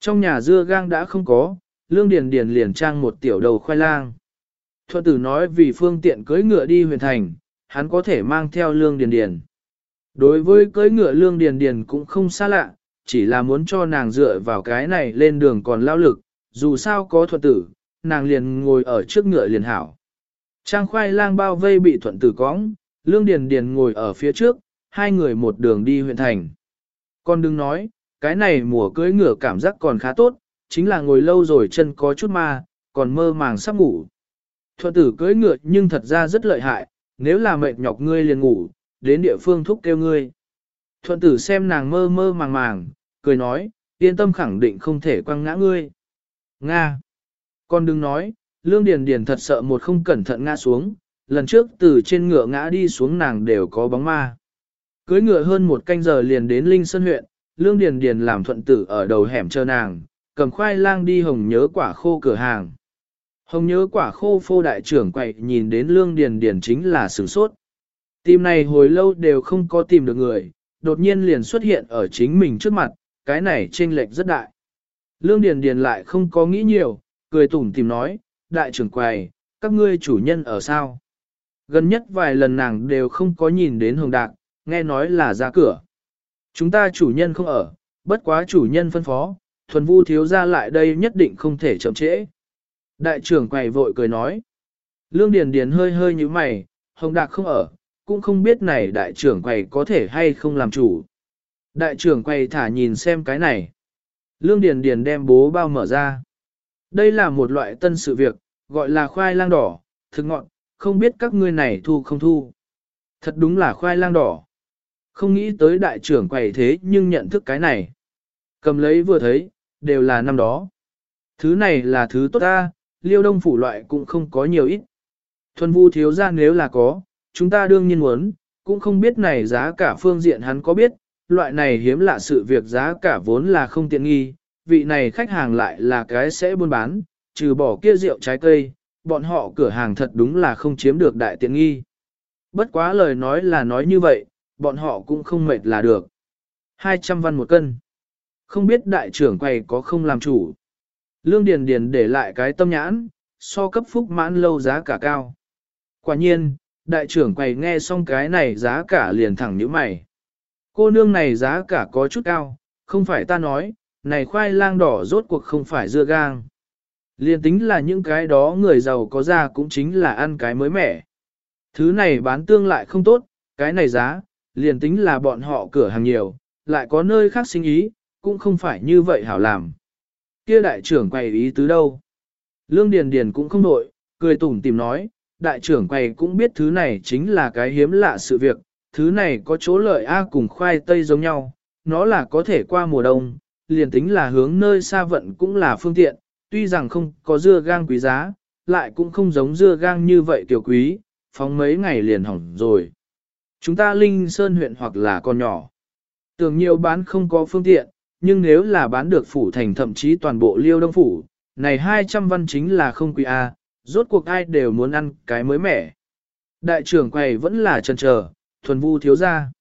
Trong nhà dưa gang đã không có, lương điền điền liền trang một tiểu đầu khoai lang. Thuận tử nói vì phương tiện cưỡi ngựa đi huyền thành, hắn có thể mang theo lương điền điền. Đối với cưỡi ngựa lương điền điền cũng không xa lạ, chỉ là muốn cho nàng dựa vào cái này lên đường còn lao lực, dù sao có thuận tử, nàng liền ngồi ở trước ngựa liền hảo. Trang khoai lang bao vây bị thuận tử cõng, lương điền điền ngồi ở phía trước, hai người một đường đi huyện thành. Con đừng nói, cái này mùa cưỡi ngựa cảm giác còn khá tốt, chính là ngồi lâu rồi chân có chút ma, còn mơ màng sắp ngủ. Thuận tử cưỡi ngựa nhưng thật ra rất lợi hại, nếu là mệt nhọc ngươi liền ngủ, đến địa phương thúc kêu ngươi. Thuận tử xem nàng mơ mơ màng màng, cười nói, yên tâm khẳng định không thể quăng ngã ngươi. Nga! Con đừng nói, Lương Điền Điền thật sợ một không cẩn thận ngã xuống, lần trước từ trên ngựa ngã đi xuống nàng đều có bóng ma. Cưới ngựa hơn một canh giờ liền đến Linh Sơn huyện, Lương Điền Điền làm thuận tử ở đầu hẻm chờ nàng, cầm khoai lang đi hồng nhớ quả khô cửa hàng. Hồng nhớ quả khô phô đại trưởng quậy nhìn đến Lương Điền Điền chính là sửng sốt. Tìm này hồi lâu đều không có tìm được người, đột nhiên liền xuất hiện ở chính mình trước mặt, cái này chênh lệch rất đại. Lương Điền Điền lại không có nghĩ nhiều, cười tủm tìm nói, đại trưởng quầy, các ngươi chủ nhân ở sao? Gần nhất vài lần nàng đều không có nhìn đến hồng đạc, nghe nói là ra cửa. Chúng ta chủ nhân không ở, bất quá chủ nhân phân phó, thuần vu thiếu ra lại đây nhất định không thể chậm trễ. Đại trưởng quầy vội cười nói. Lương Điền Điền hơi hơi như mày, hồng đạc không ở, cũng không biết này đại trưởng quầy có thể hay không làm chủ. Đại trưởng quầy thả nhìn xem cái này. Lương Điền Điền đem bố bao mở ra. Đây là một loại tân sự việc, gọi là khoai lang đỏ, thực ngọn, không biết các ngươi này thu không thu. Thật đúng là khoai lang đỏ. Không nghĩ tới đại trưởng quầy thế nhưng nhận thức cái này. Cầm lấy vừa thấy, đều là năm đó. Thứ này là thứ tốt ta, liêu đông phủ loại cũng không có nhiều ít. Thuần vu thiếu ra nếu là có, chúng ta đương nhiên muốn, cũng không biết này giá cả phương diện hắn có biết, loại này hiếm lạ sự việc giá cả vốn là không tiện nghi, vị này khách hàng lại là cái sẽ buôn bán, trừ bỏ kia rượu trái cây, bọn họ cửa hàng thật đúng là không chiếm được đại tiện nghi. Bất quá lời nói là nói như vậy, bọn họ cũng không mệt là được. 200 văn một cân. Không biết đại trưởng quầy có không làm chủ. Lương Điền Điền để lại cái tâm nhãn, so cấp phúc mãn lâu giá cả cao. Quả nhiên, đại trưởng quầy nghe xong cái này giá cả liền thẳng nhíu mày. Cô nương này giá cả có chút cao, không phải ta nói, này khoai lang đỏ rốt cuộc không phải dưa gang. Liên tính là những cái đó người giàu có ra cũng chính là ăn cái mới mẻ. Thứ này bán tương lại không tốt, cái này giá, liền tính là bọn họ cửa hàng nhiều, lại có nơi khác sinh ý, cũng không phải như vậy hảo làm. Kia đại trưởng quầy ý tứ đâu? Lương Điền Điền cũng không nội, cười tủm tìm nói, đại trưởng quầy cũng biết thứ này chính là cái hiếm lạ sự việc, thứ này có chỗ lợi A cùng khoai tây giống nhau, nó là có thể qua mùa đông, liền tính là hướng nơi xa vận cũng là phương tiện, tuy rằng không có dưa gang quý giá, lại cũng không giống dưa gang như vậy tiểu quý, phóng mấy ngày liền hỏng rồi. Chúng ta Linh Sơn huyện hoặc là con nhỏ. Tưởng nhiều bán không có phương tiện, nhưng nếu là bán được phủ thành thậm chí toàn bộ liêu đông phủ, này 200 văn chính là không quý A, rốt cuộc ai đều muốn ăn cái mới mẻ. Đại trưởng quầy vẫn là chân chờ, thuần vu thiếu ra.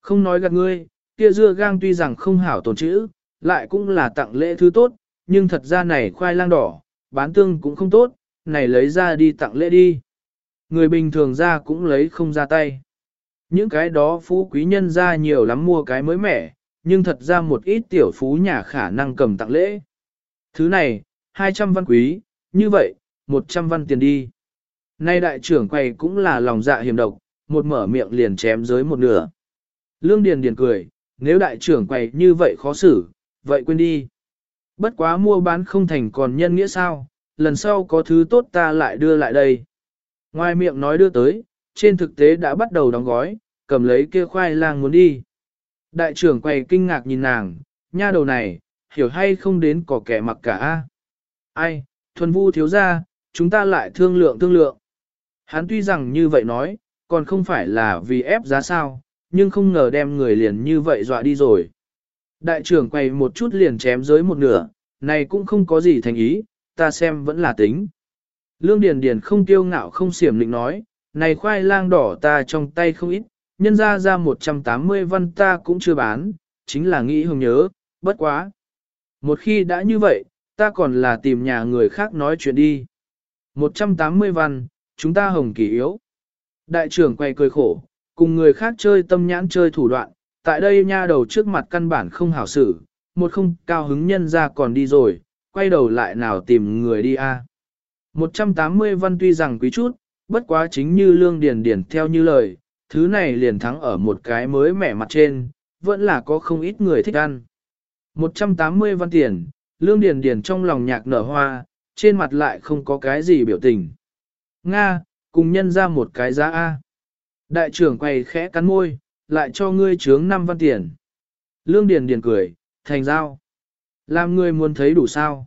Không nói gạt ngươi, kia dưa gang tuy rằng không hảo tồn chữ, lại cũng là tặng lễ thứ tốt, nhưng thật ra này khoai lang đỏ, bán tương cũng không tốt, này lấy ra đi tặng lễ đi. Người bình thường ra cũng lấy không ra tay. Những cái đó phú quý nhân ra nhiều lắm mua cái mới mẻ, nhưng thật ra một ít tiểu phú nhà khả năng cầm tặng lễ. Thứ này, 200 văn quý, như vậy, 100 văn tiền đi. Nay đại trưởng quầy cũng là lòng dạ hiểm độc, một mở miệng liền chém giới một nửa. Lương Điền Điền cười, nếu đại trưởng quầy như vậy khó xử, vậy quên đi. Bất quá mua bán không thành còn nhân nghĩa sao, lần sau có thứ tốt ta lại đưa lại đây. Ngoài miệng nói đưa tới, trên thực tế đã bắt đầu đóng gói, cầm lấy kia khoai lang muốn đi. Đại trưởng quầy kinh ngạc nhìn nàng, nha đầu này, hiểu hay không đến có kẻ mặc cả a Ai, thuần vu thiếu ra, chúng ta lại thương lượng thương lượng. Hắn tuy rằng như vậy nói, còn không phải là vì ép giá sao, nhưng không ngờ đem người liền như vậy dọa đi rồi. Đại trưởng quầy một chút liền chém giới một nửa, này cũng không có gì thành ý, ta xem vẫn là tính. Lương Điền Điền không tiêu ngạo không xiểm định nói, này khoai lang đỏ ta trong tay không ít, nhân ra ra 180 văn ta cũng chưa bán, chính là nghĩ hồng nhớ, bất quá. Một khi đã như vậy, ta còn là tìm nhà người khác nói chuyện đi. 180 văn, chúng ta hồng kỳ yếu. Đại trưởng quay cười khổ, cùng người khác chơi tâm nhãn chơi thủ đoạn, tại đây nha đầu trước mặt căn bản không hảo xử, một không cao hứng nhân ra còn đi rồi, quay đầu lại nào tìm người đi a. 180 văn tuy rằng quý chút, bất quá chính như lương điền điền theo như lời, thứ này liền thắng ở một cái mới mẻ mặt trên, vẫn là có không ít người thích ăn. 180 văn tiền, lương điền điền trong lòng nhạc nở hoa, trên mặt lại không có cái gì biểu tình. Nga, cùng nhân ra một cái giá A. Đại trưởng quay khẽ cắn môi, lại cho ngươi trướng 5 văn tiền. Lương điền điền cười, thành giao. Làm ngươi muốn thấy đủ sao.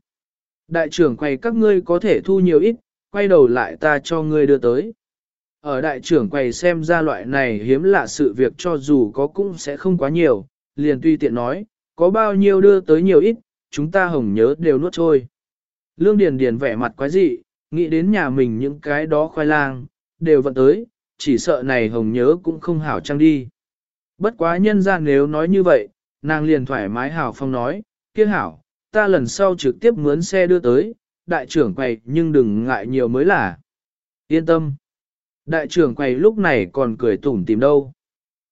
Đại trưởng quay các ngươi có thể thu nhiều ít, quay đầu lại ta cho ngươi đưa tới. Ở đại trưởng quầy xem ra loại này hiếm lạ sự việc cho dù có cũng sẽ không quá nhiều, liền tuy tiện nói, có bao nhiêu đưa tới nhiều ít, chúng ta hồng nhớ đều nuốt trôi. Lương Điền Điền vẻ mặt quái dị, nghĩ đến nhà mình những cái đó khoai lang, đều vận tới, chỉ sợ này hồng nhớ cũng không hảo trăng đi. Bất quá nhân ra nếu nói như vậy, nàng liền thoải mái hảo phong nói, kia hảo, ta lần sau trực tiếp mướn xe đưa tới, đại trưởng quầy nhưng đừng ngại nhiều mới là. Yên tâm. Đại trưởng quầy lúc này còn cười tủm tìm đâu.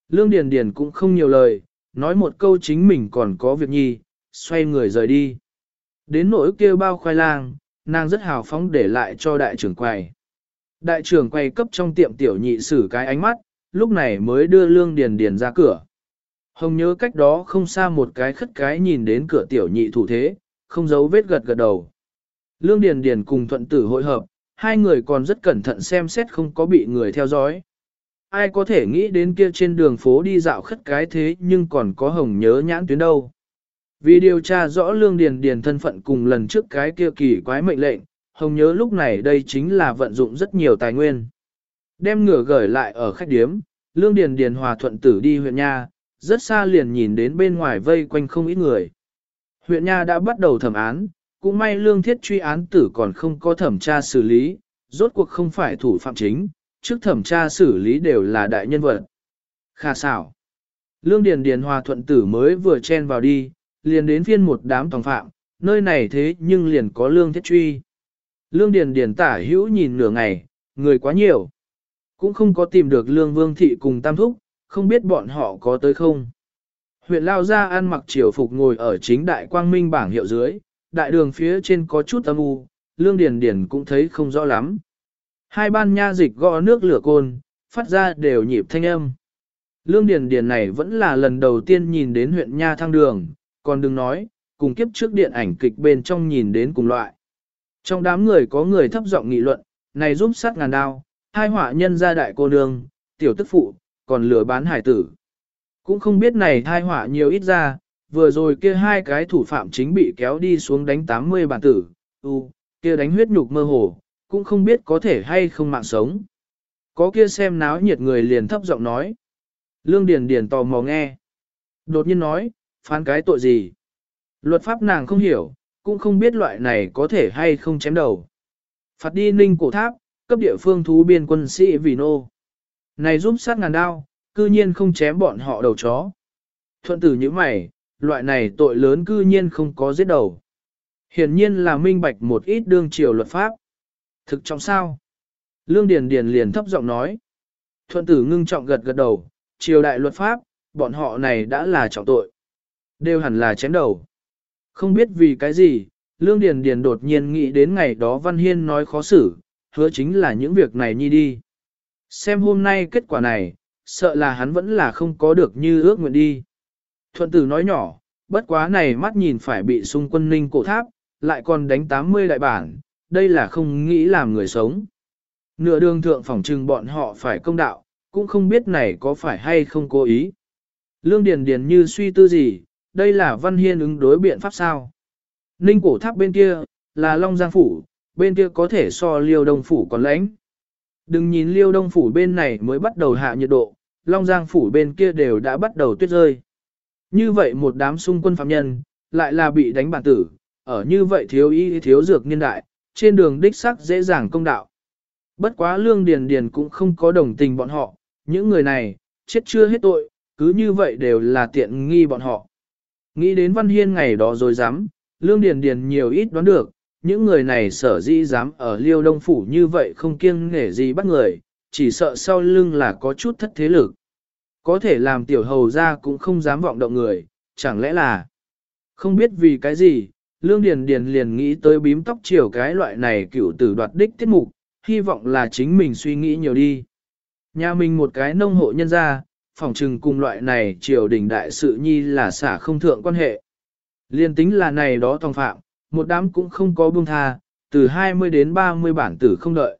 Lương Điền Điền cũng không nhiều lời, nói một câu chính mình còn có việc nhi, xoay người rời đi. Đến nỗi kêu bao khoai lang, nàng rất hào phóng để lại cho đại trưởng quầy. Đại trưởng quầy cấp trong tiệm tiểu nhị sử cái ánh mắt, lúc này mới đưa Lương Điền Điền ra cửa. Hồng nhớ cách đó không xa một cái khất cái nhìn đến cửa tiểu nhị thủ thế, không giấu vết gật gật đầu. Lương Điền Điền cùng thuận tử hội hợp, hai người còn rất cẩn thận xem xét không có bị người theo dõi. Ai có thể nghĩ đến kia trên đường phố đi dạo khất cái thế nhưng còn có hồng nhớ nhãn tuyến đâu. Vì điều tra rõ Lương Điền Điền thân phận cùng lần trước cái kia kỳ quái mệnh lệnh, hồng nhớ lúc này đây chính là vận dụng rất nhiều tài nguyên. Đem ngựa gửi lại ở khách điếm, Lương Điền Điền hòa thuận tử đi huyện Nha, rất xa liền nhìn đến bên ngoài vây quanh không ít người. Huyện Nha đã bắt đầu thẩm án, cũng may lương thiết truy án tử còn không có thẩm tra xử lý, rốt cuộc không phải thủ phạm chính, trước thẩm tra xử lý đều là đại nhân vật. Khả xảo. Lương Điền Điền hòa thuận tử mới vừa chen vào đi, liền đến phiên một đám tòng phạm, nơi này thế nhưng liền có lương thiết truy. Lương Điền Điền tả hữu nhìn nửa ngày, người quá nhiều. Cũng không có tìm được lương vương thị cùng tam thúc, không biết bọn họ có tới không. Huyện Lao Gia ăn mặc triều phục ngồi ở chính đại quang minh bảng hiệu dưới, đại đường phía trên có chút âm u, lương điền điền cũng thấy không rõ lắm. Hai ban nha dịch gõ nước lửa côn, phát ra đều nhịp thanh âm. Lương điền điền này vẫn là lần đầu tiên nhìn đến huyện nha thăng đường, còn đừng nói, cùng kiếp trước điện ảnh kịch bên trong nhìn đến cùng loại. Trong đám người có người thấp giọng nghị luận, này giúp sát ngàn đao, hai họa nhân gia đại cô nương, tiểu tức phụ, còn lửa bán hải tử. Cũng không biết này thai họa nhiều ít ra, vừa rồi kia hai cái thủ phạm chính bị kéo đi xuống đánh 80 bản tử, u, kia đánh huyết nhục mơ hồ, cũng không biết có thể hay không mạng sống. Có kia xem náo nhiệt người liền thấp giọng nói. Lương Điền Điền tò mò nghe. Đột nhiên nói, phán cái tội gì? Luật pháp nàng không hiểu, cũng không biết loại này có thể hay không chém đầu. Phạt đi ninh cổ tháp, cấp địa phương thú biên quân sĩ vì nô. Này giúp sát ngàn đao, cư nhiên không chém bọn họ đầu chó. Thuận tử như mày, loại này tội lớn cư nhiên không có giết đầu. Hiển nhiên là minh bạch một ít đương triều luật pháp. Thực trọng sao? Lương Điền Điền liền thấp giọng nói. Thuận tử ngưng trọng gật gật đầu, triều đại luật pháp, bọn họ này đã là trọng tội. Đều hẳn là chém đầu. Không biết vì cái gì, Lương Điền Điền đột nhiên nghĩ đến ngày đó Văn Hiên nói khó xử, hứa chính là những việc này nhi đi. Xem hôm nay kết quả này, sợ là hắn vẫn là không có được như ước nguyện đi. Thuận tử nói nhỏ, bất quá này mắt nhìn phải bị xung quân ninh cổ tháp, lại còn đánh 80 đại bản, đây là không nghĩ làm người sống. Nửa đường thượng phỏng trừng bọn họ phải công đạo, cũng không biết này có phải hay không cố ý. Lương Điền Điền như suy tư gì, đây là Văn Hiên ứng đối biện pháp sao. Ninh cổ tháp bên kia, là Long Giang Phủ, bên kia có thể so Liêu Đông Phủ còn lãnh. Đừng nhìn Liêu Đông Phủ bên này mới bắt đầu hạ nhiệt độ, Long Giang Phủ bên kia đều đã bắt đầu tuyết rơi. Như vậy một đám xung quân phạm nhân, lại là bị đánh bản tử, ở như vậy thiếu y thiếu dược niên đại, trên đường đích sắc dễ dàng công đạo. Bất quá lương điền điền cũng không có đồng tình bọn họ, những người này, chết chưa hết tội, cứ như vậy đều là tiện nghi bọn họ. Nghĩ đến Văn Hiên ngày đó rồi dám, Lương Điền Điền nhiều ít đoán được, những người này sở dĩ dám ở liêu đông phủ như vậy không kiêng nể gì bắt người, chỉ sợ sau lưng là có chút thất thế lực. Có thể làm tiểu hầu ra cũng không dám vọng động người, chẳng lẽ là không biết vì cái gì, Lương Điền Điền liền nghĩ tới bím tóc chiều cái loại này cựu tử đoạt đích tiết mục, hy vọng là chính mình suy nghĩ nhiều đi. Nhà mình một cái nông hộ nhân gia, phòng trừng cùng loại này triều đình đại sự nhi là xả không thượng quan hệ. Liên tính là này đó tòng phạm, một đám cũng không có buông tha, từ 20 đến 30 bản tử không đợi.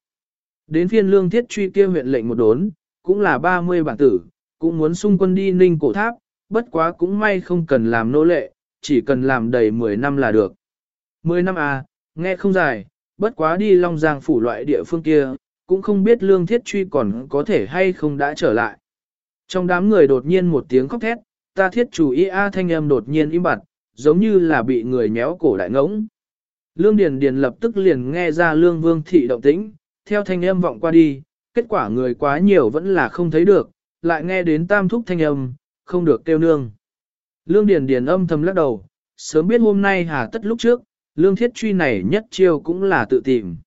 Đến phiên lương thiết truy kia huyện lệnh một đốn, cũng là 30 bản tử, cũng muốn xung quân đi ninh cổ tháp, bất quá cũng may không cần làm nô lệ, chỉ cần làm đầy 10 năm là được. 10 năm à, nghe không dài, bất quá đi Long Giang phủ loại địa phương kia, cũng không biết lương thiết truy còn có thể hay không đã trở lại. Trong đám người đột nhiên một tiếng khóc thét, ta thiết chủ ý a thanh âm đột nhiên im bặt, giống như là bị người méo cổ đại ngỗng. Lương Điền Điền lập tức liền nghe ra Lương Vương Thị động tĩnh, theo thanh âm vọng qua đi, kết quả người quá nhiều vẫn là không thấy được, lại nghe đến tam thúc thanh âm, không được kêu nương. Lương Điền Điền âm thầm lắc đầu, sớm biết hôm nay hà tất lúc trước, Lương Thiết Truy này nhất chiêu cũng là tự tìm.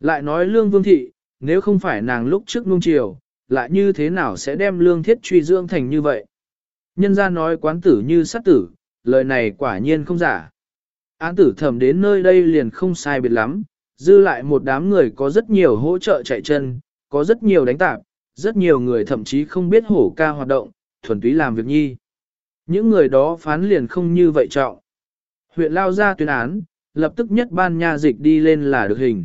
Lại nói Lương Vương Thị, nếu không phải nàng lúc trước nung chiều, lại như thế nào sẽ đem Lương Thiết Truy dưỡng thành như vậy? Nhân gia nói quán tử như sát tử, lời này quả nhiên không giả. Án tử thẩm đến nơi đây liền không sai biệt lắm, dư lại một đám người có rất nhiều hỗ trợ chạy chân, có rất nhiều đánh tạp, rất nhiều người thậm chí không biết hổ ca hoạt động, thuần túy làm việc nhi. Những người đó phán liền không như vậy trọng. Huyện lao ra tuyên án, lập tức nhất ban nha dịch đi lên là được hình.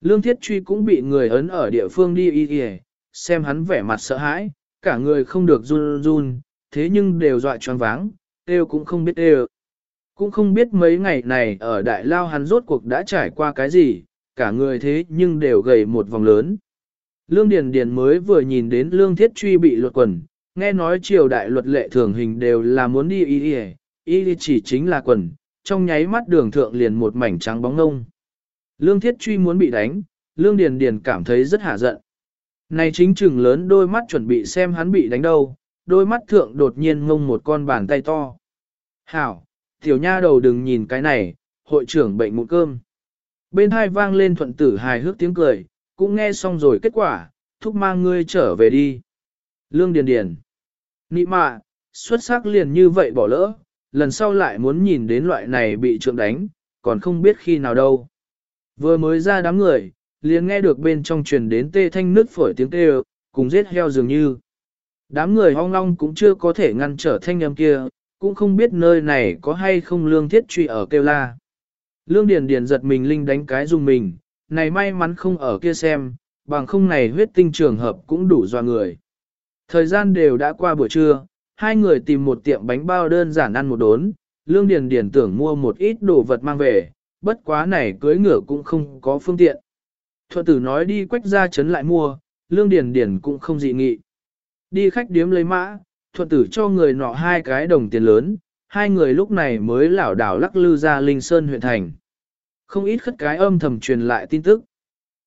Lương Thiết Truy cũng bị người ấn ở địa phương đi y y, xem hắn vẻ mặt sợ hãi, cả người không được run run, thế nhưng đều dọa choáng váng, đều cũng không biết đều. Cũng không biết mấy ngày này ở đại lao hắn rốt cuộc đã trải qua cái gì, cả người thế nhưng đều gầy một vòng lớn. Lương Điền Điền mới vừa nhìn đến Lương Thiết Truy bị luật quần, nghe nói triều đại luật lệ thường hình đều là muốn đi y y, y chỉ chính là quần, trong nháy mắt đường thượng liền một mảnh trắng bóng ngông. Lương Thiết Truy muốn bị đánh, Lương Điền Điền cảm thấy rất hạ giận. Này chính chừng lớn đôi mắt chuẩn bị xem hắn bị đánh đâu, đôi mắt thượng đột nhiên ngông một con bàn tay to. Hảo, tiểu nha đầu đừng nhìn cái này, hội trưởng bệnh mụn cơm. Bên hai vang lên thuận tử hài hước tiếng cười, cũng nghe xong rồi kết quả, thúc mang ngươi trở về đi. Lương Điền Điền. Nị mạ, xuất sắc liền như vậy bỏ lỡ, lần sau lại muốn nhìn đến loại này bị trượng đánh, còn không biết khi nào đâu. Vừa mới ra đám người, liền nghe được bên trong truyền đến tê thanh nứt phổi tiếng kêu, cùng giết heo dường như. Đám người hoang long cũng chưa có thể ngăn trở thanh âm kia, cũng không biết nơi này có hay không lương thiết truy ở kêu la. Lương Điền Điền giật mình linh đánh cái dùng mình, này may mắn không ở kia xem, bằng không này huyết tinh trường hợp cũng đủ doa người. Thời gian đều đã qua buổi trưa, hai người tìm một tiệm bánh bao đơn giản ăn một đốn, Lương Điền Điền tưởng mua một ít đồ vật mang về, bất quá này cưới ngựa cũng không có phương tiện. Thuận tử nói đi quách ra chấn lại mua, Lương Điền Điền cũng không dị nghị. Đi khách điếm lấy mã, thuận tử cho người nọ hai cái đồng tiền lớn, hai người lúc này mới lảo đảo lắc lư ra Linh Sơn huyện thành. Không ít khất cái âm thầm truyền lại tin tức.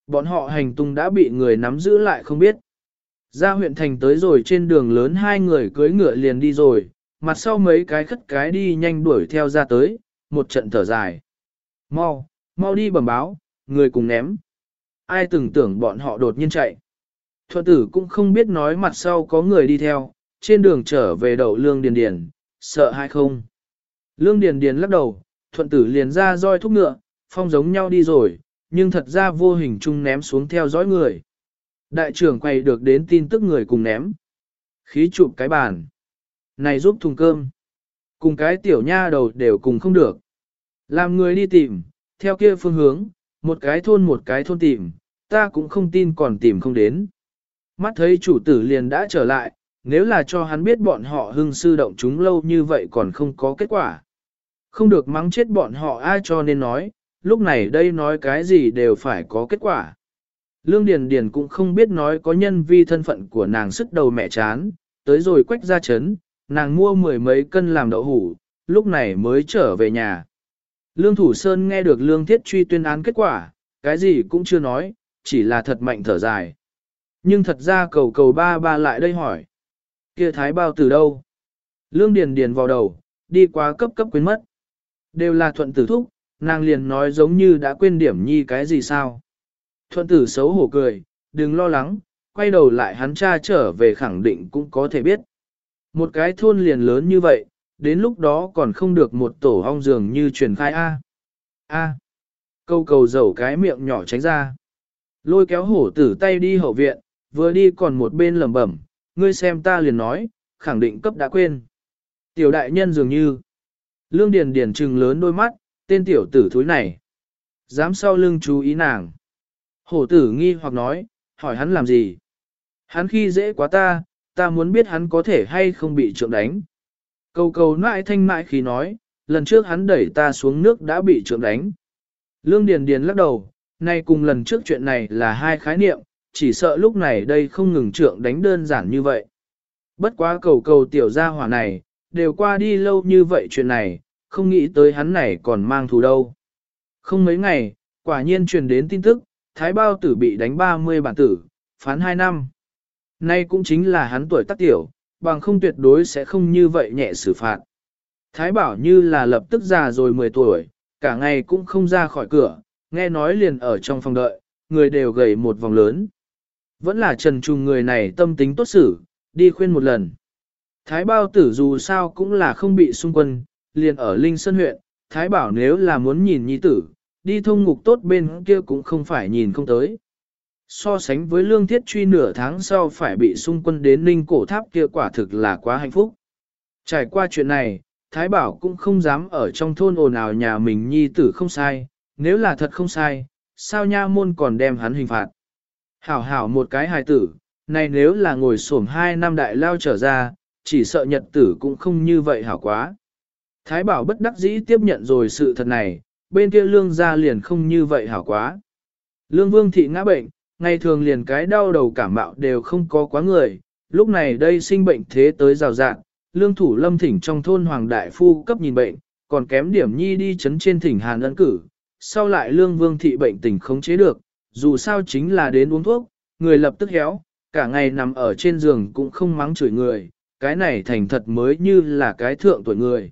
Bọn họ hành tung đã bị người nắm giữ lại không biết. Ra huyện thành tới rồi trên đường lớn hai người cưới ngựa liền đi rồi, mặt sau mấy cái khất cái đi nhanh đuổi theo ra tới, một trận thở dài. Mau, mau đi bẩm báo, người cùng ném. Ai từng tưởng bọn họ đột nhiên chạy. Thuận tử cũng không biết nói mặt sau có người đi theo, trên đường trở về đậu lương điền điền, sợ hay không. Lương điền điền lắc đầu, thuận tử liền ra roi thúc ngựa, phong giống nhau đi rồi, nhưng thật ra vô hình chung ném xuống theo dõi người. Đại trưởng quay được đến tin tức người cùng ném. Khí chụp cái bàn. Này giúp thùng cơm. Cùng cái tiểu nha đầu đều cùng không được. Làm người đi tìm, theo kia phương hướng, một cái thôn một cái thôn tìm, ta cũng không tin còn tìm không đến. Mắt thấy chủ tử liền đã trở lại, nếu là cho hắn biết bọn họ hưng sư động chúng lâu như vậy còn không có kết quả. Không được mắng chết bọn họ ai cho nên nói, lúc này đây nói cái gì đều phải có kết quả. Lương Điền Điền cũng không biết nói có nhân vi thân phận của nàng sức đầu mẹ chán, tới rồi quách ra chấn, nàng mua mười mấy cân làm đậu hủ, lúc này mới trở về nhà. Lương Thủ Sơn nghe được Lương Thiết Truy tuyên án kết quả, cái gì cũng chưa nói, chỉ là thật mạnh thở dài. Nhưng thật ra cầu cầu ba ba lại đây hỏi. kia thái bao từ đâu? Lương Điền Điền vào đầu, đi qua cấp cấp quên mất. Đều là thuận tử thúc, nàng liền nói giống như đã quên điểm nhi cái gì sao. Thuận tử xấu hổ cười, đừng lo lắng, quay đầu lại hắn cha trở về khẳng định cũng có thể biết. Một cái thôn liền lớn như vậy, đến lúc đó còn không được một tổ hong giường như truyền khai A. A. Câu cầu dầu cái miệng nhỏ tránh ra. Lôi kéo hổ tử tay đi hậu viện, vừa đi còn một bên lẩm bẩm, ngươi xem ta liền nói, khẳng định cấp đã quên. Tiểu đại nhân dường như, lương điền điền trừng lớn đôi mắt, tên tiểu tử thúi này. Dám sau lưng chú ý nàng. Hổ tử nghi hoặc nói, hỏi hắn làm gì? Hắn khi dễ quá ta, ta muốn biết hắn có thể hay không bị trượng đánh. Cầu cầu nãi thanh mại khi nói, lần trước hắn đẩy ta xuống nước đã bị trượng đánh. Lương Điền Điền lắc đầu, nay cùng lần trước chuyện này là hai khái niệm, chỉ sợ lúc này đây không ngừng trượng đánh đơn giản như vậy. Bất quá cầu cầu tiểu gia hỏa này, đều qua đi lâu như vậy chuyện này, không nghĩ tới hắn này còn mang thù đâu. Không mấy ngày, quả nhiên truyền đến tin tức, Thái Bao tử bị đánh 30 bản tử, phán 2 năm. Nay cũng chính là hắn tuổi tác tiểu, bằng không tuyệt đối sẽ không như vậy nhẹ xử phạt. Thái Bảo như là lập tức già rồi 10 tuổi, cả ngày cũng không ra khỏi cửa, nghe nói liền ở trong phòng đợi, người đều gầy một vòng lớn. Vẫn là trần trùng người này tâm tính tốt xử, đi khuyên một lần. Thái bao tử dù sao cũng là không bị xung quân, liền ở Linh Sơn huyện, Thái bảo nếu là muốn nhìn nhi tử, đi thông ngục tốt bên kia cũng không phải nhìn không tới. So sánh với lương thiết truy nửa tháng sau phải bị xung quân đến Linh cổ tháp kia quả thực là quá hạnh phúc. Trải qua chuyện này, Thái bảo cũng không dám ở trong thôn ồn ào nhà mình nhi tử không sai, nếu là thật không sai, sao nha môn còn đem hắn hình phạt. Hảo hảo một cái hài tử, này nếu là ngồi xổm hai năm đại lao trở ra, chỉ sợ nhật tử cũng không như vậy hảo quá. Thái bảo bất đắc dĩ tiếp nhận rồi sự thật này, bên kia lương gia liền không như vậy hảo quá. Lương vương thị ngã bệnh, ngày thường liền cái đau đầu cảm mạo đều không có quá người, lúc này đây sinh bệnh thế tới rào rạng, lương thủ lâm thỉnh trong thôn hoàng đại phu cấp nhìn bệnh, còn kém điểm nhi đi chấn trên thỉnh hàn ân cử, sau lại lương vương thị bệnh tình không chế được, dù sao chính là đến uống thuốc, người lập tức héo, cả ngày nằm ở trên giường cũng không mắng chửi người, cái này thành thật mới như là cái thượng tuổi người.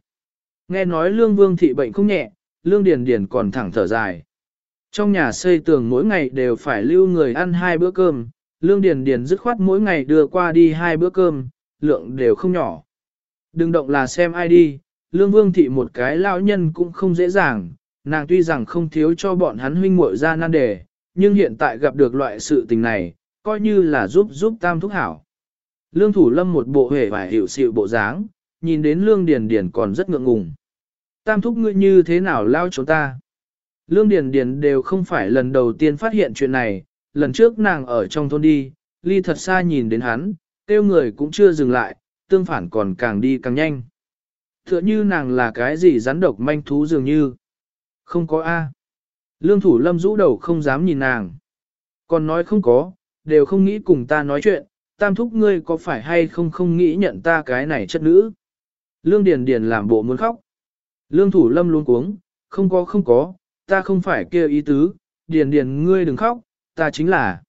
Nghe nói lương vương thị bệnh không nhẹ, lương điền điền còn thẳng thở dài. Trong nhà xây tường mỗi ngày đều phải lưu người ăn hai bữa cơm, lương điền điền dứt khoát mỗi ngày đưa qua đi hai bữa cơm, lượng đều không nhỏ. Đừng động là xem ai đi, lương vương thị một cái lão nhân cũng không dễ dàng, nàng tuy rằng không thiếu cho bọn hắn huynh muội ra nan đề, nhưng hiện tại gặp được loại sự tình này, coi như là giúp giúp tam thúc hảo. Lương thủ lâm một bộ hề và hiệu sự bộ dáng, nhìn đến lương điền điền còn rất ngượng ngùng. Tam thúc ngươi như thế nào lao chúng ta? Lương điền điền đều không phải lần đầu tiên phát hiện chuyện này, lần trước nàng ở trong thôn đi, ly thật xa nhìn đến hắn, tiêu người cũng chưa dừng lại, tương phản còn càng đi càng nhanh. Tựa như nàng là cái gì rắn độc manh thú dường như. Không có A. Lương thủ lâm rũ đầu không dám nhìn nàng. Còn nói không có, đều không nghĩ cùng ta nói chuyện, tam thúc ngươi có phải hay không không nghĩ nhận ta cái này chất nữ. Lương Điền Điền làm bộ muốn khóc. Lương thủ lâm luôn cuống, không có không có, ta không phải kêu ý tứ, Điền Điền ngươi đừng khóc, ta chính là.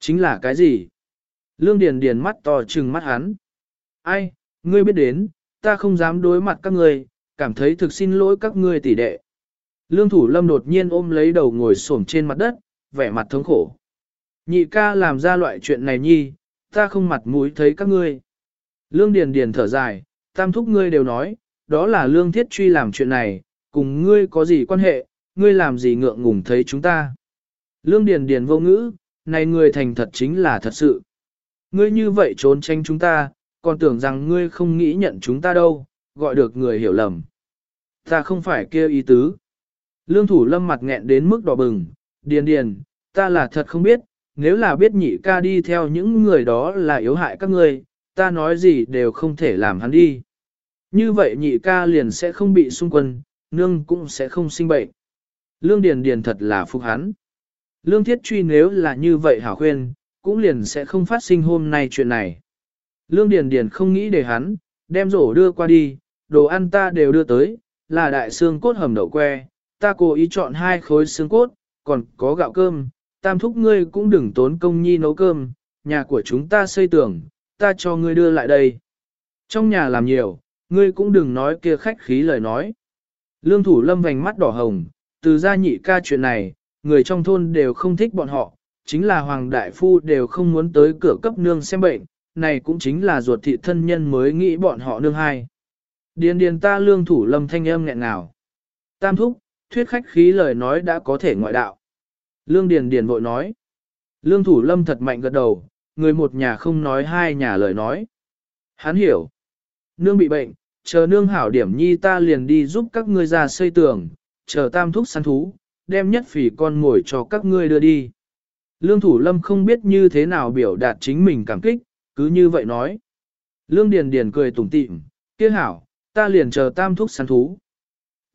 Chính là cái gì? Lương Điền Điền mắt to trừng mắt hắn. Ai, ngươi biết đến, ta không dám đối mặt các ngươi, cảm thấy thực xin lỗi các ngươi tỷ đệ. Lương thủ lâm đột nhiên ôm lấy đầu ngồi xổm trên mặt đất, vẻ mặt thống khổ. Nhị ca làm ra loại chuyện này nhi, ta không mặt mũi thấy các ngươi. Lương Điền Điền thở dài, tam thúc ngươi đều nói, đó là lương thiết truy làm chuyện này, cùng ngươi có gì quan hệ, ngươi làm gì ngượng ngùng thấy chúng ta. Lương Điền Điền vô ngữ, này ngươi thành thật chính là thật sự. Ngươi như vậy trốn tránh chúng ta, còn tưởng rằng ngươi không nghĩ nhận chúng ta đâu, gọi được người hiểu lầm. Ta không phải kêu ý tứ. Lương thủ lâm mặt nghẹn đến mức đỏ bừng, điền điền, ta là thật không biết, nếu là biết nhị ca đi theo những người đó là yếu hại các ngươi, ta nói gì đều không thể làm hắn đi. Như vậy nhị ca liền sẽ không bị xung quân, nương cũng sẽ không sinh bệnh. Lương Điền Điền thật là phục hắn. Lương Thiết Truy nếu là như vậy hảo khuyên, cũng liền sẽ không phát sinh hôm nay chuyện này. Lương Điền Điền không nghĩ để hắn, đem rổ đưa qua đi, đồ ăn ta đều đưa tới, là đại xương cốt hầm đậu que, ta cố ý chọn hai khối xương cốt, còn có gạo cơm, tam thúc ngươi cũng đừng tốn công nhi nấu cơm, nhà của chúng ta xây tường, ta cho ngươi đưa lại đây. Trong nhà làm nhiều, ngươi cũng đừng nói kia khách khí lời nói. Lương thủ lâm vành mắt đỏ hồng, từ gia nhị ca chuyện này, người trong thôn đều không thích bọn họ, chính là Hoàng Đại Phu đều không muốn tới cửa cấp nương xem bệnh, này cũng chính là ruột thị thân nhân mới nghĩ bọn họ nương hai. Điền điền ta lương thủ lâm thanh âm nghẹn ngào. Tam thúc, thuyết khách khí lời nói đã có thể ngoại đạo. Lương điền điền vội nói. Lương thủ lâm thật mạnh gật đầu, người một nhà không nói hai nhà lời nói. Hắn hiểu. Nương bị bệnh, chờ nương hảo điểm nhi ta liền đi giúp các ngươi ra xây tường, chờ tam thúc săn thú, đem nhất phỉ con ngồi cho các ngươi đưa đi. Lương Thủ Lâm không biết như thế nào biểu đạt chính mình cảm kích, cứ như vậy nói. Lương Điền Điền cười tủm tỉm, kia hảo, ta liền chờ tam thúc săn thú.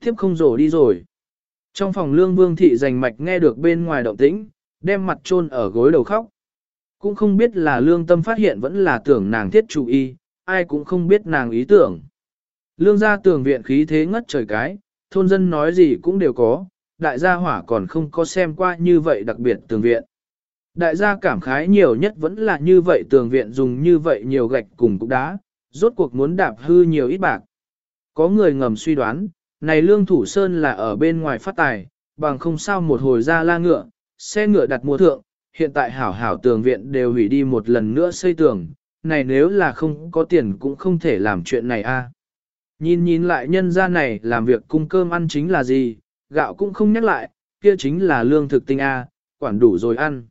Tiếp không rổ đi rồi. Trong phòng Lương Vương Thị rành mạch nghe được bên ngoài động tĩnh, đem mặt trôn ở gối đầu khóc. Cũng không biết là Lương Tâm phát hiện vẫn là tưởng nàng thiết chủ y, ai cũng không biết nàng ý tưởng. Lương gia tường viện khí thế ngất trời cái, thôn dân nói gì cũng đều có, đại gia hỏa còn không có xem qua như vậy đặc biệt tường viện. Đại gia cảm khái nhiều nhất vẫn là như vậy tường viện dùng như vậy nhiều gạch cùng cục đá, rốt cuộc muốn đạp hư nhiều ít bạc. Có người ngầm suy đoán, này lương thủ sơn là ở bên ngoài phát tài, bằng không sao một hồi ra la ngựa, xe ngựa đặt mua thượng, hiện tại hảo hảo tường viện đều hủy đi một lần nữa xây tường, này nếu là không có tiền cũng không thể làm chuyện này a. Nhìn nhìn lại nhân gia này làm việc cung cơm ăn chính là gì, gạo cũng không nhắc lại, kia chính là lương thực tinh a, quản đủ rồi ăn.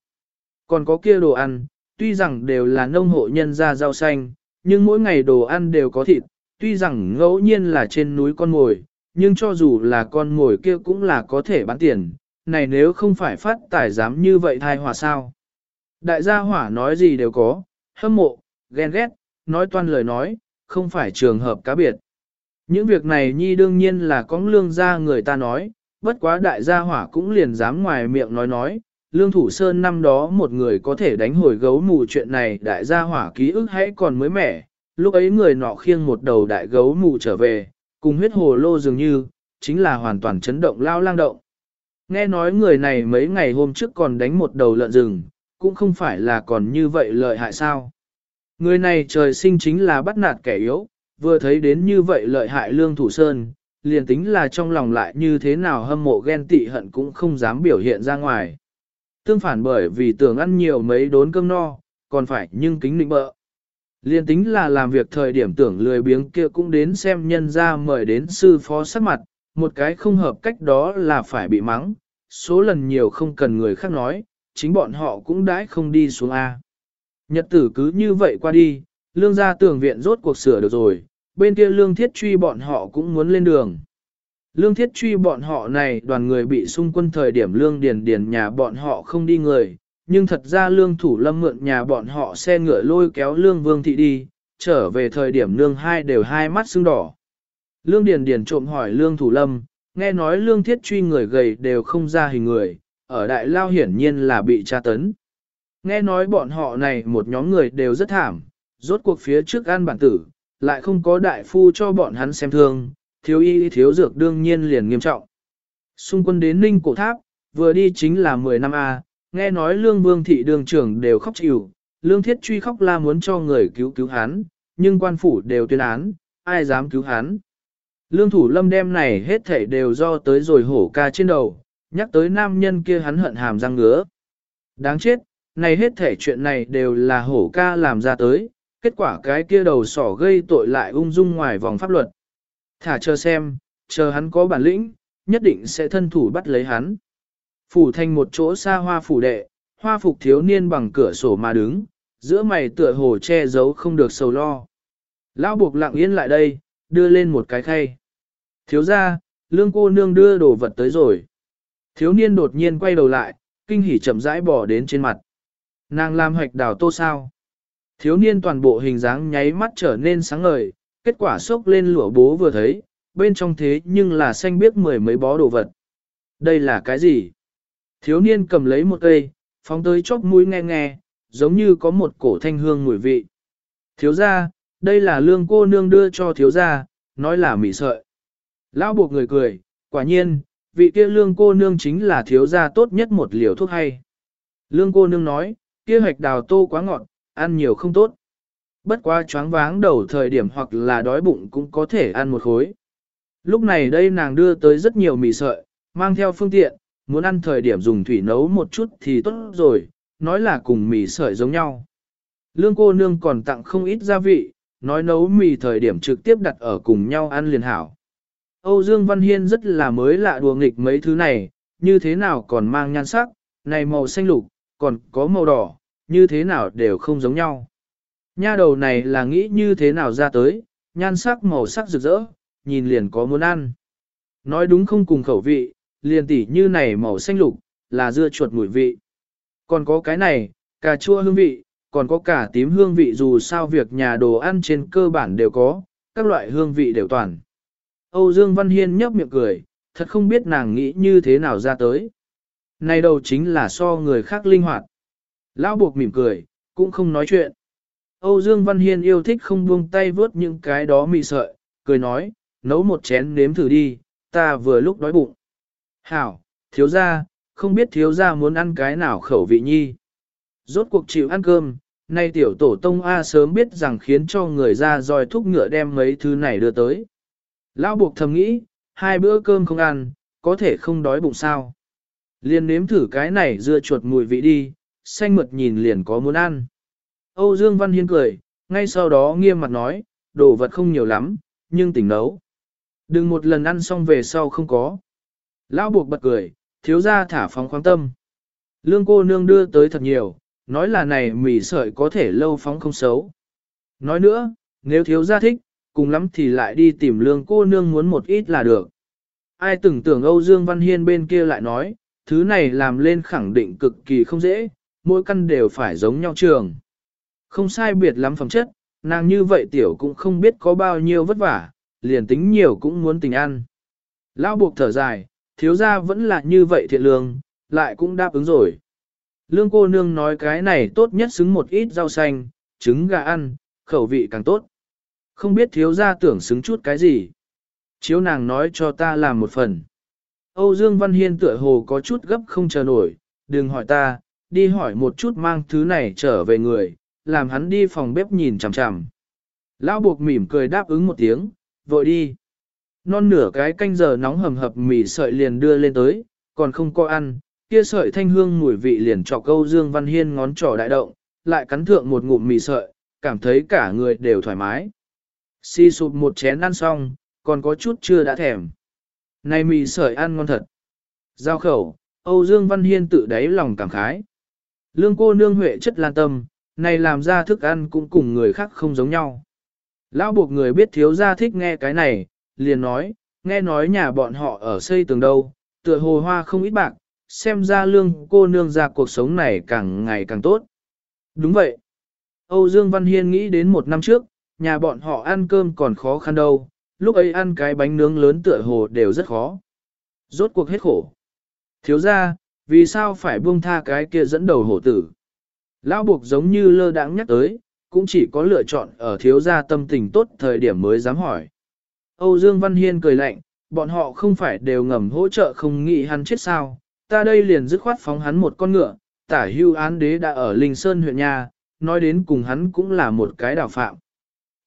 Còn có kia đồ ăn, tuy rằng đều là nông hộ nhân gia rau xanh, nhưng mỗi ngày đồ ăn đều có thịt, tuy rằng ngẫu nhiên là trên núi con ngồi, nhưng cho dù là con ngồi kia cũng là có thể bán tiền, này nếu không phải phát tài dám như vậy thai hòa sao. Đại gia hỏa nói gì đều có, hâm mộ, ghen ghét, nói toan lời nói, không phải trường hợp cá biệt. Những việc này nhi đương nhiên là có lương gia người ta nói, bất quá đại gia hỏa cũng liền dám ngoài miệng nói nói, lương thủ sơn năm đó một người có thể đánh hồi gấu mù chuyện này đại gia hỏa ký ức hãy còn mới mẻ, lúc ấy người nọ khiêng một đầu đại gấu mù trở về, cùng huyết hồ lô dường như, chính là hoàn toàn chấn động lao lang động. Nghe nói người này mấy ngày hôm trước còn đánh một đầu lợn rừng, cũng không phải là còn như vậy lợi hại sao. Người này trời sinh chính là bắt nạt kẻ yếu, vừa thấy đến như vậy lợi hại lương thủ sơn, liền tính là trong lòng lại như thế nào hâm mộ ghen tị hận cũng không dám biểu hiện ra ngoài. Tương phản bởi vì tưởng ăn nhiều mấy đốn cơm no, còn phải nhưng kính định bợ. Liên tính là làm việc thời điểm tưởng lười biếng kia cũng đến xem nhân ra mời đến sư phó sắc mặt, một cái không hợp cách đó là phải bị mắng, số lần nhiều không cần người khác nói, chính bọn họ cũng đãi không đi xuống A. Nhật tử cứ như vậy qua đi, lương gia tưởng viện rốt cuộc sửa được rồi, bên kia lương thiết truy bọn họ cũng muốn lên đường. Lương thiết truy bọn họ này đoàn người bị xung quân thời điểm lương điền điền nhà bọn họ không đi người, nhưng thật ra lương thủ lâm mượn nhà bọn họ xe ngựa lôi kéo lương vương thị đi, trở về thời điểm lương hai đều hai mắt sưng đỏ. Lương điền điền trộm hỏi lương thủ lâm, nghe nói lương thiết truy người gầy đều không ra hình người, ở đại lao hiển nhiên là bị tra tấn. Nghe nói bọn họ này một nhóm người đều rất thảm, rốt cuộc phía trước ăn bản tử, lại không có đại phu cho bọn hắn xem thương, thiếu y thiếu dược đương nhiên liền nghiêm trọng. Xung quân đến Ninh Cổ Tháp, vừa đi chính là 10 năm A, nghe nói lương vương thị đường trưởng đều khóc chịu, lương thiết truy khóc la muốn cho người cứu cứu hắn, nhưng quan phủ đều tuyên án, ai dám cứu hắn. Lương thủ lâm đem này hết thảy đều do tới rồi hổ ca trên đầu, nhắc tới nam nhân kia hắn hận hàm răng ngứa. Đáng chết, này hết thảy chuyện này đều là hổ ca làm ra tới, kết quả cái kia đầu sỏ gây tội lại ung dung ngoài vòng pháp luật. Thả chờ xem, chờ hắn có bản lĩnh, nhất định sẽ thân thủ bắt lấy hắn. Phủ thành một chỗ xa hoa phủ đệ, hoa phục thiếu niên bằng cửa sổ mà đứng, giữa mày tựa hồ che giấu không được sầu lo. Lão buộc lặng yên lại đây, đưa lên một cái khay. Thiếu ra, lương cô nương đưa đồ vật tới rồi. Thiếu niên đột nhiên quay đầu lại, kinh hỉ chậm rãi bỏ đến trên mặt. Nàng làm hoạch đào tô sao. Thiếu niên toàn bộ hình dáng nháy mắt trở nên sáng ngời, kết quả sốc lên lụa bố vừa thấy, bên trong thế nhưng là xanh biết mười mấy bó đồ vật. Đây là cái gì? Thiếu niên cầm lấy một cây, phóng tới chóp mũi nghe nghe, giống như có một cổ thanh hương mùi vị. Thiếu gia, đây là lương cô nương đưa cho thiếu gia, nói là mỉ sợi. Lão buộc người cười, quả nhiên, vị kia lương cô nương chính là thiếu gia tốt nhất một liều thuốc hay. Lương cô nương nói, kia hạch đào tô quá ngọt, ăn nhiều không tốt. Bất quá choáng váng đầu thời điểm hoặc là đói bụng cũng có thể ăn một khối. Lúc này đây nàng đưa tới rất nhiều mì sợi, mang theo phương tiện, muốn ăn thời điểm dùng thủy nấu một chút thì tốt rồi, nói là cùng mì sợi giống nhau. Lương cô nương còn tặng không ít gia vị, nói nấu mì thời điểm trực tiếp đặt ở cùng nhau ăn liền hảo. Âu Dương Văn Hiên rất là mới lạ đùa nghịch mấy thứ này, như thế nào còn mang nhan sắc, này màu xanh lục, còn có màu đỏ, như thế nào đều không giống nhau. Nha đầu này là nghĩ như thế nào ra tới, nhan sắc màu sắc rực rỡ, nhìn liền có muốn ăn. Nói đúng không cùng khẩu vị, liền tỉ như này màu xanh lục, là dưa chuột mùi vị. Còn có cái này, cà chua hương vị, còn có cả tím hương vị dù sao việc nhà đồ ăn trên cơ bản đều có, các loại hương vị đều toàn. Âu Dương Văn Hiên nhấp miệng cười, thật không biết nàng nghĩ như thế nào ra tới. Này đầu chính là so người khác linh hoạt. Lão buộc mỉm cười, cũng không nói chuyện. Âu Dương Văn Hiên yêu thích không buông tay vớt những cái đó mì sợi, cười nói, nấu một chén nếm thử đi, ta vừa lúc đói bụng. Hảo, thiếu gia, không biết thiếu gia muốn ăn cái nào khẩu vị nhi. Rốt cuộc chịu ăn cơm, nay tiểu tổ tông A sớm biết rằng khiến cho người ra dòi thúc ngựa đem mấy thứ này đưa tới. Lão buộc thầm nghĩ, hai bữa cơm không ăn, có thể không đói bụng sao. Liên nếm thử cái này dưa chuột mùi vị đi, xanh mượt nhìn liền có muốn ăn. Âu Dương Văn Hiên cười, ngay sau đó nghiêm mặt nói, đồ vật không nhiều lắm, nhưng tỉnh nấu. Đừng một lần ăn xong về sau không có. Lão buộc bật cười, thiếu ra thả phóng khoáng tâm. Lương cô nương đưa tới thật nhiều, nói là này mì sợi có thể lâu phóng không xấu. Nói nữa, nếu thiếu gia thích, cùng lắm thì lại đi tìm lương cô nương muốn một ít là được. Ai tưởng tưởng Âu Dương Văn Hiên bên kia lại nói, thứ này làm lên khẳng định cực kỳ không dễ, mỗi căn đều phải giống nhau trường. Không sai biệt lắm phẩm chất, nàng như vậy tiểu cũng không biết có bao nhiêu vất vả, liền tính nhiều cũng muốn tình ăn. Lão buộc thở dài, thiếu gia vẫn là như vậy thiện lương, lại cũng đáp ứng rồi. Lương cô nương nói cái này tốt nhất xứng một ít rau xanh, trứng gà ăn, khẩu vị càng tốt. Không biết thiếu gia tưởng xứng chút cái gì. Chiếu nàng nói cho ta làm một phần. Âu Dương Văn Hiên tựa hồ có chút gấp không chờ nổi, đừng hỏi ta, đi hỏi một chút mang thứ này trở về người, làm hắn đi phòng bếp nhìn chằm chằm. Lão buộc mỉm cười đáp ứng một tiếng, vội đi. Non nửa cái canh giờ nóng hầm hập mì sợi liền đưa lên tới, còn không có ăn, kia sợi thanh hương mùi vị liền trọc câu Dương Văn Hiên ngón trỏ đại động, lại cắn thượng một ngụm mì sợi, cảm thấy cả người đều thoải mái. Si sụp một chén ăn xong, còn có chút chưa đã thèm. Này mì sợi ăn ngon thật. Giao khẩu, Âu Dương Văn Hiên tự đáy lòng cảm khái. Lương cô nương huệ chất lan tâm, này làm ra thức ăn cũng cùng người khác không giống nhau. Lão buộc người biết thiếu gia thích nghe cái này, liền nói, nghe nói nhà bọn họ ở xây tường đâu, tựa hồ hoa không ít bạc, xem ra lương cô nương ra cuộc sống này càng ngày càng tốt. Đúng vậy. Âu Dương Văn Hiên nghĩ đến một năm trước, nhà bọn họ ăn cơm còn khó khăn đâu, lúc ấy ăn cái bánh nướng lớn tựa hồ đều rất khó. Rốt cuộc hết khổ. Thiếu ra, vì sao phải buông tha cái kia dẫn đầu hổ tử? Lão buộc giống như lơ đãng nhắc tới, cũng chỉ có lựa chọn ở thiếu gia tâm tình tốt thời điểm mới dám hỏi. Âu Dương Văn Hiên cười lạnh, bọn họ không phải đều ngầm hỗ trợ không nghĩ hắn chết sao, ta đây liền dứt khoát phóng hắn một con ngựa, tả hưu án đế đã ở Linh Sơn huyện nhà, nói đến cùng hắn cũng là một cái đảo phạm.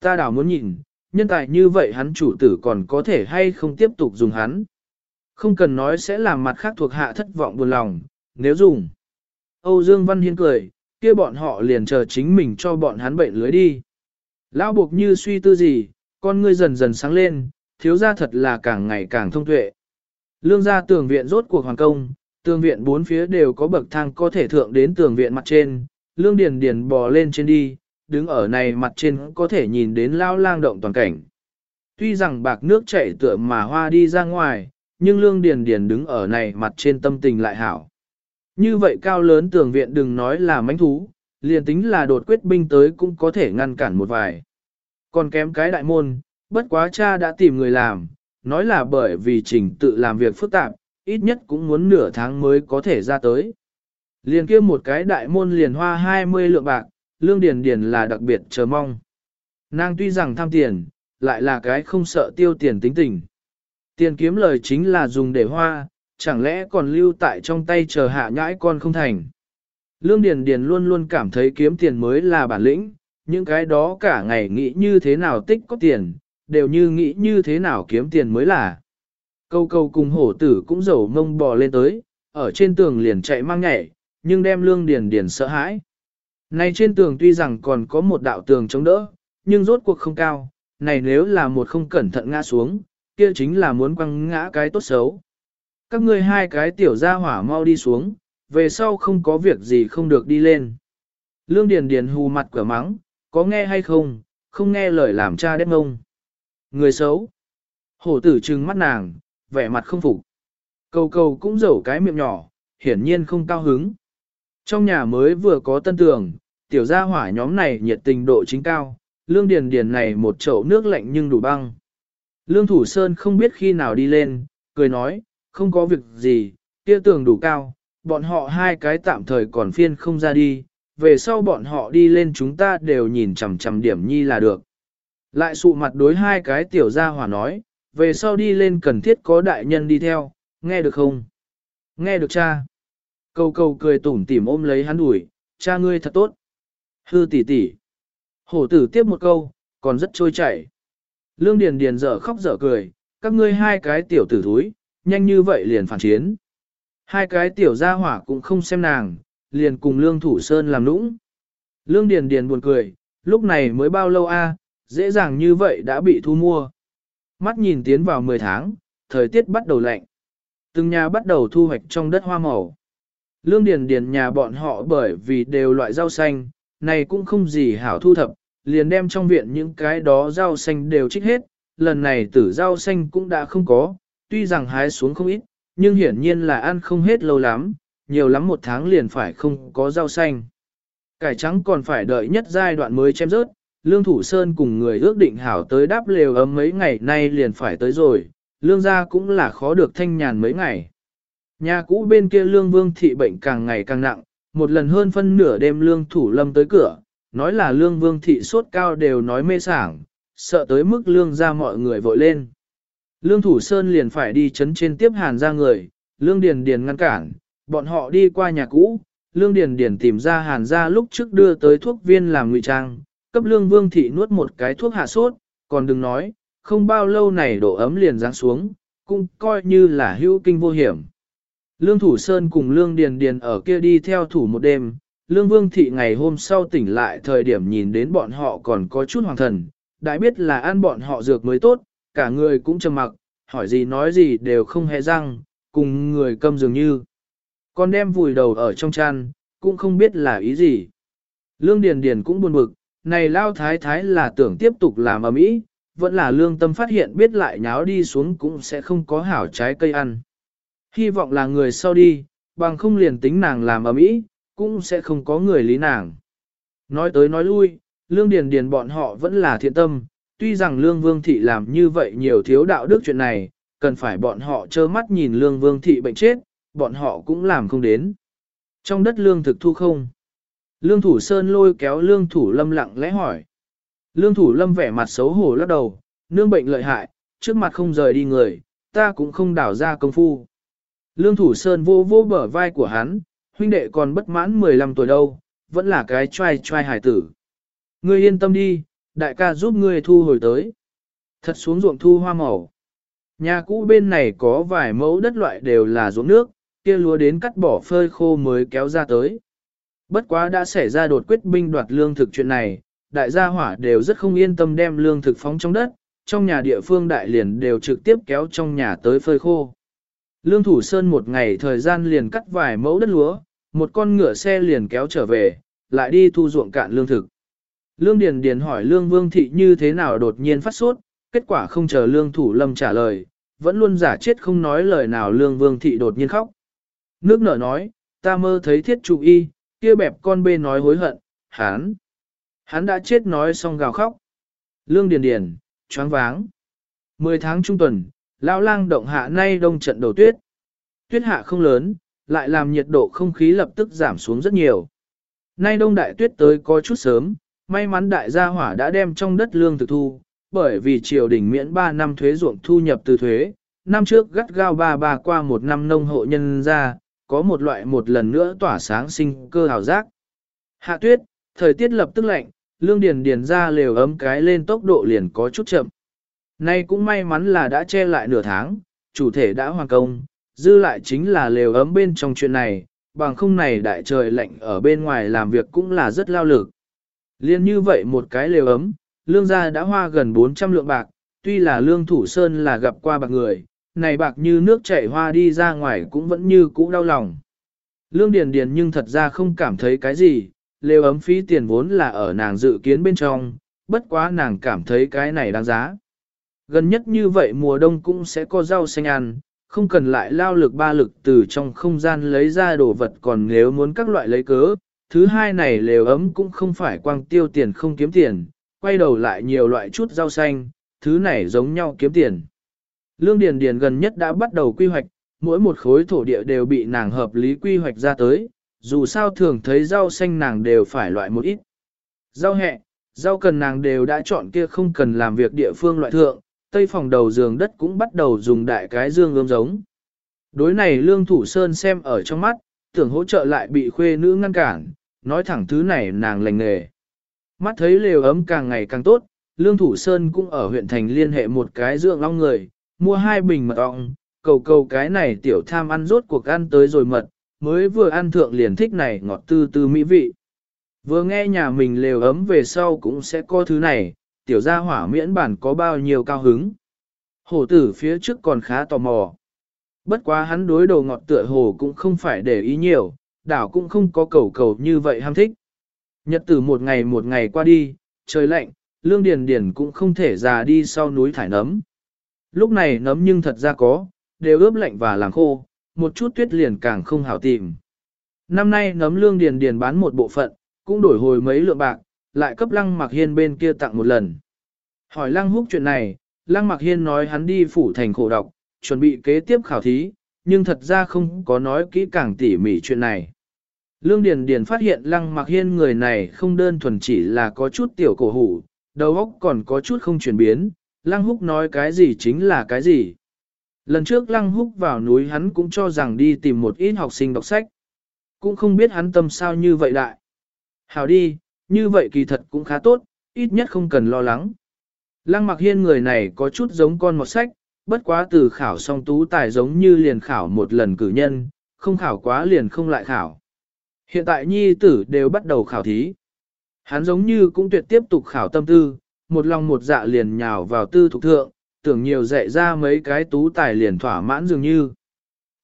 Ta đảo muốn nhìn, nhân tài như vậy hắn chủ tử còn có thể hay không tiếp tục dùng hắn. Không cần nói sẽ làm mặt khác thuộc hạ thất vọng buồn lòng, nếu dùng. Âu Dương Văn Hiên cười, kia bọn họ liền chờ chính mình cho bọn hắn bệnh lưới đi. Lão buộc như suy tư gì, con ngươi dần dần sáng lên, thiếu gia thật là càng ngày càng thông tuệ. Lương gia tường viện rốt cuộc hoàn công, tường viện bốn phía đều có bậc thang có thể thượng đến tường viện mặt trên, lương điền điền bò lên trên đi, đứng ở này mặt trên có thể nhìn đến lao lang động toàn cảnh. Tuy rằng bạc nước chảy tựa mà hoa đi ra ngoài, nhưng lương điền điền đứng ở này mặt trên tâm tình lại hảo. Như vậy cao lớn tường viện đừng nói là mánh thú, liền tính là đột quyết binh tới cũng có thể ngăn cản một vài. Còn kém cái đại môn, bất quá cha đã tìm người làm, nói là bởi vì trình tự làm việc phức tạp, ít nhất cũng muốn nửa tháng mới có thể ra tới. Liền kia một cái đại môn liền hoa 20 lượng bạc, lương điền điền là đặc biệt chờ mong. Nàng tuy rằng tham tiền, lại là cái không sợ tiêu tiền tính tình. Tiền kiếm lời chính là dùng để hoa, chẳng lẽ còn lưu tại trong tay chờ hạ nhãi con không thành. Lương Điền Điền luôn luôn cảm thấy kiếm tiền mới là bản lĩnh, những cái đó cả ngày nghĩ như thế nào tích có tiền, đều như nghĩ như thế nào kiếm tiền mới là. Câu câu cùng hổ tử cũng dầu mông bò lên tới, ở trên tường liền chạy mang nhảy, nhưng đem lương điền điền sợ hãi. Này trên tường tuy rằng còn có một đạo tường chống đỡ, nhưng rốt cuộc không cao, này nếu là một không cẩn thận ngã xuống, kia chính là muốn quăng ngã cái tốt xấu. Các ngươi hai cái tiểu gia hỏa mau đi xuống, về sau không có việc gì không được đi lên. Lương Điền Điền hù mặt cửa mắng, có nghe hay không, không nghe lời làm cha đếp ngông. Người xấu. Hổ tử trừng mắt nàng, vẻ mặt không phục. Cầu cầu cũng rầu cái miệng nhỏ, hiển nhiên không cao hứng. Trong nhà mới vừa có tân tường, tiểu gia hỏa nhóm này nhiệt tình độ chính cao, lương điền điền này một chậu nước lạnh nhưng đủ băng. Lương thủ sơn không biết khi nào đi lên, cười nói, không có việc gì, kia tường đủ cao, bọn họ hai cái tạm thời còn phiên không ra đi, về sau bọn họ đi lên chúng ta đều nhìn chằm chằm điểm nhi là được. Lại sụ mặt đối hai cái tiểu gia hỏa nói, về sau đi lên cần thiết có đại nhân đi theo, nghe được không? Nghe được cha. Cầu cầu cười tủm tỉm ôm lấy hắn ủi, cha ngươi thật tốt. Hư tỷ tỷ. Hổ tử tiếp một câu, còn rất trôi chảy. Lương Điền Điền dở khóc dở cười, các ngươi hai cái tiểu tử thúi, nhanh như vậy liền phản chiến. Hai cái tiểu gia hỏa cũng không xem nàng, liền cùng Lương Thủ Sơn làm nũng. Lương Điền Điền buồn cười, lúc này mới bao lâu a, dễ dàng như vậy đã bị thu mua. Mắt nhìn tiến vào 10 tháng, thời tiết bắt đầu lạnh. Từng nhà bắt đầu thu hoạch trong đất hoa màu. Lương Điền Điền nhà bọn họ bởi vì đều loại rau xanh, này cũng không gì hảo thu thập, liền đem trong viện những cái đó rau xanh đều trích hết, lần này tử rau xanh cũng đã không có, tuy rằng hái xuống không ít, nhưng hiển nhiên là ăn không hết lâu lắm, nhiều lắm một tháng liền phải không có rau xanh. Cải trắng còn phải đợi nhất giai đoạn mới chém rớt, Lương Thủ Sơn cùng người ước định hảo tới đáp lều ấm mấy ngày nay liền phải tới rồi, lương gia cũng là khó được thanh nhàn mấy ngày. Nhà cũ bên kia lương vương thị bệnh càng ngày càng nặng, một lần hơn phân nửa đêm lương thủ lâm tới cửa, nói là lương vương thị sốt cao đều nói mê sảng, sợ tới mức lương ra mọi người vội lên. Lương thủ sơn liền phải đi chấn trên tiếp hàn ra người, lương điền điền ngăn cản, bọn họ đi qua nhà cũ, lương điền điền tìm ra hàn ra lúc trước đưa tới thuốc viên làm ngụy trang, cấp lương vương thị nuốt một cái thuốc hạ sốt, còn đừng nói, không bao lâu này độ ấm liền giáng xuống, cũng coi như là hữu kinh vô hiểm. Lương Thủ Sơn cùng Lương Điền Điền ở kia đi theo thủ một đêm, Lương Vương Thị ngày hôm sau tỉnh lại thời điểm nhìn đến bọn họ còn có chút hoàng thần, đã biết là ăn bọn họ dược mới tốt, cả người cũng trầm mặc, hỏi gì nói gì đều không hề răng, cùng người câm dường như. Còn đem vùi đầu ở trong chăn, cũng không biết là ý gì. Lương Điền Điền cũng buồn bực, này lao thái thái là tưởng tiếp tục làm ở mỹ, vẫn là lương tâm phát hiện biết lại nháo đi xuống cũng sẽ không có hảo trái cây ăn. Hy vọng là người sau đi, bằng không liền tính nàng làm ở mỹ, cũng sẽ không có người lý nàng. Nói tới nói lui, lương điền điền bọn họ vẫn là thiện tâm, tuy rằng lương vương thị làm như vậy nhiều thiếu đạo đức chuyện này, cần phải bọn họ trơ mắt nhìn lương vương thị bệnh chết, bọn họ cũng làm không đến. Trong đất lương thực thu không? Lương thủ sơn lôi kéo lương thủ lâm lặng lẽ hỏi. Lương thủ lâm vẻ mặt xấu hổ lắc đầu, nương bệnh lợi hại, trước mặt không rời đi người, ta cũng không đảo ra công phu. Lương thủ sơn vô vô bờ vai của hắn, huynh đệ còn bất mãn 15 tuổi đâu, vẫn là cái trai trai hải tử. Ngươi yên tâm đi, đại ca giúp ngươi thu hồi tới. Thật xuống ruộng thu hoa màu. Nhà cũ bên này có vài mẫu đất loại đều là ruộng nước, kia lúa đến cắt bỏ phơi khô mới kéo ra tới. Bất quá đã xảy ra đột quyết binh đoạt lương thực chuyện này, đại gia hỏa đều rất không yên tâm đem lương thực phóng trong đất, trong nhà địa phương đại liền đều trực tiếp kéo trong nhà tới phơi khô. Lương Thủ Sơn một ngày thời gian liền cắt vài mẫu đất lúa, một con ngựa xe liền kéo trở về, lại đi thu ruộng cạn lương thực. Lương Điền Điền hỏi Lương Vương Thị như thế nào đột nhiên phát sốt, kết quả không chờ Lương Thủ Lâm trả lời, vẫn luôn giả chết không nói lời nào Lương Vương Thị đột nhiên khóc. Nước nở nói, ta mơ thấy thiết trụ y, kia bẹp con bê nói hối hận, hán. Hắn đã chết nói xong gào khóc. Lương Điền Điền, choáng váng. Mười tháng trung tuần, lão lang động hạ nay đông trận đầu tuyết. Tuyết hạ không lớn, lại làm nhiệt độ không khí lập tức giảm xuống rất nhiều. Nay đông đại tuyết tới có chút sớm, may mắn đại gia hỏa đã đem trong đất lương thực thu, bởi vì triều đình miễn 3 năm thuế ruộng thu nhập từ thuế, năm trước gắt gao ba ba qua một năm nông hộ nhân ra, có một loại một lần nữa tỏa sáng sinh cơ hào giác. Hạ tuyết, thời tiết lập tức lạnh, lương điền điền ra lều ấm cái lên tốc độ liền có chút chậm. Nay cũng may mắn là đã che lại nửa tháng, chủ thể đã hoàn công, dư lại chính là lều ấm bên trong chuyện này, bằng không này đại trời lạnh ở bên ngoài làm việc cũng là rất lao lực. Liên như vậy một cái lều ấm, lương gia đã hoa gần 400 lượng bạc, tuy là lương thủ sơn là gặp qua bạc người, này bạc như nước chảy hoa đi ra ngoài cũng vẫn như cũ đau lòng. Lương Điền Điền nhưng thật ra không cảm thấy cái gì, lều ấm phí tiền vốn là ở nàng dự kiến bên trong, bất quá nàng cảm thấy cái này đáng giá. Gần nhất như vậy mùa đông cũng sẽ có rau xanh ăn, không cần lại lao lực ba lực từ trong không gian lấy ra đồ vật còn nếu muốn các loại lấy cớ. Thứ hai này lều ấm cũng không phải quang tiêu tiền không kiếm tiền, quay đầu lại nhiều loại chút rau xanh, thứ này giống nhau kiếm tiền. Lương Điền Điền gần nhất đã bắt đầu quy hoạch, mỗi một khối thổ địa đều bị nàng hợp lý quy hoạch ra tới, dù sao thường thấy rau xanh nàng đều phải loại một ít. Rau hẹ, rau cần nàng đều đã chọn kia không cần làm việc địa phương loại thượng, tây phòng đầu giường đất cũng bắt đầu dùng đại cái dương ươm giống. Đối này Lương Thủ Sơn xem ở trong mắt, tưởng hỗ trợ lại bị khuê nữ ngăn cản, nói thẳng thứ này nàng lành nghề. Mắt thấy lều ấm càng ngày càng tốt, Lương Thủ Sơn cũng ở huyện thành liên hệ một cái dưỡng long người, mua hai bình mật ong, cầu cầu cái này tiểu tham ăn rốt cuộc ăn tới rồi mật, mới vừa ăn thượng liền thích này ngọt tư tư mỹ vị. Vừa nghe nhà mình lều ấm về sau cũng sẽ có thứ này, tiểu gia hỏa miễn bản có bao nhiêu cao hứng. Hổ tử phía trước còn khá tò mò. Bất quá hắn đối đồ ngọt tựa hồ cũng không phải để ý nhiều, đảo cũng không có cầu cầu như vậy ham thích. Nhật tử một ngày một ngày qua đi, trời lạnh, lương điền điền cũng không thể già đi sau núi thải nấm. Lúc này nấm nhưng thật ra có, đều ướp lạnh và làm khô, một chút tuyết liền càng không hảo tìm. Năm nay nấm lương điền điền bán một bộ phận, cũng đổi hồi mấy lượng bạc, lại cấp lăng mặc hiên bên kia tặng một lần. Hỏi lăng húc chuyện này, lăng mặc hiên nói hắn đi phủ thành khổ độc, chuẩn bị kế tiếp khảo thí, nhưng thật ra không có nói kỹ càng tỉ mỉ chuyện này. Lương Điền Điền phát hiện lăng mặc hiên người này không đơn thuần chỉ là có chút tiểu cổ hủ, đầu óc còn có chút không chuyển biến, lăng húc nói cái gì chính là cái gì. Lần trước lăng húc vào núi hắn cũng cho rằng đi tìm một ít học sinh đọc sách. Cũng không biết hắn tâm sao như vậy đại. Hảo đi, như vậy kỳ thật cũng khá tốt, ít nhất không cần lo lắng. Lăng mặc hiên người này có chút giống con một sách, bất quá từ khảo song tú tài giống như liền khảo một lần cử nhân, không khảo quá liền không lại khảo. Hiện tại nhi tử đều bắt đầu khảo thí. Hắn giống như cũng tuyệt tiếp tục khảo tâm tư, một lòng một dạ liền nhào vào tư thục thượng, tưởng nhiều dạy ra mấy cái tú tài liền thỏa mãn dường như.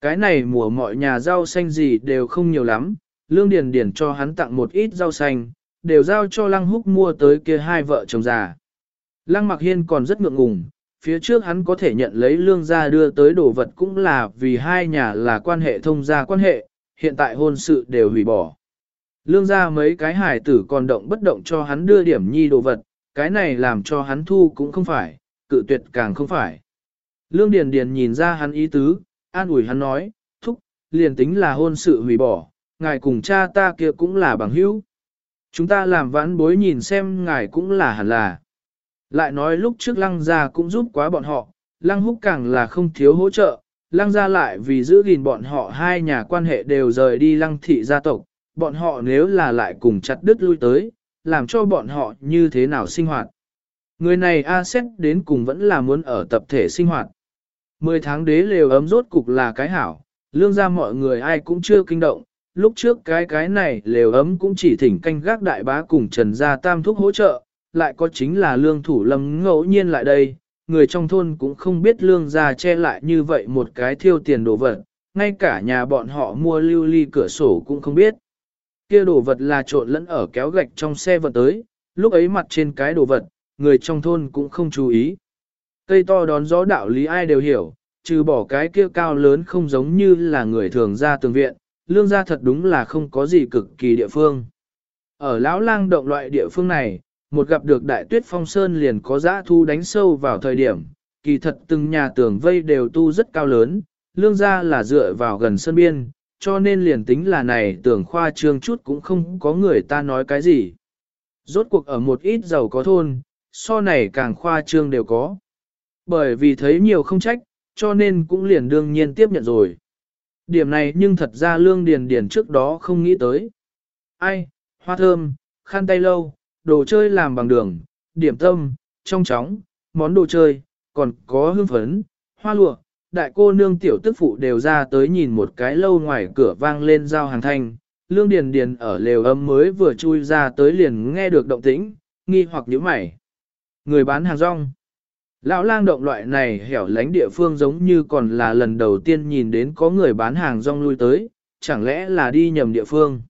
Cái này mùa mọi nhà rau xanh gì đều không nhiều lắm, lương điền điền cho hắn tặng một ít rau xanh, đều giao cho lăng húc mua tới kia hai vợ chồng già. Lăng mặc hiên còn rất ngượng ngùng, phía trước hắn có thể nhận lấy lương gia đưa tới đồ vật cũng là vì hai nhà là quan hệ thông gia quan hệ, hiện tại hôn sự đều hủy bỏ. Lương gia mấy cái hải tử còn động bất động cho hắn đưa điểm nhi đồ vật, cái này làm cho hắn thu cũng không phải, cự tuyệt càng không phải. Lương Điền Điền nhìn ra hắn ý tứ, an ủi hắn nói, thúc, liền tính là hôn sự hủy bỏ, ngài cùng cha ta kia cũng là bằng hữu. Chúng ta làm vãn bối nhìn xem ngài cũng là hẳn là. Lại nói lúc trước lăng gia cũng giúp quá bọn họ, lăng húc càng là không thiếu hỗ trợ, lăng gia lại vì giữ gìn bọn họ hai nhà quan hệ đều rời đi lăng thị gia tộc, bọn họ nếu là lại cùng chặt đứt lui tới, làm cho bọn họ như thế nào sinh hoạt. Người này A xét đến cùng vẫn là muốn ở tập thể sinh hoạt. Mười tháng đế lều ấm rốt cục là cái hảo, lương gia mọi người ai cũng chưa kinh động, lúc trước cái cái này lều ấm cũng chỉ thỉnh canh gác đại bá cùng trần gia tam thúc hỗ trợ, lại có chính là lương thủ lâm ngẫu nhiên lại đây, người trong thôn cũng không biết lương gia che lại như vậy một cái thiêu tiền đồ vật, ngay cả nhà bọn họ mua lưu ly cửa sổ cũng không biết. Kia đồ vật là trộn lẫn ở kéo gạch trong xe vật tới, lúc ấy mặt trên cái đồ vật, người trong thôn cũng không chú ý. Cây to đón gió đạo lý ai đều hiểu, trừ bỏ cái kia cao lớn không giống như là người thường ra tường viện, lương gia thật đúng là không có gì cực kỳ địa phương. Ở lão lang động loại địa phương này, một gặp được đại tuyết phong sơn liền có dã thu đánh sâu vào thời điểm, kỳ thật từng nhà tường vây đều tu rất cao lớn, lương gia là dựa vào gần sân biên, cho nên liền tính là này tưởng khoa trương chút cũng không có người ta nói cái gì. Rốt cuộc ở một ít giàu có thôn, so này càng khoa trương đều có. Bởi vì thấy nhiều không trách, cho nên cũng liền đương nhiên tiếp nhận rồi. Điểm này nhưng thật ra lương điền điền trước đó không nghĩ tới. Ai, hoa thơm, khăn tay lâu, đồ chơi làm bằng đường, điểm tâm, trong chóng, món đồ chơi, còn có hương phấn, hoa lụa, đại cô nương tiểu tức phụ đều ra tới nhìn một cái lâu ngoài cửa vang lên giao hàng thanh, lương điền điền ở lều ấm mới vừa chui ra tới liền nghe được động tĩnh, nghi hoặc nhíu mày. Người bán hàng rong. Lão lang động loại này hẻo lánh địa phương giống như còn là lần đầu tiên nhìn đến có người bán hàng rong lui tới, chẳng lẽ là đi nhầm địa phương.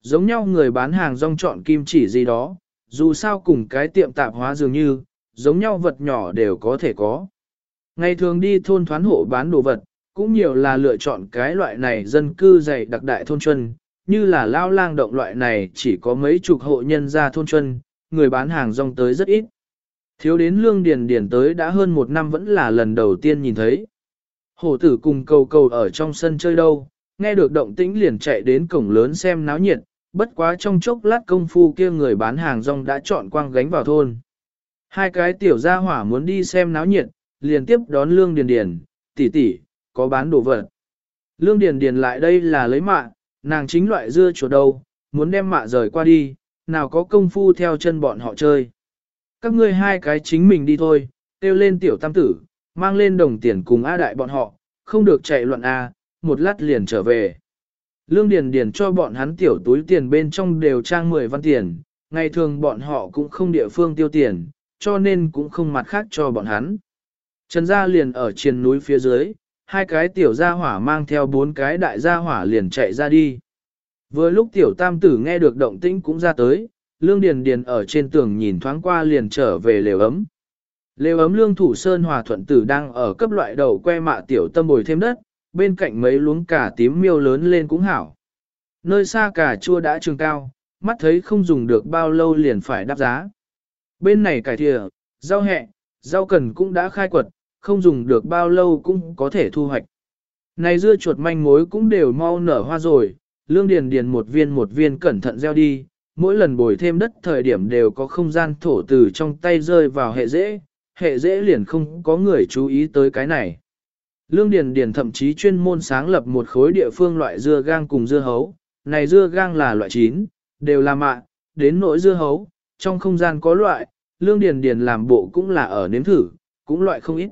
Giống nhau người bán hàng rong chọn kim chỉ gì đó, dù sao cùng cái tiệm tạp hóa dường như, giống nhau vật nhỏ đều có thể có. Ngày thường đi thôn thoán hộ bán đồ vật, cũng nhiều là lựa chọn cái loại này dân cư dày đặc đại thôn chân, như là lao lang động loại này chỉ có mấy chục hộ nhân ra thôn chân, người bán hàng rong tới rất ít. Thiếu đến lương điền điền tới đã hơn một năm vẫn là lần đầu tiên nhìn thấy. Hổ tử cùng cầu cầu ở trong sân chơi đâu, nghe được động tĩnh liền chạy đến cổng lớn xem náo nhiệt, bất quá trong chốc lát công phu kia người bán hàng rong đã chọn quang gánh vào thôn. Hai cái tiểu gia hỏa muốn đi xem náo nhiệt, liền tiếp đón Lương Điền Điền, tỷ tỷ, có bán đồ vật. Lương Điền Điền lại đây là lấy mạ, nàng chính loại dưa chuột đâu, muốn đem mạ rời qua đi, nào có công phu theo chân bọn họ chơi. Các ngươi hai cái chính mình đi thôi, tiêu lên tiểu tam tử, mang lên đồng tiền cùng A đại bọn họ, không được chạy loạn A, một lát liền trở về. Lương Điền Điền cho bọn hắn tiểu túi tiền bên trong đều trang 10 văn tiền, ngày thường bọn họ cũng không địa phương tiêu tiền, cho nên cũng không mặt khác cho bọn hắn. Trần gia liền ở trên núi phía dưới, hai cái tiểu gia hỏa mang theo bốn cái đại gia hỏa liền chạy ra đi. Vừa lúc tiểu tam tử nghe được động tĩnh cũng ra tới, lương điền điền ở trên tường nhìn thoáng qua liền trở về lều ấm. Lều ấm lương thủ sơn hòa thuận tử đang ở cấp loại đầu que mạ tiểu tâm bồi thêm đất, bên cạnh mấy luống cà tím miêu lớn lên cũng hảo. Nơi xa cà chua đã trường cao, mắt thấy không dùng được bao lâu liền phải đáp giá. Bên này cải thìa, rau hẹ, rau cần cũng đã khai quật, không dùng được bao lâu cũng có thể thu hoạch. Này dưa chuột manh mối cũng đều mau nở hoa rồi, lương điền điền một viên một viên cẩn thận gieo đi, mỗi lần bồi thêm đất thời điểm đều có không gian thổ từ trong tay rơi vào hệ dễ, hệ dễ liền không có người chú ý tới cái này. Lương Điền Điền thậm chí chuyên môn sáng lập một khối địa phương loại dưa gang cùng dưa hấu, này dưa gang là loại chín, đều là mạ, đến nỗi dưa hấu, trong không gian có loại, Lương Điền Điền làm bộ cũng là ở nếm thử, cũng loại không ít.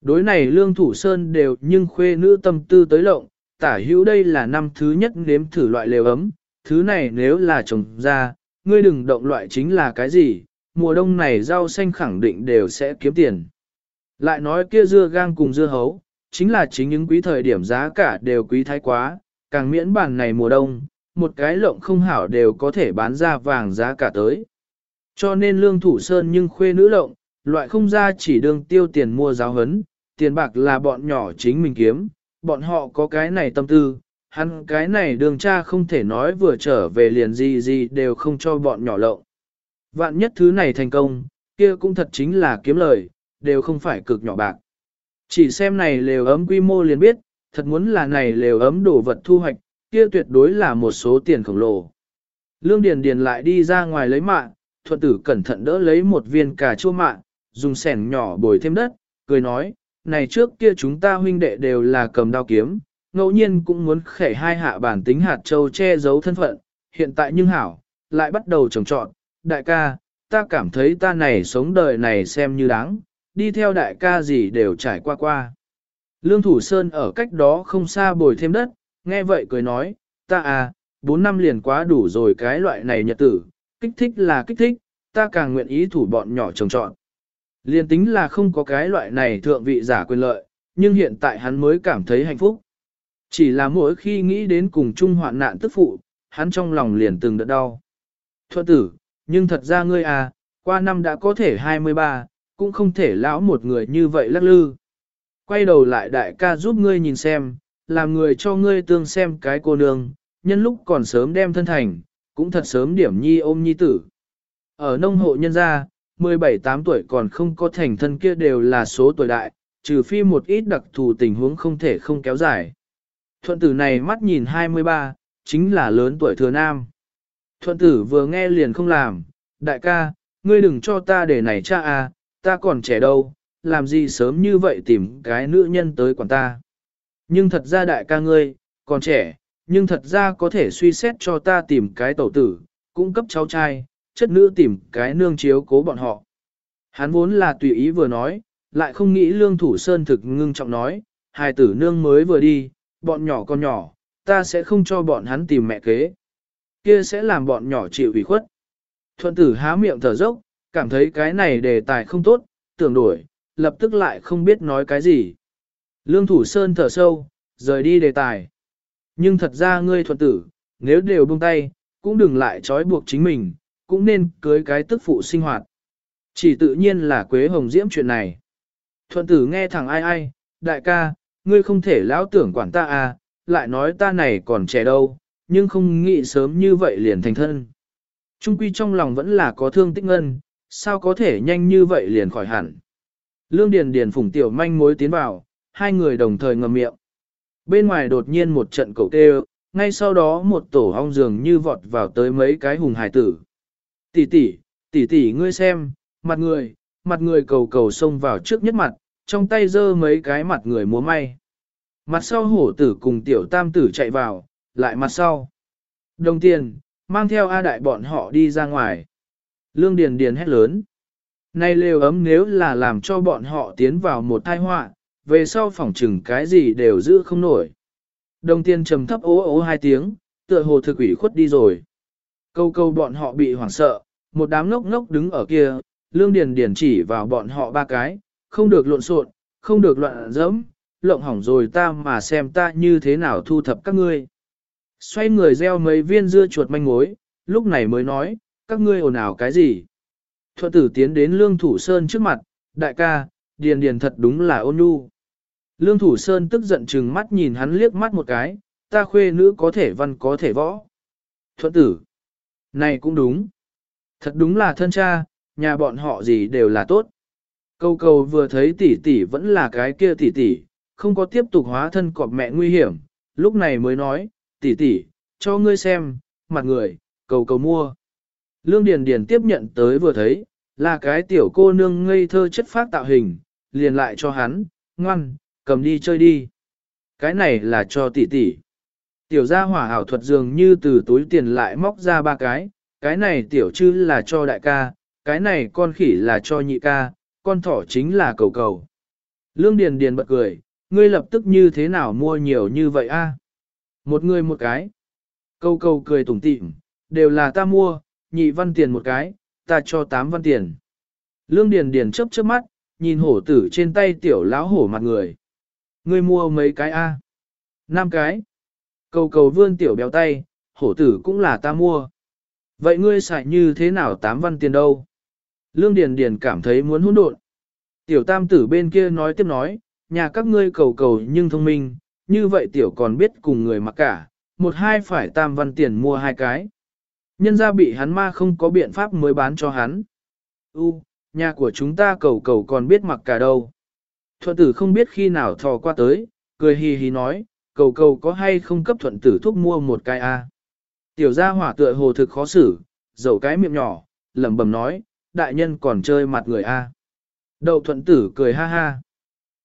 Đối này Lương Thủ Sơn đều nhưng khuê nữ tâm tư tới lộng, tả hữu đây là năm thứ nhất nếm thử loại lều ấm, thứ này nếu là trồng ra, ngươi đừng động loại chính là cái gì, mùa đông này rau xanh khẳng định đều sẽ kiếm tiền. Lại nói kia dưa gang cùng dưa hấu, chính là chính những quý thời điểm giá cả đều quý thái quá, càng miễn bản này mùa đông, một cái lộng không hảo đều có thể bán ra vàng giá cả tới. Cho nên lương thủ sơn nhưng khuê nữ lộng, loại không ra chỉ đương tiêu tiền mua giáo hấn, tiền bạc là bọn nhỏ chính mình kiếm, bọn họ có cái này tâm tư, hắn cái này đường cha không thể nói vừa trở về liền gì gì đều không cho bọn nhỏ lộng. Vạn nhất thứ này thành công, kia cũng thật chính là kiếm lời, đều không phải cực nhỏ bạc. Chỉ xem này lều ấm quy mô liền biết, thật muốn là này lều ấm đồ vật thu hoạch, kia tuyệt đối là một số tiền khổng lồ. Lương Điền Điền lại đi ra ngoài lấy mạng, thuận tử cẩn thận đỡ lấy một viên cà chua mạng, dùng sẻng nhỏ bồi thêm đất, cười nói, này trước kia chúng ta huynh đệ đều là cầm đao kiếm, ngẫu nhiên cũng muốn khẻ hai hạ bản tính hạt châu che giấu thân phận, hiện tại nhưng hảo, lại bắt đầu trồng trọn, đại ca, ta cảm thấy ta này sống đời này xem như đáng, đi theo đại ca gì đều trải qua qua. Lương Thủ Sơn ở cách đó không xa bồi thêm đất, nghe vậy cười nói, ta à, 4 năm liền quá đủ rồi cái loại này nhật tử, kích thích là kích thích, ta càng nguyện ý thủ bọn nhỏ trồng trọn. Liên tính là không có cái loại này thượng vị giả quyền lợi, nhưng hiện tại hắn mới cảm thấy hạnh phúc. Chỉ là mỗi khi nghĩ đến cùng chung hoạn nạn tức phụ, hắn trong lòng liền từng đợt đau. Thuận tử, nhưng thật ra ngươi à, qua năm đã có thể 23, cũng không thể lão một người như vậy lắc lư. Quay đầu lại đại ca giúp ngươi nhìn xem, làm người cho ngươi tương xem cái cô nương, nhân lúc còn sớm đem thân thành, cũng thật sớm điểm nhi ôm nhi tử. Ở nông hộ nhân gia, 17-8 tuổi còn không có thành thân kia đều là số tuổi đại, trừ phi một ít đặc thù tình huống không thể không kéo dài. Thuận tử này mắt nhìn 23, chính là lớn tuổi thừa nam. Thuận tử vừa nghe liền không làm, đại ca, ngươi đừng cho ta để này cha à, ta còn trẻ đâu, làm gì sớm như vậy tìm cái nữ nhân tới quản ta. Nhưng thật ra đại ca ngươi, còn trẻ, nhưng thật ra có thể suy xét cho ta tìm cái tẩu tử, cung cấp cháu trai, chất nữ tìm cái nương chiếu cố bọn họ. Hắn vốn là tùy ý vừa nói, lại không nghĩ lương thủ sơn thực ngưng trọng nói, hài tử nương mới vừa đi, bọn nhỏ con nhỏ, ta sẽ không cho bọn hắn tìm mẹ kế. Kia sẽ làm bọn nhỏ chịu ủy khuất. Thuận tử há miệng thở dốc, cảm thấy cái này đề tài không tốt, tưởng đổi, lập tức lại không biết nói cái gì. Lương thủ sơn thở sâu, rời đi đề tài. Nhưng thật ra ngươi thuận tử, nếu đều buông tay, cũng đừng lại trói buộc chính mình, cũng nên cưới cái tức phụ sinh hoạt. Chỉ tự nhiên là Quế Hồng Diễm chuyện này. Thuận tử nghe thẳng ai ai, đại ca, ngươi không thể lão tưởng quản ta à, lại nói ta này còn trẻ đâu, nhưng không nghĩ sớm như vậy liền thành thân. Trung quy trong lòng vẫn là có thương tích ngân, sao có thể nhanh như vậy liền khỏi hẳn. Lương Điền Điền phủng tiểu manh mối tiến vào, hai người đồng thời ngậm miệng. Bên ngoài đột nhiên một trận cầu kêu, ngay sau đó một tổ ong dường như vọt vào tới mấy cái hùng hải tử. Tỷ tỷ, tỷ tỷ ngươi xem, mặt người, mặt người cầu cầu xông vào trước nhất mặt, trong tay giơ mấy cái mặt người múa may. Mặt sau hổ tử cùng tiểu tam tử chạy vào, lại mặt sau. Đồng tiền, mang theo A đại bọn họ đi ra ngoài. Lương Điền Điền hét lớn. Nay lều ấm nếu là làm cho bọn họ tiến vào một tai họa, về sau phòng trừng cái gì đều giữ không nổi. Đồng tiền trầm thấp ố ố hai tiếng, tựa hồ thực ủy khuất đi rồi. Câu câu bọn họ bị hoảng sợ, một đám ngốc ngốc đứng ở kia, lương điền điền chỉ vào bọn họ ba cái, không được lộn xộn, không được loạn dẫm, lộng hỏng rồi ta mà xem ta như thế nào thu thập các ngươi. Xoay người gieo mấy viên dưa chuột manh mối, lúc này mới nói, các ngươi ồn ào cái gì. Thuận tử tiến đến lương thủ sơn trước mặt, đại ca, điền điền thật đúng là ôn nhu. Lương thủ sơn tức giận chừng mắt nhìn hắn liếc mắt một cái, ta khuê nữ có thể văn có thể võ. Thuận tử, này cũng đúng. Thật đúng là thân cha, nhà bọn họ gì đều là tốt. Câu cầu vừa thấy tỷ tỷ vẫn là cái kia tỷ tỷ, không có tiếp tục hóa thân cọp mẹ nguy hiểm, lúc này mới nói, tỷ tỷ, cho ngươi xem, mặt người, cầu cầu mua. Lương Điền Điền tiếp nhận tới vừa thấy, là cái tiểu cô nương ngây thơ chất phát tạo hình, liền lại cho hắn, ngoan, cầm đi chơi đi. Cái này là cho tỷ tỷ. Tiểu gia hỏa ảo thuật dường như từ túi tiền lại móc ra ba cái, cái này tiểu chư là cho đại ca, cái này con khỉ là cho nhị ca, con thỏ chính là cầu cầu. Lương Điền Điền bật cười, ngươi lập tức như thế nào mua nhiều như vậy a? Một người một cái. Câu câu cười tủm tỉm, đều là ta mua, nhị văn tiền một cái, ta cho tám văn tiền. Lương Điền Điền chớp chớp mắt, nhìn hổ tử trên tay tiểu lão hổ mặt người. Ngươi mua mấy cái a? Năm cái. Cầu cầu vươn tiểu béo tay, hổ tử cũng là ta mua. Vậy ngươi xài như thế nào tám văn tiền đâu? Lương Điền Điền cảm thấy muốn hỗn độn. Tiểu tam tử bên kia nói tiếp nói, nhà các ngươi cầu cầu nhưng thông minh, như vậy tiểu còn biết cùng người mặc cả, một hai phải tam văn tiền mua hai cái. Nhân ra bị hắn ma không có biện pháp mới bán cho hắn. U, nhà của chúng ta cầu cầu còn biết mặc cả đâu. Thuận tử không biết khi nào thò qua tới, cười hì hì nói, cầu cầu có hay không cấp thuận tử thuốc mua một cái a? Tiểu gia hỏa tựa hồ thực khó xử, dầu cái miệng nhỏ, lẩm bẩm nói, đại nhân còn chơi mặt người a. Đậu thuận tử cười ha ha.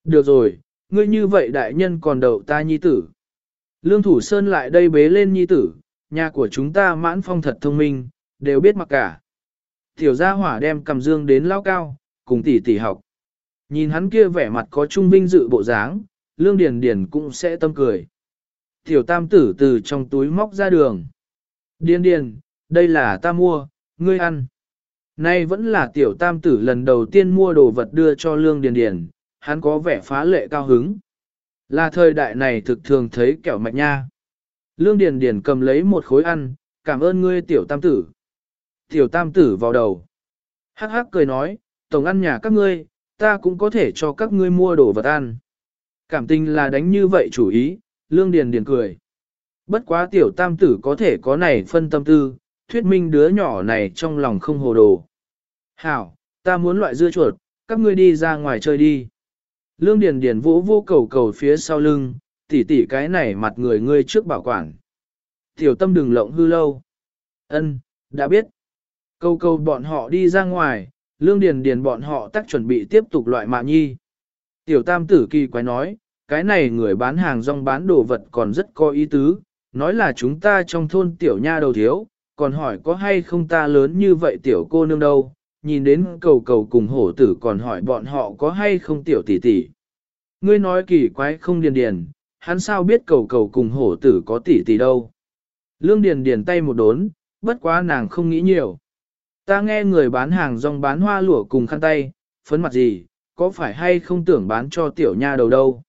Được rồi, ngươi như vậy đại nhân còn đậu ta nhi tử. Lương Thủ Sơn lại đây bế lên nhi tử, nhà của chúng ta mãn phong thật thông minh, đều biết mặc cả. Tiểu gia hỏa đem cầm dương đến lao cao, cùng tỷ tỷ học. Nhìn hắn kia vẻ mặt có trung vinh dự bộ dáng, Lương Điền Điền cũng sẽ tâm cười. Tiểu tam tử từ trong túi móc ra đường. Điền điền, đây là ta mua, ngươi ăn. Nay vẫn là tiểu tam tử lần đầu tiên mua đồ vật đưa cho Lương Điền Điền, hắn có vẻ phá lệ cao hứng. Là thời đại này thực thường thấy kẻo mạch nha. Lương Điền Điền cầm lấy một khối ăn, cảm ơn ngươi tiểu tam tử. Tiểu tam tử vào đầu. Hắc hắc cười nói, tổng ăn nhà các ngươi, ta cũng có thể cho các ngươi mua đồ vật ăn. Cảm tình là đánh như vậy chủ ý, Lương Điền Điền cười. Bất quá tiểu tam tử có thể có này phân tâm tư, thuyết minh đứa nhỏ này trong lòng không hồ đồ. Hảo, ta muốn loại dưa chuột, các ngươi đi ra ngoài chơi đi. Lương Điền Điền vỗ vô cầu cầu phía sau lưng, tỉ tỉ cái này mặt người ngươi trước bảo quản. Tiểu tâm đừng lộng hư lâu. Ân, đã biết. Cầu cầu bọn họ đi ra ngoài, Lương Điền Điền bọn họ tắc chuẩn bị tiếp tục loại mạ nhi. Tiểu tam tử kỳ quái nói, cái này người bán hàng rong bán đồ vật còn rất có ý tứ, nói là chúng ta trong thôn tiểu nha đầu thiếu, còn hỏi có hay không ta lớn như vậy tiểu cô nương đâu, nhìn đến cầu cầu cùng hổ tử còn hỏi bọn họ có hay không tiểu tỷ tỷ. Ngươi nói kỳ quái không điền điền, hắn sao biết cầu cầu cùng hổ tử có tỷ tỷ đâu. Lương điền điền tay một đốn, bất quá nàng không nghĩ nhiều. Ta nghe người bán hàng rong bán hoa lụa cùng khăn tay, phấn mặt gì, có phải hay không tưởng bán cho tiểu nha đầu đâu.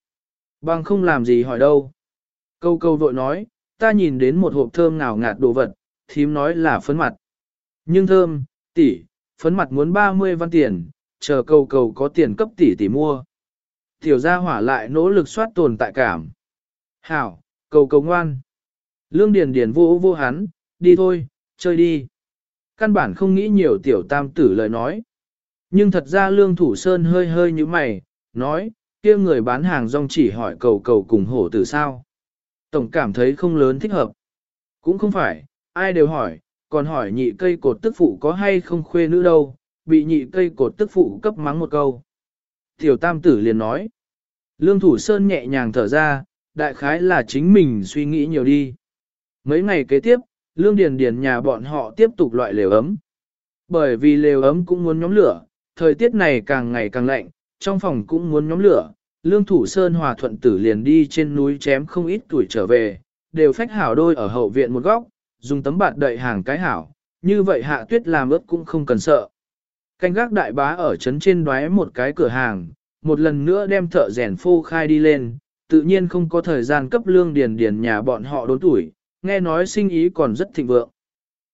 Bằng không làm gì hỏi đâu. Câu câu vội nói, ta nhìn đến một hộp thơm ngào ngạt đồ vật, thím nói là phấn mặt. Nhưng thơm, tỷ, phấn mặt muốn 30 văn tiền, chờ cầu cầu có tiền cấp tỷ tỷ mua. Tiểu gia hỏa lại nỗ lực soát tồn tại cảm. Hảo, cầu cầu ngoan. Lương Điền Điền vô vô hắn, đi thôi, chơi đi. Căn bản không nghĩ nhiều tiểu tam tử lời nói. Nhưng thật ra Lương Thủ Sơn hơi hơi như mày, nói, kia người bán hàng rong chỉ hỏi cầu cầu cùng hổ tử sao. Tổng cảm thấy không lớn thích hợp. Cũng không phải, ai đều hỏi, còn hỏi nhị cây cột tức phụ có hay không khuê nữ đâu, bị nhị cây cột tức phụ cấp mắng một câu. Tiểu tam tử liền nói. Lương Thủ Sơn nhẹ nhàng thở ra, đại khái là chính mình suy nghĩ nhiều đi. Mấy ngày kế tiếp, Lương Điền Điền nhà bọn họ tiếp tục loại lều ấm. Bởi vì lều ấm cũng muốn nhóm lửa, thời tiết này càng ngày càng lạnh, trong phòng cũng muốn nhóm lửa. Lương Thủ Sơn hòa thuận tử liền đi trên núi chém không ít tuổi trở về, đều phách hảo đôi ở hậu viện một góc, dùng tấm bạt đậy hàng cái hảo, như vậy hạ tuyết làm ướt cũng không cần sợ. Canh gác đại bá ở trấn trên đoái một cái cửa hàng, một lần nữa đem thợ rèn phô khai đi lên, tự nhiên không có thời gian cấp lương điền điền nhà bọn họ đốn tuổi, nghe nói sinh ý còn rất thịnh vượng.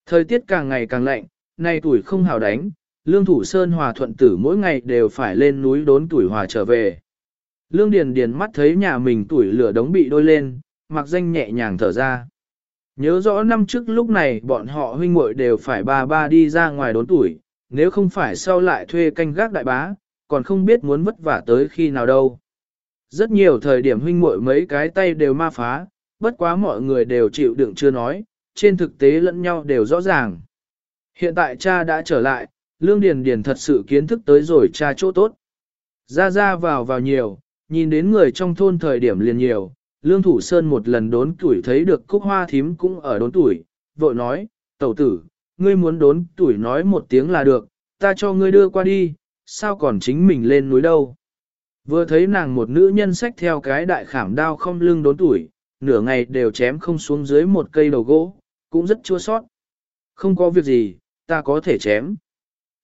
Thời tiết càng ngày càng lạnh, nay tuổi không hào đánh, lương thủ sơn hòa thuận tử mỗi ngày đều phải lên núi đốn tuổi hòa trở về. Lương điền điền mắt thấy nhà mình tuổi lửa đống bị đôi lên, mặc danh nhẹ nhàng thở ra. Nhớ rõ năm trước lúc này bọn họ huynh muội đều phải ba ba đi ra ngoài đốn tuổi, nếu không phải sau lại thuê canh gác đại bá, còn không biết muốn vất vả tới khi nào đâu. Rất nhiều thời điểm huynh muội mấy cái tay đều ma phá, bất quá mọi người đều chịu đựng chưa nói, trên thực tế lẫn nhau đều rõ ràng. Hiện tại cha đã trở lại, Lương Điền Điền thật sự kiến thức tới rồi cha chỗ tốt. Ra ra vào vào nhiều, nhìn đến người trong thôn thời điểm liền nhiều, Lương Thủ Sơn một lần đốn tuổi thấy được cúc hoa thím cũng ở đốn tuổi, vội nói, tẩu tử, ngươi muốn đốn tuổi nói một tiếng là được, ta cho ngươi đưa qua đi, sao còn chính mình lên núi đâu. Vừa thấy nàng một nữ nhân sách theo cái đại khảm đao không lưng đốn tuổi, nửa ngày đều chém không xuống dưới một cây đầu gỗ, cũng rất chua sót. Không có việc gì, ta có thể chém.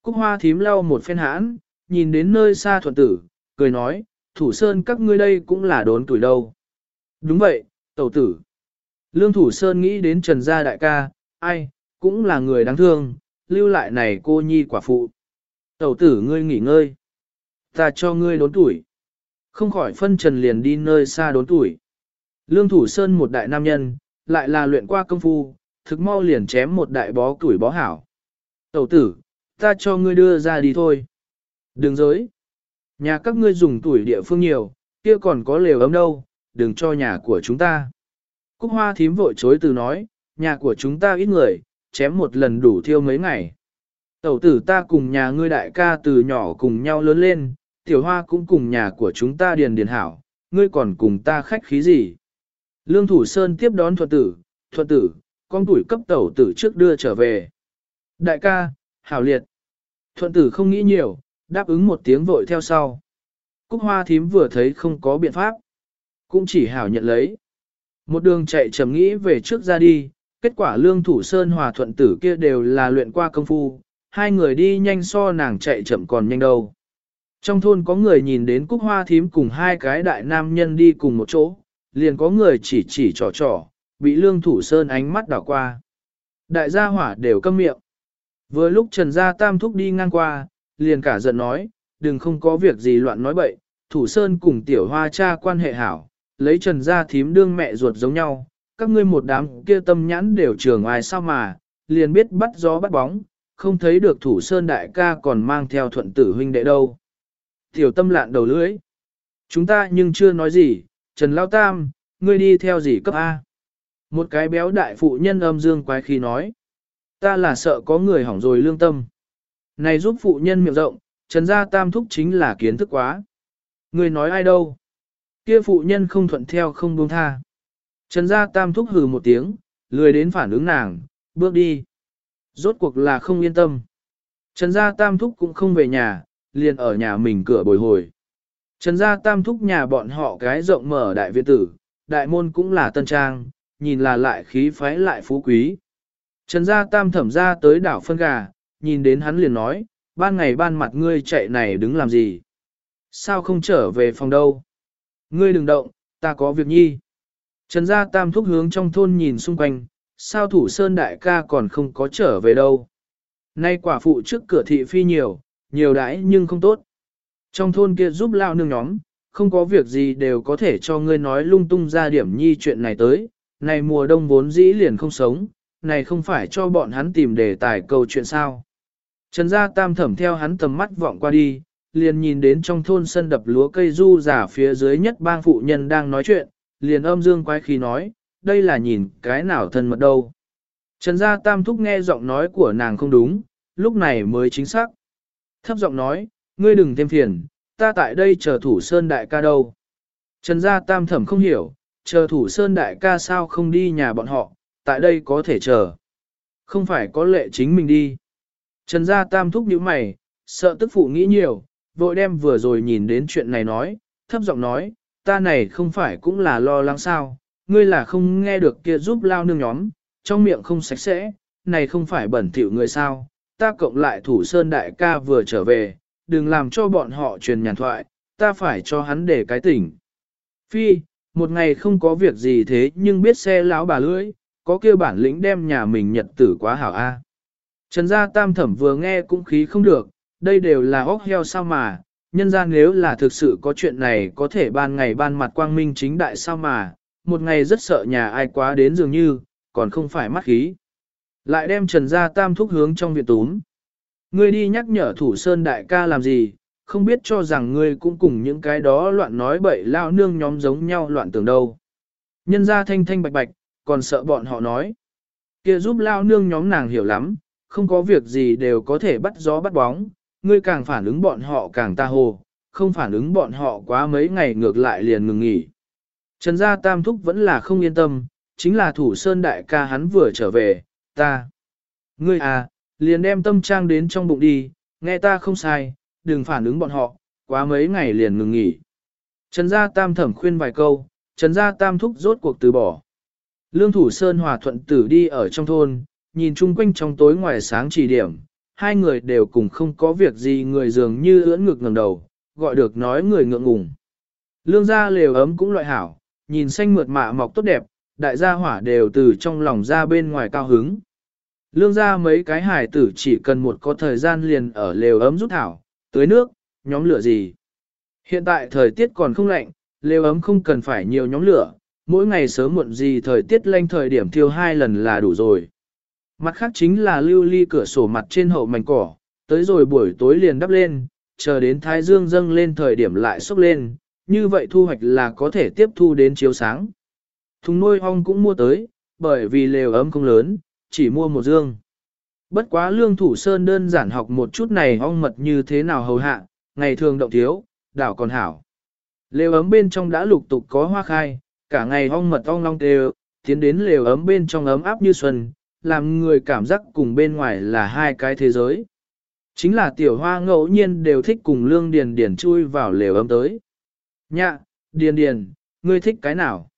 Cúc hoa thím lau một phen hãn, nhìn đến nơi xa thuận tử, cười nói, thủ sơn các ngươi đây cũng là đốn tuổi đâu. Đúng vậy, tẩu tử. Lương thủ sơn nghĩ đến trần gia đại ca, ai, cũng là người đáng thương, lưu lại này cô nhi quả phụ. Tẩu tử ngươi nghỉ ngơi. Ta cho ngươi đốn tuổi. Không khỏi phân trần liền đi nơi xa đốn tuổi. Lương Thủ Sơn một đại nam nhân, lại là luyện qua công phu, thực mau liền chém một đại bó tuổi bó hảo. Tẩu tử, ta cho ngươi đưa ra đi thôi. Đừng dối. Nhà các ngươi dùng tuổi địa phương nhiều, kia còn có lều ấm đâu, đừng cho nhà của chúng ta. Cúc hoa thím vội chối từ nói, nhà của chúng ta ít người, chém một lần đủ thiêu mấy ngày. Tẩu tử ta cùng nhà ngươi đại ca từ nhỏ cùng nhau lớn lên, tiểu hoa cũng cùng nhà của chúng ta điền điền hảo, ngươi còn cùng ta khách khí gì. Lương Thủ Sơn tiếp đón thuận tử, thuận tử, con tuổi cấp tẩu tử trước đưa trở về. Đại ca, hảo liệt. Thuận tử không nghĩ nhiều, đáp ứng một tiếng vội theo sau. Cúc hoa thím vừa thấy không có biện pháp. Cũng chỉ hảo nhận lấy. Một đường chạy chậm nghĩ về trước ra đi, kết quả lương thủ sơn hòa thuận tử kia đều là luyện qua công phu, hai người đi nhanh so nàng chạy chậm còn nhanh đâu. Trong thôn có người nhìn đến cúc hoa thím cùng hai cái đại nam nhân đi cùng một chỗ, liền có người chỉ chỉ trò trò, bị lương thủ sơn ánh mắt đảo qua. Đại gia hỏa đều câm miệng. Vừa lúc Trần Gia Tam Thúc đi ngang qua, liền cả giận nói, đừng không có việc gì loạn nói bậy, thủ sơn cùng tiểu hoa cha quan hệ hảo, lấy Trần Gia thím đương mẹ ruột giống nhau, các ngươi một đám kia tâm nhãn đều trường ai sao mà, liền biết bắt gió bắt bóng, không thấy được thủ sơn đại ca còn mang theo thuận tử huynh đệ đâu. Tiểu tâm lạn đầu lưỡi. Chúng ta nhưng chưa nói gì, Trần Lao Tam, ngươi đi theo gì cấp A? Một cái béo đại phụ nhân âm dương quái khi nói. Ta là sợ có người hỏng rồi lương tâm. Này giúp phụ nhân miệng rộng, Trần Gia Tam thúc chính là kiến thức quá. Ngươi nói ai đâu? Kia phụ nhân không thuận theo không buông tha. Trần Gia Tam thúc hừ một tiếng, lười đến phản ứng nàng, bước đi. Rốt cuộc là không yên tâm. Trần gia tam thúc cũng không về nhà, liền ở nhà mình cửa bồi hồi. Trần gia tam thúc nhà bọn họ cái rộng mở đại viện tử, đại môn cũng là tân trang, nhìn là lại khí phái lại phú quý. Trần gia tam thẩm ra tới đảo phân gà, nhìn đến hắn liền nói, ban ngày ban mặt ngươi chạy này đứng làm gì? Sao không trở về phòng đâu? Ngươi đừng động, ta có việc nhi. Trần gia tam thúc hướng trong thôn nhìn xung quanh, sao thủ sơn đại ca còn không có trở về đâu? Nay quả phụ trước cửa thị phi nhiều, nhiều đãi nhưng không tốt. Trong thôn kia giúp lao nương nhóm, không có việc gì đều có thể cho ngươi nói lung tung ra điểm nhi chuyện này tới, này mùa đông vốn dĩ liền không sống, này không phải cho bọn hắn tìm đề tài câu chuyện sao. Trần gia tam thẩm theo hắn tầm mắt vọng qua đi, liền nhìn đến trong thôn sân đập lúa cây du giả phía dưới nhất bang phụ nhân đang nói chuyện, liền âm dương quái khí nói, đây là nhìn cái nào thân mật đâu. Trần gia tam thúc nghe giọng nói của nàng không đúng, lúc này mới chính xác. Thấp giọng nói, ngươi đừng thêm phiền, ta tại đây chờ thủ sơn đại ca đâu. Trần gia tam thẩm không hiểu, chờ thủ sơn đại ca sao không đi nhà bọn họ, tại đây có thể chờ. Không phải có lệ chính mình đi. Trần gia tam thúc nhíu mày, sợ tức phụ nghĩ nhiều, vội đem vừa rồi nhìn đến chuyện này nói, thấp giọng nói, ta này không phải cũng là lo lắng sao, ngươi là không nghe được kia giúp lao nương nhóm, trong miệng không sạch sẽ, này không phải bẩn thỉu người sao, ta cộng lại thủ sơn đại ca vừa trở về, đừng làm cho bọn họ truyền nhàn thoại, ta phải cho hắn để cái tỉnh. Phi, một ngày không có việc gì thế nhưng biết xe lão bà lưỡi, có kêu bản lĩnh đem nhà mình nhật tử quá hảo a. Trần gia tam thẩm vừa nghe cũng khí không được, đây đều là óc heo sao mà, nhân ra nếu là thực sự có chuyện này có thể ban ngày ban mặt quang minh chính đại sao mà, một ngày rất sợ nhà ai quá đến dường như, còn không phải mắt khí. Lại đem trần gia tam thúc hướng trong viện túm. Ngươi đi nhắc nhở thủ sơn đại ca làm gì, không biết cho rằng ngươi cũng cùng những cái đó loạn nói bậy lao nương nhóm giống nhau loạn tưởng đâu. Nhân ra thanh thanh bạch bạch, còn sợ bọn họ nói. kia giúp lao nương nhóm nàng hiểu lắm, không có việc gì đều có thể bắt gió bắt bóng, ngươi càng phản ứng bọn họ càng ta hồ, không phản ứng bọn họ quá mấy ngày ngược lại liền ngừng nghỉ. Trần gia tam thúc vẫn là không yên tâm, chính là thủ sơn đại ca hắn vừa trở về, ta. Ngươi à, liền đem tâm trang đến trong bụng đi, nghe ta không sai, đừng phản ứng bọn họ, quá mấy ngày liền ngừng nghỉ. Trần gia tam thẩm khuyên vài câu, trần gia tam thúc rốt cuộc từ bỏ. Lương thủ sơn hòa thuận tử đi ở trong thôn, nhìn chung quanh trong tối ngoài sáng chỉ điểm, hai người đều cùng không có việc gì người dường như ưỡn ngực ngẩng đầu, gọi được nói người ngượng ngùng. Lương gia lều ấm cũng loại hảo, nhìn xanh mượt mạ mọc tốt đẹp, đại gia hỏa đều từ trong lòng ra bên ngoài cao hứng. Lương gia mấy cái hải tử chỉ cần một có thời gian liền ở lều ấm rút thảo, tưới nước, nhóm lửa gì. Hiện tại thời tiết còn không lạnh, lều ấm không cần phải nhiều nhóm lửa, mỗi ngày sớm muộn gì thời tiết lanh thời điểm thiêu hai lần là đủ rồi. Mặt khác chính là lưu ly cửa sổ mặt trên hậu mảnh cỏ, tới rồi buổi tối liền đắp lên, chờ đến thái dương dâng lên thời điểm lại sốc lên, như vậy thu hoạch là có thể tiếp thu đến chiếu sáng. Thùng nuôi ong cũng mua tới, bởi vì lều ấm không lớn, chỉ mua một dương. Bất quá lương thủ sơn đơn giản học một chút này ong mật như thế nào hầu hạ, ngày thường động thiếu, đảo còn hảo. Lều ấm bên trong đã lục tục có hoa khai, cả ngày ong mật ong long đều, tiến đến lều ấm bên trong ấm áp như xuân, làm người cảm giác cùng bên ngoài là hai cái thế giới. Chính là tiểu hoa ngẫu nhiên đều thích cùng lương điền điền chui vào lều ấm tới. Nhạ, điền điền, ngươi thích cái nào?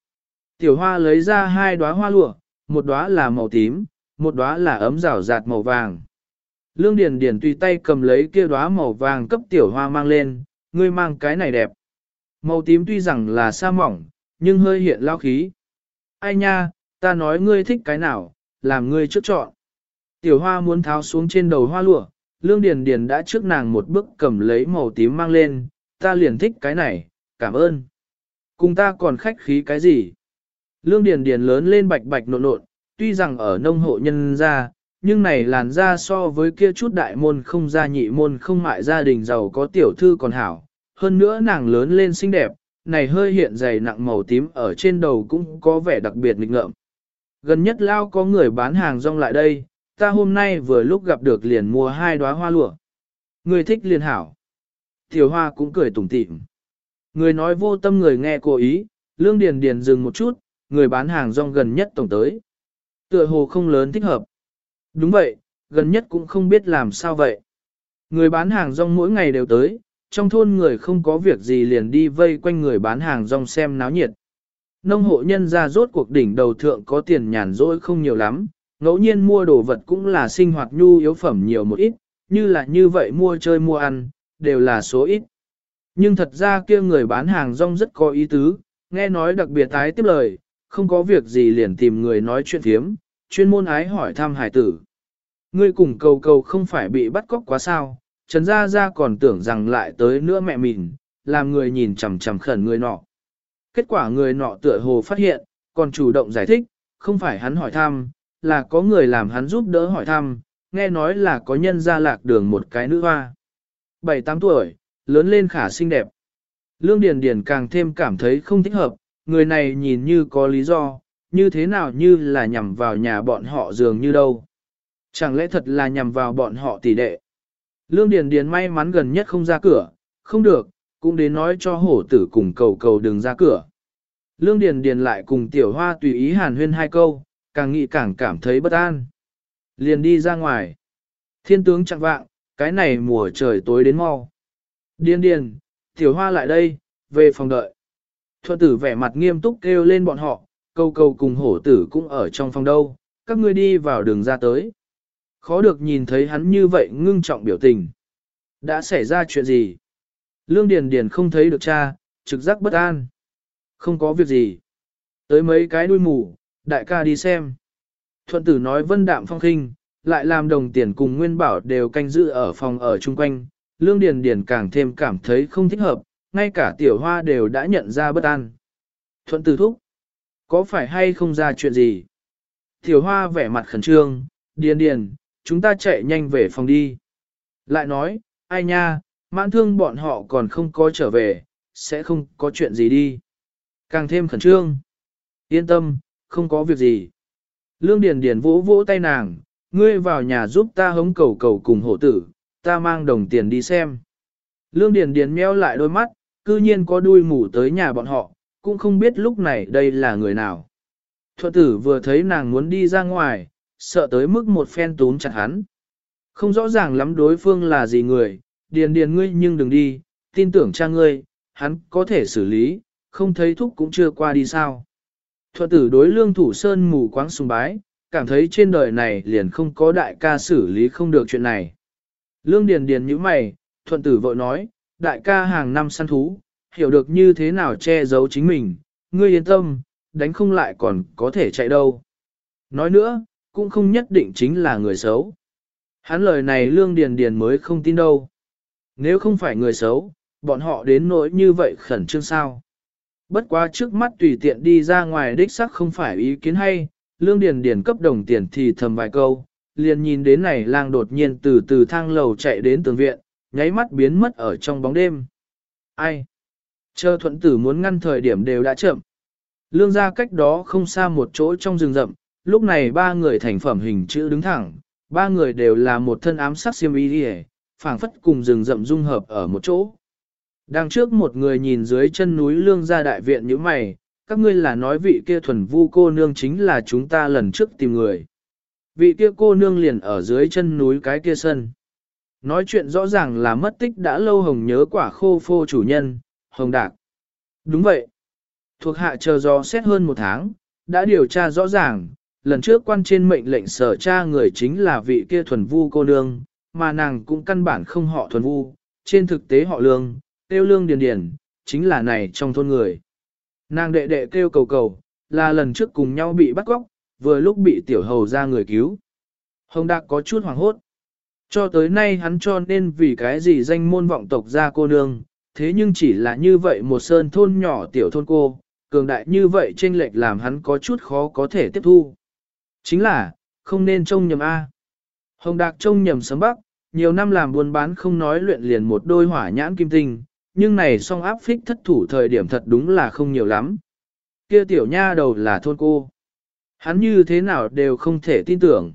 Tiểu hoa lấy ra hai đóa hoa lụa, một đóa là màu tím, một đóa là ấm rào rạt màu vàng. Lương Điền Điền tùy tay cầm lấy kia đóa màu vàng cấp tiểu hoa mang lên, ngươi mang cái này đẹp. Màu tím tuy rằng là sa mỏng, nhưng hơi hiện lao khí. Ai nha, ta nói ngươi thích cái nào, làm ngươi trước chọn. Tiểu hoa muốn tháo xuống trên đầu hoa lụa, Lương Điền Điền đã trước nàng một bước cầm lấy màu tím mang lên, ta liền thích cái này, cảm ơn. Cùng ta còn khách khí cái gì? Lương Điền Điền lớn lên bạch bạch nộn nộn, tuy rằng ở nông hộ nhân gia, nhưng này làn da so với kia chút đại môn không gia nhị môn không mại gia đình giàu có tiểu thư còn hảo. Hơn nữa nàng lớn lên xinh đẹp, này hơi hiện dày nặng màu tím ở trên đầu cũng có vẻ đặc biệt nghịch ngợm. Gần nhất lao có người bán hàng rong lại đây, ta hôm nay vừa lúc gặp được liền mua hai đóa hoa lụa. Người thích liền hảo. Tiểu hoa cũng cười tủm tỉm. Người nói vô tâm người nghe cố ý, lương điền điền dừng một chút, người bán hàng rong gần nhất tổng tới. Tựa hồ không lớn thích hợp. Đúng vậy, gần nhất cũng không biết làm sao vậy. Người bán hàng rong mỗi ngày đều tới, trong thôn người không có việc gì liền đi vây quanh người bán hàng rong xem náo nhiệt. Nông hộ nhân ra rốt cuộc đỉnh đầu thượng có tiền nhàn rỗi không nhiều lắm, ngẫu nhiên mua đồ vật cũng là sinh hoạt nhu yếu phẩm nhiều một ít, như là như vậy mua chơi mua ăn, đều là số ít. Nhưng thật ra kia người bán hàng rong rất có ý tứ, nghe nói đặc biệt tái tiếp lời, không có việc gì liền tìm người nói chuyện thiếm, chuyên môn ái hỏi thăm hải tử. Ngươi cùng cầu cầu không phải bị bắt cóc quá sao, Trần Gia Gia còn tưởng rằng lại tới nữa mẹ mình, làm người nhìn chằm chằm khẩn người nọ. Kết quả người nọ tựa hồ phát hiện, còn chủ động giải thích, không phải hắn hỏi thăm, là có người làm hắn giúp đỡ hỏi thăm, nghe nói là có nhân gia lạc đường một cái nữ hoa. 7-8 tuổi, lớn lên khả xinh đẹp. Lương Điền Điền càng thêm cảm thấy không thích hợp, người này nhìn như có lý do, như thế nào như là nhằm vào nhà bọn họ dường như đâu. Chẳng lẽ thật là nhằm vào bọn họ tỷ đệ. Lương Điền Điền may mắn gần nhất không ra cửa, không được, cũng đến nói cho hổ tử cùng cầu cầu đừng ra cửa. Lương Điền Điền lại cùng tiểu hoa tùy ý hàn huyên hai câu, càng nghĩ càng cảm thấy bất an. Liền đi ra ngoài. Thiên tướng chẳng vạng, cái này mùa trời tối đến mau. Điền điền, tiểu hoa lại đây, về phòng đợi. Thuận tử vẻ mặt nghiêm túc kêu lên bọn họ, câu câu cùng hổ tử cũng ở trong phòng đâu, các ngươi đi vào đường ra tới. Khó được nhìn thấy hắn như vậy ngưng trọng biểu tình. Đã xảy ra chuyện gì? Lương Điền Điền không thấy được cha, trực giác bất an. Không có việc gì. Tới mấy cái đuôi mù, đại ca đi xem. Thuận tử nói vân đạm phong khinh, lại làm đồng tiền cùng nguyên bảo đều canh giữ ở phòng ở chung quanh. Lương Điền Điền càng thêm cảm thấy không thích hợp, ngay cả tiểu hoa đều đã nhận ra bất an. Thuận tử thúc. Có phải hay không ra chuyện gì? Tiểu hoa vẻ mặt khẩn trương, điền điền, chúng ta chạy nhanh về phòng đi. Lại nói, ai nha, mãn thương bọn họ còn không có trở về, sẽ không có chuyện gì đi. Càng thêm khẩn trương. Yên tâm, không có việc gì. Lương Điền Điền vỗ vỗ tay nàng, ngươi vào nhà giúp ta hống cầu cầu cùng Hổ tử, ta mang đồng tiền đi xem. Lương Điền Điền meo lại đôi mắt, cư nhiên có đuôi mù tới nhà bọn họ, cũng không biết lúc này đây là người nào. Thuận tử vừa thấy nàng muốn đi ra ngoài, sợ tới mức một phen túm chặt hắn. Không rõ ràng lắm đối phương là gì người, điền điền ngươi nhưng đừng đi, tin tưởng cha ngươi, hắn có thể xử lý, không thấy thúc cũng chưa qua đi sao. Thuận tử đối lương thủ sơn mù quáng sùng bái, cảm thấy trên đời này liền không có đại ca xử lý không được chuyện này. Lương điền điền như mày, thuận tử vội nói, đại ca hàng năm săn thú, hiểu được như thế nào che giấu chính mình, ngươi yên tâm, đánh không lại còn có thể chạy đâu. Nói nữa, cũng không nhất định chính là người xấu. Hắn lời này lương điền điền mới không tin đâu. Nếu không phải người xấu, bọn họ đến nỗi như vậy khẩn trương sao. Bất quá trước mắt tùy tiện đi ra ngoài đích sắc không phải ý kiến hay, lương điền điền cấp đồng tiền thì thầm vài câu, liền nhìn đến này lang đột nhiên từ từ thang lầu chạy đến tường viện, nháy mắt biến mất ở trong bóng đêm. Ai? Chờ thuận tử muốn ngăn thời điểm đều đã chậm. Lương ra cách đó không xa một chỗ trong rừng rậm, lúc này ba người thành phẩm hình chữ đứng thẳng, ba người đều là một thân ám sát xiêm y đi phảng phất cùng rừng rậm dung hợp ở một chỗ. Đằng trước một người nhìn dưới chân núi lương ra đại viện như mày, các ngươi là nói vị kia thuần vu cô nương chính là chúng ta lần trước tìm người. Vị kia cô nương liền ở dưới chân núi cái kia sân. Nói chuyện rõ ràng là mất tích đã lâu hồng nhớ quả khô phô chủ nhân, hồng đạc. Đúng vậy. Thuộc hạ chờ do xét hơn một tháng, đã điều tra rõ ràng, lần trước quan trên mệnh lệnh sở tra người chính là vị kia thuần vu cô nương, mà nàng cũng căn bản không họ thuần vu, trên thực tế họ lương, tiêu lương điền điền, chính là này trong thôn người. Nàng đệ đệ kêu cầu cầu, là lần trước cùng nhau bị bắt góc, vừa lúc bị tiểu hầu ra người cứu. Hồng Đạc có chút hoảng hốt. Cho tới nay hắn cho nên vì cái gì danh môn vọng tộc ra cô nương, thế nhưng chỉ là như vậy một sơn thôn nhỏ tiểu thôn cô, cường đại như vậy trên lệch làm hắn có chút khó có thể tiếp thu. Chính là, không nên trông nhầm A. Hồng Đạc trông nhầm sớm bắc, nhiều năm làm buôn bán không nói luyện liền một đôi hỏa nhãn kim tinh, nhưng này song áp phích thất thủ thời điểm thật đúng là không nhiều lắm. Kia tiểu nha đầu là thôn cô. Hắn như thế nào đều không thể tin tưởng.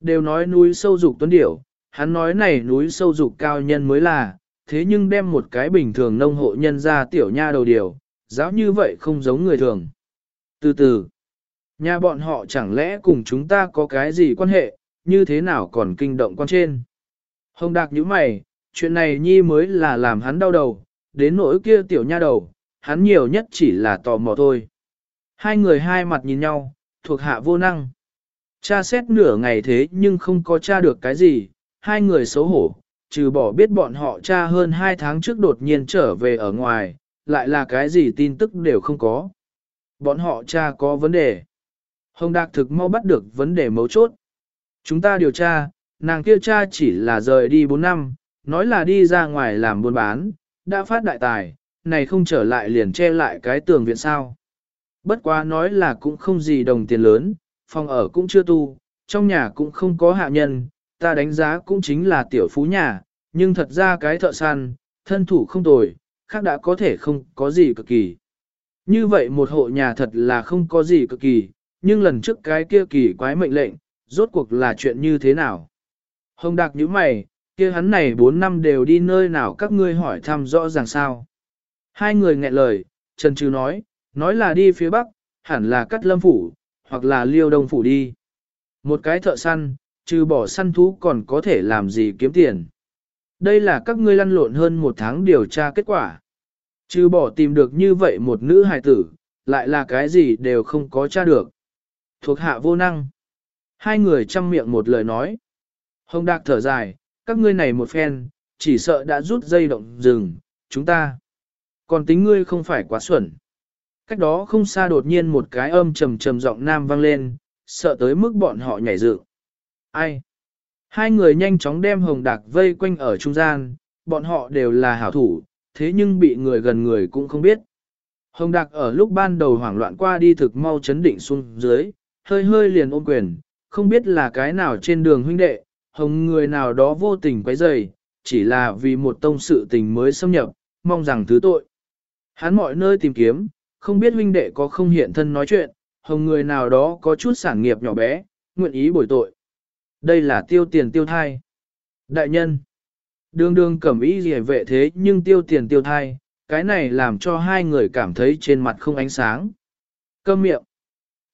Đều nói núi sâu dục tuấn điểu, hắn nói này núi sâu dục cao nhân mới là, thế nhưng đem một cái bình thường nông hộ nhân ra tiểu nha đầu điều, giáo như vậy không giống người thường. Từ từ, nhà bọn họ chẳng lẽ cùng chúng ta có cái gì quan hệ, như thế nào còn kinh động quan trên. Hồng Đạc nhíu mày, chuyện này nhi mới là làm hắn đau đầu, đến nỗi kia tiểu nha đầu, hắn nhiều nhất chỉ là tò mò thôi. Hai người hai mặt nhìn nhau, thuộc hạ vô năng. Cha xét nửa ngày thế nhưng không có tra được cái gì, hai người xấu hổ, trừ bỏ biết bọn họ cha hơn hai tháng trước đột nhiên trở về ở ngoài, lại là cái gì tin tức đều không có. Bọn họ cha có vấn đề. Hồng Đạc thực mau bắt được vấn đề mấu chốt. Chúng ta điều tra, nàng kia cha chỉ là rời đi 4 năm, nói là đi ra ngoài làm buôn bán, đã phát đại tài, này không trở lại liền che lại cái tường viện sao. Bất quá nói là cũng không gì đồng tiền lớn, phòng ở cũng chưa tu, trong nhà cũng không có hạ nhân, ta đánh giá cũng chính là tiểu phú nhà, nhưng thật ra cái thợ săn, thân thủ không tồi, khác đã có thể không có gì cực kỳ. Như vậy một hộ nhà thật là không có gì cực kỳ, nhưng lần trước cái kia kỳ quái mệnh lệnh, rốt cuộc là chuyện như thế nào? Hồng Đạc nhíu mày, kia hắn này 4 năm đều đi nơi nào các ngươi hỏi thăm rõ ràng sao? Hai người nghẹn lời, Trần Trừ nói, nói là đi phía Bắc, hẳn là cắt lâm phủ, hoặc là liêu đông phủ đi. Một cái thợ săn, trừ bỏ săn thú còn có thể làm gì kiếm tiền. Đây là các ngươi lăn lộn hơn một tháng điều tra kết quả. Trừ bỏ tìm được như vậy một nữ hài tử, lại là cái gì đều không có tra được. Thuộc hạ vô năng. Hai người chăm miệng một lời nói. Hồng Đạc thở dài, các ngươi này một phen, chỉ sợ đã rút dây động rừng, chúng ta. Còn tính ngươi không phải quá xuẩn. Cách đó không xa đột nhiên một cái âm trầm trầm giọng nam vang lên, sợ tới mức bọn họ nhảy dựng. Ai? Hai người nhanh chóng đem hồng đạc vây quanh ở trung gian, bọn họ đều là hảo thủ, thế nhưng bị người gần người cũng không biết. Hồng đạc ở lúc ban đầu hoảng loạn qua đi thực mau chấn định xuống dưới, hơi hơi liền ôm quyền, không biết là cái nào trên đường huynh đệ, hồng người nào đó vô tình quấy rầy, chỉ là vì một tông sự tình mới xâm nhập, mong rằng thứ tội. Hắn mọi nơi tìm kiếm, không biết huynh đệ có không hiện thân nói chuyện, hồng người nào đó có chút sản nghiệp nhỏ bé, nguyện ý bồi tội. Đây là tiêu tiền tiêu thai. Đại nhân, đường đường cẩm ý gì vệ thế nhưng tiêu tiền tiêu thai, cái này làm cho hai người cảm thấy trên mặt không ánh sáng. Câm miệng.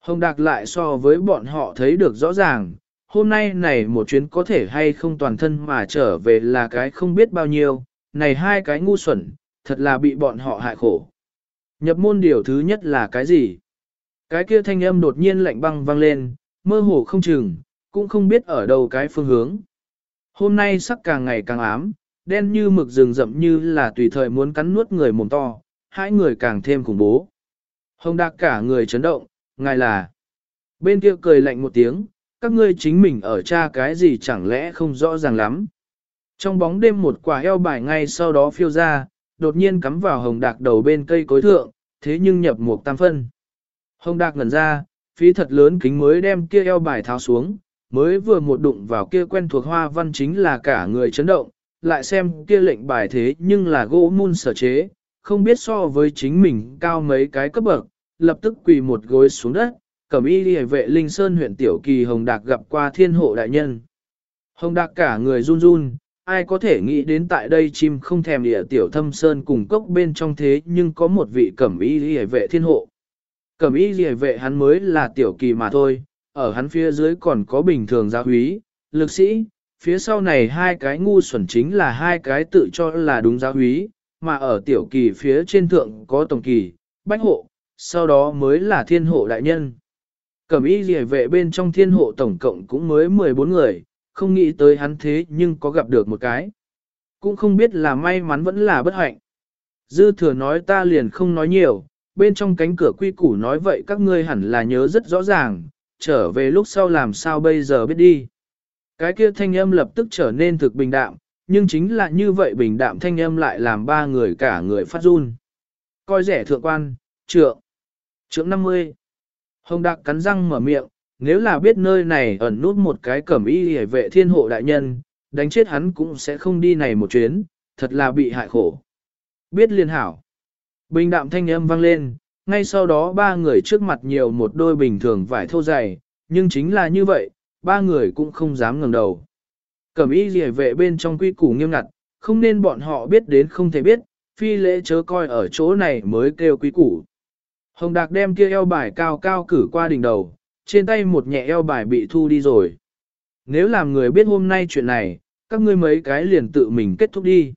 Hồng Đạc lại so với bọn họ thấy được rõ ràng, hôm nay này một chuyến có thể hay không toàn thân mà trở về là cái không biết bao nhiêu, này hai cái ngu xuẩn, thật là bị bọn họ hại khổ. Nhập môn điều thứ nhất là cái gì? Cái kia thanh âm đột nhiên lạnh băng vang lên, mơ hồ không chừng, cũng không biết ở đâu cái phương hướng. Hôm nay sắc càng ngày càng ám, đen như mực rừng rậm như là tùy thời muốn cắn nuốt người mồm to, hai người càng thêm khủng bố. Hồng Đạc cả người chấn động, ngài là. Bên kia cười lạnh một tiếng, các ngươi chính mình ở cha cái gì chẳng lẽ không rõ ràng lắm. Trong bóng đêm một quả eo bài ngay sau đó phiêu ra, đột nhiên cắm vào hồng đạc đầu bên cây cối thượng, thế nhưng nhập một tam phân. Hồng đạc ngẩn ra, phí thật lớn kính mới đem kia eo bài tháo xuống, mới vừa một đụng vào kia quen thuộc hoa văn chính là cả người chấn động, lại xem kia lệnh bài thế nhưng là gỗ mun sở chế, không biết so với chính mình cao mấy cái cấp bậc, lập tức quỳ một gối xuống đất, cẩm y đi vệ linh sơn huyện tiểu kỳ hồng đạc gặp qua thiên hộ đại nhân. Hồng đạc cả người run run, ai có thể nghĩ đến tại đây chim không thèm địa tiểu thâm sơn cùng cốc bên trong thế nhưng có một vị cẩm y đi vệ thiên hộ. Cẩm y đi vệ hắn mới là tiểu kỳ mà thôi, ở hắn phía dưới còn có bình thường giáo húy, lực sĩ, phía sau này hai cái ngu xuẩn chính là hai cái tự cho là đúng giáo húy, mà ở tiểu kỳ phía trên thượng có tổng kỳ, bách hộ, sau đó mới là thiên hộ đại nhân. Cẩm y rìa vệ bên trong thiên hộ tổng cộng cũng mới 14 người, không nghĩ tới hắn thế nhưng có gặp được một cái. Cũng không biết là may mắn vẫn là bất hạnh. Dư thừa nói ta liền không nói nhiều, bên trong cánh cửa quy củ nói vậy các ngươi hẳn là nhớ rất rõ ràng, trở về lúc sau làm sao bây giờ biết đi. Cái kia thanh âm lập tức trở nên thực bình đạm, nhưng chính là như vậy bình đạm thanh âm lại làm ba người cả người phát run. Coi rẻ thượng quan, trượng, trượng 50. Hồng Đạc cắn răng mở miệng, nếu là biết nơi này ẩn nút một cái cẩm y hề vệ thiên hộ đại nhân, đánh chết hắn cũng sẽ không đi này một chuyến, thật là bị hại khổ. Biết liên hảo. Bình đạm thanh âm vang lên, ngay sau đó ba người trước mặt nhiều một đôi bình thường vải thô dày, nhưng chính là như vậy, ba người cũng không dám ngẩng đầu. Cẩm y rìa vệ bên trong quy củ nghiêm ngặt, không nên bọn họ biết đến không thể biết, phi lễ chớ coi ở chỗ này mới kêu quý củ. Hồng Đạc đem kia eo bài cao cao cử qua đỉnh đầu, trên tay một nhẹ eo bài bị thu đi rồi. Nếu làm người biết hôm nay chuyện này, các ngươi mấy cái liền tự mình kết thúc đi.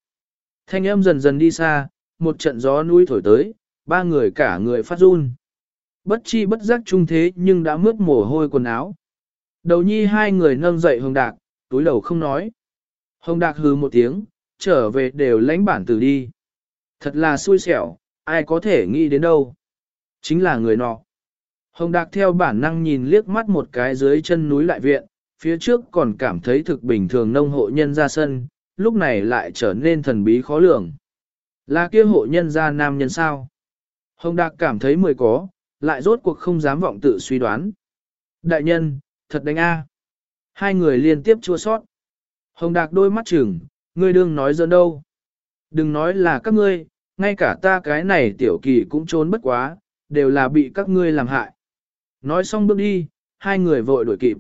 Thanh âm dần dần đi xa, một trận gió núi thổi tới, ba người cả người phát run. Bất chi bất giác trung thế nhưng đã mướt mồ hôi quần áo. Đầu nhi hai người nâng dậy hồng đạc, túi đầu không nói. Hồng đạc hừ một tiếng, trở về đều lãnh bản tử đi. Thật là xui xẻo, ai có thể nghĩ đến đâu. Chính là người nọ. Hồng Đạc theo bản năng nhìn liếc mắt một cái dưới chân núi lại viện, phía trước còn cảm thấy thực bình thường nông hộ nhân ra sân, lúc này lại trở nên thần bí khó lường. Là kia hộ nhân ra nam nhân sao? Hồng Đạc cảm thấy mười có, lại rốt cuộc không dám vọng tự suy đoán. Đại nhân, thật đánh a. Hai người liên tiếp chua sót. Hồng Đạc đôi mắt chừng, ngươi đương nói giỡn đâu. Đừng nói là các ngươi, ngay cả ta cái này tiểu kỳ cũng trốn bất quá, đều là bị các ngươi làm hại. Nói xong bước đi, hai người vội đuổi kịp.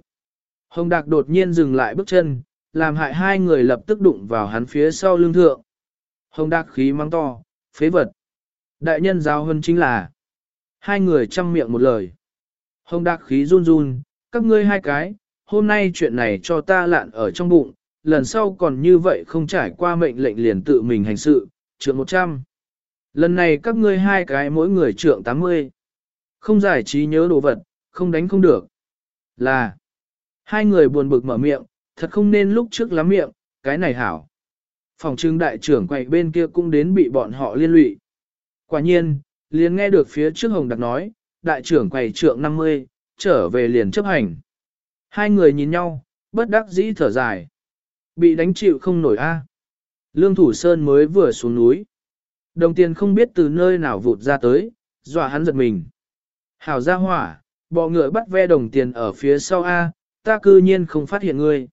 Hồng Đạc đột nhiên dừng lại bước chân, làm hại hai người lập tức đụng vào hắn phía sau lưng thượng. Hồng Đạc khí mắng to, phế vật. Đại nhân giáo hơn chính là hai người chăm miệng một lời. Hồng Đạc khí run run, các ngươi hai cái, hôm nay chuyện này cho ta lạn ở trong bụng, lần sau còn như vậy không trải qua mệnh lệnh liền tự mình hành sự, trượng 100. Lần này các ngươi hai cái mỗi người trượng 80. Không giải trí nhớ đồ vật, không đánh không được. Là, hai người buồn bực mở miệng, thật không nên lúc trước lắm miệng, cái này hảo. Phòng trưng đại trưởng quay bên kia cũng đến bị bọn họ liên lụy. Quả nhiên, liền nghe được phía trước Hồng Đặc nói, đại trưởng quầy trượng 50, trở về liền chấp hành. Hai người nhìn nhau, bất đắc dĩ thở dài. Bị đánh chịu không nổi a. Lương Thủ Sơn mới vừa xuống núi. Đồng tiền không biết từ nơi nào vụt ra tới, dọa hắn giật mình. Hảo ra hỏa, bọ ngựa bắt ve đồng tiền ở phía sau A, ta cư nhiên không phát hiện ngươi.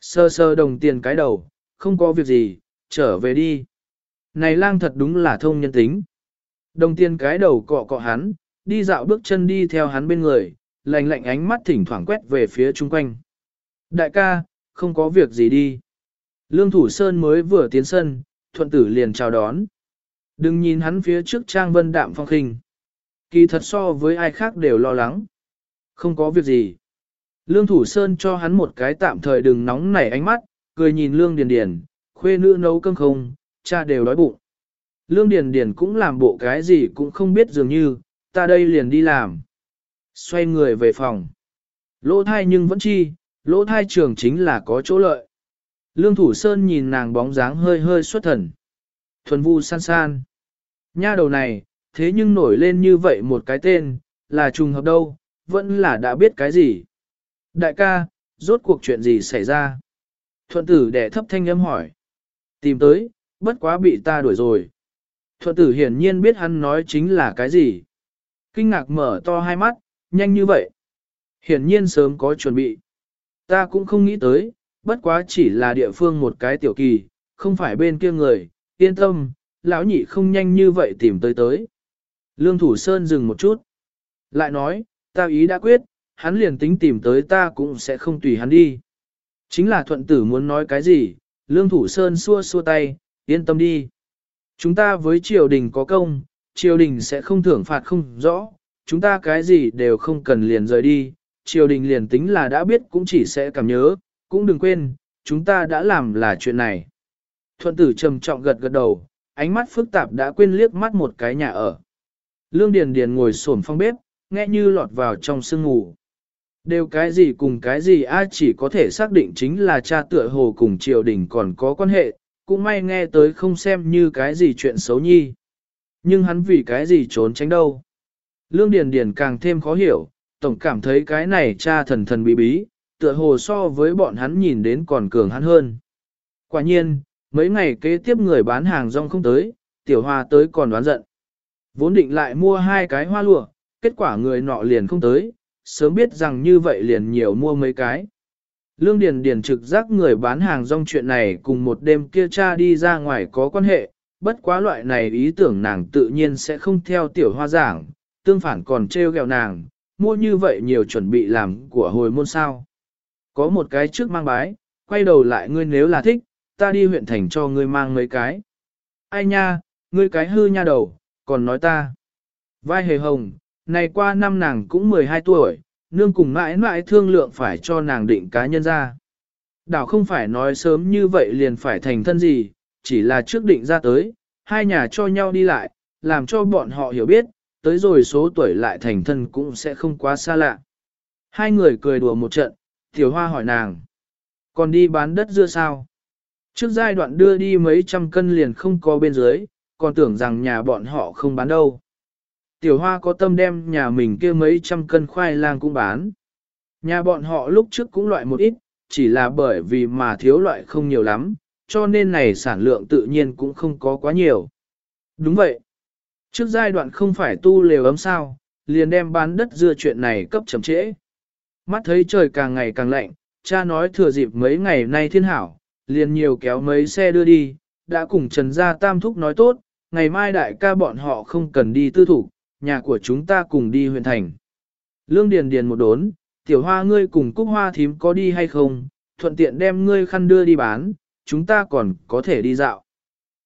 Sơ sơ đồng tiền cái đầu, không có việc gì, trở về đi. Này lang thật đúng là thông nhân tính. Đồng tiền cái đầu cọ cọ hắn, đi dạo bước chân đi theo hắn bên người, lạnh lạnh ánh mắt thỉnh thoảng quét về phía chung quanh. Đại ca, không có việc gì đi. Lương Thủ Sơn mới vừa tiến sân, thuận tử liền chào đón. Đừng nhìn hắn phía trước trang vân đạm phong khinh. Kỳ thật so với ai khác đều lo lắng. Không có việc gì. Lương Thủ Sơn cho hắn một cái tạm thời đừng nóng nảy ánh mắt, cười nhìn Lương Điền Điền, khuê nữ nấu cơm không, cha đều đói bụng. Lương Điền Điền cũng làm bộ cái gì cũng không biết dường như, ta đây liền đi làm. Xoay người về phòng. Lỗ thai nhưng vẫn chi, lỗ thai trường chính là có chỗ lợi. Lương Thủ Sơn nhìn nàng bóng dáng hơi hơi xuất thần. Thuần vu san san. Nha đầu này, thế nhưng nổi lên như vậy một cái tên, là trùng hợp đâu, vẫn là đã biết cái gì. Đại ca, rốt cuộc chuyện gì xảy ra? Thuận tử đẻ thấp thanh âm hỏi. Tìm tới, bất quá bị ta đuổi rồi. Thuận tử hiển nhiên biết hắn nói chính là cái gì. Kinh ngạc mở to hai mắt, nhanh như vậy. Hiển nhiên sớm có chuẩn bị. Ta cũng không nghĩ tới, bất quá chỉ là địa phương một cái tiểu kỳ, không phải bên kia người, yên tâm, lão nhị không nhanh như vậy tìm tới tới. Lương Thủ Sơn dừng một chút. Lại nói, ta ý đã quyết, hắn liền tính tìm tới ta cũng sẽ không tùy hắn đi. Chính là thuận tử muốn nói cái gì, Lương Thủ Sơn xua xua tay, yên tâm đi. Chúng ta với triều đình có công, triều đình sẽ không thưởng phạt không rõ, chúng ta cái gì đều không cần liền rời đi, triều đình liền tính là đã biết cũng chỉ sẽ cảm nhớ, cũng đừng quên, chúng ta đã làm là chuyện này. Thuận tử trầm trọng gật gật đầu, ánh mắt phức tạp đã quên liếc mắt một cái nhà ở. Lương Điền Điền ngồi xổm phong bếp, nghe như lọt vào trong sương ngủ. Đều cái gì cùng cái gì ai chỉ có thể xác định chính là cha tựa hồ cùng triều đình còn có quan hệ, cũng may nghe tới không xem như cái gì chuyện xấu nhi. Nhưng hắn vì cái gì trốn tránh đâu. Lương Điền Điền càng thêm khó hiểu, tổng cảm thấy cái này cha thần thần bí bí, tựa hồ so với bọn hắn nhìn đến còn cường hắn hơn. Quả nhiên, mấy ngày kế tiếp người bán hàng rong không tới, tiểu hoa tới còn đoán giận. Vốn định lại mua hai cái hoa lụa, kết quả người nọ liền không tới, sớm biết rằng như vậy liền nhiều mua mấy cái. Lương Điền Điền trực giác người bán hàng rong chuyện này cùng một đêm kia cha đi ra ngoài có quan hệ, bất quá loại này ý tưởng nàng tự nhiên sẽ không theo tiểu hoa giảng, tương phản còn treo gẹo nàng, mua như vậy nhiều chuẩn bị làm của hồi môn sao. Có một cái trước mang bái, quay đầu lại ngươi nếu là thích, ta đi huyện thành cho ngươi mang mấy cái. Ai nha, ngươi cái hư nha đầu, còn nói ta. Vai hề hồng, này qua năm nàng cũng 12 tuổi, nương cùng mãi mãi thương lượng phải cho nàng định cá nhân ra. Đảo không phải nói sớm như vậy liền phải thành thân gì, chỉ là trước định ra tới, hai nhà cho nhau đi lại, làm cho bọn họ hiểu biết, tới rồi số tuổi lại thành thân cũng sẽ không quá xa lạ. Hai người cười đùa một trận, tiểu hoa hỏi nàng. Còn đi bán đất dưa sao? Trước giai đoạn đưa đi mấy trăm cân liền không có bên dưới, còn tưởng rằng nhà bọn họ không bán đâu. Tiểu hoa có tâm đem nhà mình kia mấy trăm cân khoai lang cũng bán. Nhà bọn họ lúc trước cũng loại một ít, chỉ là bởi vì mà thiếu loại không nhiều lắm, cho nên này sản lượng tự nhiên cũng không có quá nhiều. Đúng vậy. Trước giai đoạn không phải tu lều ấm sao, liền đem bán đất dưa chuyện này cấp chậm trễ. Mắt thấy trời càng ngày càng lạnh, cha nói thừa dịp mấy ngày nay thiên hảo, liền nhiều kéo mấy xe đưa đi, đã cùng Trần Gia Tam Thúc nói tốt, ngày mai đại ca bọn họ không cần đi tư thủ, nhà của chúng ta cùng đi huyện thành. Lương Điền Điền một đốn, tiểu hoa ngươi cùng cúc hoa thím có đi hay không, thuận tiện đem ngươi khăn đưa đi bán, chúng ta còn có thể đi dạo.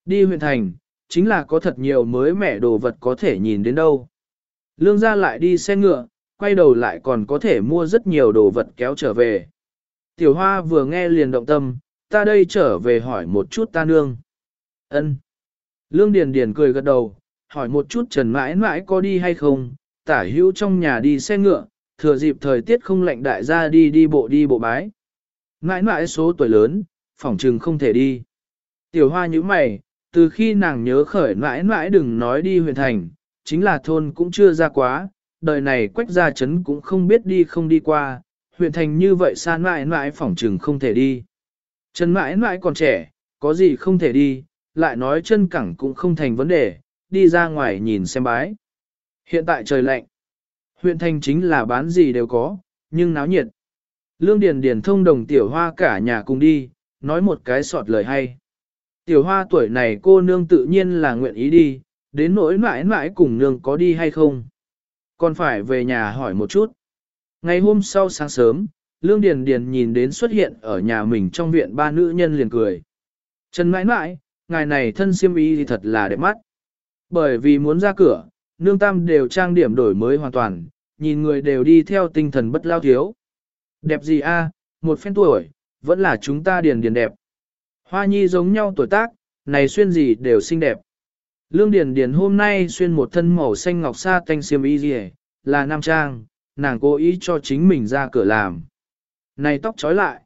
Đi huyện thành, chính là có thật nhiều mới mẻ đồ vật có thể nhìn đến đâu. Lương gia lại đi xe ngựa, quay đầu lại còn có thể mua rất nhiều đồ vật kéo trở về. Tiểu hoa vừa nghe liền động tâm, ta đây trở về hỏi một chút ta nương. Ân. Lương Điền Điền cười gật đầu, hỏi một chút Trần mãi mãi có đi hay không, tả hữu trong nhà đi xe ngựa, thừa dịp thời tiết không lạnh đại gia đi đi bộ đi bộ bái. Mãi mãi số tuổi lớn, phỏng trừng không thể đi. Tiểu hoa như mày, từ khi nàng nhớ khởi mãi mãi đừng nói đi huyện thành, chính là thôn cũng chưa ra quá, đời này quách gia chấn cũng không biết đi không đi qua, huyện thành như vậy san mãi mãi phỏng trừng không thể đi. Trần mãi mãi còn trẻ, có gì không thể đi, lại nói chân cẳng cũng không thành vấn đề, đi ra ngoài nhìn xem bái. Hiện tại trời lạnh, huyện thành chính là bán gì đều có, nhưng náo nhiệt. Lương Điền Điền thông đồng tiểu hoa cả nhà cùng đi, nói một cái sọt lời hay. Tiểu hoa tuổi này cô nương tự nhiên là nguyện ý đi, đến nỗi mãi mãi cùng nương có đi hay không. Còn phải về nhà hỏi một chút. Ngày hôm sau sáng sớm, Lương Điền Điền nhìn đến xuất hiện ở nhà mình trong viện ba nữ nhân liền cười. Trần mãi mãi, ngài này thân siêm y thì thật là đẹp mắt. Bởi vì muốn ra cửa, nương tam đều trang điểm đổi mới hoàn toàn, nhìn người đều đi theo tinh thần bất lao thiếu. Đẹp gì a, một phen tuổi, vẫn là chúng ta điền điền đẹp. Hoa nhi giống nhau tuổi tác, này xuyên gì đều xinh đẹp. Lương Điền Điền hôm nay xuyên một thân màu xanh ngọc sa tanh xiêm y gì, là nam trang, nàng cố ý cho chính mình ra cửa làm. Này tóc trói lại.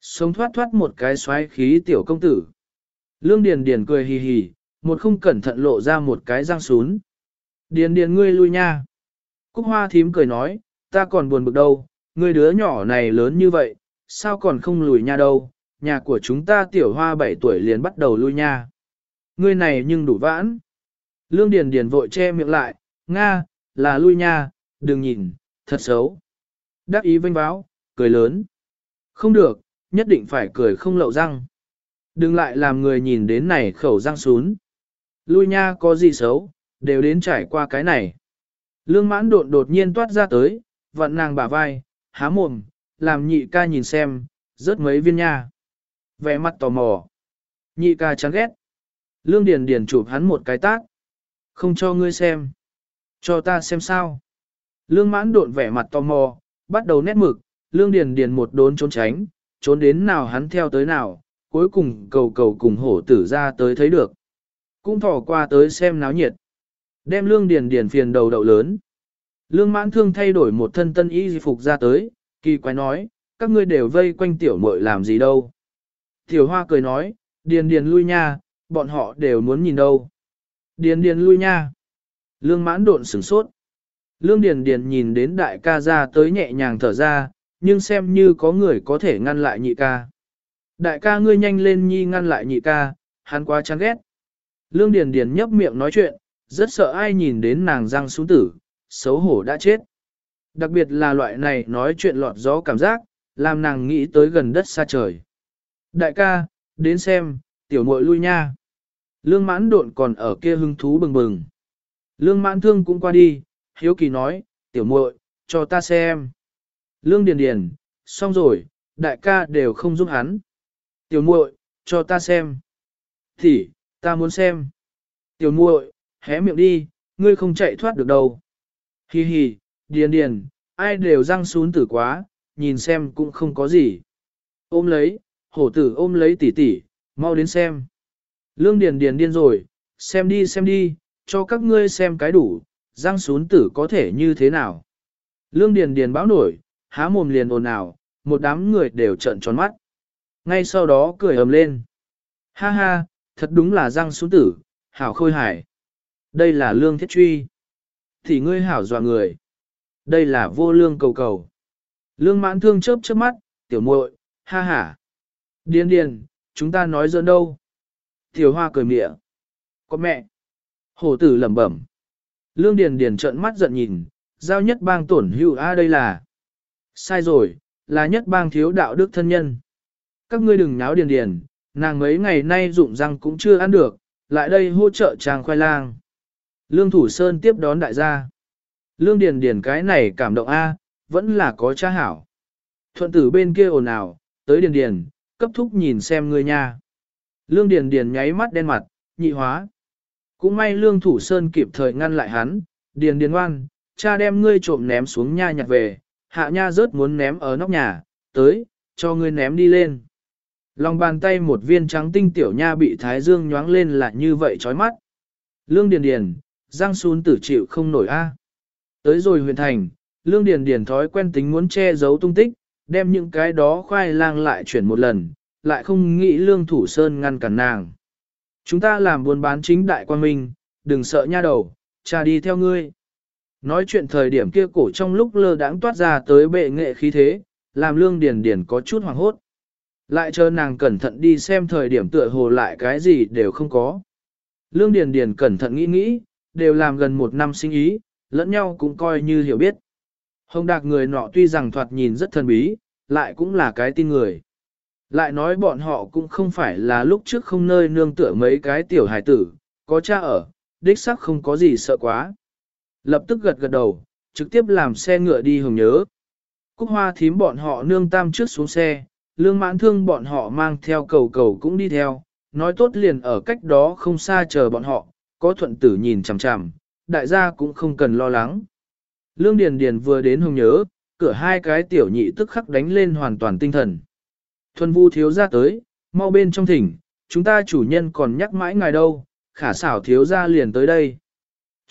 Sống thoát thoát một cái xoáy khí tiểu công tử. Lương Điền Điền cười hì hì, một không cẩn thận lộ ra một cái răng sún. Điền Điền ngươi lui nha. Cúc hoa thím cười nói, ta còn buồn bực đâu, ngươi đứa nhỏ này lớn như vậy, sao còn không lùi nha đâu, nhà của chúng ta tiểu hoa 7 tuổi liền bắt đầu lui nha. Ngươi này nhưng đủ vãn. Lương Điền Điền vội che miệng lại, Nga, là lui nha, đừng nhìn, thật xấu. Đắc ý vinh báo, cười lớn. Không được, nhất định phải cười không lậu răng. Đừng lại làm người nhìn đến này khẩu răng xuống. Lui nha có gì xấu, đều đến trải qua cái này. Lương mãn đột đột nhiên toát ra tới, vặn nàng bả vai, há mồm, làm nhị ca nhìn xem, rớt mấy viên nha. Vẻ mặt tò mò. Nhị ca chán ghét. Lương Điền Điền chụp hắn một cái tác. Không cho ngươi xem. Cho ta xem sao. Lương mãn đột vẻ mặt tò mò, bắt đầu nét mực, Lương Điền Điền một đốn trốn tránh, trốn đến nào hắn theo tới nào, cuối cùng cầu cầu cùng hổ tử ra tới thấy được. Cũng thỏ qua tới xem náo nhiệt. Đem Lương Điền Điền phiền đầu đậu lớn. Lương mãn thương thay đổi một thân tân y phục ra tới, kỳ quái nói, các ngươi đều vây quanh tiểu muội làm gì đâu. Tiểu hoa cười nói, điền điền lui nha, bọn họ đều muốn nhìn đâu. Điền điền lui nha. Lương mãn độn sửng sốt. Lương điền điền nhìn đến đại ca ra tới nhẹ nhàng thở ra, nhưng xem như có người có thể ngăn lại nhị ca. Đại ca ngươi nhanh lên nhi ngăn lại nhị ca, hắn quá chán ghét. Lương điền điền nhấp miệng nói chuyện, rất sợ ai nhìn đến nàng răng xuống tử, xấu hổ đã chết. Đặc biệt là loại này nói chuyện lọt gió cảm giác, làm nàng nghĩ tới gần đất xa trời. Đại ca, đến xem, tiểu muội lui nha. Lương mãn độn còn ở kia hưng thú bừng bừng. Lương mãn thương cũng qua đi, hiếu kỳ nói, tiểu muội, cho ta xem. Lương điền điền, xong rồi, đại ca đều không giúp hắn. Tiểu muội, cho ta xem. Thì, ta muốn xem. Tiểu muội, hé miệng đi, ngươi không chạy thoát được đâu. Hi hi, điền điền, ai đều răng xuống tử quá, nhìn xem cũng không có gì. Ôm lấy, hổ tử ôm lấy tỷ tỷ, mau đến xem. Lương Điền Điền điên rồi, xem đi xem đi, cho các ngươi xem cái đủ, răng xuống tử có thể như thế nào. Lương Điền Điền báo nổi, há mồm liền ồn ào, một đám người đều trợn tròn mắt. Ngay sau đó cười ầm lên. Ha ha, thật đúng là răng xuống tử, hảo khôi hải. Đây là lương thiết truy. Thì ngươi hảo dọa người. Đây là vô lương cầu cầu. Lương mãn thương chớp chớp mắt, tiểu muội, ha ha. Điền điền, chúng ta nói dơn đâu. Tiểu hoa cười mịa. Có mẹ. Hổ tử lẩm bẩm. Lương điền điền trợn mắt giận nhìn, giao nhất bang tổn hữu a đây là. Sai rồi, là nhất bang thiếu đạo đức thân nhân. Các ngươi đừng nháo điền điền, nàng mấy ngày nay dụng răng cũng chưa ăn được, lại đây hỗ trợ chàng khoai lang. Lương Thủ Sơn tiếp đón đại gia. Lương Điền Điền cái này cảm động A, vẫn là có cha hảo. Thuận tử bên kia ồn ào, tới Điền Điền, cấp thúc nhìn xem ngươi nha. Lương Điền Điền nháy mắt đen mặt, nhị hóa. Cũng may Lương Thủ Sơn kịp thời ngăn lại hắn, Điền Điền ngoan, cha đem ngươi trộm ném xuống nha nhặt về, hạ nha rớt muốn ném ở nóc nhà, tới, cho ngươi ném đi lên. Lòng bàn tay một viên trắng tinh tiểu nha bị thái dương nhoáng lên là như vậy chói mắt. Lương Điền Điền, Giang Xuân tử chịu không nổi a. Tới rồi huyện thành, Lương Điền Điền thói quen tính muốn che giấu tung tích, đem những cái đó khoai lang lại chuyển một lần, lại không nghĩ Lương Thủ Sơn ngăn cản nàng. Chúng ta làm buôn bán chính đại quan minh, đừng sợ nha đầu, cha đi theo ngươi. Nói chuyện thời điểm kia cổ trong lúc lơ đãng toát ra tới bệ nghệ khí thế, làm Lương Điền Điền có chút hoảng hốt. Lại chờ nàng cẩn thận đi xem thời điểm tựa hồ lại cái gì đều không có. Lương Điền Điền cẩn thận nghĩ nghĩ, đều làm gần một năm sinh ý, lẫn nhau cũng coi như hiểu biết. Hồng Đạc người nọ tuy rằng thoạt nhìn rất thần bí, lại cũng là cái tin người. Lại nói bọn họ cũng không phải là lúc trước không nơi nương tựa mấy cái tiểu hải tử, có cha ở, đích xác không có gì sợ quá. Lập tức gật gật đầu, trực tiếp làm xe ngựa đi hồng nhớ. Cúc hoa thím bọn họ nương tam trước xuống xe, lương mãn thương bọn họ mang theo cầu cầu cũng đi theo, nói tốt liền ở cách đó không xa chờ bọn họ, có thuận tử nhìn chằm chằm, đại gia cũng không cần lo lắng. Lương Điền Điền vừa đến hồng nhớ, cửa hai cái tiểu nhị tức khắc đánh lên hoàn toàn tinh thần. Thuần vu thiếu gia tới, mau bên trong thỉnh, chúng ta chủ nhân còn nhắc mãi ngài đâu, khả xảo thiếu gia liền tới đây.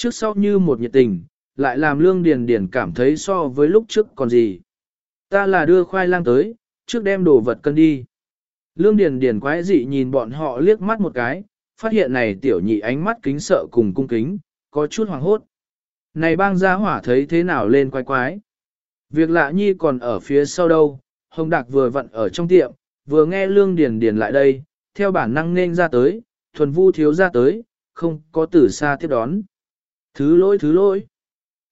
Trước sau như một nhiệt tình, lại làm lương điền điền cảm thấy so với lúc trước còn gì. Ta là đưa khoai lang tới, trước đem đồ vật cân đi. Lương điền điền quái dị nhìn bọn họ liếc mắt một cái, phát hiện này tiểu nhị ánh mắt kính sợ cùng cung kính, có chút hoàng hốt. Này bang gia hỏa thấy thế nào lên quái quái. Việc lạ nhi còn ở phía sau đâu, Hồng Đạc vừa vặn ở trong tiệm, vừa nghe Lương Điền Điền lại đây, theo bản năng nên ra tới, thuần vu thiếu ra tới, không có tử xa tiếp đón. Thứ lỗi thứ lỗi.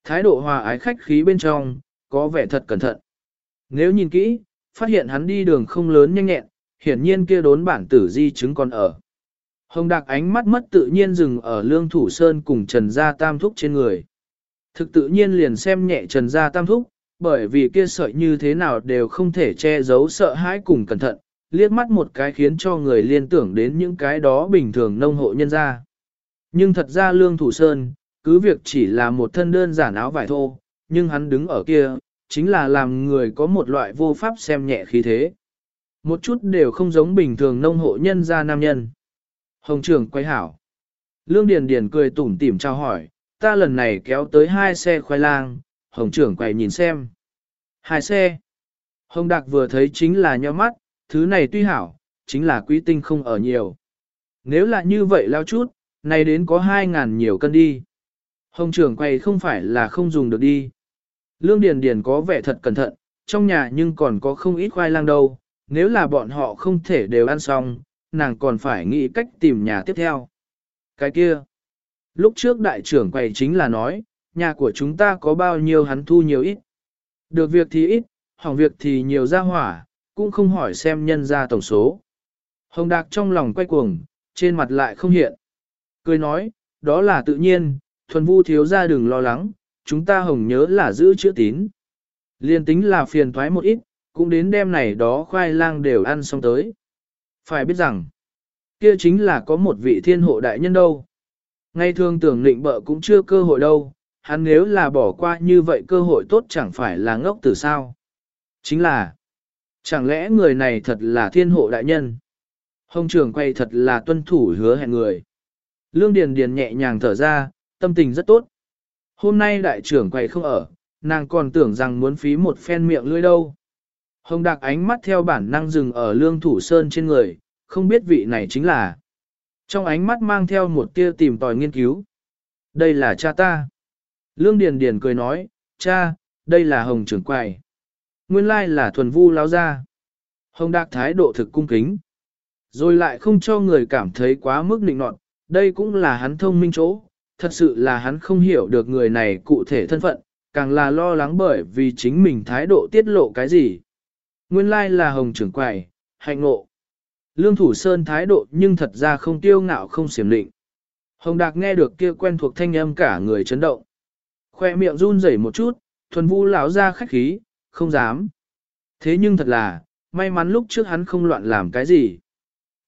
Thái độ hòa ái khách khí bên trong, có vẻ thật cẩn thận. Nếu nhìn kỹ, phát hiện hắn đi đường không lớn nhanh nhẹn, hiển nhiên kia đốn bản tử di chứng còn ở. Hồng Đạc ánh mắt mất tự nhiên dừng ở Lương Thủ Sơn cùng Trần Gia Tam Thúc trên người. Thực tự nhiên liền xem nhẹ Trần Gia Tam Thúc, bởi vì kia sợi như thế nào đều không thể che giấu sợ hãi cùng cẩn thận, liếc mắt một cái khiến cho người liên tưởng đến những cái đó bình thường nông hộ nhân gia. Nhưng thật ra Lương Thủ Sơn, cứ việc chỉ là một thân đơn giản áo vải thô, nhưng hắn đứng ở kia, chính là làm người có một loại vô pháp xem nhẹ khí thế. Một chút đều không giống bình thường nông hộ nhân gia nam nhân. Hồng trưởng quay hảo. Lương Điền Điền cười tủm tỉm chào hỏi, ta lần này kéo tới hai xe khoai lang, hồng trưởng quay nhìn xem. Hai xe. Hồng Đạc vừa thấy chính là nhó mắt, thứ này tuy hảo, chính là quý tinh không ở nhiều. Nếu là như vậy lao chút, này đến có hai ngàn nhiều cân đi. Hồng trưởng quay không phải là không dùng được đi. Lương Điền Điền có vẻ thật cẩn thận, trong nhà nhưng còn có không ít khoai lang đâu, nếu là bọn họ không thể đều ăn xong, nàng còn phải nghĩ cách tìm nhà tiếp theo. Cái kia, lúc trước đại trưởng quầy chính là nói, nhà của chúng ta có bao nhiêu hắn thu nhiều ít. Được việc thì ít, hỏng việc thì nhiều ra hỏa, cũng không hỏi xem nhân ra tổng số. Hồng Đạc trong lòng quay cuồng, trên mặt lại không hiện. Cười nói, đó là tự nhiên, thuần vu thiếu ra đừng lo lắng, chúng ta hồng nhớ là giữ chữ tín. Liên tính là phiền thoái một ít, cũng đến đêm này đó khoai lang đều ăn xong tới. Phải biết rằng, kia chính là có một vị thiên hộ đại nhân đâu. Ngay thường tưởng định bợ cũng chưa cơ hội đâu, hắn nếu là bỏ qua như vậy cơ hội tốt chẳng phải là ngốc từ sao. Chính là, Chẳng lẽ người này thật là thiên hộ đại nhân? Hồng trưởng quay thật là tuân thủ hứa hẹn người. Lương Điền Điền nhẹ nhàng thở ra, tâm tình rất tốt. Hôm nay đại trưởng quầy không ở, nàng còn tưởng rằng muốn phí một phen miệng lưỡi đâu. Hồng Đạc ánh mắt theo bản năng dừng ở Lương Thủ Sơn trên người, không biết vị này chính là. Trong ánh mắt mang theo một tia tìm tòi nghiên cứu. Đây là cha ta. Lương Điền Điền cười nói, cha, đây là Hồng trưởng quầy. Nguyên lai là thuần vu lão gia. Hồng Đạc thái độ thực cung kính. Rồi lại không cho người cảm thấy quá mức nịnh nọt, đây cũng là hắn thông minh chỗ, thật sự là hắn không hiểu được người này cụ thể thân phận, càng là lo lắng bởi vì chính mình thái độ tiết lộ cái gì. Nguyên lai là hồng trưởng quầy, hạnh ngộ. Lương Thủ Sơn thái độ nhưng thật ra không tiêu ngạo không xiểm định. Hồng Đạc nghe được kia quen thuộc thanh âm cả người chấn động. Khoe miệng run rẩy một chút, thuần vu lão ra khách khí, không dám. Thế nhưng thật là, may mắn lúc trước hắn không loạn làm cái gì.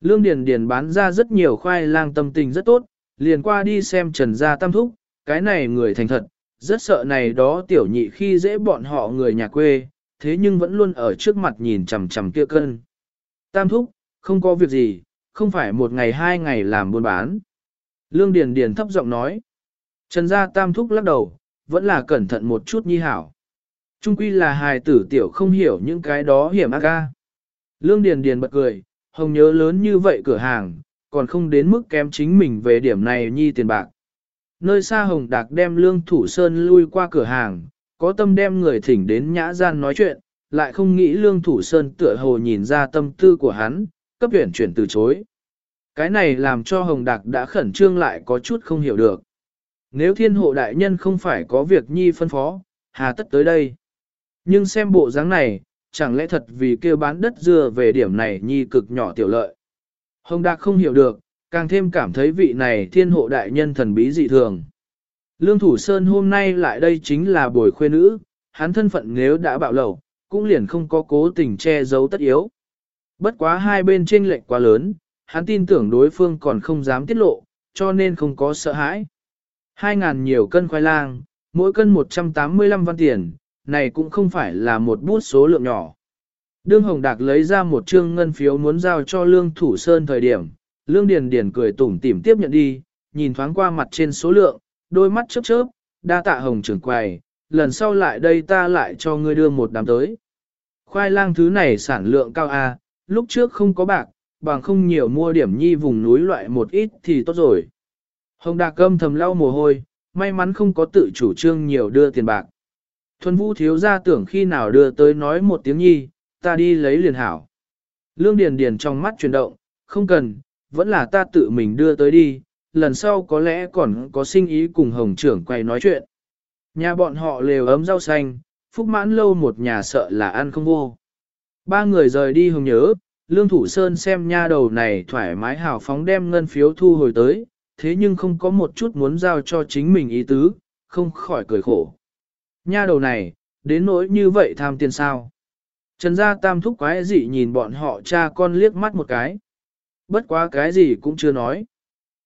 Lương Điền Điền bán ra rất nhiều khoai lang tâm tình rất tốt, liền qua đi xem Trần Gia Tam Thúc, cái này người thành thật, rất sợ này đó tiểu nhị khi dễ bọn họ người nhà quê, thế nhưng vẫn luôn ở trước mặt nhìn chằm chằm kia cân. Tam Thúc, không có việc gì, không phải một ngày hai ngày làm buôn bán. Lương Điền Điền thấp giọng nói. Trần Gia Tam Thúc lắc đầu, vẫn là cẩn thận một chút nhi hảo. Trung quy là hài tử tiểu không hiểu những cái đó hiểm ác ca. Lương Điền Điền bật cười, hồng nhớ lớn như vậy cửa hàng, còn không đến mức kém chính mình về điểm này nhi tiền bạc. Nơi xa hồng đạc đem lương thủ sơn lui qua cửa hàng, có tâm đem người thỉnh đến nhã gian nói chuyện, lại không nghĩ lương thủ sơn tựa hồ nhìn ra tâm tư của hắn, cấp tuyển chuyển từ chối. Cái này làm cho hồng đạc đã khẩn trương lại có chút không hiểu được. Nếu thiên hộ đại nhân không phải có việc nhi phân phó, hà tất tới đây. Nhưng xem bộ dáng này, chẳng lẽ thật vì kêu bán đất dưa về điểm này nhi cực nhỏ tiểu lợi. Hồng Đạc không hiểu được, càng thêm cảm thấy vị này thiên hộ đại nhân thần bí dị thường. Lương Thủ Sơn hôm nay lại đây chính là buổi khuê nữ, hắn thân phận nếu đã bạo lẩu, cũng liền không có cố tình che giấu tất yếu. Bất quá hai bên tranh lệch quá lớn, hắn tin tưởng đối phương còn không dám tiết lộ, cho nên không có sợ hãi. Hai ngàn nhiều cân khoai lang, mỗi cân 185 văn tiền, này cũng không phải là một bút số lượng nhỏ. Đương Hồng Đạc lấy ra một trương ngân phiếu muốn giao cho Lương Thủ Sơn thời điểm, Lương Điền Điền cười tủm tỉm tiếp nhận đi, nhìn thoáng qua mặt trên số lượng, đôi mắt chớp chớp, đa tạ Hồng trưởng quầy, lần sau lại đây ta lại cho ngươi đưa một đám tới. Khoai lang thứ này sản lượng cao a, lúc trước không có bạc, bằng không nhiều mua điểm nhi vùng núi loại một ít thì tốt rồi. Hồng Đạc cơm thầm lau mồ hôi, may mắn không có tự chủ trương nhiều đưa tiền bạc. Thuần Vũ thiếu gia tưởng khi nào đưa tới nói một tiếng nhi, ta đi lấy liền hảo. Lương Điền Điền trong mắt chuyển động, không cần, vẫn là ta tự mình đưa tới đi, lần sau có lẽ còn có sinh ý cùng hồng trưởng quay nói chuyện. Nhà bọn họ lều ấm rau xanh, phúc mãn lâu một nhà sợ là ăn không vô. Ba người rời đi hồng nhớ, Lương Thủ Sơn xem nha đầu này thoải mái hào phóng đem ngân phiếu thu hồi tới, thế nhưng không có một chút muốn giao cho chính mình ý tứ, không khỏi cười khổ. Nha đầu này, đến nỗi như vậy tham tiền sao? Trần gia tam thúc quái dị nhìn bọn họ cha con liếc mắt một cái. Bất quá cái gì cũng chưa nói.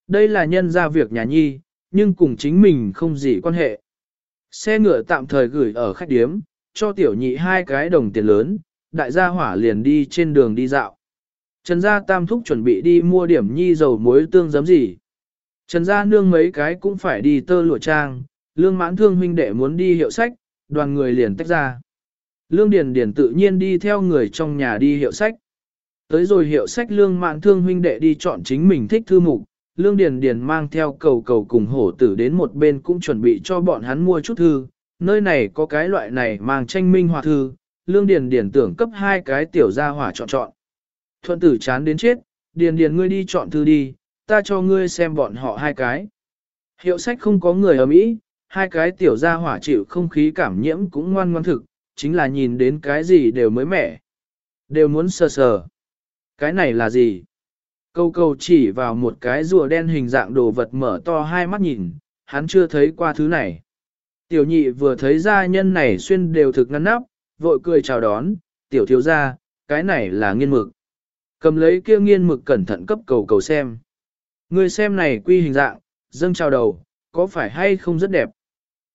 Đây là nhân ra việc nhà nhi, nhưng cùng chính mình không gì quan hệ. Xe ngựa tạm thời gửi ở khách điếm, cho tiểu nhị hai cái đồng tiền lớn, đại gia hỏa liền đi trên đường đi dạo. Trần gia tam thúc chuẩn bị đi mua điểm nhi dầu muối tương giấm gì. Trần gia nương mấy cái cũng phải đi tơ lụa trang, lương mãn thương huynh đệ muốn đi hiệu sách, đoàn người liền tách ra. Lương Điền Điền tự nhiên đi theo người trong nhà đi hiệu sách. Tới rồi hiệu sách lương mạn thương huynh đệ đi chọn chính mình thích thư mục, lương điền điền mang theo cầu cầu cùng hổ tử đến một bên cũng chuẩn bị cho bọn hắn mua chút thư, nơi này có cái loại này mang tranh minh họa thư, lương điền điền tưởng cấp hai cái tiểu gia hỏa chọn chọn. Thuận tử chán đến chết, điền điền ngươi đi chọn thư đi, ta cho ngươi xem bọn họ hai cái. Hiệu sách không có người ở Mỹ, hai cái tiểu gia hỏa chịu không khí cảm nhiễm cũng ngoan ngoan thực, chính là nhìn đến cái gì đều mới mẻ. Đều muốn sờ sờ. Cái này là gì? Câu câu chỉ vào một cái rùa đen hình dạng đồ vật mở to hai mắt nhìn, hắn chưa thấy qua thứ này. Tiểu nhị vừa thấy gia nhân này xuyên đều thực ngăn nắp, vội cười chào đón, tiểu thiếu gia, cái này là nghiên mực. Cầm lấy kia nghiên mực cẩn thận cấp cầu cầu xem. Người xem này quy hình dạng, dâng chào đầu, có phải hay không rất đẹp.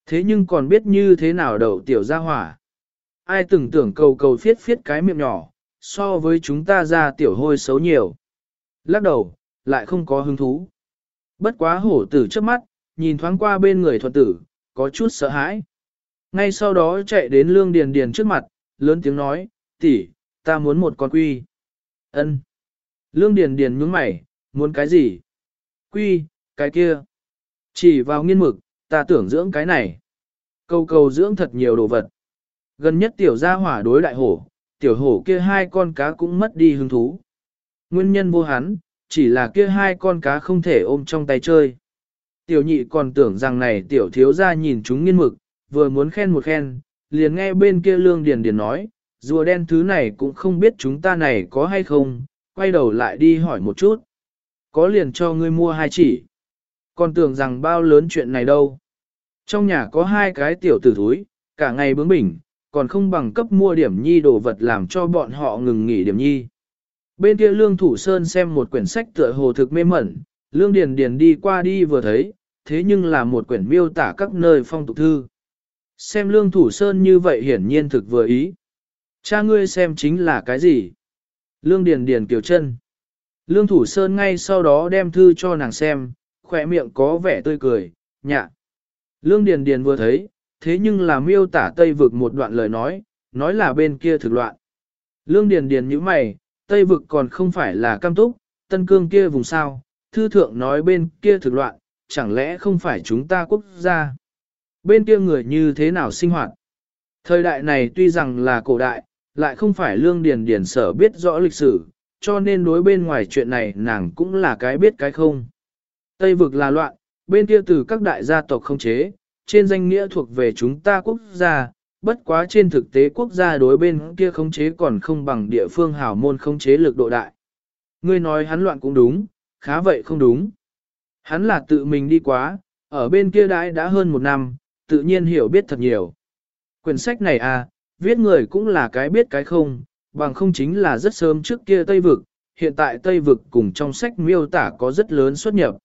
Thế nhưng còn biết như thế nào đầu tiểu gia hỏa. Ai từng tưởng cầu cầu phiết phiết cái miệng nhỏ, so với chúng ta ra tiểu hôi xấu nhiều. Lắc đầu, lại không có hứng thú. Bất quá hổ tử trước mắt, nhìn thoáng qua bên người thuật tử, có chút sợ hãi. Ngay sau đó chạy đến lương điền điền trước mặt, lớn tiếng nói, tỷ, ta muốn một con quy. Ân. Lương điền điền nhướng mày, muốn cái gì? Quy, cái kia. Chỉ vào nghiên mực, ta tưởng dưỡng cái này. Câu cầu dưỡng thật nhiều đồ vật. Gần nhất tiểu gia hỏa đối đại hổ, tiểu hổ kia hai con cá cũng mất đi hứng thú. Nguyên nhân vô hắn, chỉ là kia hai con cá không thể ôm trong tay chơi. Tiểu nhị còn tưởng rằng này tiểu thiếu gia nhìn chúng nghiên mực, vừa muốn khen một khen, liền nghe bên kia lương điền điền nói, rùa đen thứ này cũng không biết chúng ta này có hay không, quay đầu lại đi hỏi một chút. Có liền cho ngươi mua hai chỉ. Còn tưởng rằng bao lớn chuyện này đâu. Trong nhà có hai cái tiểu tử thúi, cả ngày bướng bỉnh, còn không bằng cấp mua điểm nhi đồ vật làm cho bọn họ ngừng nghỉ điểm nhi. Bên kia Lương Thủ Sơn xem một quyển sách tựa hồ thực mê mẩn, Lương Điền Điền đi qua đi vừa thấy, thế nhưng là một quyển miêu tả các nơi phong tục thư. Xem Lương Thủ Sơn như vậy hiển nhiên thực vừa ý. Cha ngươi xem chính là cái gì? Lương Điền Điền kiều chân. Lương Thủ Sơn ngay sau đó đem thư cho nàng xem, khỏe miệng có vẻ tươi cười, nhạ. Lương Điền Điền vừa thấy, thế nhưng là miêu tả Tây vực một đoạn lời nói, nói là bên kia thực loạn. Lương Điền Điền như mày, Tây vực còn không phải là cam túc, tân cương kia vùng sao, thư thượng nói bên kia thực loạn, chẳng lẽ không phải chúng ta quốc gia. Bên kia người như thế nào sinh hoạt? Thời đại này tuy rằng là cổ đại, lại không phải lương điền điền sở biết rõ lịch sử, cho nên đối bên ngoài chuyện này nàng cũng là cái biết cái không. Tây vực là loạn, bên kia từ các đại gia tộc không chế, trên danh nghĩa thuộc về chúng ta quốc gia, bất quá trên thực tế quốc gia đối bên kia khống chế còn không bằng địa phương hảo môn khống chế lực độ đại. Ngươi nói hắn loạn cũng đúng, khá vậy không đúng. Hắn là tự mình đi quá, ở bên kia đãi đã hơn một năm, tự nhiên hiểu biết thật nhiều. Quyển sách này à, viết người cũng là cái biết cái không, bằng không chính là rất sớm trước kia Tây Vực, hiện tại Tây Vực cùng trong sách miêu tả có rất lớn xuất nhập.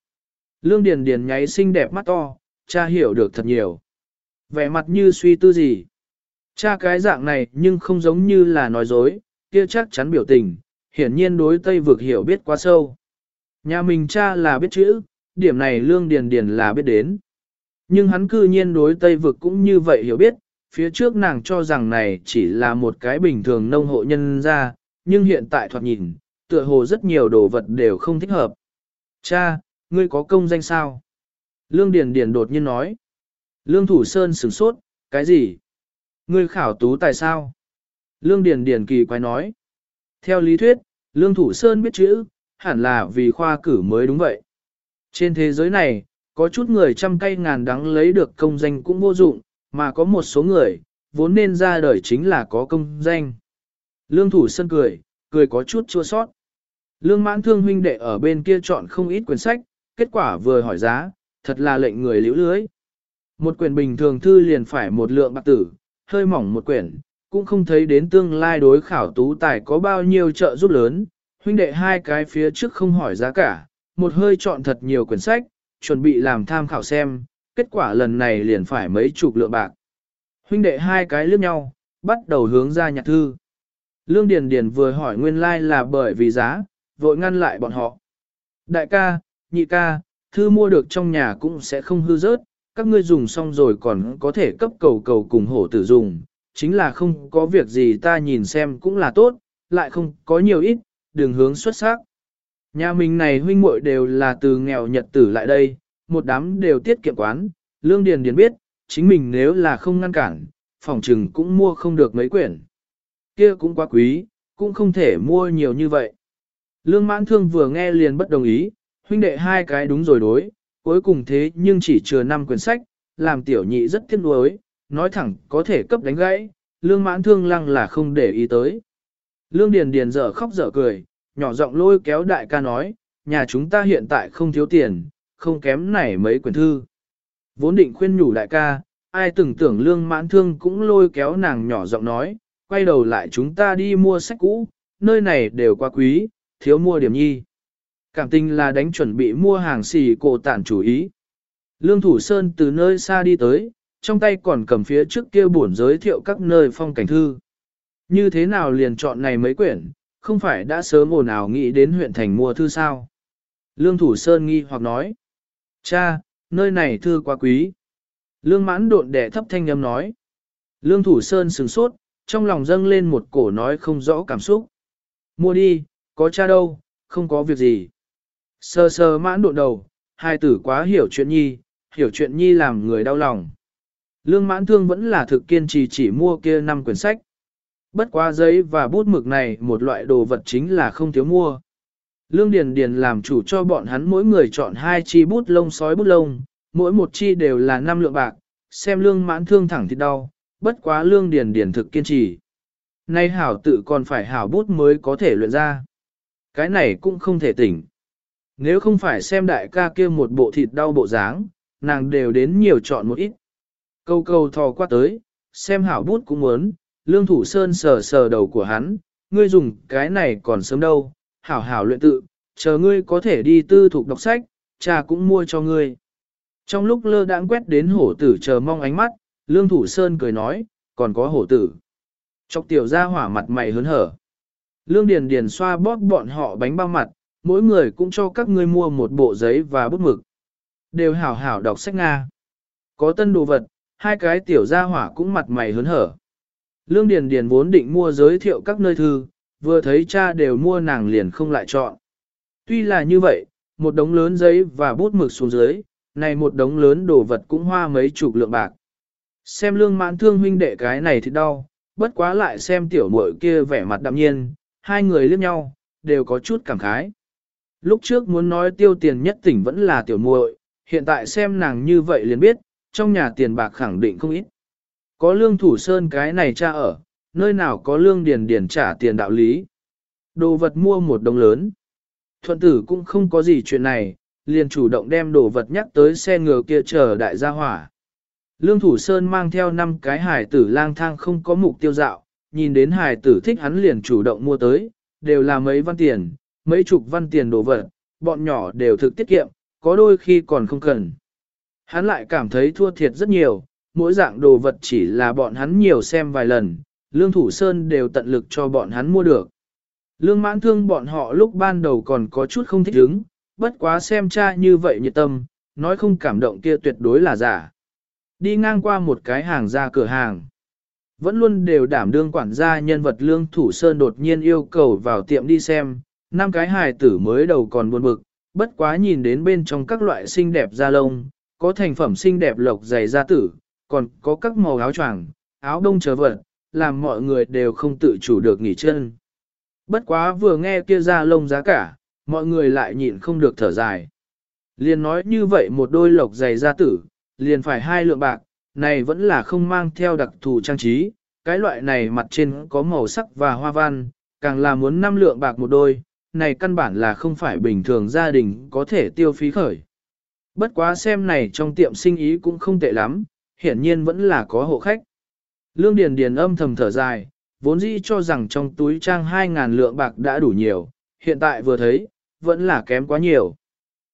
Lương Điền Điền nháy xinh đẹp mắt to, cha hiểu được thật nhiều. Vẻ mặt như suy tư gì. Cha cái dạng này nhưng không giống như là nói dối, kia chắc chắn biểu tình, hiển nhiên đối Tây vực hiểu biết quá sâu. Nhà mình cha là biết chữ, điểm này Lương Điền Điền là biết đến. Nhưng hắn cư nhiên đối Tây vực cũng như vậy hiểu biết, phía trước nàng cho rằng này chỉ là một cái bình thường nông hộ nhân ra, nhưng hiện tại thoạt nhìn, tựa hồ rất nhiều đồ vật đều không thích hợp. Cha, ngươi có công danh sao? Lương Điền Điền đột nhiên nói. Lương Thủ Sơn sửng sốt, cái gì? Ngươi khảo tú tài sao? Lương Điền Điền kỳ quái nói. Theo lý thuyết, Lương Thủ Sơn biết chữ, hẳn là vì khoa cử mới đúng vậy. Trên thế giới này, có chút người trăm cây ngàn đắng lấy được công danh cũng vô dụng, mà có một số người, vốn nên ra đời chính là có công danh. Lương Thủ Sơn cười, cười có chút chua sót. Lương mãn thương huynh đệ ở bên kia chọn không ít quyển sách, kết quả vừa hỏi giá, thật là lệnh người liễu lưới. Một quyển bình thường thư liền phải một lượng bạc tử, hơi mỏng một quyển, cũng không thấy đến tương lai đối khảo tú tài có bao nhiêu trợ giúp lớn, huynh đệ hai cái phía trước không hỏi giá cả, một hơi chọn thật nhiều quyển sách, chuẩn bị làm tham khảo xem, kết quả lần này liền phải mấy chục lượng bạc. Huynh đệ hai cái liếc nhau, bắt đầu hướng ra nhạc thư. Lương Điền Điền vừa hỏi nguyên lai like là bởi vì giá, vội ngăn lại bọn họ. Đại ca, nhị ca, thư mua được trong nhà cũng sẽ không hư rớt, các ngươi dùng xong rồi còn có thể cấp cầu cầu cùng hổ tử dùng, chính là không có việc gì ta nhìn xem cũng là tốt, lại không có nhiều ít, đường hướng xuất sắc. Nhà mình này huynh muội đều là từ nghèo nhật tử lại đây, một đám đều tiết kiệm quán, lương điền điền biết, chính mình nếu là không ngăn cản, phòng trừng cũng mua không được mấy quyển. Kia cũng quá quý, cũng không thể mua nhiều như vậy. Lương mãn thương vừa nghe liền bất đồng ý, huynh đệ hai cái đúng rồi đối, cuối cùng thế nhưng chỉ chừa năm quyển sách, làm tiểu nhị rất tiếc nuối, nói thẳng có thể cấp đánh gãy, lương mãn thương lăng là không để ý tới. Lương Điền Điền dở khóc dở cười, nhỏ giọng lôi kéo đại ca nói, nhà chúng ta hiện tại không thiếu tiền, không kém này mấy quyển thư. Vốn định khuyên nhủ đại ca, ai từng tưởng lương mãn thương cũng lôi kéo nàng nhỏ giọng nói, quay đầu lại chúng ta đi mua sách cũ, nơi này đều quá quý, thiếu mua điểm nhi. Cảm tình là đánh chuẩn bị mua hàng xì cổ tản chủ ý. Lương Thủ Sơn từ nơi xa đi tới, trong tay còn cầm phía trước kia buồn giới thiệu các nơi phong cảnh thư. Như thế nào liền chọn này mấy quyển, không phải đã sớm ồn ào nghĩ đến huyện thành mua thư sao? Lương Thủ Sơn nghi hoặc nói. Cha, nơi này thư quá quý. Lương mãn độn đẻ thấp thanh âm nói. Lương Thủ Sơn sừng sốt, trong lòng dâng lên một cổ nói không rõ cảm xúc. Mua đi, có cha đâu, không có việc gì. Sơ sơ mãn độn đầu, hai tử quá hiểu chuyện nhi, hiểu chuyện nhi làm người đau lòng. Lương mãn thương vẫn là thực kiên trì chỉ mua kia năm quyển sách. Bất quá giấy và bút mực này một loại đồ vật chính là không thiếu mua. Lương Điền Điền làm chủ cho bọn hắn mỗi người chọn hai chi bút lông sói bút lông, mỗi một chi đều là năm lượng bạc, xem lương mãn thương thẳng thì đau, bất quá lương Điền Điền thực kiên trì. Nay hảo tự còn phải hảo bút mới có thể luyện ra. Cái này cũng không thể tỉnh. Nếu không phải xem đại ca kia một bộ thịt đau bộ dáng, nàng đều đến nhiều chọn một ít. Câu câu thò qua tới, xem hảo bút cũng muốn, lương thủ sơn sờ sờ đầu của hắn, ngươi dùng cái này còn sớm đâu, hảo hảo luyện tự, chờ ngươi có thể đi tư thục đọc sách, cha cũng mua cho ngươi. Trong lúc lơ đãng quét đến hổ tử chờ mong ánh mắt, lương thủ sơn cười nói, còn có hổ tử. Chọc tiểu ra hỏa mặt mày hớn hở. Lương Điền Điền xoa bóp bọn họ bánh bao mặt, mỗi người cũng cho các ngươi mua một bộ giấy và bút mực. Đều hảo hảo đọc sách Nga. Có tân đồ vật, hai cái tiểu gia hỏa cũng mặt mày hớn hở. Lương Điền Điền vốn định mua giới thiệu các nơi thư, vừa thấy cha đều mua nàng liền không lại chọn. Tuy là như vậy, một đống lớn giấy và bút mực xuống dưới, này một đống lớn đồ vật cũng hoa mấy chục lượng bạc. Xem lương mãn thương huynh đệ cái này thì đau, bất quá lại xem tiểu muội kia vẻ mặt đạm nhiên, hai người liếc nhau, đều có chút cảm khái. Lúc trước muốn nói tiêu tiền nhất tỉnh vẫn là tiểu muội, hiện tại xem nàng như vậy liền biết, trong nhà tiền bạc khẳng định không ít. Có lương thủ sơn cái này cha ở, nơi nào có lương điền điền trả tiền đạo lý. Đồ vật mua một đồng lớn. Thuận tử cũng không có gì chuyện này, liền chủ động đem đồ vật nhắc tới xe ngựa kia chờ đại gia hỏa. Lương Thủ Sơn mang theo năm cái hải tử lang thang không có mục tiêu dạo, nhìn đến hải tử thích hắn liền chủ động mua tới, đều là mấy văn tiền, mấy chục văn tiền đồ vật, bọn nhỏ đều thực tiết kiệm, có đôi khi còn không cần. Hắn lại cảm thấy thua thiệt rất nhiều, mỗi dạng đồ vật chỉ là bọn hắn nhiều xem vài lần, Lương Thủ Sơn đều tận lực cho bọn hắn mua được. Lương mãn thương bọn họ lúc ban đầu còn có chút không thích ứng, bất quá xem cha như vậy nhiệt tâm, nói không cảm động kia tuyệt đối là giả. Đi ngang qua một cái hàng ra cửa hàng. Vẫn luôn đều đảm đương quản gia nhân vật Lương Thủ Sơn đột nhiên yêu cầu vào tiệm đi xem, năm cái hài tử mới đầu còn buồn bực, bất quá nhìn đến bên trong các loại xinh đẹp da lông, có thành phẩm xinh đẹp lộc dày da tử, còn có các màu áo choàng, áo đông chờ vật, làm mọi người đều không tự chủ được nghỉ chân. Bất quá vừa nghe kia da lông giá cả, mọi người lại nhịn không được thở dài. Liền nói như vậy một đôi lộc dày da tử, liền phải hai lượng bạc, này vẫn là không mang theo đặc thù trang trí, cái loại này mặt trên có màu sắc và hoa văn, càng là muốn năm lượng bạc một đôi, này căn bản là không phải bình thường gia đình có thể tiêu phí khởi. Bất quá xem này trong tiệm sinh ý cũng không tệ lắm, hiển nhiên vẫn là có hộ khách. Lương Điền Điền âm thầm thở dài, vốn dĩ cho rằng trong túi trang 2.000 lượng bạc đã đủ nhiều, hiện tại vừa thấy, vẫn là kém quá nhiều.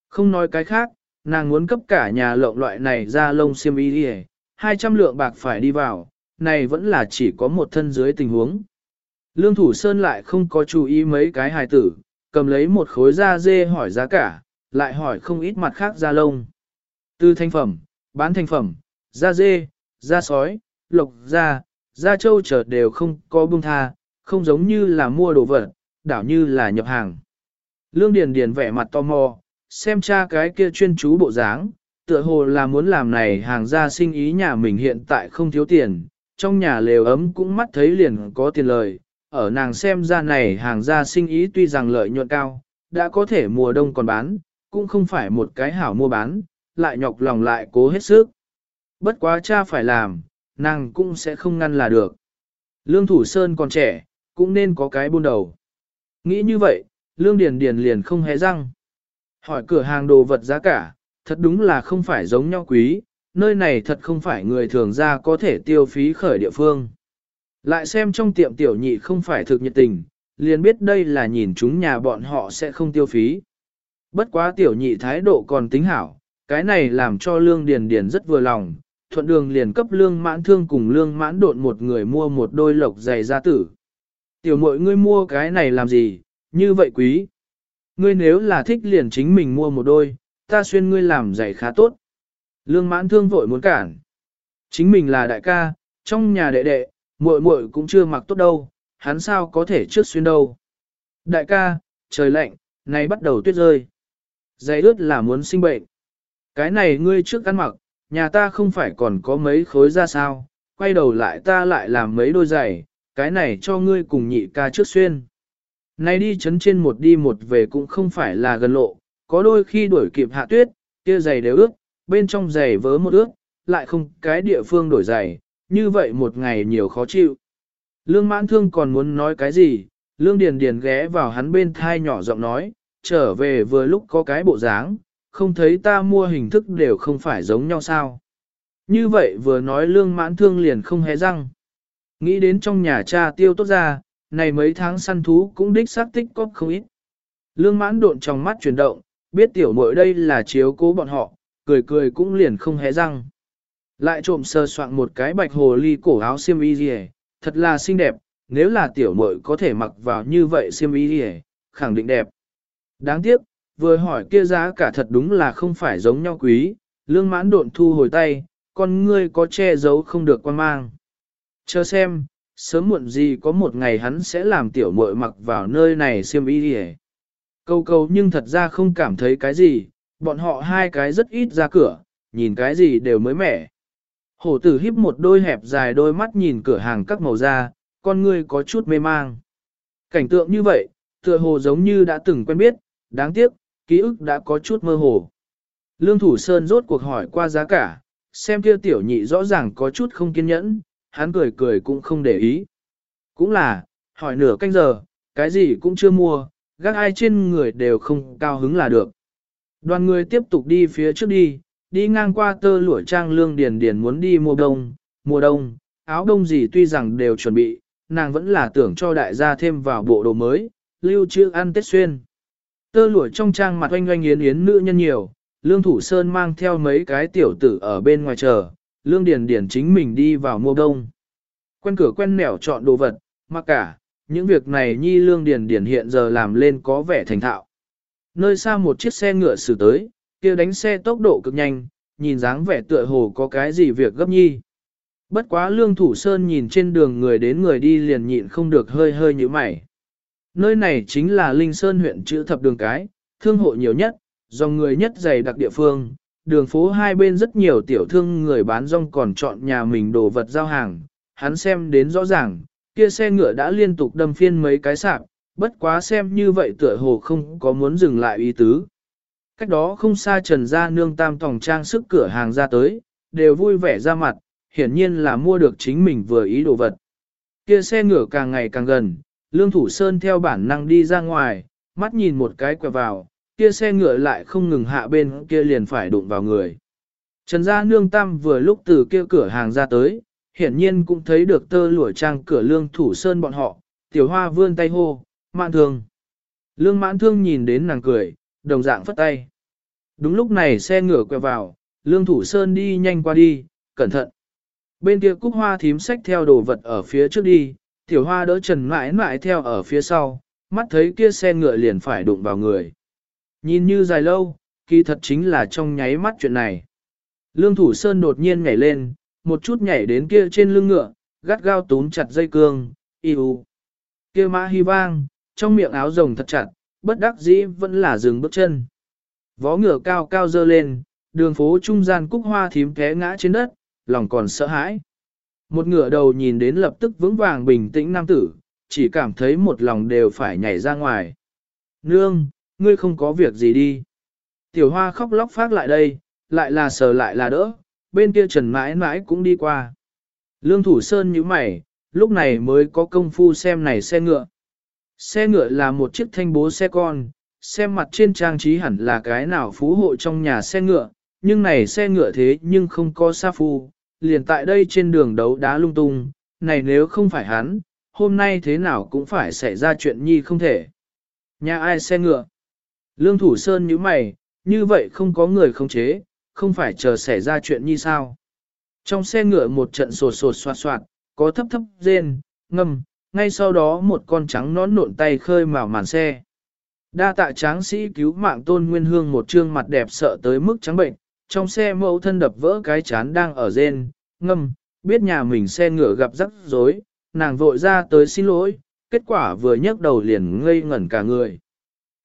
Không nói cái khác, nàng muốn cấp cả nhà lộng loại này ra lông xiêm y đi 200 lượng bạc phải đi vào, này vẫn là chỉ có một thân dưới tình huống. Lương Thủ Sơn lại không có chú ý mấy cái hài tử, cầm lấy một khối da dê hỏi giá cả, lại hỏi không ít mặt khác da lông. Từ thành phẩm, bán thành phẩm, da dê, da sói, lộc da, da trâu trở đều không có buông tha, không giống như là mua đồ vật, đảo như là nhập hàng. Lương Điền Điền vẻ mặt tò mò, xem cha cái kia chuyên chú bộ dáng, tựa hồ là muốn làm này hàng da sinh ý nhà mình hiện tại không thiếu tiền, trong nhà lều ấm cũng mắt thấy liền có tiền lời, ở nàng xem ra này hàng gia sinh ý tuy rằng lợi nhuận cao, đã có thể mùa đông còn bán, cũng không phải một cái hảo mua bán, lại nhọc lòng lại cố hết sức. Bất quá cha phải làm, nàng cũng sẽ không ngăn là được. Lương Thủ Sơn còn trẻ, cũng nên có cái buôn đầu. Nghĩ như vậy, Lương Điền Điền liền không hé răng. Hỏi cửa hàng đồ vật giá cả, thật đúng là không phải giống nhau quý, nơi này thật không phải người thường ra có thể tiêu phí khởi địa phương. Lại xem trong tiệm tiểu nhị không phải thực nhiệt tình, liền biết đây là nhìn chúng nhà bọn họ sẽ không tiêu phí. Bất quá tiểu nhị thái độ còn tính hảo, cái này làm cho lương điền điền rất vừa lòng, thuận đường liền cấp lương mãn thương cùng lương mãn độn một người mua một đôi lộc giày gia tử. Tiểu muội ngươi mua cái này làm gì, như vậy quý. Ngươi nếu là thích liền chính mình mua một đôi, ta xuyên ngươi làm giày khá tốt. Lương mãn thương vội muốn cản. Chính mình là đại ca, trong nhà đệ đệ, muội muội cũng chưa mặc tốt đâu, hắn sao có thể trước xuyên đâu. Đại ca, trời lạnh, nay bắt đầu tuyết rơi. Giày ướt là muốn sinh bệnh. Cái này ngươi trước ăn mặc, nhà ta không phải còn có mấy khối ra sao, quay đầu lại ta lại làm mấy đôi giày, cái này cho ngươi cùng nhị ca trước xuyên. Này đi chấn trên một đi một về cũng không phải là gần lộ, có đôi khi đuổi kịp hạ tuyết, kia giày đều ướt, bên trong giày vớ một ướt, lại không cái địa phương đổi giày, như vậy một ngày nhiều khó chịu. Lương mãn thương còn muốn nói cái gì, lương điền điền ghé vào hắn bên thai nhỏ giọng nói, trở về vừa lúc có cái bộ dáng, không thấy ta mua hình thức đều không phải giống nhau sao. Như vậy vừa nói lương mãn thương liền không hé răng. Nghĩ đến trong nhà cha tiêu tốt ra, này mấy tháng săn thú cũng đích xác tích có không ít. Lương mãn độn trong mắt chuyển động, biết tiểu muội đây là chiếu cố bọn họ, cười cười cũng liền không hé răng. Lại trộm sơ soạn một cái bạch hồ ly cổ áo xiêm y gì thật là xinh đẹp, nếu là tiểu muội có thể mặc vào như vậy xiêm y gì khẳng định đẹp. Đáng tiếc, vừa hỏi kia giá cả thật đúng là không phải giống nhau quý, lương mãn độn thu hồi tay, con ngươi có che giấu không được quan mang. Chờ xem, sớm muộn gì có một ngày hắn sẽ làm tiểu muội mặc vào nơi này xiêm y gì. Câu câu nhưng thật ra không cảm thấy cái gì, bọn họ hai cái rất ít ra cửa, nhìn cái gì đều mới mẻ. Hổ tử híp một đôi hẹp dài đôi mắt nhìn cửa hàng các màu da, con ngươi có chút mê mang. Cảnh tượng như vậy, tựa hồ giống như đã từng quen biết, đáng tiếc, ký ức đã có chút mơ hồ. Lương Thủ Sơn rốt cuộc hỏi qua giá cả, xem kia tiểu nhị rõ ràng có chút không kiên nhẫn, hắn cười cười cũng không để ý. Cũng là, hỏi nửa canh giờ, cái gì cũng chưa mua, gác ai trên người đều không cao hứng là được. Đoàn người tiếp tục đi phía trước đi, đi ngang qua tơ lụa trang lương điền điền muốn đi mua đông, mùa đông, áo đông gì tuy rằng đều chuẩn bị, nàng vẫn là tưởng cho đại gia thêm vào bộ đồ mới, lưu trữ ăn Tết xuyên. Tơ lụa trong trang mặt oanh oanh yến yến nữ nhân nhiều, lương thủ sơn mang theo mấy cái tiểu tử ở bên ngoài chờ, lương điền điền chính mình đi vào mua đông. Quen cửa quen nẻo chọn đồ vật, mà cả, những việc này nhi lương điền điền hiện giờ làm lên có vẻ thành thạo. Nơi xa một chiếc xe ngựa xử tới, kia đánh xe tốc độ cực nhanh, nhìn dáng vẻ tựa hồ có cái gì việc gấp nhi. Bất quá lương thủ sơn nhìn trên đường người đến người đi liền nhịn không được hơi hơi như mày. Nơi này chính là Linh Sơn huyện chữ thập đường cái, thương hộ nhiều nhất, dòng người nhất dày đặc địa phương, đường phố hai bên rất nhiều tiểu thương người bán rong còn chọn nhà mình đồ vật giao hàng, hắn xem đến rõ ràng, kia xe ngựa đã liên tục đâm phiên mấy cái sạp, bất quá xem như vậy tựa hồ không có muốn dừng lại ý tứ. Cách đó không xa trần Gia nương tam tòng trang sức cửa hàng ra tới, đều vui vẻ ra mặt, hiển nhiên là mua được chính mình vừa ý đồ vật. Kia xe ngựa càng ngày càng gần, lương thủ sơn theo bản năng đi ra ngoài, mắt nhìn một cái quẹo vào, kia xe ngựa lại không ngừng hạ bên kia liền phải đụng vào người. Trần gia nương tam vừa lúc từ kia cửa hàng ra tới, hiển nhiên cũng thấy được tơ lụa trang cửa lương thủ sơn bọn họ, tiểu hoa vươn tay hô, mạn thương. Lương mãn thương nhìn đến nàng cười, đồng dạng phất tay. Đúng lúc này xe ngựa quẹo vào, lương thủ sơn đi nhanh qua đi, cẩn thận. Bên kia cúc hoa thím sách theo đồ vật ở phía trước đi, tiểu hoa đỡ trần mãi mãi theo ở phía sau, mắt thấy kia xe ngựa liền phải đụng vào người. Nhìn như dài lâu, kỳ thật chính là trong nháy mắt chuyện này. Lương thủ sơn đột nhiên nhảy lên, một chút nhảy đến kia trên lưng ngựa, gắt gao túm chặt dây cương, yêu. Kia mã hy vang, trong miệng áo rồng thật chặt, bất đắc dĩ vẫn là dừng bước chân. Vó ngựa cao cao dơ lên, đường phố trung gian cúc hoa thím té ngã trên đất, lòng còn sợ hãi. Một ngựa đầu nhìn đến lập tức vững vàng bình tĩnh nam tử, chỉ cảm thấy một lòng đều phải nhảy ra ngoài. Nương, ngươi không có việc gì đi. Tiểu hoa khóc lóc phát lại đây, lại là sờ lại là đỡ, bên kia trần mãi mãi cũng đi qua. Lương thủ sơn như mày, lúc này mới có công phu xem này xe ngựa. Xe ngựa là một chiếc thanh bố xe con, xem mặt trên trang trí hẳn là cái nào phú hộ trong nhà xe ngựa, nhưng này xe ngựa thế nhưng không có sa phu, liền tại đây trên đường đấu đá lung tung, này nếu không phải hắn, hôm nay thế nào cũng phải xảy ra chuyện nhi không thể. Nhà ai xe ngựa? Lương Thủ Sơn như mày, như vậy không có người không chế, không phải chờ xảy ra chuyện nhi sao? Trong xe ngựa một trận sột sột soạt soạt, có thấp thấp rên, ngâm, ngay sau đó một con trắng nón nộn tay khơi màu màn xe. Đa tạ tráng sĩ cứu mạng tôn nguyên hương một trương mặt đẹp sợ tới mức trắng bệnh, trong xe mẫu thân đập vỡ cái chán đang ở rên, ngâm, biết nhà mình xe ngựa gặp rắc rối, nàng vội ra tới xin lỗi, kết quả vừa nhấc đầu liền ngây ngẩn cả người.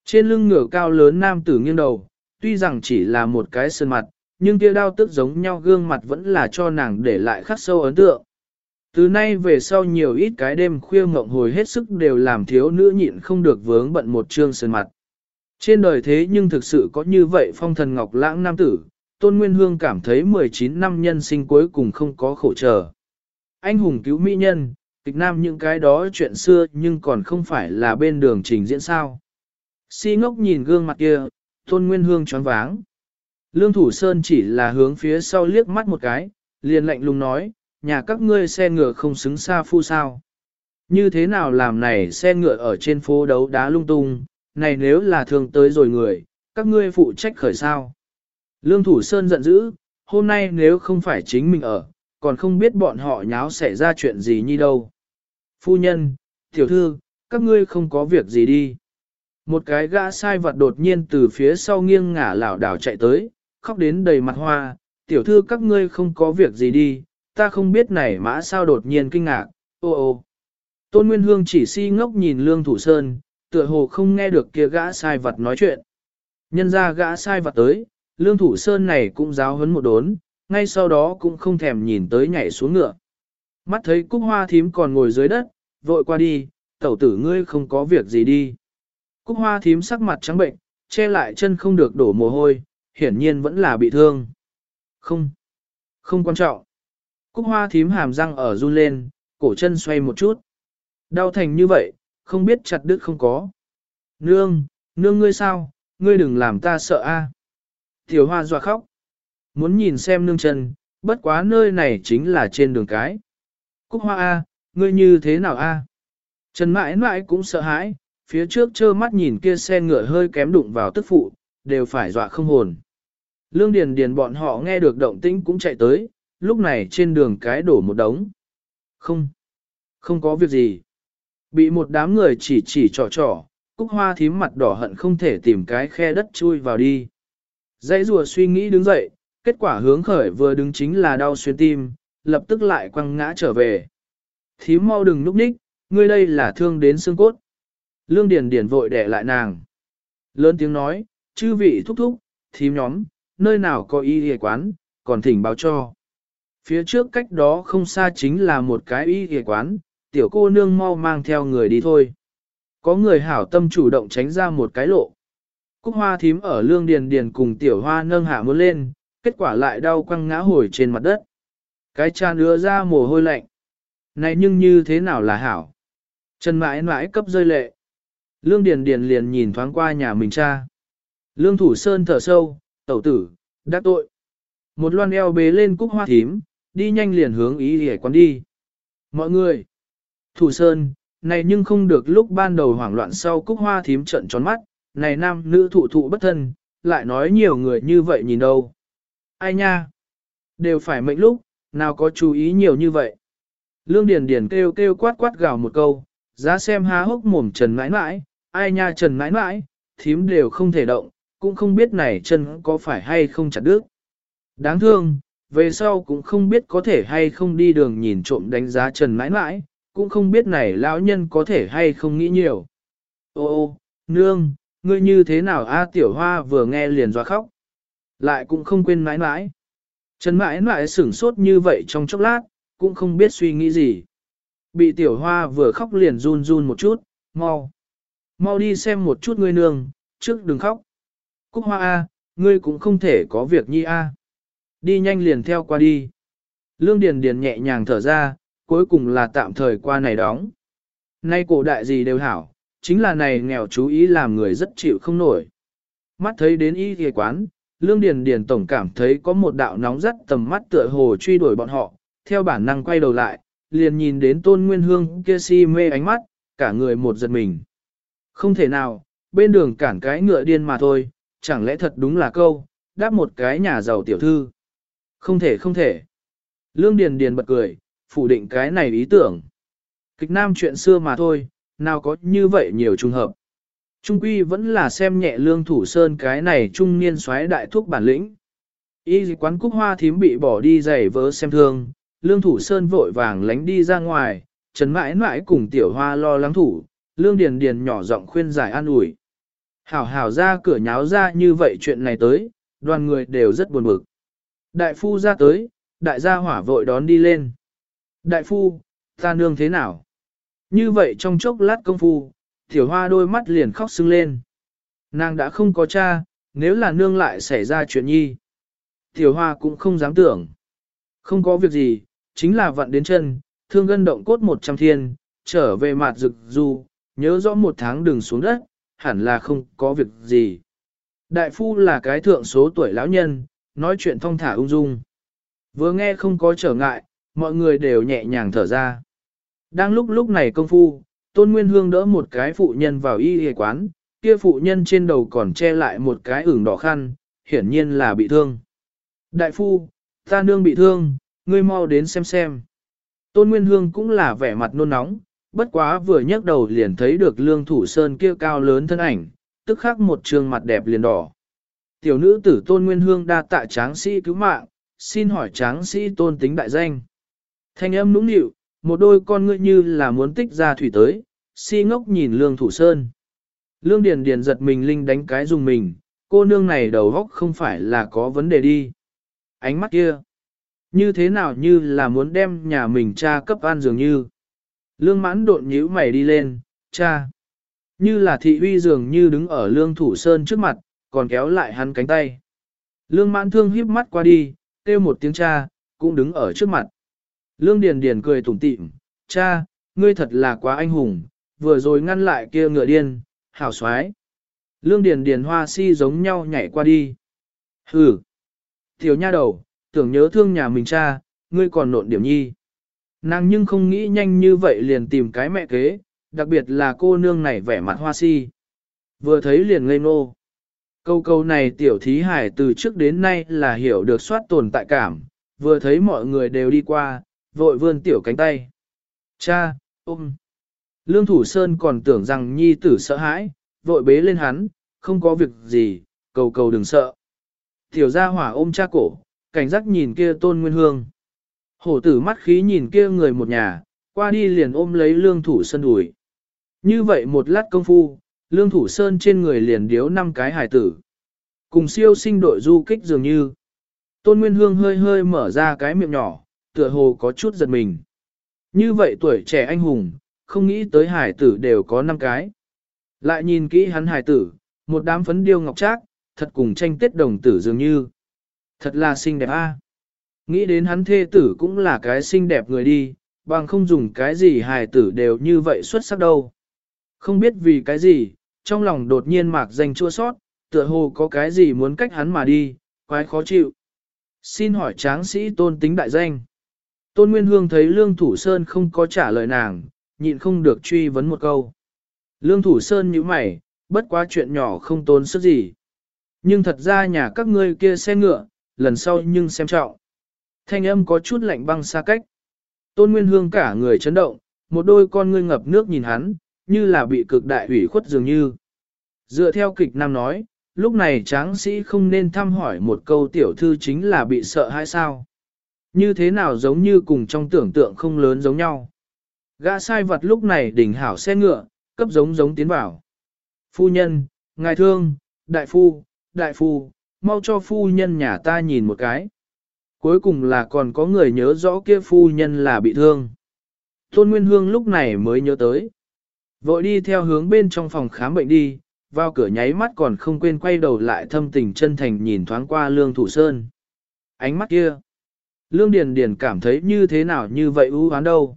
Trên lưng ngựa cao lớn nam tử nghiêng đầu, tuy rằng chỉ là một cái sơn mặt, nhưng kia đao tức giống nhau gương mặt vẫn là cho nàng để lại khắc sâu ấn tượng. Từ nay về sau nhiều ít cái đêm khuya ngộng hồi hết sức đều làm thiếu nữ nhịn không được vướng bận một trương sơn mặt. Trên đời thế nhưng thực sự có như vậy phong thần ngọc lãng nam tử, Tôn Nguyên Hương cảm thấy 19 năm nhân sinh cuối cùng không có khổ trở. Anh hùng cứu mỹ nhân, kịch nam những cái đó chuyện xưa nhưng còn không phải là bên đường trình diễn sao. Si ngốc nhìn gương mặt kia, Tôn Nguyên Hương choáng váng. Lương Thủ Sơn chỉ là hướng phía sau liếc mắt một cái, liền lạnh lùng nói, nhà các ngươi xe ngựa không xứng xa phu sao. Như thế nào làm này xe ngựa ở trên phố đấu đá lung tung, này nếu là thường tới rồi người, các ngươi phụ trách khởi sao. Lương Thủ Sơn giận dữ, hôm nay nếu không phải chính mình ở, còn không biết bọn họ nháo xảy ra chuyện gì như đâu. Phu nhân, tiểu thư, các ngươi không có việc gì đi. Một cái gã sai vật đột nhiên từ phía sau nghiêng ngả lảo đảo chạy tới, khóc đến đầy mặt hoa, tiểu thư các ngươi không có việc gì đi, ta không biết này mã sao đột nhiên kinh ngạc, ô ô. Tôn Nguyên Hương chỉ si ngốc nhìn Lương Thủ Sơn, tựa hồ không nghe được kia gã sai vật nói chuyện. Nhân ra gã sai vật tới, Lương Thủ Sơn này cũng giáo huấn một đốn, ngay sau đó cũng không thèm nhìn tới nhảy xuống ngựa. Mắt thấy cúc hoa thím còn ngồi dưới đất, vội qua đi, tẩu tử ngươi không có việc gì đi. Cúc hoa thím sắc mặt trắng bệnh, che lại chân không được đổ mồ hôi, hiển nhiên vẫn là bị thương. Không, không quan trọng. Cúc hoa thím hàm răng ở run lên, cổ chân xoay một chút. Đau thành như vậy, không biết chặt đứt không có. Nương, nương ngươi sao, ngươi đừng làm ta sợ a. Tiểu hoa dọa khóc. Muốn nhìn xem nương chân, bất quá nơi này chính là trên đường cái. Cúc hoa a, ngươi như thế nào a? Trần mãi mãi cũng sợ hãi, phía trước trơ mắt nhìn kia xe ngựa hơi kém đụng vào tức phụ, đều phải dọa không hồn. Lương Điền Điền bọn họ nghe được động tĩnh cũng chạy tới, lúc này trên đường cái đổ một đống. Không, không có việc gì. Bị một đám người chỉ chỉ trò trò, cúc hoa thím mặt đỏ hận không thể tìm cái khe đất chui vào đi. Dãy rùa suy nghĩ đứng dậy, kết quả hướng khởi vừa đứng chính là đau xuyên tim, lập tức lại quăng ngã trở về. Thím mau đừng núp ních, ngươi đây là thương đến xương cốt. Lương Điền Điền vội đẻ lại nàng. Lớn tiếng nói, chư vị thúc thúc, thím nhóm, nơi nào có y y quán, còn thỉnh báo cho. Phía trước cách đó không xa chính là một cái y y quán, tiểu cô nương mau mang theo người đi thôi. Có người hảo tâm chủ động tránh ra một cái lộ. Cúc hoa thím ở lương điền điền cùng tiểu hoa nâng hạ muốn lên, kết quả lại đau quăng ngã hồi trên mặt đất. Cái cha đưa ra mồ hôi lạnh. Này nhưng như thế nào là hảo? Trần mãi mãi cấp rơi lệ. Lương Điền Điền liền nhìn thoáng qua nhà mình cha. Lương Thủ Sơn thở sâu, tẩu tử, đắc tội. Một loan eo bế lên cúc hoa thím, đi nhanh liền hướng ý hề quán đi. Mọi người, Thủ Sơn, này nhưng không được lúc ban đầu hoảng loạn sau cúc hoa thím trận tròn mắt, này nam nữ thụ thụ bất thân, lại nói nhiều người như vậy nhìn đâu. Ai nha? Đều phải mệnh lúc, nào có chú ý nhiều như vậy. Lương Điền Điền kêu kêu quát quát gào một câu, giá xem há hốc mồm Trần mãi mãi, ai nha Trần mãi mãi, thím đều không thể động, cũng không biết này chân có phải hay không chặt đứt. Đáng thương, về sau cũng không biết có thể hay không đi đường nhìn trộm đánh giá Trần mãi mãi, cũng không biết này lão nhân có thể hay không nghĩ nhiều. Ô ô, nương, ngươi như thế nào a tiểu hoa vừa nghe liền doa khóc. Lại cũng không quên mãi mãi. Trần mãi mãi sửng sốt như vậy trong chốc lát, cũng không biết suy nghĩ gì. Bị tiểu hoa vừa khóc liền run run một chút, mau. Mau đi xem một chút ngươi nương, trước đừng khóc. Cúc hoa A, ngươi cũng không thể có việc nhi A. Đi nhanh liền theo qua đi. Lương Điền Điền nhẹ nhàng thở ra, cuối cùng là tạm thời qua này đóng. Nay cổ đại gì đều hảo, chính là này nghèo chú ý làm người rất chịu không nổi. Mắt thấy đến y ghề quán, Lương Điền Điền tổng cảm thấy có một đạo nóng rất tầm mắt tựa hồ truy đuổi bọn họ, theo bản năng quay đầu lại, liền nhìn đến tôn nguyên hương kia si mê ánh mắt, cả người một giật mình. Không thể nào, bên đường cản cái ngựa điên mà thôi, chẳng lẽ thật đúng là câu, đáp một cái nhà giàu tiểu thư. Không thể không thể. Lương Điền Điền bật cười, phủ định cái này ý tưởng. Kịch nam chuyện xưa mà thôi, nào có như vậy nhiều trùng hợp. Trung quy vẫn là xem nhẹ lương thủ sơn cái này trung niên xoáy đại thuốc bản lĩnh. Y quán cúc hoa thím bị bỏ đi giày vớ xem thương, lương thủ sơn vội vàng lánh đi ra ngoài, trần mãi mãi cùng tiểu hoa lo lắng thủ, lương điền điền nhỏ giọng khuyên giải an ủi. Hảo hảo ra cửa nháo ra như vậy chuyện này tới, đoàn người đều rất buồn bực. Đại phu ra tới, đại gia hỏa vội đón đi lên. Đại phu, ta nương thế nào? Như vậy trong chốc lát công phu, tiểu hoa đôi mắt liền khóc sưng lên. Nàng đã không có cha, nếu là nương lại xảy ra chuyện nhi. Tiểu hoa cũng không dám tưởng. Không có việc gì, chính là vận đến chân, thương gân động cốt một trăm thiên, trở về mặt rực du, nhớ rõ một tháng đừng xuống đất, hẳn là không có việc gì. Đại phu là cái thượng số tuổi lão nhân, nói chuyện thong thả ung dung. Vừa nghe không có trở ngại, mọi người đều nhẹ nhàng thở ra. Đang lúc lúc này công phu, Tôn Nguyên Hương đỡ một cái phụ nhân vào y y quán, kia phụ nhân trên đầu còn che lại một cái ửng đỏ khăn, hiển nhiên là bị thương. Đại phu, ta nương bị thương, ngươi mau đến xem xem. Tôn Nguyên Hương cũng là vẻ mặt nôn nóng, bất quá vừa nhấc đầu liền thấy được lương thủ sơn kia cao lớn thân ảnh, tức khắc một trường mặt đẹp liền đỏ. Tiểu nữ tử Tôn Nguyên Hương đa tạ tráng sĩ cứu mạng, xin hỏi tráng sĩ tôn tính đại danh. Thanh âm nũng nịu, một đôi con ngươi như là muốn tích ra thủy tới, si ngốc nhìn lương thủ sơn. Lương Điền Điền giật mình linh đánh cái dùng mình, cô nương này đầu óc không phải là có vấn đề đi. Ánh mắt kia, như thế nào như là muốn đem nhà mình cha cấp an dường như. Lương mãn độn nhíu mày đi lên, cha. Như là thị uy dường như đứng ở lương thủ sơn trước mặt, còn kéo lại hắn cánh tay. Lương mãn thương híp mắt qua đi, kêu một tiếng cha, cũng đứng ở trước mặt. Lương Điền Điền cười tủm tỉm, cha, ngươi thật là quá anh hùng, vừa rồi ngăn lại kia ngựa điên, hảo xoái. Lương Điền Điền hoa si giống nhau nhảy qua đi. Hừ, tiểu nha đầu, tưởng nhớ thương nhà mình cha, ngươi còn nộn điểm nhi. Nàng nhưng không nghĩ nhanh như vậy liền tìm cái mẹ kế, đặc biệt là cô nương này vẻ mặt hoa si. Vừa thấy liền ngây ngô. Câu câu này tiểu thí hải từ trước đến nay là hiểu được soát tồn tại cảm, vừa thấy mọi người đều đi qua, vội vươn tiểu cánh tay. Cha, ôm. Lương Thủ Sơn còn tưởng rằng nhi tử sợ hãi, vội bế lên hắn, không có việc gì, cầu cầu đừng sợ. Tiểu gia hỏa ôm cha cổ, cảnh giác nhìn kia tôn nguyên hương. Hổ tử mắt khí nhìn kia người một nhà, qua đi liền ôm lấy lương thủ sơn đùi. Như vậy một lát công phu, lương thủ sơn trên người liền điếu năm cái hài tử. Cùng siêu sinh đội du kích dường như. Tôn Nguyên Hương hơi hơi mở ra cái miệng nhỏ, tựa hồ có chút giật mình. Như vậy tuổi trẻ anh hùng, không nghĩ tới hải tử đều có năm cái. Lại nhìn kỹ hắn hải tử, một đám phấn điêu ngọc trác, thật cùng tranh tết đồng tử dường như. Thật là xinh đẹp a. Nghĩ đến hắn thê tử cũng là cái xinh đẹp người đi, bằng không dùng cái gì hài tử đều như vậy xuất sắc đâu. Không biết vì cái gì, trong lòng đột nhiên mạc danh chua sót, tựa hồ có cái gì muốn cách hắn mà đi, quái khó chịu. Xin hỏi tráng sĩ tôn tính đại danh. Tôn Nguyên Hương thấy Lương Thủ Sơn không có trả lời nàng, nhịn không được truy vấn một câu. Lương Thủ Sơn nhíu mày, bất quá chuyện nhỏ không tốn sức gì. Nhưng thật ra nhà các ngươi kia xe ngựa, lần sau nhưng xem trọng. Thanh âm có chút lạnh băng xa cách. Tôn Nguyên Hương cả người chấn động, một đôi con ngươi ngập nước nhìn hắn, như là bị cực đại ủy khuất dường như. Dựa theo kịch nam nói, lúc này tráng sĩ không nên thăm hỏi một câu tiểu thư chính là bị sợ hay sao. Như thế nào giống như cùng trong tưởng tượng không lớn giống nhau. Gã sai vật lúc này đỉnh hảo xe ngựa, cấp giống giống tiến vào. Phu nhân, ngài thương, đại phu, đại phu, mau cho phu nhân nhà ta nhìn một cái. Cuối cùng là còn có người nhớ rõ kia phu nhân là bị thương. Tôn Nguyên Hương lúc này mới nhớ tới. Vội đi theo hướng bên trong phòng khám bệnh đi, vào cửa nháy mắt còn không quên quay đầu lại thâm tình chân thành nhìn thoáng qua Lương Thủ Sơn. Ánh mắt kia. Lương Điền Điền cảm thấy như thế nào như vậy ưu hán đâu.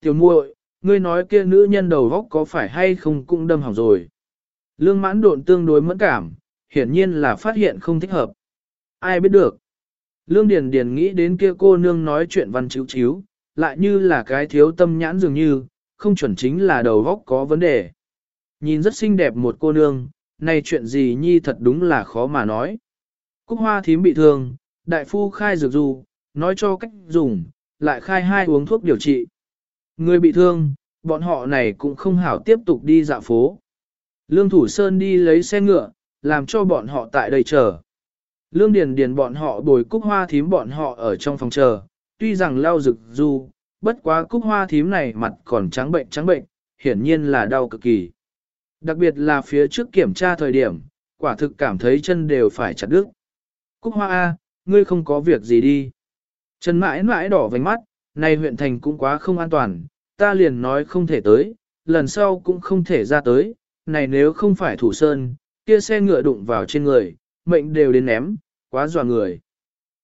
Tiểu muội, ngươi nói kia nữ nhân đầu góc có phải hay không cũng đâm hỏng rồi. Lương mãn độn tương đối mẫn cảm, hiển nhiên là phát hiện không thích hợp. Ai biết được. Lương Điền Điền nghĩ đến kia cô nương nói chuyện văn chiếu chiếu, lại như là cái thiếu tâm nhãn dường như, không chuẩn chính là đầu góc có vấn đề. Nhìn rất xinh đẹp một cô nương, này chuyện gì nhi thật đúng là khó mà nói. Cúc hoa thím bị thương, đại phu khai dược dù nói cho cách dùng, lại khai hai uống thuốc điều trị. Người bị thương, Bọn họ này cũng không hảo tiếp tục đi dạo phố. Lương Thủ Sơn đi lấy xe ngựa, làm cho bọn họ tại đây chờ. Lương Điền Điền bọn họ bồi cúc hoa thím bọn họ ở trong phòng chờ, tuy rằng lau rực du, bất quá cúc hoa thím này mặt còn trắng bệnh trắng bệnh, hiển nhiên là đau cực kỳ. Đặc biệt là phía trước kiểm tra thời điểm, quả thực cảm thấy chân đều phải chặt đứt. Cúc hoa A, ngươi không có việc gì đi. Trần mãi mãi đỏ vành mắt, này huyện thành cũng quá không an toàn, ta liền nói không thể tới, lần sau cũng không thể ra tới, này nếu không phải thủ sơn, kia xe ngựa đụng vào trên người, mệnh đều đến ném, quá dọa người.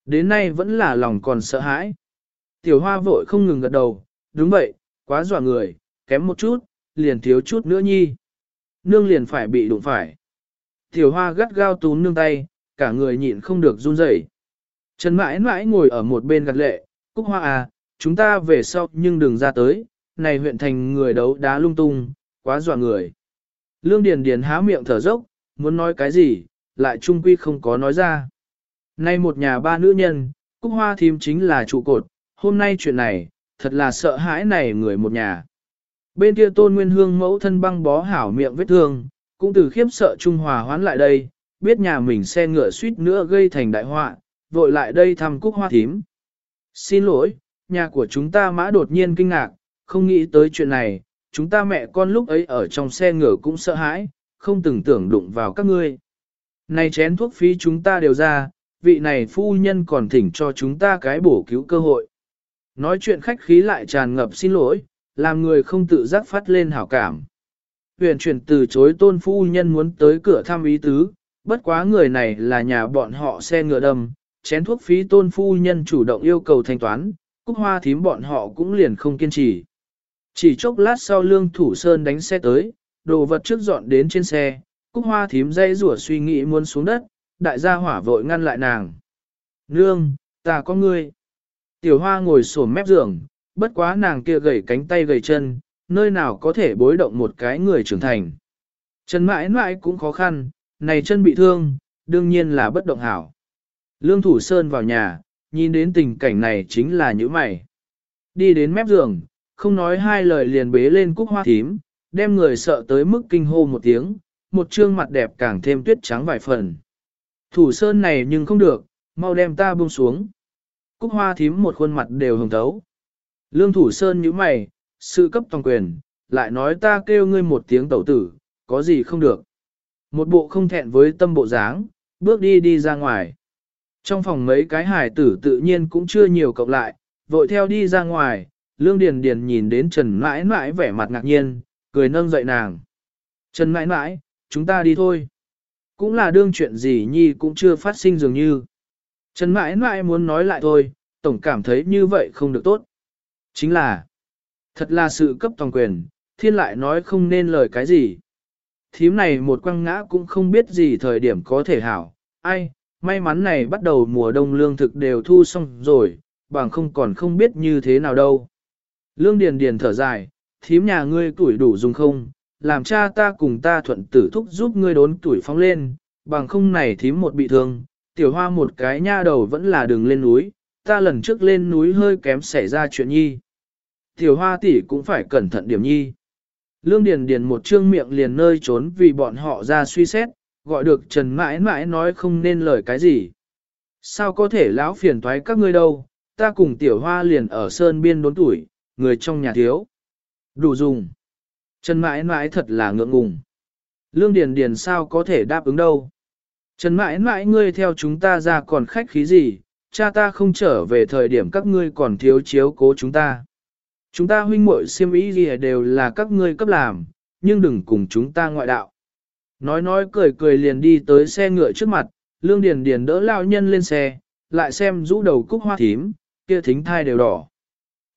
Đến nay vẫn là lòng còn sợ hãi. Tiểu hoa vội không ngừng gật đầu, đúng vậy, quá dọa người, kém một chút, liền thiếu chút nữa nhi. Nương liền phải bị đụng phải. Tiểu hoa gắt gao tún nương tay, cả người nhịn không được run rẩy. Trần mãi mãi ngồi ở một bên gạt lệ, Cúc Hoa à, chúng ta về sau nhưng đừng ra tới, này huyện thành người đấu đá lung tung, quá dọa người. Lương Điền Điền há miệng thở dốc, muốn nói cái gì, lại trung quy không có nói ra. Nay một nhà ba nữ nhân, Cúc Hoa thím chính là trụ cột, hôm nay chuyện này, thật là sợ hãi này người một nhà. Bên kia tôn nguyên hương mẫu thân băng bó hảo miệng vết thương, cũng từ khiếp sợ Trung Hòa hoán lại đây, biết nhà mình xe ngựa suýt nữa gây thành đại họa, vội lại đây thăm Cúc Hoa thím. Xin lỗi, nhà của chúng ta mã đột nhiên kinh ngạc, không nghĩ tới chuyện này, chúng ta mẹ con lúc ấy ở trong xe ngựa cũng sợ hãi, không từng tưởng đụng vào các ngươi. Này chén thuốc phí chúng ta đều ra, vị này phu nhân còn thỉnh cho chúng ta cái bổ cứu cơ hội. Nói chuyện khách khí lại tràn ngập xin lỗi, làm người không tự giác phát lên hảo cảm. Huyền chuyển từ chối tôn phu nhân muốn tới cửa thăm ý tứ, bất quá người này là nhà bọn họ xe ngựa đâm, chén thuốc phí tôn phu nhân chủ động yêu cầu thanh toán, cúc hoa thím bọn họ cũng liền không kiên trì. Chỉ chốc lát sau lương thủ sơn đánh xe tới, đồ vật trước dọn đến trên xe, cúc hoa thím dây rủa suy nghĩ muốn xuống đất, đại gia hỏa vội ngăn lại nàng. Nương, ta có ngươi. Tiểu hoa ngồi sổm mép giường, bất quá nàng kia gầy cánh tay gầy chân, nơi nào có thể bối động một cái người trưởng thành. Trần mãi mãi cũng khó khăn, này chân bị thương, đương nhiên là bất động hảo. Lương Thủ Sơn vào nhà, nhìn đến tình cảnh này chính là những mày. Đi đến mép giường, không nói hai lời liền bế lên cúc hoa thím, đem người sợ tới mức kinh hô một tiếng, một trương mặt đẹp càng thêm tuyết trắng vài phần. Thủ Sơn này nhưng không được, mau đem ta buông xuống. Cúc hoa thím một khuôn mặt đều hồng thấu. Lương Thủ Sơn nhíu mày, sự cấp toàn quyền, lại nói ta kêu ngươi một tiếng tẩu tử, có gì không được. Một bộ không thẹn với tâm bộ dáng, bước đi đi ra ngoài. Trong phòng mấy cái hải tử tự nhiên cũng chưa nhiều cộng lại, vội theo đi ra ngoài, Lương Điền Điền nhìn đến Trần mãi mãi vẻ mặt ngạc nhiên, cười nâng dậy nàng. Trần mãi mãi, chúng ta đi thôi. Cũng là đương chuyện gì nhi cũng chưa phát sinh dường như. Trần mãi mãi muốn nói lại thôi, tổng cảm thấy như vậy không được tốt. Chính là, thật là sự cấp toàn quyền, thiên lại nói không nên lời cái gì. Thím này một quăng ngã cũng không biết gì thời điểm có thể hảo, ai, may mắn này bắt đầu mùa đông lương thực đều thu xong rồi, bằng không còn không biết như thế nào đâu. Lương Điền Điền thở dài, thím nhà ngươi tuổi đủ dùng không, làm cha ta cùng ta thuận tử thúc giúp ngươi đốn tuổi phóng lên, bằng không này thím một bị thương, tiểu hoa một cái nha đầu vẫn là đường lên núi, ta lần trước lên núi hơi kém xảy ra chuyện nhi. Tiểu hoa tỷ cũng phải cẩn thận điểm nhi. Lương Điền Điền một trương miệng liền nơi trốn vì bọn họ ra suy xét, gọi được Trần mãi mãi nói không nên lời cái gì. Sao có thể lão phiền toái các ngươi đâu, ta cùng tiểu hoa liền ở sơn biên đốn tuổi, người trong nhà thiếu. Đủ dùng. Trần mãi mãi thật là ngượng ngùng. Lương Điền Điền sao có thể đáp ứng đâu. Trần mãi mãi ngươi theo chúng ta ra còn khách khí gì, cha ta không trở về thời điểm các ngươi còn thiếu chiếu cố chúng ta. Chúng ta huynh muội siêm ý gì đều là các ngươi cấp làm, nhưng đừng cùng chúng ta ngoại đạo. Nói nói cười cười liền đi tới xe ngựa trước mặt, lương điền điền đỡ lao nhân lên xe, lại xem rũ đầu cúc hoa thím, kia thính thai đều đỏ.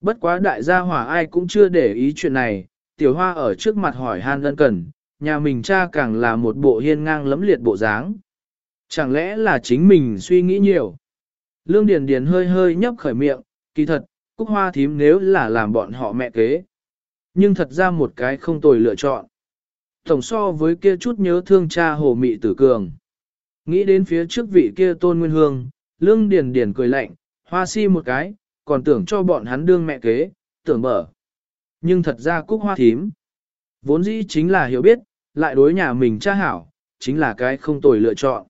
Bất quá đại gia hỏa ai cũng chưa để ý chuyện này, tiểu hoa ở trước mặt hỏi han ân cần, nhà mình cha càng là một bộ hiên ngang lấm liệt bộ dáng. Chẳng lẽ là chính mình suy nghĩ nhiều? Lương Điền Điền hơi hơi nhấp khởi miệng, kỳ thật, cúc hoa thím nếu là làm bọn họ mẹ kế. Nhưng thật ra một cái không tồi lựa chọn. Tổng so với kia chút nhớ thương cha hồ mị tử cường. Nghĩ đến phía trước vị kia tôn nguyên hương, lương điền điền cười lạnh, hoa si một cái, còn tưởng cho bọn hắn đương mẹ kế, tưởng mở. Nhưng thật ra cúc hoa thím. Vốn dĩ chính là hiểu biết, lại đối nhà mình cha hảo, chính là cái không tồi lựa chọn.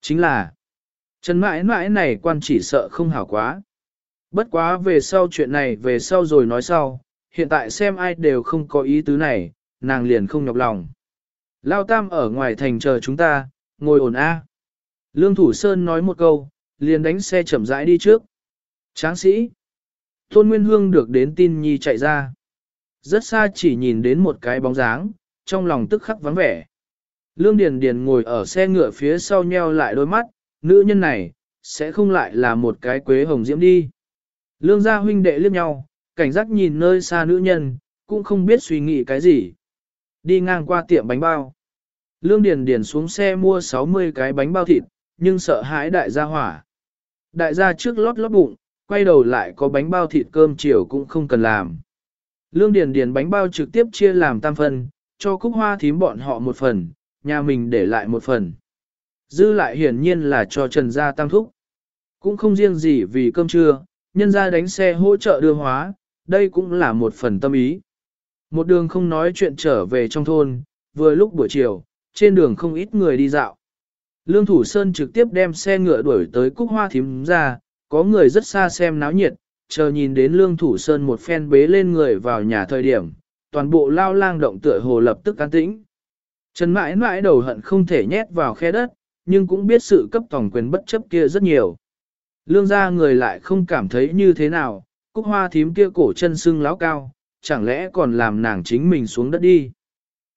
Chính là, Trần mãi mãi này quan chỉ sợ không hảo quá. Bất quá về sau chuyện này về sau rồi nói sau, hiện tại xem ai đều không có ý tứ này, nàng liền không nhọc lòng. Lao Tam ở ngoài thành chờ chúng ta, ngồi ổn A. Lương Thủ Sơn nói một câu, liền đánh xe chậm rãi đi trước. Tráng sĩ. Tôn Nguyên Hương được đến tin nhi chạy ra. Rất xa chỉ nhìn đến một cái bóng dáng, trong lòng tức khắc vắng vẻ. Lương Điền Điền ngồi ở xe ngựa phía sau nheo lại đôi mắt, nữ nhân này, sẽ không lại là một cái quế hồng diễm đi. Lương gia huynh đệ liếc nhau, cảnh giác nhìn nơi xa nữ nhân, cũng không biết suy nghĩ cái gì. Đi ngang qua tiệm bánh bao. Lương Điền Điền xuống xe mua 60 cái bánh bao thịt, nhưng sợ hãi đại gia hỏa. Đại gia trước lót lót bụng, quay đầu lại có bánh bao thịt cơm chiều cũng không cần làm. Lương Điền Điền bánh bao trực tiếp chia làm tam phần, cho cúc hoa thím bọn họ một phần, nhà mình để lại một phần. Dư lại hiển nhiên là cho Trần Gia Tam Thúc. Cũng không riêng gì vì cơm trưa, nhân gia đánh xe hỗ trợ đưa hóa, đây cũng là một phần tâm ý. Một đường không nói chuyện trở về trong thôn, vừa lúc buổi chiều, trên đường không ít người đi dạo. Lương Thủ Sơn trực tiếp đem xe ngựa đuổi tới Cúc Hoa Thím ra, có người rất xa xem náo nhiệt, chờ nhìn đến Lương Thủ Sơn một phen bế lên người vào nhà thời điểm, toàn bộ lao lang động tựa hồ lập tức an tĩnh. Trần mãi mãi đầu hận không thể nhét vào khe đất, nhưng cũng biết sự cấp tổng quyền bất chấp kia rất nhiều. Lương gia người lại không cảm thấy như thế nào, cúc hoa thím kia cổ chân sưng láo cao, chẳng lẽ còn làm nàng chính mình xuống đất đi.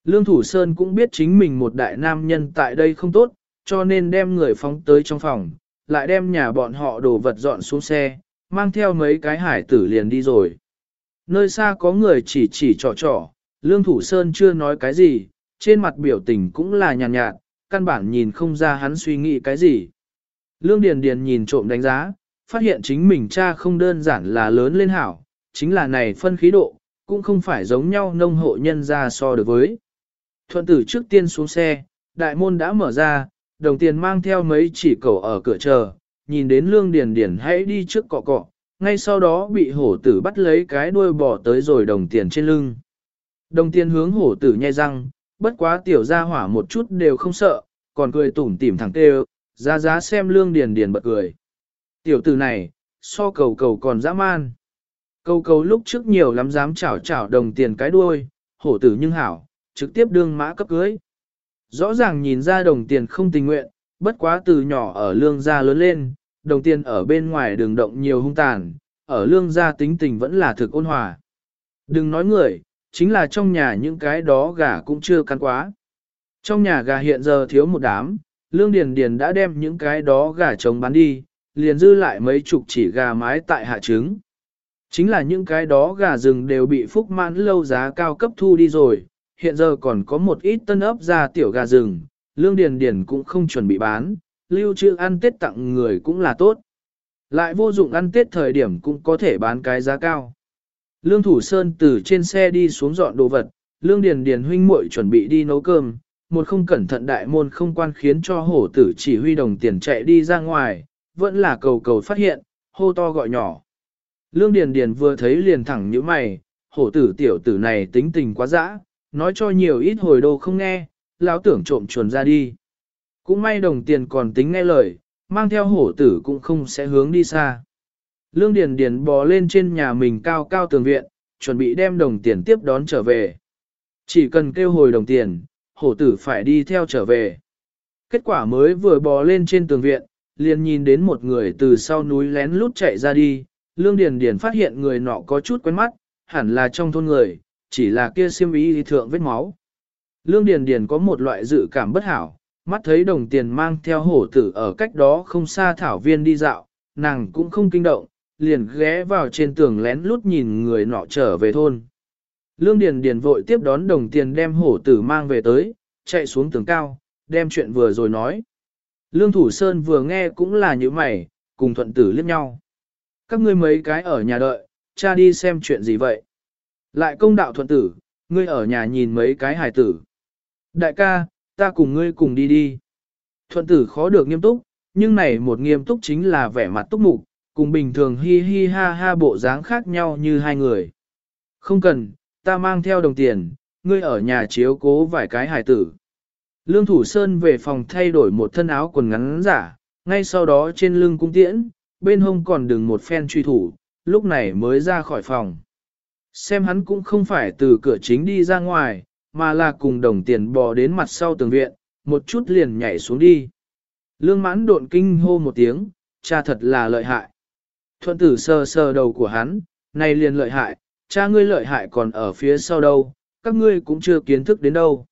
Lương Thủ Sơn cũng biết chính mình một đại nam nhân tại đây không tốt, cho nên đem người phóng tới trong phòng, lại đem nhà bọn họ đồ vật dọn xuống xe, mang theo mấy cái hải tử liền đi rồi. Nơi xa có người chỉ chỉ trò trò, Lương Thủ Sơn chưa nói cái gì, trên mặt biểu tình cũng là nhàn nhạt, nhạt, căn bản nhìn không ra hắn suy nghĩ cái gì. Lương Điền Điền nhìn trộm đánh giá, phát hiện chính mình cha không đơn giản là lớn lên hảo, chính là này phân khí độ, cũng không phải giống nhau nông hộ nhân ra so được với. Thuận tử trước tiên xuống xe, đại môn đã mở ra, đồng tiền mang theo mấy chỉ cầu ở cửa chờ, nhìn đến lương điền điền hãy đi trước cọ cọ, ngay sau đó bị hổ tử bắt lấy cái đuôi bỏ tới rồi đồng tiền trên lưng. Đồng tiền hướng hổ tử nhai răng, bất quá tiểu gia hỏa một chút đều không sợ, còn cười tủm tỉm thẳng tê ra giá xem lương điền điền bật cười. Tiểu tử này, so cầu cầu còn dã man. Cầu cầu lúc trước nhiều lắm dám chảo chảo đồng tiền cái đuôi, hổ tử nhưng hảo, trực tiếp đương mã cấp cưới. Rõ ràng nhìn ra đồng tiền không tình nguyện, bất quá từ nhỏ ở lương gia lớn lên, đồng tiền ở bên ngoài đường động nhiều hung tàn, ở lương gia tính tình vẫn là thực ôn hòa. Đừng nói người, chính là trong nhà những cái đó gà cũng chưa căn quá. Trong nhà gà hiện giờ thiếu một đám, lương điền điền đã đem những cái đó gà trống bán đi, liền dư lại mấy chục chỉ gà mái tại hạ trứng. Chính là những cái đó gà rừng đều bị phúc mãn lâu giá cao cấp thu đi rồi, hiện giờ còn có một ít tân ấp ra tiểu gà rừng, lương điền điền cũng không chuẩn bị bán, lưu trữ ăn tết tặng người cũng là tốt. Lại vô dụng ăn tết thời điểm cũng có thể bán cái giá cao. Lương Thủ Sơn từ trên xe đi xuống dọn đồ vật, Lương Điền Điền huynh muội chuẩn bị đi nấu cơm, một không cẩn thận đại môn không quan khiến cho hổ tử chỉ huy đồng tiền chạy đi ra ngoài, vẫn là cầu cầu phát hiện, hô to gọi nhỏ. Lương Điền Điền vừa thấy liền thẳng nhíu mày, hổ tử tiểu tử này tính tình quá dã, nói cho nhiều ít hồi đồ không nghe, lão tưởng trộm chuồn ra đi. Cũng may đồng tiền còn tính nghe lời, mang theo hổ tử cũng không sẽ hướng đi xa. Lương Điền Điền bò lên trên nhà mình cao cao tường viện, chuẩn bị đem đồng tiền tiếp đón trở về. Chỉ cần kêu hồi đồng tiền, hổ tử phải đi theo trở về. Kết quả mới vừa bò lên trên tường viện, liền nhìn đến một người từ sau núi lén lút chạy ra đi. Lương Điền Điền phát hiện người nọ có chút quen mắt, hẳn là trong thôn người, chỉ là kia xiêm y thượng vết máu. Lương Điền Điền có một loại dự cảm bất hảo, mắt thấy đồng tiền mang theo hổ tử ở cách đó không xa thảo viên đi dạo, nàng cũng không kinh động, liền ghé vào trên tường lén lút nhìn người nọ trở về thôn. Lương Điền Điền vội tiếp đón đồng tiền đem hổ tử mang về tới, chạy xuống tường cao, đem chuyện vừa rồi nói. Lương Thủ Sơn vừa nghe cũng là như mày, cùng thuận tử liếc nhau. Các ngươi mấy cái ở nhà đợi, cha đi xem chuyện gì vậy. Lại công đạo thuận tử, ngươi ở nhà nhìn mấy cái hài tử. Đại ca, ta cùng ngươi cùng đi đi. Thuận tử khó được nghiêm túc, nhưng này một nghiêm túc chính là vẻ mặt túc mục, cùng bình thường hi hi ha ha bộ dáng khác nhau như hai người. Không cần, ta mang theo đồng tiền, ngươi ở nhà chiếu cố vài cái hài tử. Lương Thủ Sơn về phòng thay đổi một thân áo quần ngắn giả, ngay sau đó trên lưng cung tiễn, bên hông còn đừng một phen truy thủ, lúc này mới ra khỏi phòng. Xem hắn cũng không phải từ cửa chính đi ra ngoài, mà là cùng đồng tiền bò đến mặt sau tường viện, một chút liền nhảy xuống đi. Lương mãn độn kinh hô một tiếng, cha thật là lợi hại. Thuận tử sờ sờ đầu của hắn, này liền lợi hại, cha ngươi lợi hại còn ở phía sau đâu, các ngươi cũng chưa kiến thức đến đâu.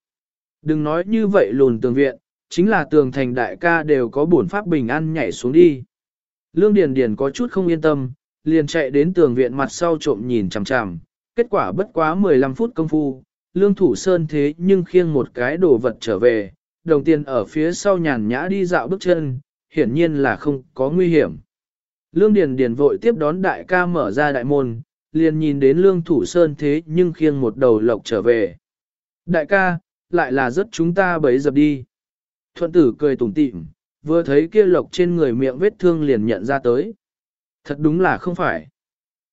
Đừng nói như vậy lùn tường viện, chính là tường thành đại ca đều có bổn pháp bình an nhảy xuống đi. Lương Điền Điền có chút không yên tâm, liền chạy đến tường viện mặt sau trộm nhìn chằm chằm, kết quả bất quá 15 phút công phu, Lương Thủ Sơn thế nhưng khiêng một cái đồ vật trở về, đồng tiền ở phía sau nhàn nhã đi dạo bước chân, hiển nhiên là không có nguy hiểm. Lương Điền Điền vội tiếp đón đại ca mở ra đại môn, liền nhìn đến Lương Thủ Sơn thế nhưng khiêng một đầu lộc trở về. Đại ca, lại là rất chúng ta bấy dập đi. Thuận tử cười tủm tỉm, vừa thấy kia lộc trên người miệng vết thương liền nhận ra tới. Thật đúng là không phải.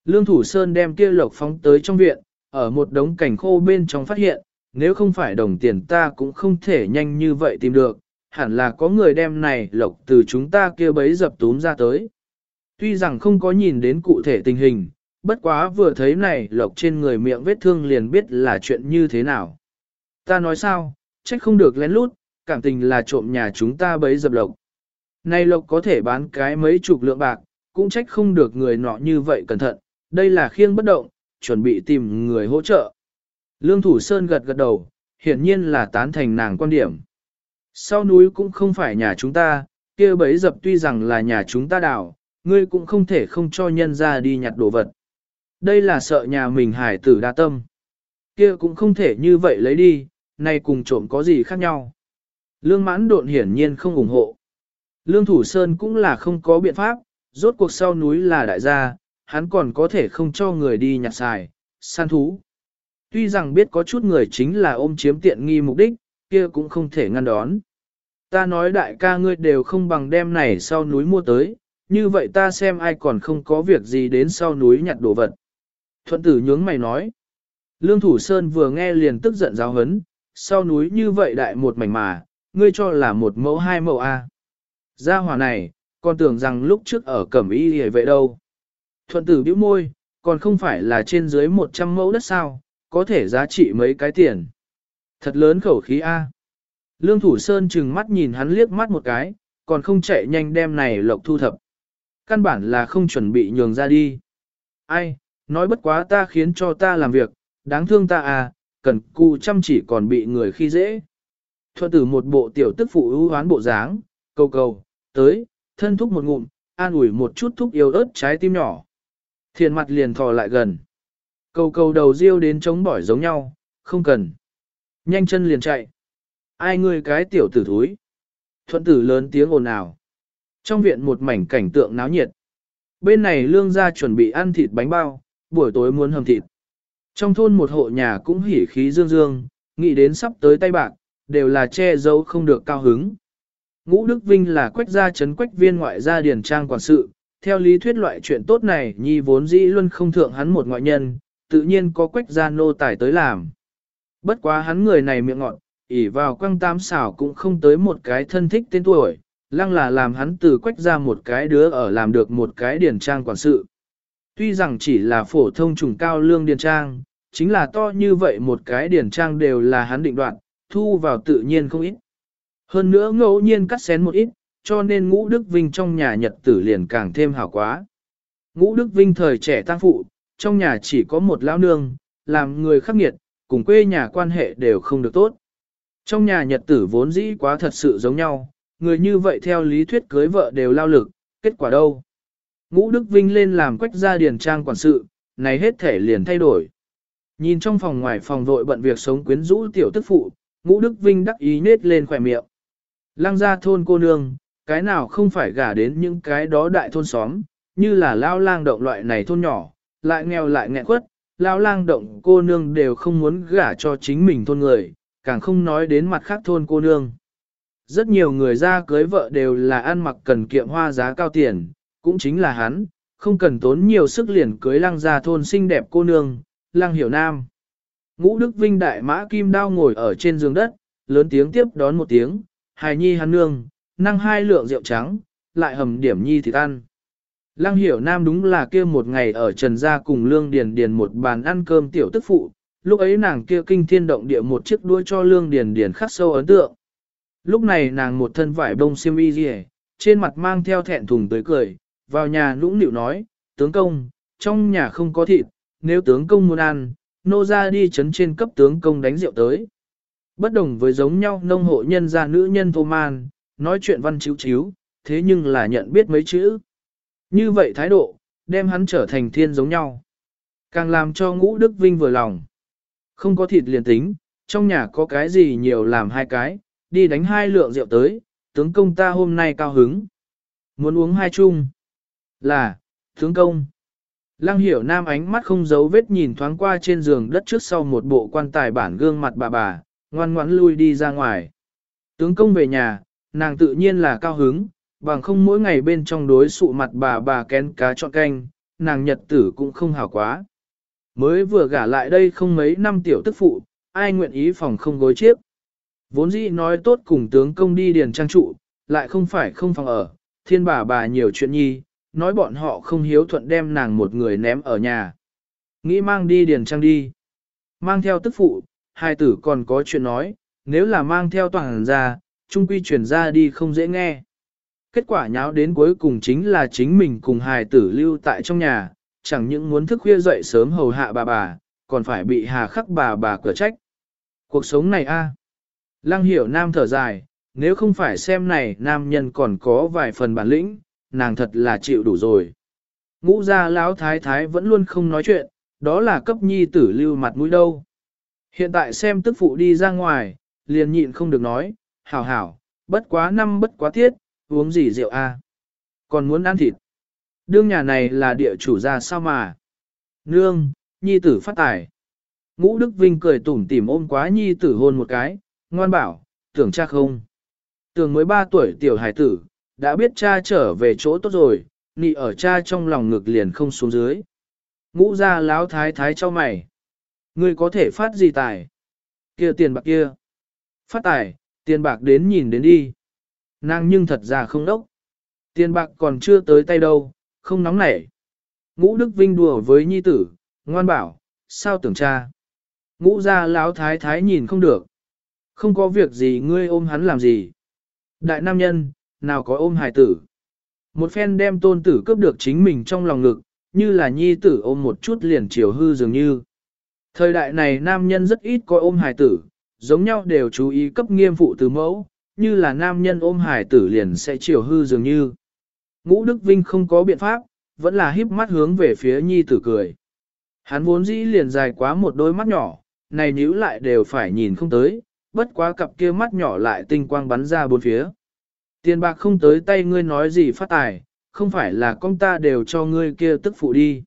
Lương Thủ Sơn đem kia lộc phóng tới trong viện, ở một đống cảnh khô bên trong phát hiện, nếu không phải đồng tiền ta cũng không thể nhanh như vậy tìm được, hẳn là có người đem này lộc từ chúng ta kia bấy dập túm ra tới. Tuy rằng không có nhìn đến cụ thể tình hình, bất quá vừa thấy này lộc trên người miệng vết thương liền biết là chuyện như thế nào. Ta nói sao, trách không được lén lút, cảm tình là trộm nhà chúng ta bấy dập lộc. Này lộc có thể bán cái mấy chục lượng bạc, cũng trách không được người nọ như vậy cẩn thận, đây là khiêng bất động, chuẩn bị tìm người hỗ trợ. Lương Thủ Sơn gật gật đầu, hiển nhiên là tán thành nàng quan điểm. Sau núi cũng không phải nhà chúng ta, kia bấy dập tuy rằng là nhà chúng ta đào, ngươi cũng không thể không cho nhân ra đi nhặt đồ vật. Đây là sợ nhà mình hải tử đa tâm. Kia cũng không thể như vậy lấy đi, này cùng trộm có gì khác nhau. Lương mãn độn hiển nhiên không ủng hộ. Lương Thủ Sơn cũng là không có biện pháp, rốt cuộc sau núi là đại gia, hắn còn có thể không cho người đi nhặt xài, săn thú. Tuy rằng biết có chút người chính là ôm chiếm tiện nghi mục đích, kia cũng không thể ngăn đón. Ta nói đại ca ngươi đều không bằng đem này sau núi mua tới, như vậy ta xem ai còn không có việc gì đến sau núi nhặt đồ vật. Thuận tử nhướng mày nói. Lương Thủ Sơn vừa nghe liền tức giận giáo hấn, sau núi như vậy đại một mảnh mà, ngươi cho là một mẫu hai mẫu A. Gia hỏa này, còn tưởng rằng lúc trước ở cẩm y hề vậy đâu. Thuận tử bĩu môi, còn không phải là trên dưới 100 mẫu đất sao, có thể giá trị mấy cái tiền. Thật lớn khẩu khí A. Lương Thủ Sơn chừng mắt nhìn hắn liếc mắt một cái, còn không chạy nhanh đem này lộc thu thập. Căn bản là không chuẩn bị nhường ra đi. Ai, nói bất quá ta khiến cho ta làm việc, đáng thương ta à, cần cù chăm chỉ còn bị người khi dễ. Thuận tử một bộ tiểu tức phụ ưu hoán bộ dáng, cầu cầu, tới, thân thúc một ngụm, an ủi một chút thúc yêu ớt trái tim nhỏ. Thiền mặt liền thò lại gần. Cầu cầu đầu riêu đến chống bỏi giống nhau, không cần. Nhanh chân liền chạy. Ai ngươi cái tiểu tử thúi. Thuận tử lớn tiếng ồn ào. Trong viện một mảnh cảnh tượng náo nhiệt. Bên này lương gia chuẩn bị ăn thịt bánh bao, buổi tối muốn hầm thịt. Trong thôn một hộ nhà cũng hỉ khí dương dương, nghĩ đến sắp tới tay bạc, đều là che giấu không được cao hứng. Ngũ Đức Vinh là quách gia chấn quách viên ngoại gia điển trang quản sự, theo lý thuyết loại chuyện tốt này nhi vốn dĩ luôn không thượng hắn một ngoại nhân, tự nhiên có quách gia nô tài tới làm. Bất quá hắn người này miệng ngọn, ỉ vào quăng tam xảo cũng không tới một cái thân thích tên tuổi, lăng là làm hắn từ quách ra một cái đứa ở làm được một cái điển trang quản sự. Tuy rằng chỉ là phổ thông trùng cao lương điển trang, chính là to như vậy một cái điển trang đều là hắn định đoạn, thu vào tự nhiên không ít. Hơn nữa ngẫu nhiên cắt xén một ít, cho nên ngũ Đức Vinh trong nhà nhật tử liền càng thêm hảo quá. Ngũ Đức Vinh thời trẻ tăng phụ, trong nhà chỉ có một lão nương, làm người khắc nghiệt, cùng quê nhà quan hệ đều không được tốt. Trong nhà nhật tử vốn dĩ quá thật sự giống nhau, người như vậy theo lý thuyết cưới vợ đều lao lực, kết quả đâu? Ngũ Đức Vinh lên làm quách gia điền trang quản sự, này hết thể liền thay đổi. Nhìn trong phòng ngoài phòng vội bận việc sống quyến rũ tiểu tức phụ, Ngũ Đức Vinh đắc ý nết lên khỏe miệng. Lăng ra thôn cô nương, cái nào không phải gả đến những cái đó đại thôn xóm, như là lao lang động loại này thôn nhỏ, lại nghèo lại nghẹn quất, lao lang động cô nương đều không muốn gả cho chính mình thôn người, càng không nói đến mặt khác thôn cô nương. Rất nhiều người ra cưới vợ đều là ăn mặc cần kiệm hoa giá cao tiền, cũng chính là hắn, không cần tốn nhiều sức liền cưới lăng gia thôn xinh đẹp cô nương, lăng hiểu nam. Ngũ Đức Vinh đại mã kim đao ngồi ở trên giường đất, lớn tiếng tiếp đón một tiếng, hài nhi hắn nương, năng hai lượng rượu trắng, lại hầm điểm nhi thịt ăn. Lăng hiểu nam đúng là kia một ngày ở Trần Gia cùng Lương Điền Điền một bàn ăn cơm tiểu tức phụ, lúc ấy nàng kia kinh thiên động địa một chiếc đuôi cho Lương Điền Điền khắc sâu ấn tượng. Lúc này nàng một thân vải bông xiêm y rìa, trên mặt mang theo thẹn thùng tới cười, vào nhà nũng nịu nói, tướng công, trong nhà không có thịt, nếu tướng công muốn ăn, nô ra đi chấn trên cấp tướng công đánh rượu tới. Bất đồng với giống nhau nông hộ nhân gia nữ nhân thô man, nói chuyện văn chiếu chiếu, thế nhưng là nhận biết mấy chữ. Như vậy thái độ, đem hắn trở thành thiên giống nhau. Càng làm cho ngũ Đức Vinh vừa lòng. Không có thịt liền tính, trong nhà có cái gì nhiều làm hai cái, đi đánh hai lượng rượu tới, tướng công ta hôm nay cao hứng. Muốn uống hai chung. Là, tướng công. Lăng hiểu nam ánh mắt không giấu vết nhìn thoáng qua trên giường đất trước sau một bộ quan tài bản gương mặt bà bà, ngoan ngoãn lui đi ra ngoài. Tướng công về nhà, nàng tự nhiên là cao hứng, bằng không mỗi ngày bên trong đối sụ mặt bà bà kén cá chọn canh, nàng nhật tử cũng không hảo quá. Mới vừa gả lại đây không mấy năm tiểu tức phụ, ai nguyện ý phòng không gối chiếc. Vốn dĩ nói tốt cùng tướng công đi điền trang trụ, lại không phải không phòng ở, thiên bà bà nhiều chuyện nhi, nói bọn họ không hiếu thuận đem nàng một người ném ở nhà. Nghĩ mang đi điền trang đi. Mang theo tức phụ, hai tử còn có chuyện nói, nếu là mang theo toàn ra, trung quy chuyển ra đi không dễ nghe. Kết quả nháo đến cuối cùng chính là chính mình cùng hài tử lưu tại trong nhà, chẳng những muốn thức khuya dậy sớm hầu hạ bà bà, còn phải bị hà khắc bà bà cửa trách. Cuộc sống này a Lăng hiểu nam thở dài, nếu không phải xem này nam nhân còn có vài phần bản lĩnh, nàng thật là chịu đủ rồi. Ngũ gia lão thái thái vẫn luôn không nói chuyện, đó là cấp nhi tử lưu mặt mũi đâu. Hiện tại xem tức phụ đi ra ngoài, liền nhịn không được nói, hảo hảo, bất quá năm bất quá tiết, uống gì rượu a? Còn muốn ăn thịt. Đương nhà này là địa chủ gia sao mà. Nương, nhi tử phát tài. Ngũ Đức Vinh cười tủm tỉm ôm quá nhi tử hôn một cái, ngoan bảo, tưởng cha không. Tưởng mới 3 tuổi tiểu hải tử, đã biết cha trở về chỗ tốt rồi, nị ở cha trong lòng ngực liền không xuống dưới. Ngũ ra láo thái thái cho mày. Ngươi có thể phát gì tài? Kia tiền bạc kia. Phát tài, tiền bạc đến nhìn đến đi. Nàng nhưng thật ra không đốc. Tiền bạc còn chưa tới tay đâu, không nóng nảy. Ngũ Đức Vinh đùa với nhi tử, ngoan bảo, sao tưởng cha. Ngũ ra láo thái thái nhìn không được. Không có việc gì ngươi ôm hắn làm gì. Đại nam nhân, nào có ôm hài tử. Một phen đem tôn tử cướp được chính mình trong lòng ngực, như là nhi tử ôm một chút liền chiều hư dường như. Thời đại này nam nhân rất ít có ôm hài tử, giống nhau đều chú ý cấp nghiêm phụ từ mẫu, như là nam nhân ôm hài tử liền sẽ chiều hư dường như. Ngũ Đức Vinh không có biện pháp, vẫn là híp mắt hướng về phía nhi tử cười. Hắn vốn dĩ liền dài quá một đôi mắt nhỏ, này nhíu lại đều phải nhìn không tới, bất quá cặp kia mắt nhỏ lại tinh quang bắn ra bốn phía. Tiền bạc không tới tay ngươi nói gì phát tài, không phải là con ta đều cho ngươi kia tức phụ đi.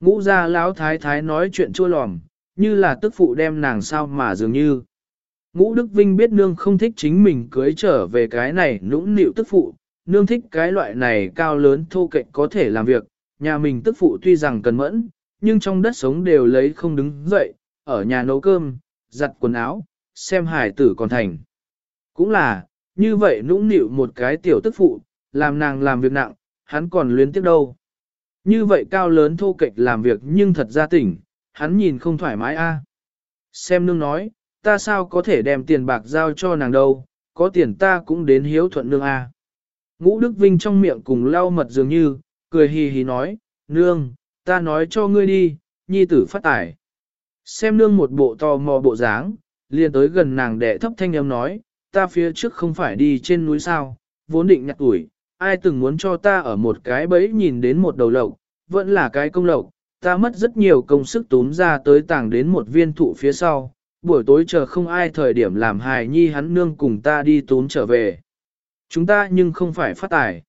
Ngũ gia lão thái thái nói chuyện chua lòm, như là tức phụ đem nàng sao mà dường như. Ngũ Đức Vinh biết nương không thích chính mình cưới trở về cái này nũng nịu tức phụ, nương thích cái loại này cao lớn thô kệch có thể làm việc, nhà mình tức phụ tuy rằng cần mẫn, nhưng trong đất sống đều lấy không đứng dậy, ở nhà nấu cơm, giặt quần áo, xem hải tử còn thành. Cũng là, như vậy nũng nịu một cái tiểu tức phụ, làm nàng làm việc nặng, hắn còn luyến tiếc đâu. Như vậy cao lớn thô kệch làm việc nhưng thật ra tỉnh, hắn nhìn không thoải mái a. Xem nương nói, ta sao có thể đem tiền bạc giao cho nàng đâu, có tiền ta cũng đến hiếu thuận nương a. Ngũ Đức Vinh trong miệng cùng lau mật dường như, cười hì hì nói, nương, ta nói cho ngươi đi, nhi tử phát tải. Xem nương một bộ to mò bộ dáng, liền tới gần nàng đệ thấp thanh âm nói, ta phía trước không phải đi trên núi sao, vốn định nhặt ủi ai từng muốn cho ta ở một cái bẫy nhìn đến một đầu lộc, vẫn là cái công lộc, ta mất rất nhiều công sức túm ra tới tàng đến một viên thụ phía sau, buổi tối chờ không ai thời điểm làm hài nhi hắn nương cùng ta đi túm trở về. Chúng ta nhưng không phải phát tài.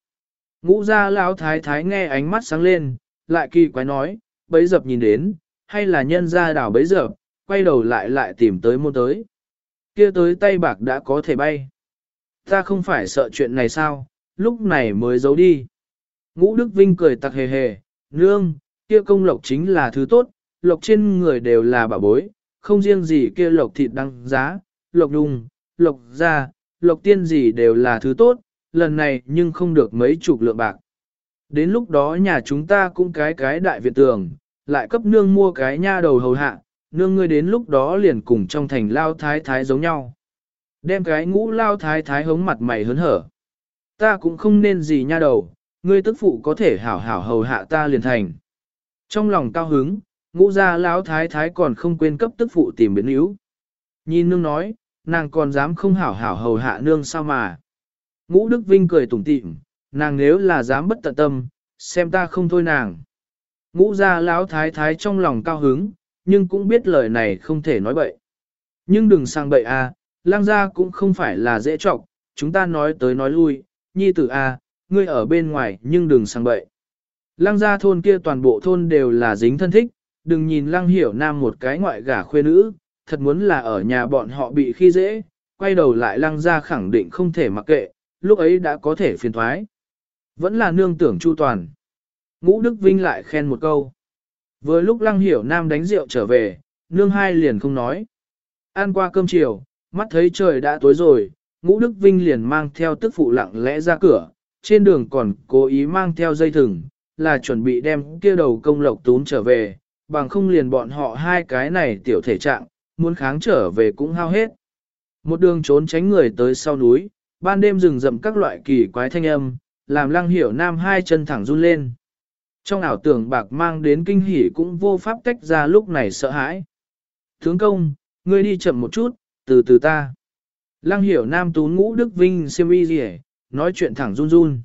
Ngũ gia lão thái thái nghe ánh mắt sáng lên, lại kỳ quái nói, bấy dập nhìn đến, hay là nhân gia đảo bấy dập, quay đầu lại lại tìm tới môn tới. Kia tới tay bạc đã có thể bay. Ta không phải sợ chuyện này sao, lúc này mới giấu đi. Ngũ Đức Vinh cười tặc hề hề, nương, kia công lộc chính là thứ tốt, lộc trên người đều là bảo bối, không riêng gì kia lộc thịt đăng giá, lộc đùng, lộc da, lộc tiên gì đều là thứ tốt, lần này nhưng không được mấy chục lượng bạc. Đến lúc đó nhà chúng ta cũng cái cái đại viện tường, lại cấp nương mua cái nha đầu hầu hạ, nương ngươi đến lúc đó liền cùng trong thành lao thái thái giống nhau. Đem cái ngũ lao thái thái hống mặt mày hớn hở. Ta cũng không nên gì nha đầu, ngươi tức phụ có thể hảo hảo hầu hạ ta liền thành. Trong lòng cao hứng, ngũ gia lão thái thái còn không quên cấp tức phụ tìm biến yếu. Nhìn nương nói, nàng còn dám không hảo hảo hầu hạ nương sao mà. Ngũ Đức Vinh cười tủm tỉm, nàng nếu là dám bất tận tâm, xem ta không thôi nàng. Ngũ gia lão thái thái trong lòng cao hứng, nhưng cũng biết lời này không thể nói bậy. Nhưng đừng sang bậy à, lang gia cũng không phải là dễ trọng, chúng ta nói tới nói lui, nhi tử à, ngươi ở bên ngoài nhưng đừng sang bậy. Lang gia thôn kia toàn bộ thôn đều là dính thân thích, đừng nhìn Lang hiểu nam một cái ngoại gả khuê nữ, thật muốn là ở nhà bọn họ bị khi dễ, quay đầu lại lăng gia khẳng định không thể mặc kệ, lúc ấy đã có thể phiền thoái. Vẫn là nương tưởng chu toàn. Ngũ Đức Vinh lại khen một câu. Vừa lúc lăng hiểu nam đánh rượu trở về, nương hai liền không nói. Ăn qua cơm chiều, mắt thấy trời đã tối rồi, ngũ Đức Vinh liền mang theo tức phụ lặng lẽ ra cửa, trên đường còn cố ý mang theo dây thừng, là chuẩn bị đem kia đầu công lộc tún trở về, bằng không liền bọn họ hai cái này tiểu thể trạng, muốn kháng trở về cũng hao hết. Một đường trốn tránh người tới sau núi, ban đêm rừng rậm các loại kỳ quái thanh âm, làm lăng hiểu nam hai chân thẳng run lên. Trong ảo tưởng bạc mang đến kinh hỉ cũng vô pháp tách ra lúc này sợ hãi. Tướng công, ngươi đi chậm một chút, từ từ ta. Lăng hiểu nam tú ngũ đức vinh siêm y gì nói chuyện thẳng run run.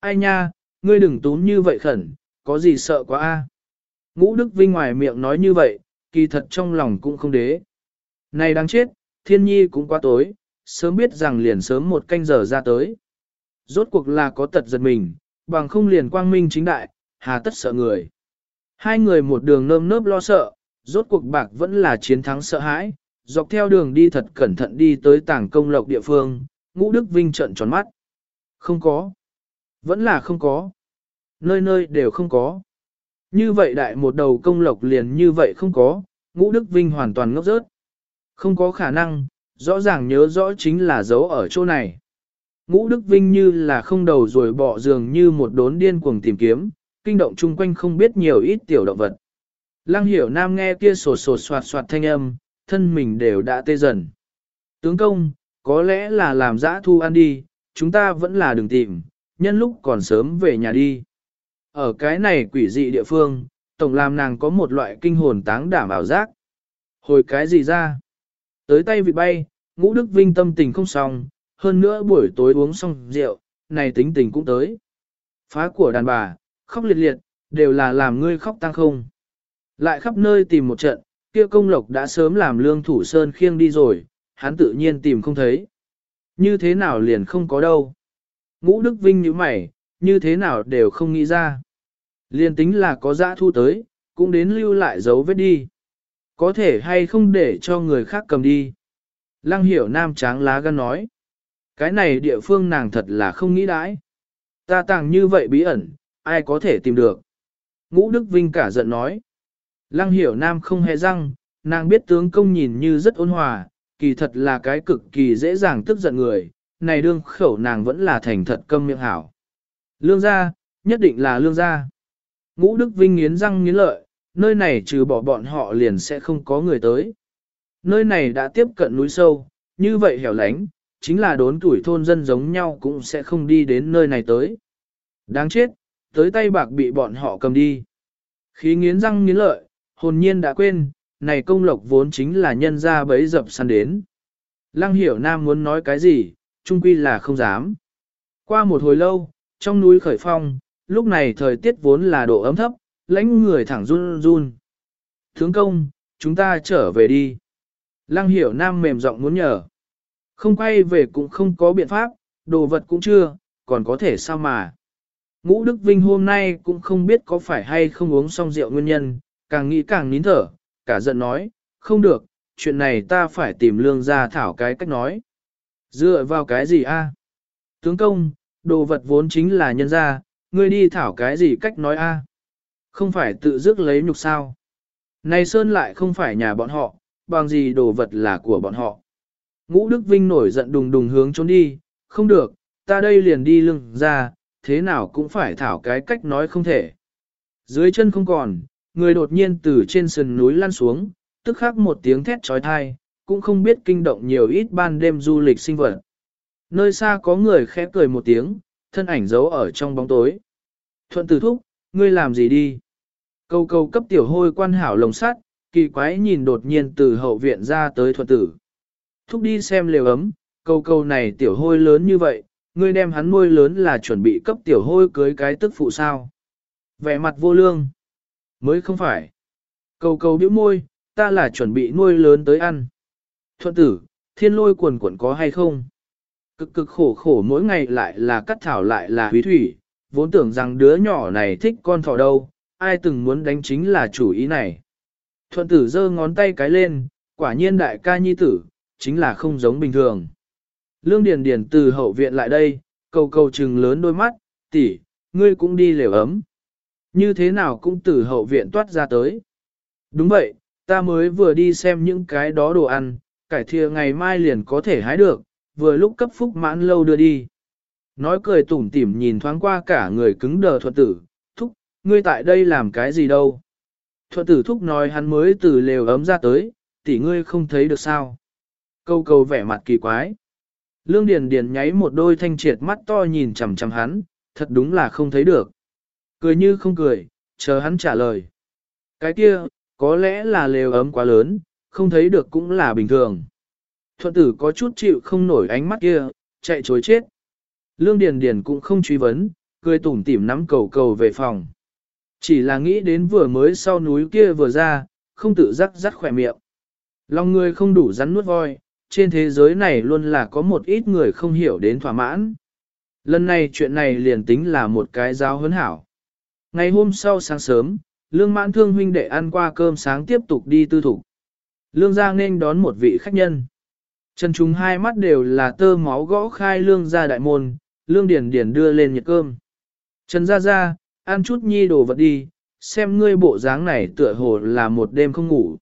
Ai nha, ngươi đừng tún như vậy khẩn, có gì sợ quá a? Ngũ đức vinh ngoài miệng nói như vậy, kỳ thật trong lòng cũng không đế. Này đáng chết, thiên nhi cũng quá tối, sớm biết rằng liền sớm một canh giờ ra tới. Rốt cuộc là có tật giật mình, bằng không liền quang minh chính đại, hà tất sợ người. Hai người một đường nơm nớp lo sợ, rốt cuộc bạc vẫn là chiến thắng sợ hãi, dọc theo đường đi thật cẩn thận đi tới tảng công lộc địa phương, ngũ đức vinh trận tròn mắt. Không có. Vẫn là không có. Nơi nơi đều không có. Như vậy đại một đầu công lộc liền như vậy không có, ngũ đức vinh hoàn toàn ngốc rớt. Không có khả năng, rõ ràng nhớ rõ chính là dấu ở chỗ này. Ngũ Đức Vinh như là không đầu rồi bỏ giường như một đốn điên cuồng tìm kiếm, kinh động chung quanh không biết nhiều ít tiểu động vật. Lăng hiểu nam nghe kia sột sột soạt soạt thanh âm, thân mình đều đã tê dần. Tướng công, có lẽ là làm dã thu ăn đi, chúng ta vẫn là đừng tìm, nhân lúc còn sớm về nhà đi. Ở cái này quỷ dị địa phương, tổng làm nàng có một loại kinh hồn táng đảm ảo giác. Hồi cái gì ra? Tới tay vị bay, ngũ đức vinh tâm tình không xong, hơn nữa buổi tối uống xong rượu, này tính tình cũng tới. Phá của đàn bà, khóc liệt liệt, đều là làm ngươi khóc tăng không. Lại khắp nơi tìm một trận, kia công lộc đã sớm làm lương thủ sơn khiêng đi rồi, hắn tự nhiên tìm không thấy. Như thế nào liền không có đâu. Ngũ Đức Vinh như mày, như thế nào đều không nghĩ ra. Liền tính là có dã thu tới, cũng đến lưu lại dấu vết đi. Có thể hay không để cho người khác cầm đi. Lăng hiểu nam tráng lá gan nói. Cái này địa phương nàng thật là không nghĩ đãi. Ta tàng như vậy bí ẩn, ai có thể tìm được. Ngũ Đức Vinh cả giận nói. Lăng hiểu nam không hề răng, nàng biết tướng công nhìn như rất ôn hòa, kỳ thật là cái cực kỳ dễ dàng tức giận người, này đương khẩu nàng vẫn là thành thật câm miệng hảo. Lương gia, nhất định là lương gia. Ngũ Đức Vinh nghiến răng nghiến lợi, nơi này trừ bỏ bọn họ liền sẽ không có người tới. Nơi này đã tiếp cận núi sâu, như vậy hẻo lánh, chính là đốn tuổi thôn dân giống nhau cũng sẽ không đi đến nơi này tới. Đáng chết, tới tay bạc bị bọn họ cầm đi. Khí nghiến răng nghiến lợi, hồn nhiên đã quên, này công lộc vốn chính là nhân ra bấy dập săn đến. Lăng hiểu nam muốn nói cái gì, trung quy là không dám. Qua một hồi lâu, trong núi khởi phong, lúc này thời tiết vốn là độ ấm thấp, lãnh người thẳng run run. Thướng công, chúng ta trở về đi. Lăng hiểu nam mềm giọng muốn nhờ. Không quay về cũng không có biện pháp, đồ vật cũng chưa, còn có thể sao mà. Ngũ Đức Vinh hôm nay cũng không biết có phải hay không uống xong rượu nguyên nhân, càng nghĩ càng nín thở, cả giận nói, không được, chuyện này ta phải tìm lương ra thảo cái cách nói. Dựa vào cái gì a? Tướng công, đồ vật vốn chính là nhân ra, ngươi đi thảo cái gì cách nói a? Không phải tự dứt lấy nhục sao? Này Sơn lại không phải nhà bọn họ, bằng gì đồ vật là của bọn họ. Ngũ Đức Vinh nổi giận đùng đùng hướng trốn đi, không được, ta đây liền đi lưng ra, thế nào cũng phải thảo cái cách nói không thể. Dưới chân không còn, người đột nhiên từ trên sườn núi lăn xuống, tức khắc một tiếng thét trói thai, cũng không biết kinh động nhiều ít ban đêm du lịch sinh vật. Nơi xa có người khẽ cười một tiếng, thân ảnh giấu ở trong bóng tối. Thuận tử thúc, ngươi làm gì đi? Câu câu cấp tiểu hôi quan hảo lồng sắt, kỳ quái nhìn đột nhiên từ hậu viện ra tới thuận tử. Thúc đi xem lều ấm, câu câu này tiểu hôi lớn như vậy, ngươi đem hắn nuôi lớn là chuẩn bị cấp tiểu hôi cưới cái tức phụ sao. Vẻ mặt vô lương. Mới không phải. Cầu cầu bĩu môi, ta là chuẩn bị nuôi lớn tới ăn. Thuận tử, thiên lôi quần quần có hay không? Cực cực khổ khổ mỗi ngày lại là cắt thảo lại là hủy thủy, vốn tưởng rằng đứa nhỏ này thích con thỏ đâu, ai từng muốn đánh chính là chủ ý này. Thuận tử giơ ngón tay cái lên, quả nhiên đại ca nhi tử, chính là không giống bình thường. Lương Điền Điền từ hậu viện lại đây, cầu cầu trừng lớn đôi mắt, tỷ, ngươi cũng đi lều ấm. Như thế nào cũng từ hậu viện toát ra tới. Đúng vậy, ta mới vừa đi xem những cái đó đồ ăn, cải thìa ngày mai liền có thể hái được, vừa lúc cấp phúc mãn lâu đưa đi. Nói cười tủm tỉm nhìn thoáng qua cả người cứng đờ thuận tử, thúc, ngươi tại đây làm cái gì đâu. Thuận tử thúc nói hắn mới từ lều ấm ra tới, tỷ ngươi không thấy được sao. Câu câu vẻ mặt kỳ quái. Lương Điền Điền nháy một đôi thanh triệt mắt to nhìn chằm chằm hắn, thật đúng là không thấy được. Cười như không cười, chờ hắn trả lời. Cái kia, có lẽ là lều ấm quá lớn, không thấy được cũng là bình thường. Thuận tử có chút chịu không nổi ánh mắt kia, chạy chối chết. Lương Điền Điền cũng không truy vấn, cười tủm tỉm nắm cầu cầu về phòng. Chỉ là nghĩ đến vừa mới sau núi kia vừa ra, không tự rắc rắc khỏe miệng. Lòng người không đủ rắn nuốt voi, trên thế giới này luôn là có một ít người không hiểu đến thỏa mãn. Lần này chuyện này liền tính là một cái giáo huấn hảo. Ngày hôm sau sáng sớm, Lương Mãn Thương huynh đệ ăn qua cơm sáng tiếp tục đi tư thủ. Lương gia nên đón một vị khách nhân. Trần chúng hai mắt đều là tơ máu gõ khai lương gia đại môn, lương điển điển đưa lên nhiệt cơm. Trần gia gia, ăn chút nhi đồ vật đi, xem ngươi bộ dáng này tựa hồ là một đêm không ngủ.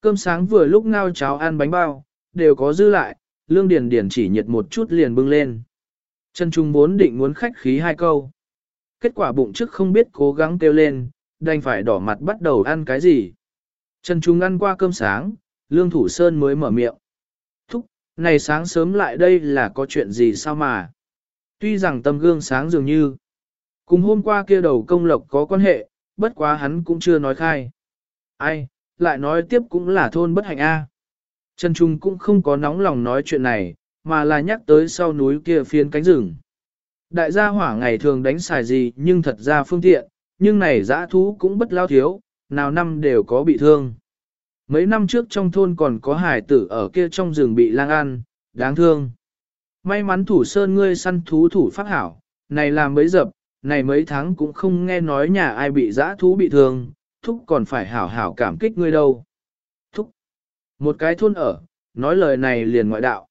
Cơm sáng vừa lúc ngao cháo ăn bánh bao, đều có dư lại, lương điền điền chỉ nhiệt một chút liền bưng lên. Trần Trung vốn định muốn khách khí hai câu. Kết quả bụng trước không biết cố gắng kêu lên, đành phải đỏ mặt bắt đầu ăn cái gì. Trần Trung ăn qua cơm sáng, Lương Thủ Sơn mới mở miệng. Thúc, này sáng sớm lại đây là có chuyện gì sao mà? Tuy rằng tâm gương sáng dường như, cùng hôm qua kia đầu công lộc có quan hệ, bất quá hắn cũng chưa nói khai. Ai, lại nói tiếp cũng là thôn bất hạnh A. Trần Trung cũng không có nóng lòng nói chuyện này, mà là nhắc tới sau núi kia phiến cánh rừng. Đại gia hỏa ngày thường đánh xài gì nhưng thật ra phương tiện, nhưng này dã thú cũng bất lao thiếu, nào năm đều có bị thương. Mấy năm trước trong thôn còn có hải tử ở kia trong rừng bị lang ăn, đáng thương. May mắn thủ sơn ngươi săn thú thủ phát hảo, này làm mấy dập, này mấy tháng cũng không nghe nói nhà ai bị dã thú bị thương, thúc còn phải hảo hảo cảm kích ngươi đâu. Một cái thôn ở, nói lời này liền ngoại đạo.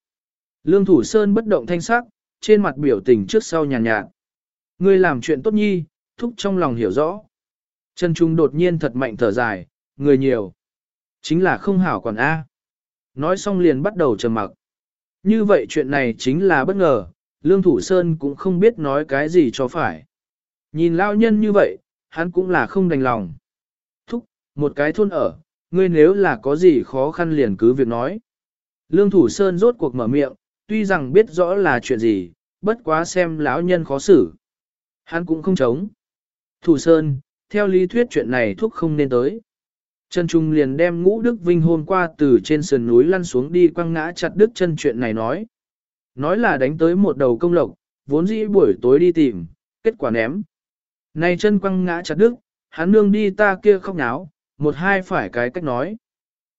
Lương thủ sơn bất động thanh sắc, trên mặt biểu tình trước sau nhàn nhạt, nhạt. Ngươi làm chuyện tốt nhi, thúc trong lòng hiểu rõ. Trần Trung đột nhiên thật mạnh thở dài, người nhiều. Chính là không hảo còn A. Nói xong liền bắt đầu trầm mặc. Như vậy chuyện này chính là bất ngờ, Lương Thủ Sơn cũng không biết nói cái gì cho phải. Nhìn lao nhân như vậy, hắn cũng là không đành lòng. Thúc, một cái thôn ở, ngươi nếu là có gì khó khăn liền cứ việc nói. Lương Thủ Sơn rốt cuộc mở miệng, tuy rằng biết rõ là chuyện gì, bất quá xem lão nhân khó xử. Hắn cũng không chống. Thủ Sơn, theo lý thuyết chuyện này thúc không nên tới. Trần Trung liền đem ngũ Đức Vinh hôm qua từ trên sườn núi lăn xuống đi quăng ngã chặt đứt chân chuyện này nói. Nói là đánh tới một đầu công lộc, vốn dĩ buổi tối đi tìm, kết quả ném. Này chân quăng ngã chặt đứt, hắn nương đi ta kia khóc náo, một hai phải cái cách nói.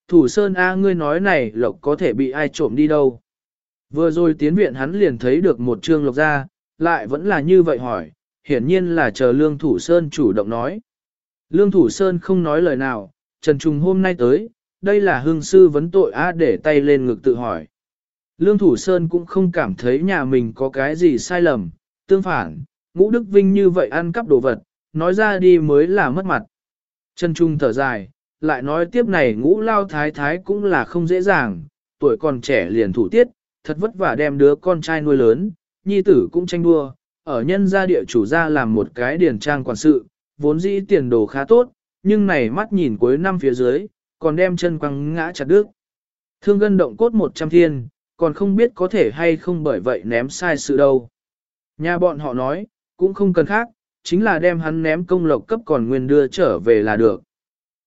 Thủ Sơn A ngươi nói này lộc có thể bị ai trộm đi đâu. Vừa rồi tiến viện hắn liền thấy được một trương lộc ra, lại vẫn là như vậy hỏi, hiển nhiên là chờ Lương Thủ Sơn chủ động nói. Lương Thủ Sơn không nói lời nào, Trần Trung hôm nay tới, đây là hương sư vấn tội a để tay lên ngực tự hỏi. Lương Thủ Sơn cũng không cảm thấy nhà mình có cái gì sai lầm, tương phản, ngũ Đức Vinh như vậy ăn cắp đồ vật, nói ra đi mới là mất mặt chân Trung thở dài, lại nói tiếp này ngũ lao thái thái cũng là không dễ dàng, tuổi còn trẻ liền thủ tiết, thật vất vả đem đứa con trai nuôi lớn, nhi tử cũng tranh đua, ở nhân gia địa chủ gia làm một cái điển trang quản sự, vốn dĩ tiền đồ khá tốt, nhưng này mắt nhìn cuối năm phía dưới, còn đem chân quăng ngã chặt đứt. Thương gân động cốt một trăm thiên, còn không biết có thể hay không bởi vậy ném sai sự đâu. Nhà bọn họ nói, cũng không cần khác, chính là đem hắn ném công lộc cấp còn nguyên đưa trở về là được.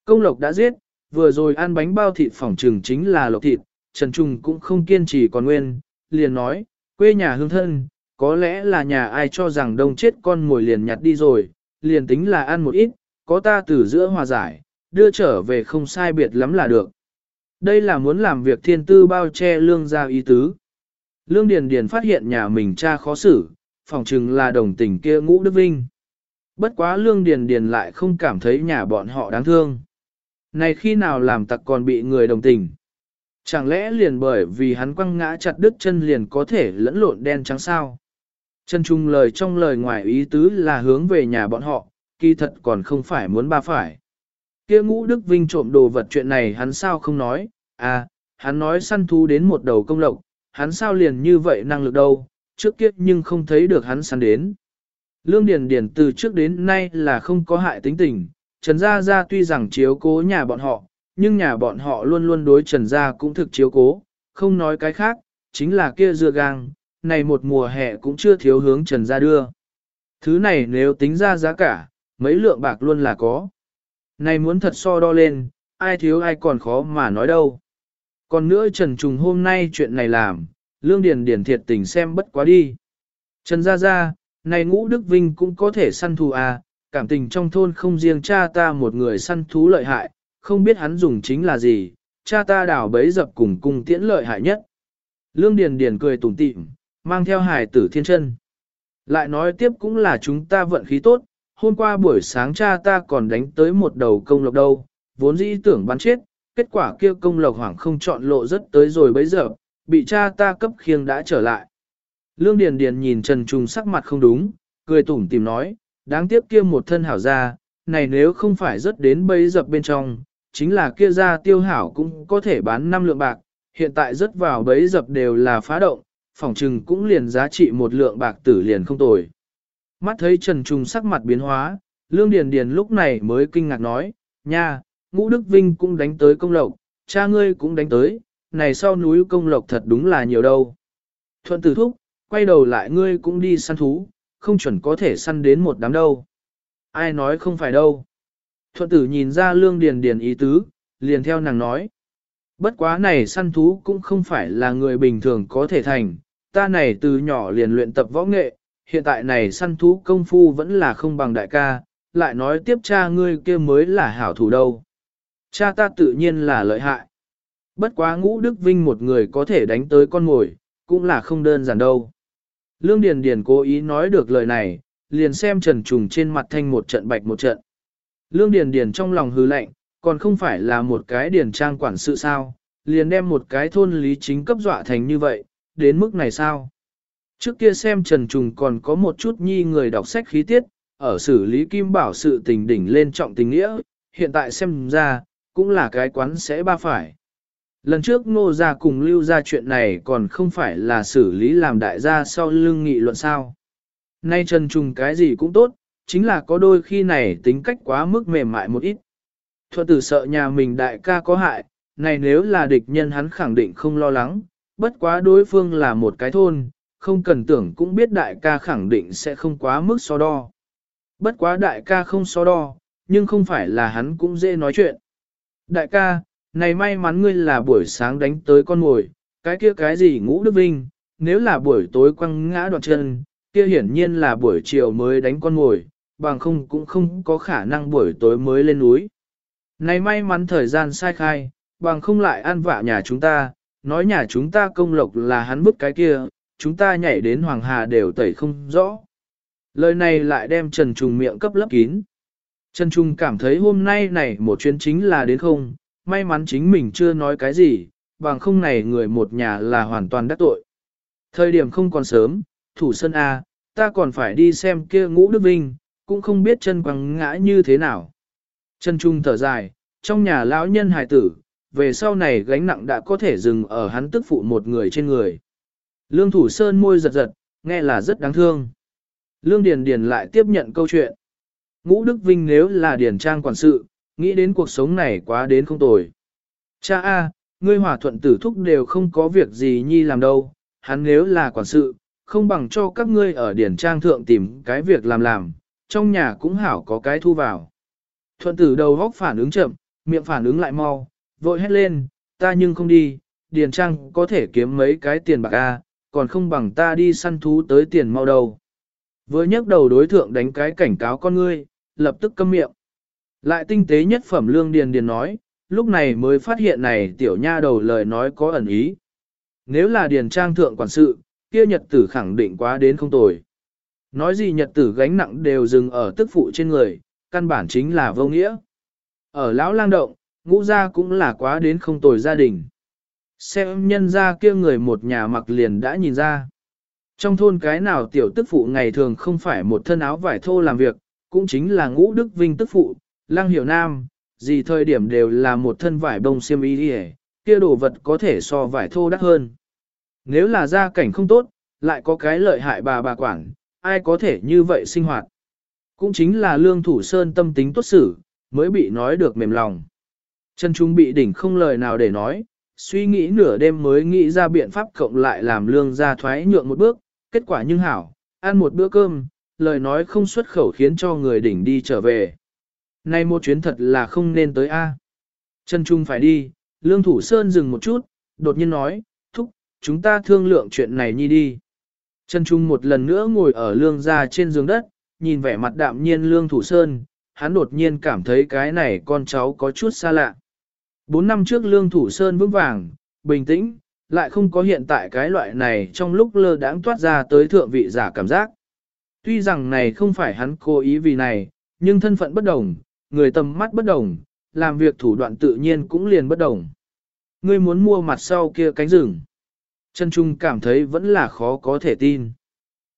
Công lộc đã giết, vừa rồi ăn bánh bao thịt phỏng trừng chính là lộc thịt, Trần Trung cũng không kiên trì còn nguyên, liền nói, quê nhà hương thân, có lẽ là nhà ai cho rằng đông chết con ngồi liền nhặt đi rồi, liền tính là ăn một ít, có ta từ giữa hòa giải, đưa trở về không sai biệt lắm là được. Đây là muốn làm việc thiên tư bao che lương gia ý tứ. Lương Điền Điền phát hiện nhà mình cha khó xử, phòng chừng là đồng tình kia ngũ đức vinh. Bất quá Lương Điền Điền lại không cảm thấy nhà bọn họ đáng thương. Này khi nào làm tặc còn bị người đồng tình. Chẳng lẽ liền bởi vì hắn quăng ngã chặt đứt chân liền có thể lẫn lộn đen trắng sao? Chân trung lời trong lời ngoài ý tứ là hướng về nhà bọn họ, kỳ thật còn không phải muốn ba phải. Kia ngũ Đức Vinh trộm đồ vật chuyện này hắn sao không nói, à, hắn nói săn thú đến một đầu công lộc, hắn sao liền như vậy năng lực đâu, trước kiếp nhưng không thấy được hắn săn đến. Lương Điền Điền từ trước đến nay là không có hại tính tình, Trần Gia Gia tuy rằng chiếu cố nhà bọn họ, nhưng nhà bọn họ luôn luôn đối Trần Gia cũng thực chiếu cố, không nói cái khác, chính là kia dưa gang, này một mùa hè cũng chưa thiếu hướng Trần Gia đưa. Thứ này nếu tính ra giá cả, mấy lượng bạc luôn là có. Này muốn thật so đo lên, ai thiếu ai còn khó mà nói đâu. Còn nữa Trần Trùng hôm nay chuyện này làm, Lương Điền Điền thiệt tình xem bất quá đi. Trần Gia Gia, này ngũ Đức Vinh cũng có thể săn thú à, cảm tình trong thôn không riêng cha ta một người săn thú lợi hại, không biết hắn dùng chính là gì, cha ta đào bấy dập cùng cung tiễn lợi hại nhất. Lương Điền Điền cười tủm tỉm, mang theo hài tử thiên chân. Lại nói tiếp cũng là chúng ta vận khí tốt, hôm qua buổi sáng cha ta còn đánh tới một đầu công lộc đâu, vốn dĩ tưởng bắn chết, kết quả kia công lộc hoảng không chọn lộ rất tới rồi bấy giờ, bị cha ta cấp khiêng đã trở lại. Lương Điền Điền nhìn Trần Trung sắc mặt không đúng, cười tủm tỉm nói, đáng tiếc kia một thân hảo ra, này nếu không phải rất đến bấy dập bên trong, chính là kia ra tiêu hảo cũng có thể bán 5 lượng bạc, hiện tại rất vào bấy dập đều là phá động, phỏng trừng cũng liền giá trị một lượng bạc tử liền không tồi. Mắt thấy Trần Trung sắc mặt biến hóa, Lương Điền Điền lúc này mới kinh ngạc nói, nha, ngũ Đức Vinh cũng đánh tới công lộc, cha ngươi cũng đánh tới, này sau núi công lộc thật đúng là nhiều đâu. Thuận tử thúc, quay đầu lại ngươi cũng đi săn thú, không chuẩn có thể săn đến một đám đâu. Ai nói không phải đâu. Thuận tử nhìn ra lương điền điền ý tứ, liền theo nàng nói. Bất quá này săn thú cũng không phải là người bình thường có thể thành, ta này từ nhỏ liền luyện tập võ nghệ, hiện tại này săn thú công phu vẫn là không bằng đại ca, lại nói tiếp cha ngươi kia mới là hảo thủ đâu. Cha ta tự nhiên là lợi hại. Bất quá ngũ Đức Vinh một người có thể đánh tới con mồi, cũng là không đơn giản đâu. Lương Điền Điền cố ý nói được lời này, liền xem Trần Trùng trên mặt thanh một trận bạch một trận. Lương Điền Điền trong lòng hư lạnh, còn không phải là một cái điền trang quản sự sao, liền đem một cái thôn lý chính cấp dọa thành như vậy, đến mức này sao? Trước kia xem Trần Trùng còn có một chút nhi người đọc sách khí tiết, ở xử lý kim bảo sự tình đỉnh lên trọng tình nghĩa, hiện tại xem ra, cũng là cái quán sẽ ba phải. Lần trước ngô gia cùng lưu ra chuyện này còn không phải là xử lý làm đại gia sau lưng nghị luận sao. Nay Trần Trùng cái gì cũng tốt, chính là có đôi khi này tính cách quá mức mềm mại một ít. Thuận tử sợ nhà mình đại ca có hại, này nếu là địch nhân hắn khẳng định không lo lắng, bất quá đối phương là một cái thôn, không cần tưởng cũng biết đại ca khẳng định sẽ không quá mức so đo. Bất quá đại ca không so đo, nhưng không phải là hắn cũng dễ nói chuyện. Đại ca, này may mắn ngươi là buổi sáng đánh tới con ngồi, cái kia cái gì ngũ đức vinh, nếu là buổi tối quăng ngã đoạn chân, kia hiển nhiên là buổi chiều mới đánh con ngồi, bằng không cũng không có khả năng buổi tối mới lên núi. Này may mắn thời gian sai khai, bằng không lại ăn vạ nhà chúng ta, nói nhà chúng ta công lộc là hắn bức cái kia, chúng ta nhảy đến Hoàng Hà đều tẩy không rõ. Lời này lại đem Trần Trùng miệng cấp lấp kín. Trần Trung cảm thấy hôm nay này một chuyến chính là đến không, may mắn chính mình chưa nói cái gì, bằng không này người một nhà là hoàn toàn đắc tội. Thời điểm không còn sớm, thủ sân A, ta còn phải đi xem kia ngũ Đức Vinh, cũng không biết chân quăng ngã như thế nào. Chân Trung thở dài, trong nhà lão nhân hài tử, về sau này gánh nặng đã có thể dừng ở hắn tức phụ một người trên người. Lương Thủ Sơn môi giật giật, nghe là rất đáng thương. Lương Điền Điền lại tiếp nhận câu chuyện. Ngũ Đức Vinh nếu là Điền Trang quản sự, nghĩ đến cuộc sống này quá đến không tồi. Cha A, ngươi hòa thuận tử thúc đều không có việc gì nhi làm đâu, hắn nếu là quản sự, không bằng cho các ngươi ở điển Trang thượng tìm cái việc làm làm, trong nhà cũng hảo có cái thu vào. Thuận tử đầu góc phản ứng chậm, miệng phản ứng lại mau, vội hét lên, ta nhưng không đi, Điền Trang có thể kiếm mấy cái tiền bạc A, còn không bằng ta đi săn thú tới tiền mau đầu. Vừa nhấc đầu đối thượng đánh cái cảnh cáo con ngươi, lập tức câm miệng. Lại tinh tế nhất phẩm lương điền điền nói, lúc này mới phát hiện này tiểu nha đầu lời nói có ẩn ý. Nếu là điền trang thượng quản sự, kia nhật tử khẳng định quá đến không tồi. Nói gì nhật tử gánh nặng đều dừng ở tức phụ trên người, căn bản chính là vô nghĩa. Ở lão lang động, ngũ gia cũng là quá đến không tồi gia đình. Xem nhân gia kia người một nhà mặc liền đã nhìn ra. Trong thôn cái nào tiểu tức phụ ngày thường không phải một thân áo vải thô làm việc, cũng chính là ngũ đức vinh tức phụ, lang hiểu nam, gì thời điểm đều là một thân vải bông xiêm y đi kia đồ vật có thể so vải thô đắt hơn. Nếu là gia cảnh không tốt, lại có cái lợi hại bà bà quản, ai có thể như vậy sinh hoạt. Cũng chính là lương thủ sơn tâm tính tốt xử, mới bị nói được mềm lòng. Chân Trung bị đỉnh không lời nào để nói, suy nghĩ nửa đêm mới nghĩ ra biện pháp cộng lại làm lương gia thoái nhượng một bước, kết quả nhưng hảo, ăn một bữa cơm, lời nói không xuất khẩu khiến cho người đỉnh đi trở về nay một chuyến thật là không nên tới A. Trần Trung phải đi, Lương Thủ Sơn dừng một chút, đột nhiên nói, thúc, chúng ta thương lượng chuyện này nhi đi. Trần Trung một lần nữa ngồi ở lương ra trên giường đất, nhìn vẻ mặt đạm nhiên Lương Thủ Sơn, hắn đột nhiên cảm thấy cái này con cháu có chút xa lạ. Bốn năm trước Lương Thủ Sơn vững vàng, bình tĩnh, lại không có hiện tại cái loại này trong lúc lơ đãng toát ra tới thượng vị giả cảm giác. Tuy rằng này không phải hắn cố ý vì này, nhưng thân phận bất đồng, người tầm mắt bất đồng, làm việc thủ đoạn tự nhiên cũng liền bất đồng. Ngươi muốn mua mặt sau kia cánh rừng. Trần Trung cảm thấy vẫn là khó có thể tin.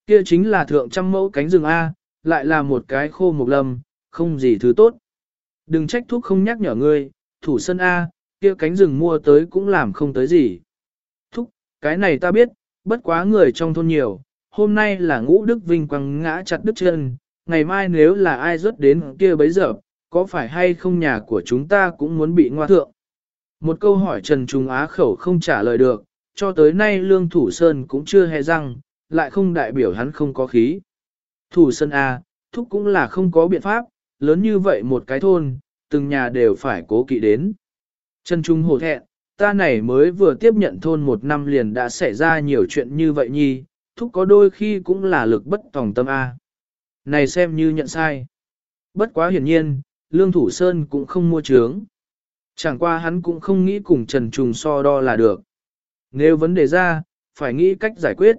Kia chính là thượng trăm mẫu cánh rừng A, lại là một cái khô mục lâm, không gì thứ tốt. Đừng trách thuốc không nhắc nhở ngươi, thủ sân A, kia cánh rừng mua tới cũng làm không tới gì. Thúc, cái này ta biết, bất quá người trong thôn nhiều, hôm nay là ngũ đức vinh quăng ngã chặt đứt chân, ngày mai nếu là ai rớt đến kia bấy giờ, có phải hay không nhà của chúng ta cũng muốn bị ngoa thượng? Một câu hỏi Trần Trung Á khẩu không trả lời được, cho tới nay Lương Thủ Sơn cũng chưa hề răng, lại không đại biểu hắn không có khí. Thủ Sơn A, thúc cũng là không có biện pháp, lớn như vậy một cái thôn, từng nhà đều phải cố kỵ đến. Trần Trung hổ thẹn, ta này mới vừa tiếp nhận thôn một năm liền đã xảy ra nhiều chuyện như vậy nhi, thúc có đôi khi cũng là lực bất tòng tâm A. Này xem như nhận sai. Bất quá hiển nhiên, Lương Thủ Sơn cũng không mua trướng. Chẳng qua hắn cũng không nghĩ cùng Trần Trùng so đo là được. Nếu vấn đề ra, phải nghĩ cách giải quyết.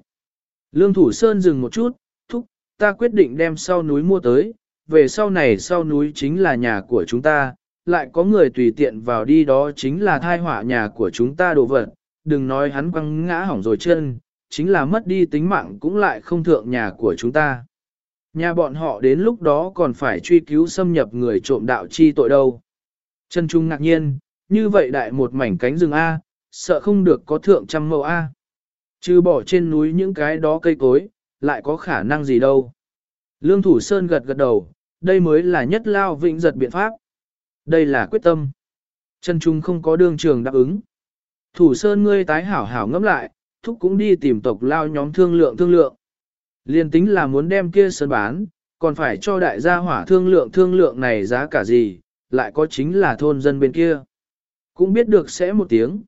Lương Thủ Sơn dừng một chút, thúc, ta quyết định đem sau núi mua tới, về sau này sau núi chính là nhà của chúng ta, lại có người tùy tiện vào đi đó chính là thai họa nhà của chúng ta đồ vật, đừng nói hắn quăng ngã hỏng rồi chân, chính là mất đi tính mạng cũng lại không thượng nhà của chúng ta. Nhà bọn họ đến lúc đó còn phải truy cứu xâm nhập người trộm đạo chi tội đâu. Trần Trung ngạc nhiên, như vậy đại một mảnh cánh rừng A, sợ không được có thượng trăm mẫu A. Chứ bỏ trên núi những cái đó cây cối, lại có khả năng gì đâu. Lương Thủ Sơn gật gật đầu, đây mới là nhất lao vĩnh giật biện pháp. Đây là quyết tâm. Trần Trung không có đương trường đáp ứng. Thủ Sơn ngươi tái hảo hảo ngẫm lại, thúc cũng đi tìm tộc lao nhóm thương lượng thương lượng. Liên tính là muốn đem kia sơn bán, còn phải cho đại gia hỏa thương lượng thương lượng này giá cả gì, lại có chính là thôn dân bên kia. Cũng biết được sẽ một tiếng.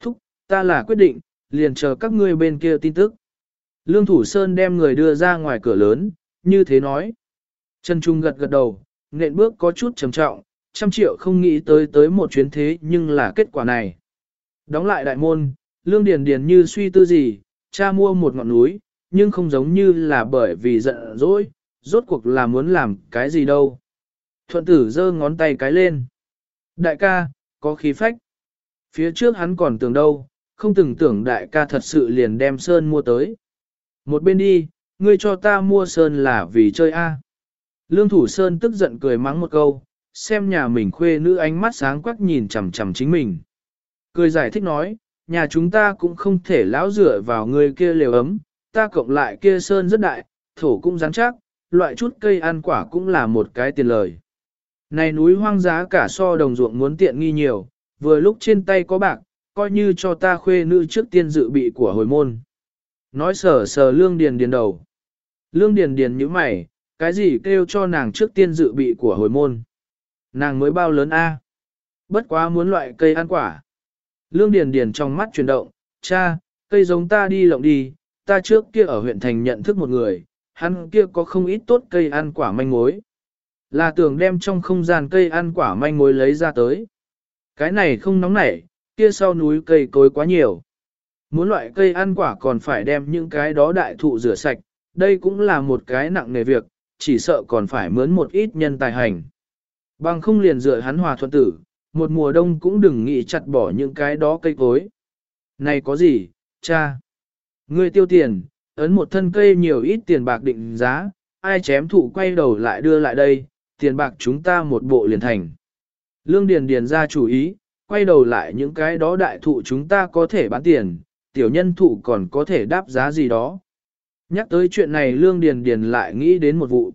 Thúc, ta là quyết định, liền chờ các ngươi bên kia tin tức. Lương Thủ Sơn đem người đưa ra ngoài cửa lớn, như thế nói. Trần Trung gật gật đầu, nện bước có chút trầm trọng, trăm triệu không nghĩ tới tới một chuyến thế nhưng là kết quả này. Đóng lại đại môn, Lương Điền Điền như suy tư gì, cha mua một ngọn núi, nhưng không giống như là bởi vì giận dỗi, rốt cuộc là muốn làm cái gì đâu. Thuận tử giơ ngón tay cái lên. Đại ca, có khí phách. Phía trước hắn còn tưởng đâu, không từng tưởng đại ca thật sự liền đem sơn mua tới. Một bên đi, ngươi cho ta mua sơn là vì chơi A. Lương thủ sơn tức giận cười mắng một câu, xem nhà mình khuê nữ ánh mắt sáng quắc nhìn chằm chằm chính mình. Cười giải thích nói, nhà chúng ta cũng không thể lão dựa vào người kia lều ấm, ta cộng lại kia sơn rất đại, thổ cũng rắn chắc, loại chút cây ăn quả cũng là một cái tiền lời. Này núi hoang giá cả so đồng ruộng muốn tiện nghi nhiều, vừa lúc trên tay có bạc, coi như cho ta khuê nữ trước tiên dự bị của hồi môn. Nói sờ sờ lương điền điền đầu. Lương điền điền như mày, cái gì kêu cho nàng trước tiên dự bị của hồi môn. Nàng mới bao lớn a? Bất quá muốn loại cây ăn quả. Lương điền điền trong mắt chuyển động, cha, cây giống ta đi lộng đi, ta trước kia ở huyện thành nhận thức một người, hắn kia có không ít tốt cây ăn quả manh mối. Là tưởng đem trong không gian cây ăn quả manh mối lấy ra tới. Cái này không nóng nảy, kia sau núi cây cối quá nhiều. Muốn loại cây ăn quả còn phải đem những cái đó đại thụ rửa sạch, đây cũng là một cái nặng nề việc, chỉ sợ còn phải mướn một ít nhân tài hành. Bằng không liền dựa hắn hòa thuận tử, một mùa đông cũng đừng nghĩ chặt bỏ những cái đó cây cối. Này có gì, cha? Ngươi tiêu tiền, ấn một thân cây nhiều ít tiền bạc định giá, ai chém thụ quay đầu lại đưa lại đây, tiền bạc chúng ta một bộ liền thành. Lương Điền Điền ra chủ ý, quay đầu lại những cái đó đại thụ chúng ta có thể bán tiền, tiểu nhân thụ còn có thể đáp giá gì đó. Nhắc tới chuyện này Lương Điền Điền lại nghĩ đến một vụ.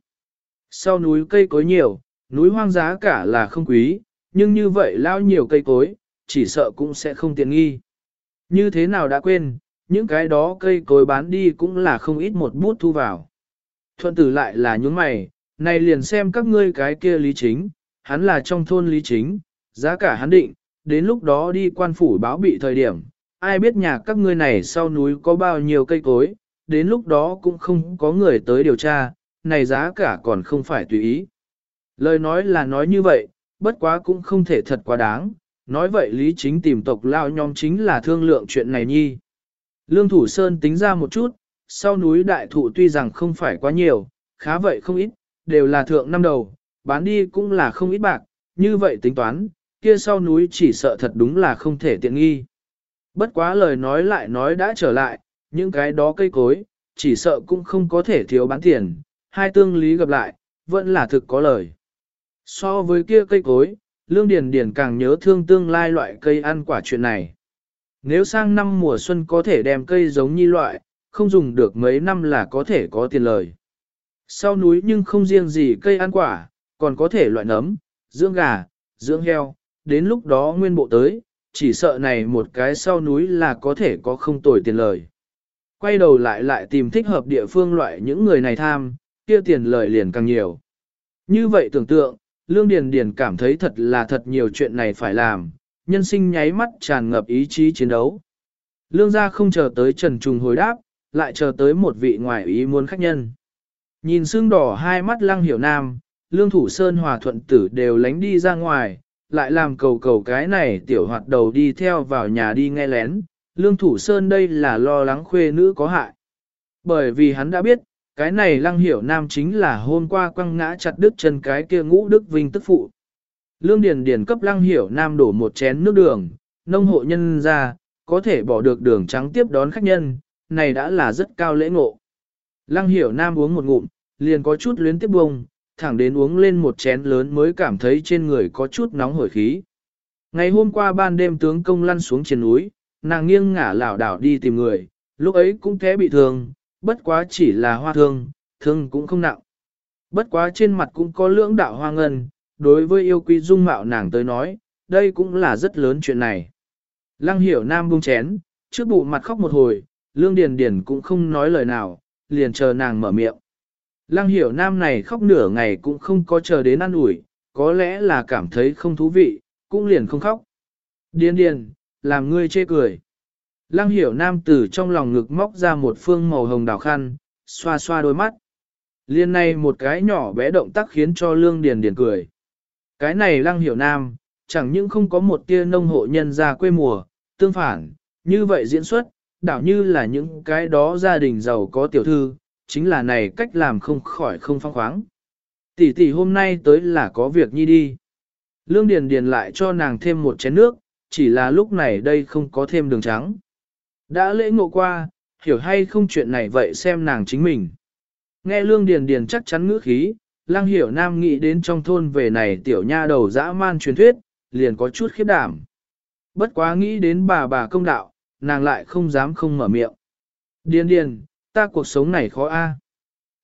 Sau núi cây cối nhiều, núi hoang giá cả là không quý, nhưng như vậy lao nhiều cây cối, chỉ sợ cũng sẽ không tiện nghi. Như thế nào đã quên, những cái đó cây cối bán đi cũng là không ít một bút thu vào. Thuận tử lại là những mày, này liền xem các ngươi cái kia lý chính, hắn là trong thôn lý chính, giá cả hắn định, đến lúc đó đi quan phủ báo bị thời điểm, ai biết nhà các ngươi này sau núi có bao nhiêu cây cối, đến lúc đó cũng không có người tới điều tra, này giá cả còn không phải tùy ý. Lời nói là nói như vậy, bất quá cũng không thể thật quá đáng, nói vậy lý chính tìm tộc lao nhóm chính là thương lượng chuyện này nhi. Lương Thủ Sơn tính ra một chút, sau núi đại thụ tuy rằng không phải quá nhiều, khá vậy không ít, đều là thượng năm đầu, bán đi cũng là không ít bạc, như vậy tính toán, kia sau núi chỉ sợ thật đúng là không thể tiện nghi. Bất quá lời nói lại nói đã trở lại, những cái đó cây cối, chỉ sợ cũng không có thể thiếu bán tiền, hai tương lý gặp lại, vẫn là thực có lời. So với kia cây cối, Lương Điền Điền càng nhớ thương tương lai loại cây ăn quả chuyện này. Nếu sang năm mùa xuân có thể đem cây giống như loại, không dùng được mấy năm là có thể có tiền lời. Sau núi nhưng không riêng gì cây ăn quả, còn có thể loại nấm, dưỡng gà, dưỡng heo, đến lúc đó nguyên bộ tới, chỉ sợ này một cái sau núi là có thể có không tồi tiền lời. Quay đầu lại lại tìm thích hợp địa phương loại những người này tham, kia tiền lời liền càng nhiều. Như vậy tưởng tượng, Lương Điền Điền cảm thấy thật là thật nhiều chuyện này phải làm, nhân sinh nháy mắt tràn ngập ý chí chiến đấu. Lương gia không chờ tới Trần Trùng hồi đáp, lại chờ tới một vị ngoại ý muốn khách nhân. Nhìn xương đỏ hai mắt lăng hiểu nam, Lương Thủ Sơn hòa thuận tử đều lánh đi ra ngoài, lại làm cầu cầu cái này tiểu hoạt đầu đi theo vào nhà đi nghe lén. Lương Thủ Sơn đây là lo lắng khuê nữ có hại. Bởi vì hắn đã biết, cái này lăng hiểu nam chính là hôm qua quăng ngã chặt đứt chân cái kia ngũ đức vinh tức phụ. Lương Điền Điền cấp lăng hiểu nam đổ một chén nước đường, nông hộ nhân ra, có thể bỏ được đường trắng tiếp đón khách nhân, này đã là rất cao lễ ngộ. Lăng hiểu nam uống một ngụm, liền có chút luyến tiếp bông, thẳng đến uống lên một chén lớn mới cảm thấy trên người có chút nóng hổi khí. Ngày hôm qua ban đêm tướng công lăn xuống trên núi, nàng nghiêng ngả lảo đảo đi tìm người, lúc ấy cũng thế bị thương, bất quá chỉ là hoa thương, thương cũng không nặng. Bất quá trên mặt cũng có lưỡng đạo hoa ngân, đối với yêu quý dung mạo nàng tới nói, đây cũng là rất lớn chuyện này. Lăng hiểu nam buông chén, trước bụ mặt khóc một hồi, lương điền điền cũng không nói lời nào, liền chờ nàng mở miệng. Lăng hiểu nam này khóc nửa ngày cũng không có chờ đến ăn ủi, có lẽ là cảm thấy không thú vị, cũng liền không khóc. Điền điền, làm ngươi chê cười. Lăng hiểu nam từ trong lòng ngực móc ra một phương màu hồng đào khăn, xoa xoa đôi mắt. Liên này một cái nhỏ bé động tác khiến cho lương điền điền cười. Cái này lăng hiểu nam, chẳng những không có một tia nông hộ nhân ra quê mùa, tương phản, như vậy diễn xuất, đảo như là những cái đó gia đình giàu có tiểu thư, chính là này cách làm không khỏi không phong khoáng. Tỷ tỷ hôm nay tới là có việc nhi đi. Lương Điền Điền lại cho nàng thêm một chén nước, chỉ là lúc này đây không có thêm đường trắng. Đã lễ ngộ qua, hiểu hay không chuyện này vậy xem nàng chính mình. Nghe Lương Điền Điền chắc chắn ngữ khí, Lăng Hiểu Nam nghĩ đến trong thôn về này tiểu nha đầu dã man truyền thuyết, liền có chút khiếp đảm. Bất quá nghĩ đến bà bà công đạo, nàng lại không dám không mở miệng. Điền Điền, ta cuộc sống này khó a.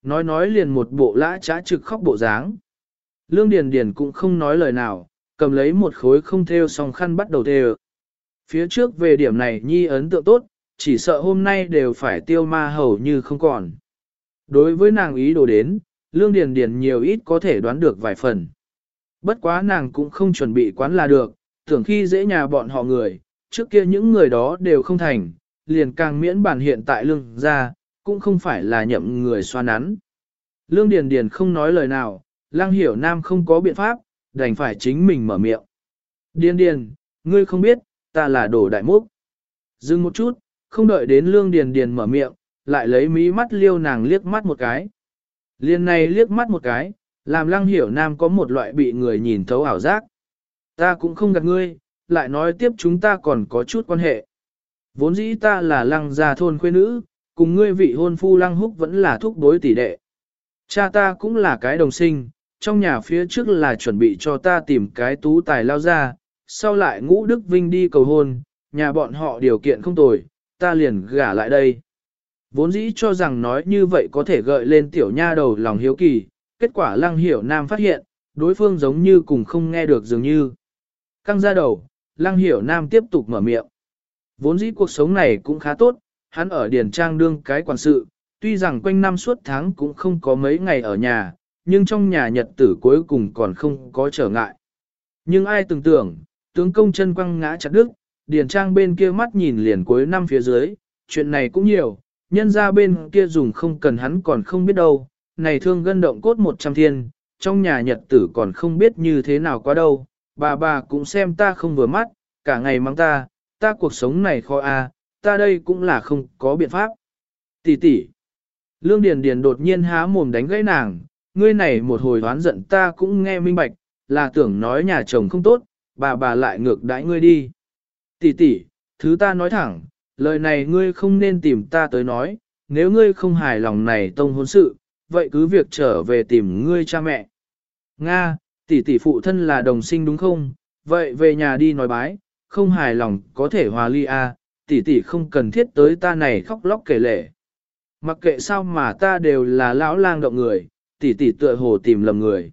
Nói nói liền một bộ lã trá trực khóc bộ dáng. Lương Điền Điền cũng không nói lời nào, cầm lấy một khối không theo song khăn bắt đầu thêu. Phía trước về điểm này nhi ấn tượng tốt, chỉ sợ hôm nay đều phải tiêu ma hầu như không còn. Đối với nàng ý đồ đến, Lương Điền Điền nhiều ít có thể đoán được vài phần. Bất quá nàng cũng không chuẩn bị quán là được, tưởng khi dễ nhà bọn họ người, trước kia những người đó đều không thành, liền càng miễn bản hiện tại lương ra, cũng không phải là nhậm người xoa nắn. Lương Điền Điền không nói lời nào, Lăng Hiểu Nam không có biện pháp, đành phải chính mình mở miệng. Điền Điền, ngươi không biết, ta là đồ đại múc. Dừng một chút, không đợi đến Lương Điền Điền mở miệng, lại lấy mí mắt liêu nàng liếc mắt một cái. Liên này liếc mắt một cái, làm Lăng Hiểu Nam có một loại bị người nhìn thấu ảo giác. Ta cũng không gạt ngươi, lại nói tiếp chúng ta còn có chút quan hệ. Vốn dĩ ta là Lăng gia thôn khuê nữ, cùng ngươi vị hôn phu Lăng Húc vẫn là thúc đối tỷ đệ. Cha ta cũng là cái đồng sinh, trong nhà phía trước là chuẩn bị cho ta tìm cái tú tài lao ra, sau lại ngũ Đức Vinh đi cầu hôn, nhà bọn họ điều kiện không tồi, ta liền gả lại đây. Vốn dĩ cho rằng nói như vậy có thể gợi lên tiểu nha đầu lòng hiếu kỳ, kết quả lăng hiểu nam phát hiện, đối phương giống như cùng không nghe được dường như. Căng ra đầu, lăng hiểu nam tiếp tục mở miệng. Vốn dĩ cuộc sống này cũng khá tốt, hắn ở Điền Trang đương cái quản sự, tuy rằng quanh năm suốt tháng cũng không có mấy ngày ở nhà, nhưng trong nhà nhật tử cuối cùng còn không có trở ngại. Nhưng ai từng tưởng, tướng công chân quăng ngã chặt đức, Điền Trang bên kia mắt nhìn liền cuối năm phía dưới, chuyện này cũng nhiều, nhân ra bên kia dùng không cần hắn còn không biết đâu, này thương gân động cốt một trăm thiên, trong nhà nhật tử còn không biết như thế nào quá đâu, bà bà cũng xem ta không vừa mắt, cả ngày mắng ta, ta cuộc sống này khó a, ta đây cũng là không có biện pháp. Tỷ tỷ. Lương Điền Điền đột nhiên há mồm đánh gãy nàng, ngươi này một hồi đoán giận ta cũng nghe minh bạch, là tưởng nói nhà chồng không tốt, bà bà lại ngược đãi ngươi đi. Tỷ tỷ, thứ ta nói thẳng, lời này ngươi không nên tìm ta tới nói, nếu ngươi không hài lòng này tông hôn sự, vậy cứ việc trở về tìm ngươi cha mẹ. Nga, tỷ tỷ phụ thân là đồng sinh đúng không? Vậy về nhà đi nói bái, không hài lòng có thể hòa ly a, à, tỷ tỷ không cần thiết tới ta này khóc lóc kể lể Mặc kệ sao mà ta đều là lão lang động người, tỷ tỷ tựa hồ tìm lầm người.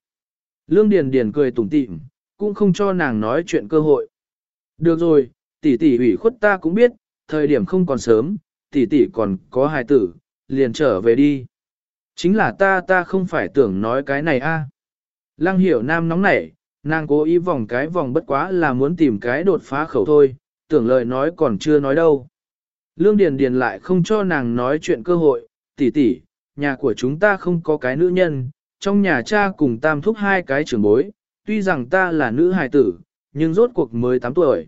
Lương Điền Điền cười tủm tỉm, cũng không cho nàng nói chuyện cơ hội. Được rồi, tỷ tỷ ủy khuất ta cũng biết, thời điểm không còn sớm, tỷ tỷ còn có hài tử, liền trở về đi. Chính là ta ta không phải tưởng nói cái này a. Lăng hiểu nam nóng nảy, nàng cố ý vòng cái vòng bất quá là muốn tìm cái đột phá khẩu thôi, tưởng lời nói còn chưa nói đâu. Lương Điền Điền lại không cho nàng nói chuyện cơ hội, tỷ tỷ, nhà của chúng ta không có cái nữ nhân, trong nhà cha cùng tam thúc hai cái trưởng bối, tuy rằng ta là nữ hài tử, nhưng rốt cuộc mới 8 tuổi.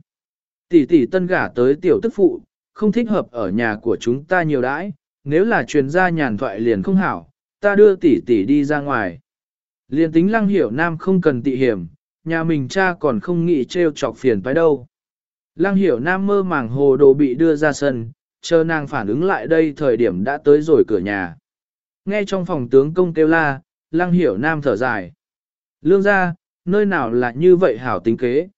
Tỷ tỷ tân gả tới tiểu tức phụ, không thích hợp ở nhà của chúng ta nhiều đãi, nếu là truyền gia nhàn thoại liền không hảo, ta đưa tỷ tỷ đi ra ngoài. Liền tính lăng hiểu nam không cần tị hiểm, nhà mình cha còn không nghĩ trêu chọc phiền phải đâu. Lăng hiểu nam mơ màng hồ đồ bị đưa ra sân, chờ nàng phản ứng lại đây thời điểm đã tới rồi cửa nhà. Nghe trong phòng tướng công kêu la, lăng hiểu nam thở dài. Lương ra, nơi nào là như vậy hảo tính kế.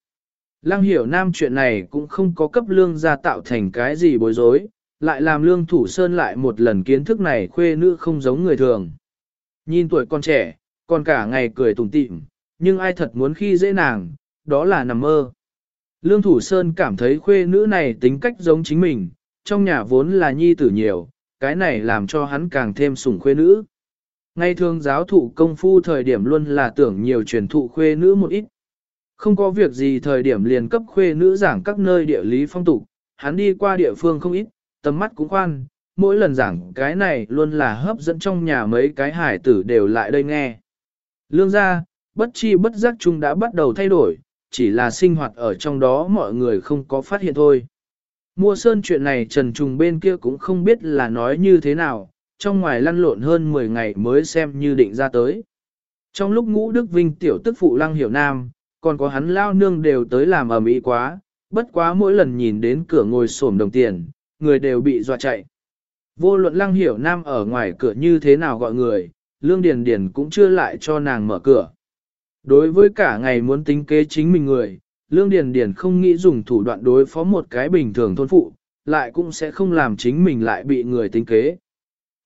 Lăng hiểu nam chuyện này cũng không có cấp lương ra tạo thành cái gì bối rối, lại làm lương thủ sơn lại một lần kiến thức này khuê nữ không giống người thường. Nhìn tuổi con trẻ, còn cả ngày cười tủm tỉm, nhưng ai thật muốn khi dễ nàng, đó là nằm mơ. Lương thủ sơn cảm thấy khuê nữ này tính cách giống chính mình, trong nhà vốn là nhi tử nhiều, cái này làm cho hắn càng thêm sủng khuê nữ. Ngay thường giáo thụ công phu thời điểm luôn là tưởng nhiều truyền thụ khuê nữ một ít. Không có việc gì thời điểm liền cấp khuê nữ giảng các nơi địa lý phong tục, hắn đi qua địa phương không ít, tầm mắt cũng khoan, mỗi lần giảng cái này luôn là hấp dẫn trong nhà mấy cái hải tử đều lại đây nghe. Lương gia, bất chi bất giác chúng đã bắt đầu thay đổi, chỉ là sinh hoạt ở trong đó mọi người không có phát hiện thôi. Mua sơn chuyện này Trần Trùng bên kia cũng không biết là nói như thế nào, trong ngoài lăn lộn hơn 10 ngày mới xem như định ra tới. Trong lúc ngũ Đức Vinh tiểu tức phụ lăng hiểu nam, còn có hắn lao nương đều tới làm ở mỹ quá, bất quá mỗi lần nhìn đến cửa ngồi xổm đồng tiền, người đều bị dọa chạy. Vô luận lăng hiểu nam ở ngoài cửa như thế nào gọi người, Lương Điền Điền cũng chưa lại cho nàng mở cửa. Đối với cả ngày muốn tính kế chính mình người, Lương Điền Điền không nghĩ dùng thủ đoạn đối phó một cái bình thường thôn phụ, lại cũng sẽ không làm chính mình lại bị người tính kế.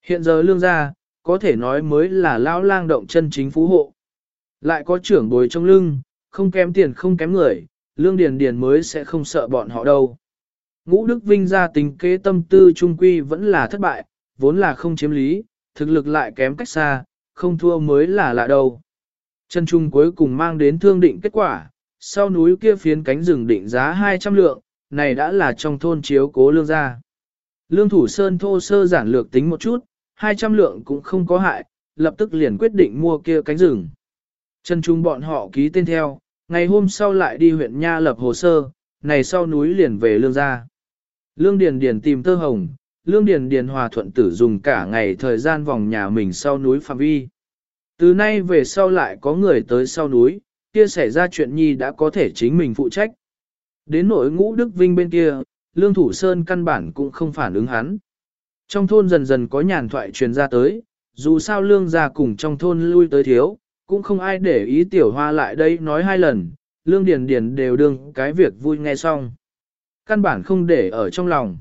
Hiện giờ Lương gia, có thể nói mới là lão lang động chân chính phú hộ. Lại có trưởng bồi trong lưng, không kém tiền không kém người, Lương Điền Điền mới sẽ không sợ bọn họ đâu. Ngũ Đức Vinh gia tính kế tâm tư trung quy vẫn là thất bại, vốn là không chiếm lý, thực lực lại kém cách xa, không thua mới là lạ đâu. Chân Trung cuối cùng mang đến thương định kết quả, sau núi kia phiến cánh rừng định giá 200 lượng, này đã là trong thôn chiếu cố lương gia. Lương thủ sơn thô sơ giản lược tính một chút, 200 lượng cũng không có hại, lập tức liền quyết định mua kia cánh rừng. Chân Trung bọn họ ký tên theo, ngày hôm sau lại đi huyện Nha lập hồ sơ, này sau núi liền về lương gia. Lương Điền Điền tìm Tơ Hồng, Lương Điền Điền hòa thuận tử dùng cả ngày thời gian vòng nhà mình sau núi phạm vi. Từ nay về sau lại có người tới sau núi, kia xảy ra chuyện nhi đã có thể chính mình phụ trách. Đến nỗi ngũ Đức Vinh bên kia, Lương Thủ Sơn căn bản cũng không phản ứng hắn. Trong thôn dần dần có nhàn thoại truyền ra tới, dù sao Lương gia cùng trong thôn lui tới thiếu, cũng không ai để ý tiểu hoa lại đây nói hai lần, Lương Điền Điền đều đương cái việc vui nghe xong. Căn bản không để ở trong lòng.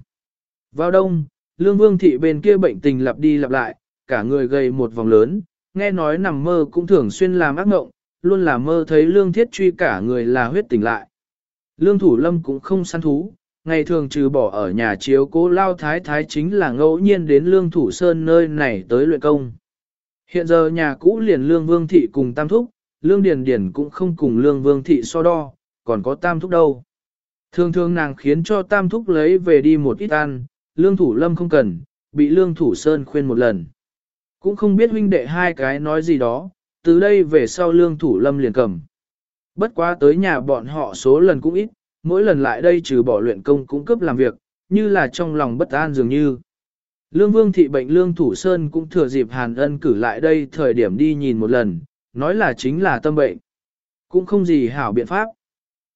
Vào đông, Lương Vương Thị bên kia bệnh tình lặp đi lặp lại, cả người gầy một vòng lớn, nghe nói nằm mơ cũng thường xuyên làm ác ngộng, luôn là mơ thấy Lương Thiết truy cả người là huyết tỉnh lại. Lương Thủ Lâm cũng không săn thú, ngày thường trừ bỏ ở nhà chiếu cố lao thái thái chính là ngẫu nhiên đến Lương Thủ Sơn nơi này tới luyện công. Hiện giờ nhà cũ liền Lương Vương Thị cùng Tam Thúc, Lương Điền Điền cũng không cùng Lương Vương Thị so đo, còn có Tam Thúc đâu. Thường thường nàng khiến cho Tam Thúc lấy về đi một ít ăn, Lương Thủ Lâm không cần, bị Lương Thủ Sơn khuyên một lần. Cũng không biết huynh đệ hai cái nói gì đó, từ đây về sau Lương Thủ Lâm liền cầm. Bất quá tới nhà bọn họ số lần cũng ít, mỗi lần lại đây trừ bỏ luyện công cũng cấp làm việc, như là trong lòng bất an dường như. Lương Vương thị bệnh Lương Thủ Sơn cũng thừa dịp Hàn Ân cử lại đây thời điểm đi nhìn một lần, nói là chính là tâm bệnh. Cũng không gì hảo biện pháp.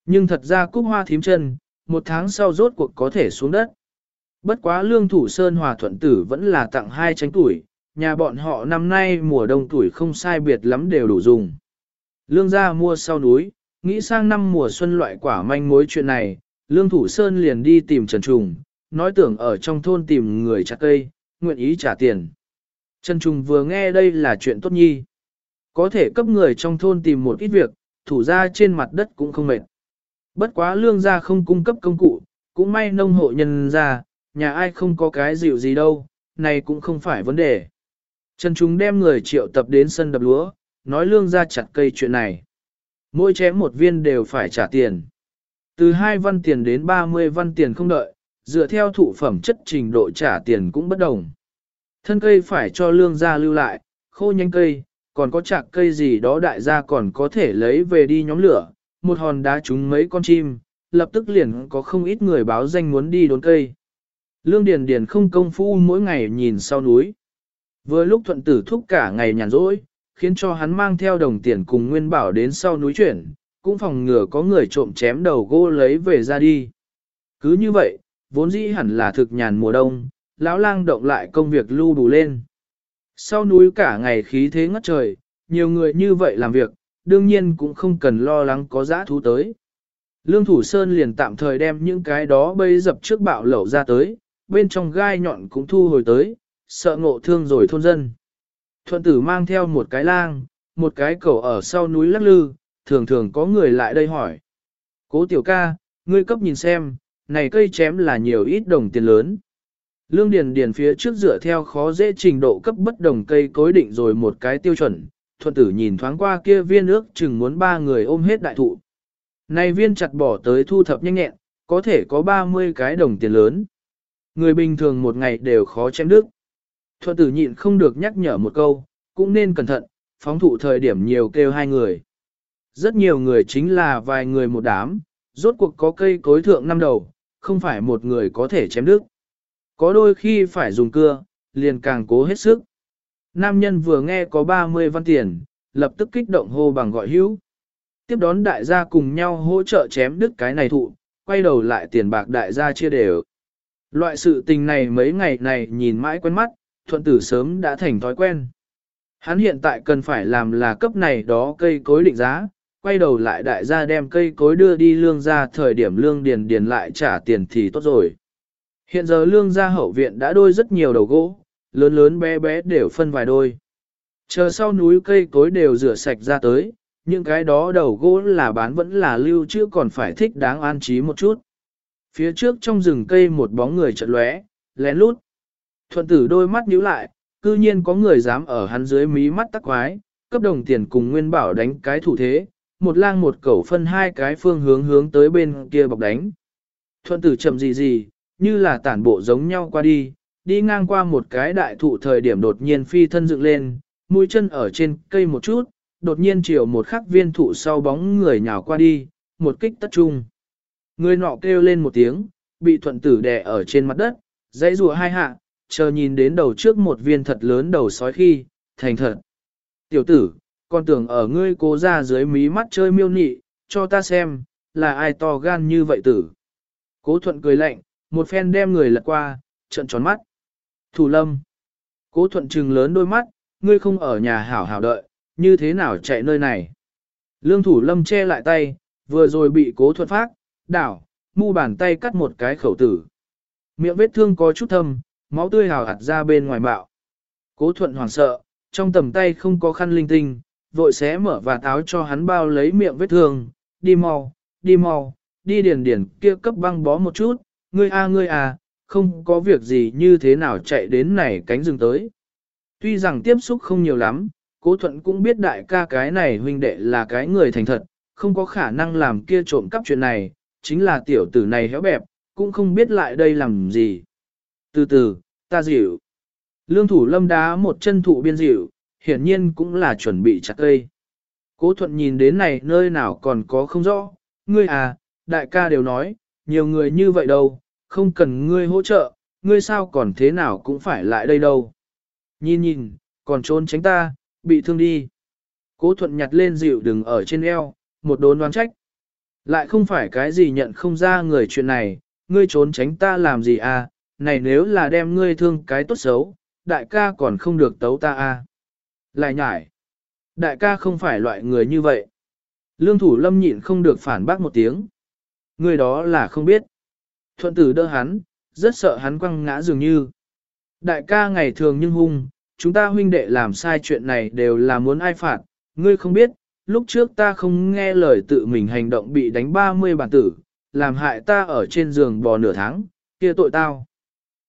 Nhưng thật ra cúc hoa thím chân, một tháng sau rốt cuộc có thể xuống đất. Bất quá Lương Thủ Sơn hòa thuận tử vẫn là tặng hai tránh tuổi, nhà bọn họ năm nay mùa đông tuổi không sai biệt lắm đều đủ dùng. Lương gia mua sau núi, nghĩ sang năm mùa xuân loại quả manh mối chuyện này, Lương Thủ Sơn liền đi tìm Trần Trùng, nói tưởng ở trong thôn tìm người chặt cây, nguyện ý trả tiền. Trần Trùng vừa nghe đây là chuyện tốt nhi. Có thể cấp người trong thôn tìm một ít việc, thủ ra trên mặt đất cũng không mệt. Bất quá lương gia không cung cấp công cụ, cũng may nông hộ nhân ra, nhà ai không có cái dịu gì đâu, này cũng không phải vấn đề. Trần Trung đem người triệu tập đến sân đập lúa, nói lương gia chặt cây chuyện này. Mỗi chém một viên đều phải trả tiền. Từ 2 văn tiền đến 30 văn tiền không đợi, dựa theo thụ phẩm chất trình độ trả tiền cũng bất đồng. Thân cây phải cho lương gia lưu lại, khô nhanh cây, còn có chạc cây gì đó đại gia còn có thể lấy về đi nhóm lửa, một hòn đá trúng mấy con chim, lập tức liền có không ít người báo danh muốn đi đốn cây. Lương Điền Điền không công phu mỗi ngày nhìn sau núi. Vừa lúc thuận tử thúc cả ngày nhàn rỗi, khiến cho hắn mang theo đồng tiền cùng nguyên bảo đến sau núi chuyển, cũng phòng ngừa có người trộm chém đầu gỗ lấy về ra đi. Cứ như vậy, vốn dĩ hẳn là thực nhàn mùa đông, lão lang động lại công việc lưu đủ lên. Sau núi cả ngày khí thế ngất trời, nhiều người như vậy làm việc, đương nhiên cũng không cần lo lắng có giã thú tới. Lương Thủ Sơn liền tạm thời đem những cái đó bây dập trước bạo lẩu ra tới, bên trong gai nhọn cũng thu hồi tới, sợ ngộ thương rồi thôn dân. Thuận tử mang theo một cái lang, một cái cầu ở sau núi lắc lư, thường thường có người lại đây hỏi. Cố tiểu ca, ngươi cấp nhìn xem, này cây chém là nhiều ít đồng tiền lớn. Lương Điền Điền phía trước dựa theo khó dễ trình độ cấp bất đồng cây cối định rồi một cái tiêu chuẩn, thuận tử nhìn thoáng qua kia viên ước chừng muốn ba người ôm hết đại thụ. Này viên chặt bỏ tới thu thập nhanh nhẹn, có thể có 30 cái đồng tiền lớn. Người bình thường một ngày đều khó chém đức. Thuận tử nhịn không được nhắc nhở một câu, cũng nên cẩn thận, phóng thụ thời điểm nhiều kêu hai người. Rất nhiều người chính là vài người một đám, rốt cuộc có cây cối thượng năm đầu, không phải một người có thể chém đứt, Có đôi khi phải dùng cưa, liền càng cố hết sức. Nam nhân vừa nghe có 30 văn tiền, lập tức kích động hô bằng gọi hữu. Tiếp đón đại gia cùng nhau hỗ trợ chém đứt cái này thụ, quay đầu lại tiền bạc đại gia chia đều. Loại sự tình này mấy ngày này nhìn mãi quen mắt, thuận tử sớm đã thành thói quen. Hắn hiện tại cần phải làm là cấp này đó cây cối định giá, quay đầu lại đại gia đem cây cối đưa đi lương ra thời điểm lương điền điền lại trả tiền thì tốt rồi. Hiện giờ lương gia hậu viện đã đôi rất nhiều đầu gỗ, lớn lớn bé bé đều phân vài đôi. Chờ sau núi cây cối đều rửa sạch ra tới, những cái đó đầu gỗ là bán vẫn là lưu chứ còn phải thích đáng an trí một chút. Phía trước trong rừng cây một bóng người chợt lóe, lén lút. Thuận tử đôi mắt nhíu lại, cư nhiên có người dám ở hắn dưới mí mắt tắc quái, cấp đồng tiền cùng nguyên bảo đánh cái thủ thế, một lang một cẩu phân hai cái phương hướng hướng tới bên kia bọc đánh. Thuận tử chậm gì gì, như là tản bộ giống nhau qua đi, đi ngang qua một cái đại thụ thời điểm đột nhiên phi thân dựng lên, mũi chân ở trên cây một chút, đột nhiên chiều một khắc viên thụ sau bóng người nhào qua đi, một kích tất trung. Người nọ kêu lên một tiếng, bị thuận tử đè ở trên mặt đất, dãy rùa hai hạ, chờ nhìn đến đầu trước một viên thật lớn đầu sói khi, thành thật. Tiểu tử, con tưởng ở ngươi cố ra dưới mí mắt chơi miêu nị, cho ta xem, là ai to gan như vậy tử. Cố thuận cười lạnh, một phen đem người lật qua, trận tròn mắt. Thủ lâm. Cố thuận trừng lớn đôi mắt, ngươi không ở nhà hảo hảo đợi, như thế nào chạy nơi này. Lương thủ lâm che lại tay, vừa rồi bị cố thuận phát, đảo, mu bàn tay cắt một cái khẩu tử. Miệng vết thương có chút thâm, máu tươi hào hạt ra bên ngoài bạo. Cố thuận hoảng sợ, trong tầm tay không có khăn linh tinh, vội xé mở và táo cho hắn bao lấy miệng vết thương, đi mau, đi mau, đi điền điền kia cấp băng bó một chút, ngươi a ngươi à, không có việc gì như thế nào chạy đến này cánh rừng tới. Tuy rằng tiếp xúc không nhiều lắm, cố thuận cũng biết đại ca cái này huynh đệ là cái người thành thật, không có khả năng làm kia trộm cắp chuyện này, chính là tiểu tử này héo bẹp, cũng không biết lại đây làm gì. Từ từ, ta dịu. Lương thủ lâm đá một chân thụ biên dịu, hiển nhiên cũng là chuẩn bị chặt cây. Cố thuận nhìn đến này nơi nào còn có không rõ, ngươi à, đại ca đều nói, nhiều người như vậy đâu, không cần ngươi hỗ trợ, ngươi sao còn thế nào cũng phải lại đây đâu. Nhìn nhìn, còn trốn tránh ta, bị thương đi. Cố thuận nhặt lên dịu đừng ở trên eo, một đốn đoán trách. Lại không phải cái gì nhận không ra người chuyện này, ngươi trốn tránh ta làm gì à, này nếu là đem ngươi thương cái tốt xấu, đại ca còn không được tấu ta à. Lại nhải, đại ca không phải loại người như vậy. Lương thủ lâm nhịn không được phản bác một tiếng. Người đó là không biết. Thuận tử đỡ hắn, rất sợ hắn quăng ngã dường như. Đại ca ngày thường nhưng hung, chúng ta huynh đệ làm sai chuyện này đều là muốn ai phạt, ngươi không biết, lúc trước ta không nghe lời tự mình hành động bị đánh 30 bản tử, làm hại ta ở trên giường bò nửa tháng, kia tội tao.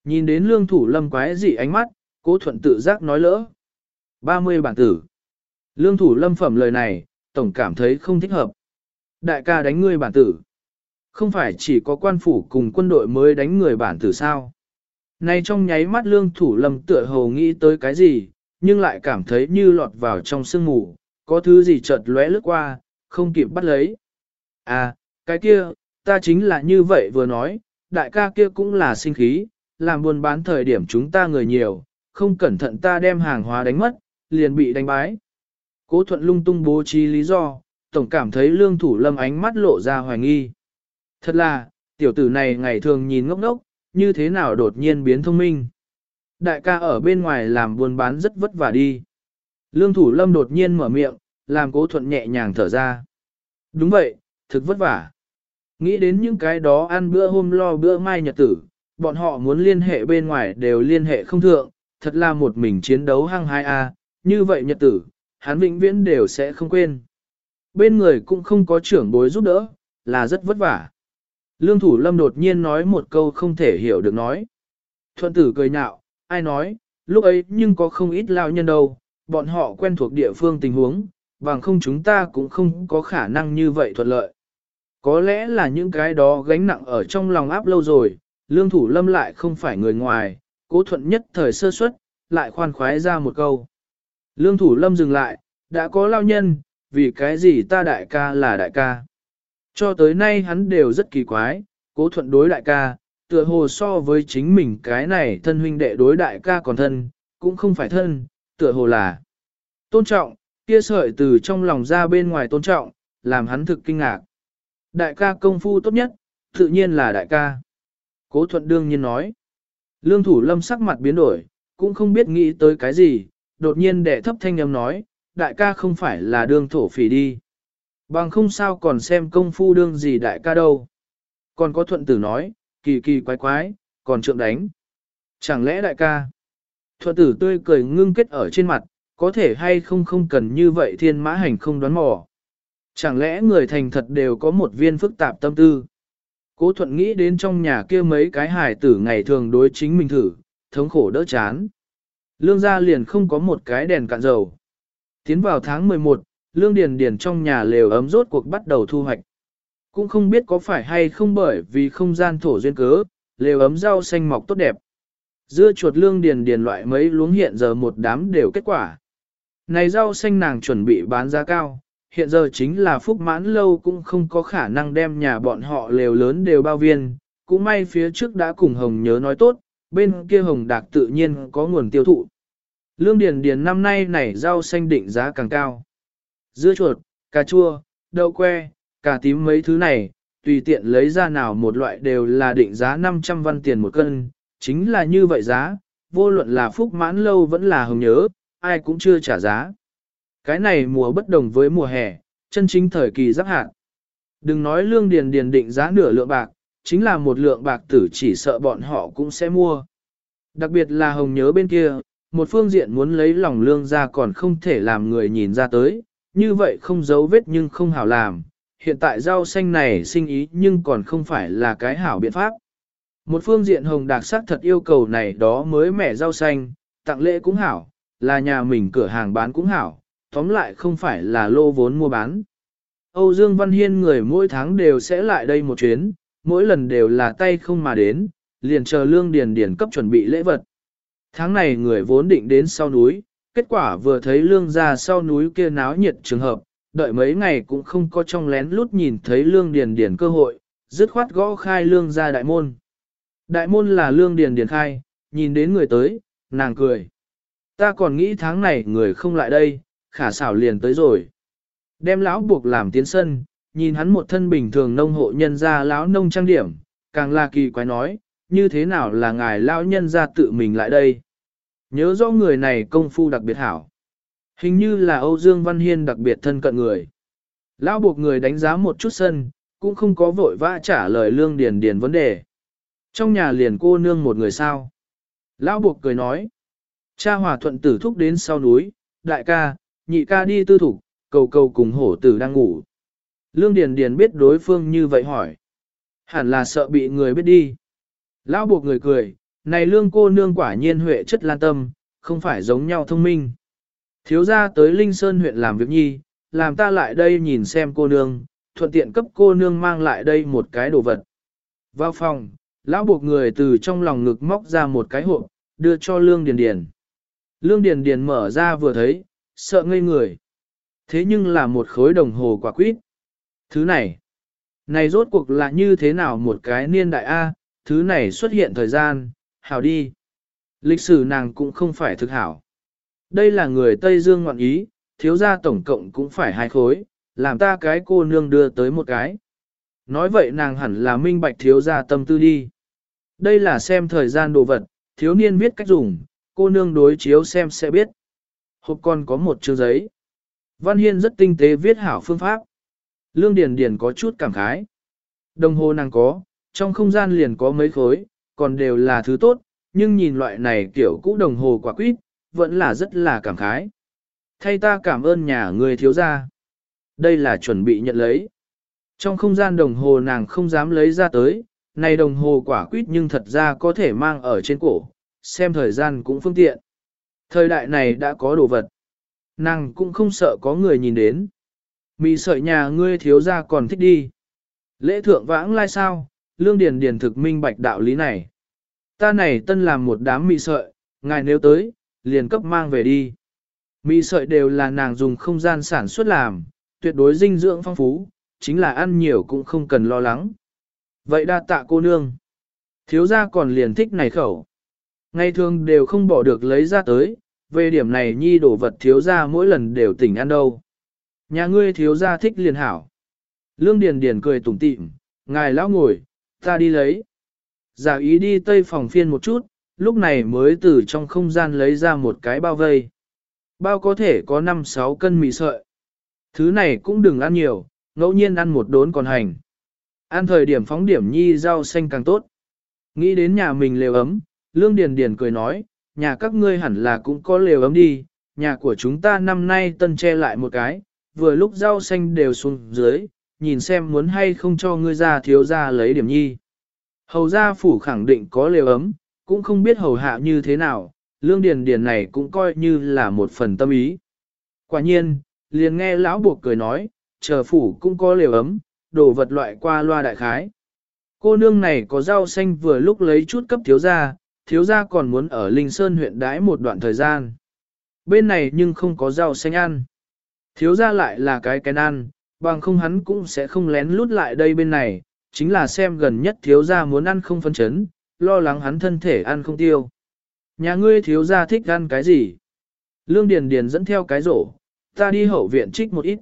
Nhìn đến lương thủ lâm quái dị ánh mắt, cố thuận tự giác nói lỡ. 30 bản tử. Lương thủ lâm phẩm lời này, tổng cảm thấy không thích hợp. Đại ca đánh ngươi bản tử. Không phải chỉ có quan phủ cùng quân đội mới đánh người bản tử sao. Nay trong nháy mắt lương thủ lâm tựa hồ nghĩ tới cái gì, nhưng lại cảm thấy như lọt vào trong sương mù, có thứ gì chợt lóe lướt qua, không kịp bắt lấy. À, cái kia, ta chính là như vậy vừa nói, đại ca kia cũng là sinh khí, làm buôn bán thời điểm chúng ta người nhiều, không cẩn thận ta đem hàng hóa đánh mất, liền bị đánh bái. Cố thuận lung tung bố trí lý do, tổng cảm thấy lương thủ lâm ánh mắt lộ ra hoài nghi. Thật là, tiểu tử này ngày thường nhìn ngốc ngốc, như thế nào đột nhiên biến thông minh. Đại ca ở bên ngoài làm buôn bán rất vất vả đi. Lương thủ lâm đột nhiên mở miệng, làm cố thuận nhẹ nhàng thở ra. Đúng vậy, thực vất vả. Nghĩ đến những cái đó ăn bữa hôm lo bữa mai nhật tử, bọn họ muốn liên hệ bên ngoài đều liên hệ không thượng, thật là một mình chiến đấu hăng hai a như vậy nhật tử, hắn vĩnh viễn đều sẽ không quên. Bên người cũng không có trưởng bối giúp đỡ, là rất vất vả. Lương thủ lâm đột nhiên nói một câu không thể hiểu được nói. Thuận tử cười nhạo, ai nói, lúc ấy nhưng có không ít lao nhân đâu, bọn họ quen thuộc địa phương tình huống, bằng không chúng ta cũng không có khả năng như vậy thuận lợi. Có lẽ là những cái đó gánh nặng ở trong lòng áp lâu rồi, lương thủ lâm lại không phải người ngoài, cố thuận nhất thời sơ suất, lại khoan khoái ra một câu. Lương thủ lâm dừng lại, đã có lao nhân, vì cái gì ta đại ca là đại ca. Cho tới nay hắn đều rất kỳ quái, cố thuận đối đại ca, tựa hồ so với chính mình cái này thân huynh đệ đối đại ca còn thân, cũng không phải thân, tựa hồ là tôn trọng, kia sợi từ trong lòng ra bên ngoài tôn trọng, làm hắn thực kinh ngạc. Đại ca công phu tốt nhất, tự nhiên là đại ca. Cố thuận đương nhiên nói. Lương thủ lâm sắc mặt biến đổi, cũng không biết nghĩ tới cái gì, đột nhiên đệ thấp thanh âm nói, đại ca không phải là đương thổ phỉ đi. Bằng không sao còn xem công phu đương gì đại ca đâu. Còn có thuận tử nói, kỳ kỳ quái quái, còn trượng đánh. Chẳng lẽ đại ca? Thuận tử tươi cười ngưng kết ở trên mặt, có thể hay không không cần như vậy thiên mã hành không đoán mò. Chẳng lẽ người thành thật đều có một viên phức tạp tâm tư? Cố thuận nghĩ đến trong nhà kia mấy cái hài tử ngày thường đối chính mình thử, thống khổ đỡ chán. Lương gia liền không có một cái đèn cạn dầu. Tiến vào tháng 11, lương điền điền trong nhà lều ấm rốt cuộc bắt đầu thu hoạch. Cũng không biết có phải hay không bởi vì không gian thổ duyên cớ, lều ấm rau xanh mọc tốt đẹp. Dưa chuột lương điền điền loại mấy luống hiện giờ một đám đều kết quả. Này rau xanh nàng chuẩn bị bán giá cao, hiện giờ chính là phúc mãn lâu cũng không có khả năng đem nhà bọn họ lều lớn đều bao viên, cũng may phía trước đã cùng Hồng nhớ nói tốt, bên kia Hồng Đạc tự nhiên có nguồn tiêu thụ. Lương Điền Điền năm nay nảy rau xanh định giá càng cao. Dưa chuột, cà chua, đậu que, cà tím mấy thứ này, tùy tiện lấy ra nào một loại đều là định giá 500 văn tiền một cân, chính là như vậy giá, vô luận là phúc mãn lâu vẫn là hồng nhớ, ai cũng chưa trả giá. Cái này mùa bất đồng với mùa hè, chân chính thời kỳ giáp hạn. Đừng nói lương điền điền định giá nửa lượng bạc, chính là một lượng bạc tử chỉ sợ bọn họ cũng sẽ mua. Đặc biệt là hồng nhớ bên kia, một phương diện muốn lấy lòng lương ra còn không thể làm người nhìn ra tới, như vậy không giấu vết nhưng không hảo làm. Hiện tại rau xanh này sinh ý nhưng còn không phải là cái hảo biện pháp. Một phương diện hồng đặc sắc thật yêu cầu này đó mới mẻ rau xanh, tặng lễ cũng hảo, là nhà mình cửa hàng bán cũng hảo, tóm lại không phải là lô vốn mua bán. Âu Dương Văn Hiên người mỗi tháng đều sẽ lại đây một chuyến, mỗi lần đều là tay không mà đến, liền chờ lương điền điền cấp chuẩn bị lễ vật. Tháng này người vốn định đến sau núi, kết quả vừa thấy lương ra sau núi kia náo nhiệt trường hợp, đợi mấy ngày cũng không có trong lén lút nhìn thấy lương điền điền cơ hội, dứt khoát gõ khai lương ra đại môn. Đại môn là lương điền điền khai, nhìn đến người tới, nàng cười. Ta còn nghĩ tháng này người không lại đây, khả xảo liền tới rồi. Đem lão buộc làm tiến sân, nhìn hắn một thân bình thường nông hộ nhân gia lão nông trang điểm, càng là kỳ quái nói, như thế nào là ngài lão nhân gia tự mình lại đây. Nhớ rõ người này công phu đặc biệt hảo. Hình như là Âu Dương Văn Hiên đặc biệt thân cận người. Lão buộc người đánh giá một chút sân, cũng không có vội vã trả lời lương điền điền vấn đề. Trong nhà liền cô nương một người sao. Lão buộc cười nói. Cha hòa thuận tử thúc đến sau núi, đại ca, nhị ca đi tư thủ, cầu cầu cùng hổ tử đang ngủ. Lương Điền Điền biết đối phương như vậy hỏi. Hẳn là sợ bị người biết đi. Lão buộc người cười, này lương cô nương quả nhiên huệ chất lan tâm, không phải giống nhau thông minh. Thiếu gia tới Linh Sơn huyện làm việc nhi, làm ta lại đây nhìn xem cô nương, thuận tiện cấp cô nương mang lại đây một cái đồ vật. Vào phòng, lão buộc người từ trong lòng ngực móc ra một cái hộp, đưa cho Lương Điền Điền. Lương Điền Điền mở ra vừa thấy, sợ ngây người. Thế nhưng là một khối đồng hồ quả quýt. Thứ này, này rốt cuộc là như thế nào một cái niên đại A, thứ này xuất hiện thời gian, hảo đi. Lịch sử nàng cũng không phải thực hảo. Đây là người Tây Dương ngoạn ý, thiếu gia tổng cộng cũng phải hai khối, làm ta cái cô nương đưa tới một cái. Nói vậy nàng hẳn là minh bạch thiếu gia tâm tư đi. Đây là xem thời gian đồ vật, thiếu niên biết cách dùng, cô nương đối chiếu xem sẽ biết. Hộp còn có một chương giấy. Văn Hiên rất tinh tế viết hảo phương pháp. Lương Điền Điền có chút cảm khái. Đồng hồ nàng có, trong không gian liền có mấy khối, còn đều là thứ tốt, nhưng nhìn loại này kiểu cũ đồng hồ quả quýt, vẫn là rất là cảm khái. Thay ta cảm ơn nhà người thiếu gia. Đây là chuẩn bị nhận lấy. Trong không gian đồng hồ nàng không dám lấy ra tới, này đồng hồ quả quýt nhưng thật ra có thể mang ở trên cổ, xem thời gian cũng phương tiện. Thời đại này đã có đồ vật. Nàng cũng không sợ có người nhìn đến. Mì sợi nhà ngươi thiếu ra còn thích đi. Lễ thượng vãng lai sao, lương điền điền thực minh bạch đạo lý này. Ta này tân làm một đám mì sợi, ngài nếu tới, liền cấp mang về đi. Mì sợi đều là nàng dùng không gian sản xuất làm, tuyệt đối dinh dưỡng phong phú, chính là ăn nhiều cũng không cần lo lắng. Vậy đa tạ cô nương. Thiếu gia còn liền thích này khẩu. Ngày thường đều không bỏ được lấy ra tới, về điểm này nhi đổ vật thiếu gia mỗi lần đều tỉnh ăn đâu. Nhà ngươi thiếu gia thích liền hảo. Lương Điền Điền cười tủm tỉm, ngài lão ngồi, ta đi lấy. Giả ý đi tây phòng phiên một chút, lúc này mới từ trong không gian lấy ra một cái bao vây. Bao có thể có 5-6 cân mì sợi. Thứ này cũng đừng ăn nhiều, ngẫu nhiên ăn một đốn còn hành. Ăn thời điểm phóng điểm nhi rau xanh càng tốt. Nghĩ đến nhà mình lều ấm, Lương Điền Điền cười nói, nhà các ngươi hẳn là cũng có lều ấm đi, nhà của chúng ta năm nay tân che lại một cái, vừa lúc rau xanh đều xuống dưới, nhìn xem muốn hay không cho ngươi ra thiếu ra lấy điểm nhi. Hầu gia phủ khẳng định có lều ấm, cũng không biết hầu hạ như thế nào, lương điền điền này cũng coi như là một phần tâm ý. Quả nhiên, liền nghe lão buộc cười nói, chờ phủ cũng có lều ấm, đồ vật loại qua loa đại khái. Cô nương này có rau xanh vừa lúc lấy chút cấp thiếu gia, thiếu gia còn muốn ở Linh Sơn huyện đãi một đoạn thời gian. Bên này nhưng không có rau xanh ăn. Thiếu gia lại là cái cái ăn, bằng không hắn cũng sẽ không lén lút lại đây bên này, chính là xem gần nhất thiếu gia muốn ăn không phân chấn, lo lắng hắn thân thể ăn không tiêu. Nhà ngươi thiếu gia thích ăn cái gì? Lương Điền Điền dẫn theo cái rổ, ta đi hậu viện trích một ít.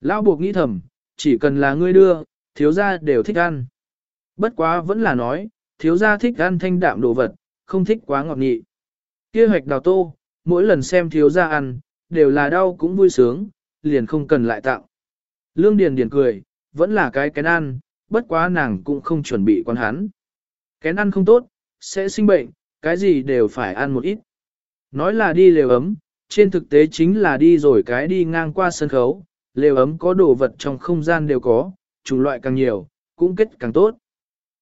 Lão buộc nghĩ thầm, chỉ cần là ngươi đưa, thiếu gia đều thích ăn. Bất quá vẫn là nói, thiếu gia thích ăn thanh đạm đồ vật, không thích quá ngọt nghị. Kia hoạch đào tô, mỗi lần xem thiếu gia ăn, đều là đau cũng vui sướng, liền không cần lại tặng. Lương Điền Điền cười, vẫn là cái kén ăn, bất quá nàng cũng không chuẩn bị quan hắn. Kén ăn không tốt, sẽ sinh bệnh, cái gì đều phải ăn một ít. Nói là đi lều ấm, trên thực tế chính là đi rồi cái đi ngang qua sân khấu, lều ấm có đồ vật trong không gian đều có, chủng loại càng nhiều, cũng kết càng tốt.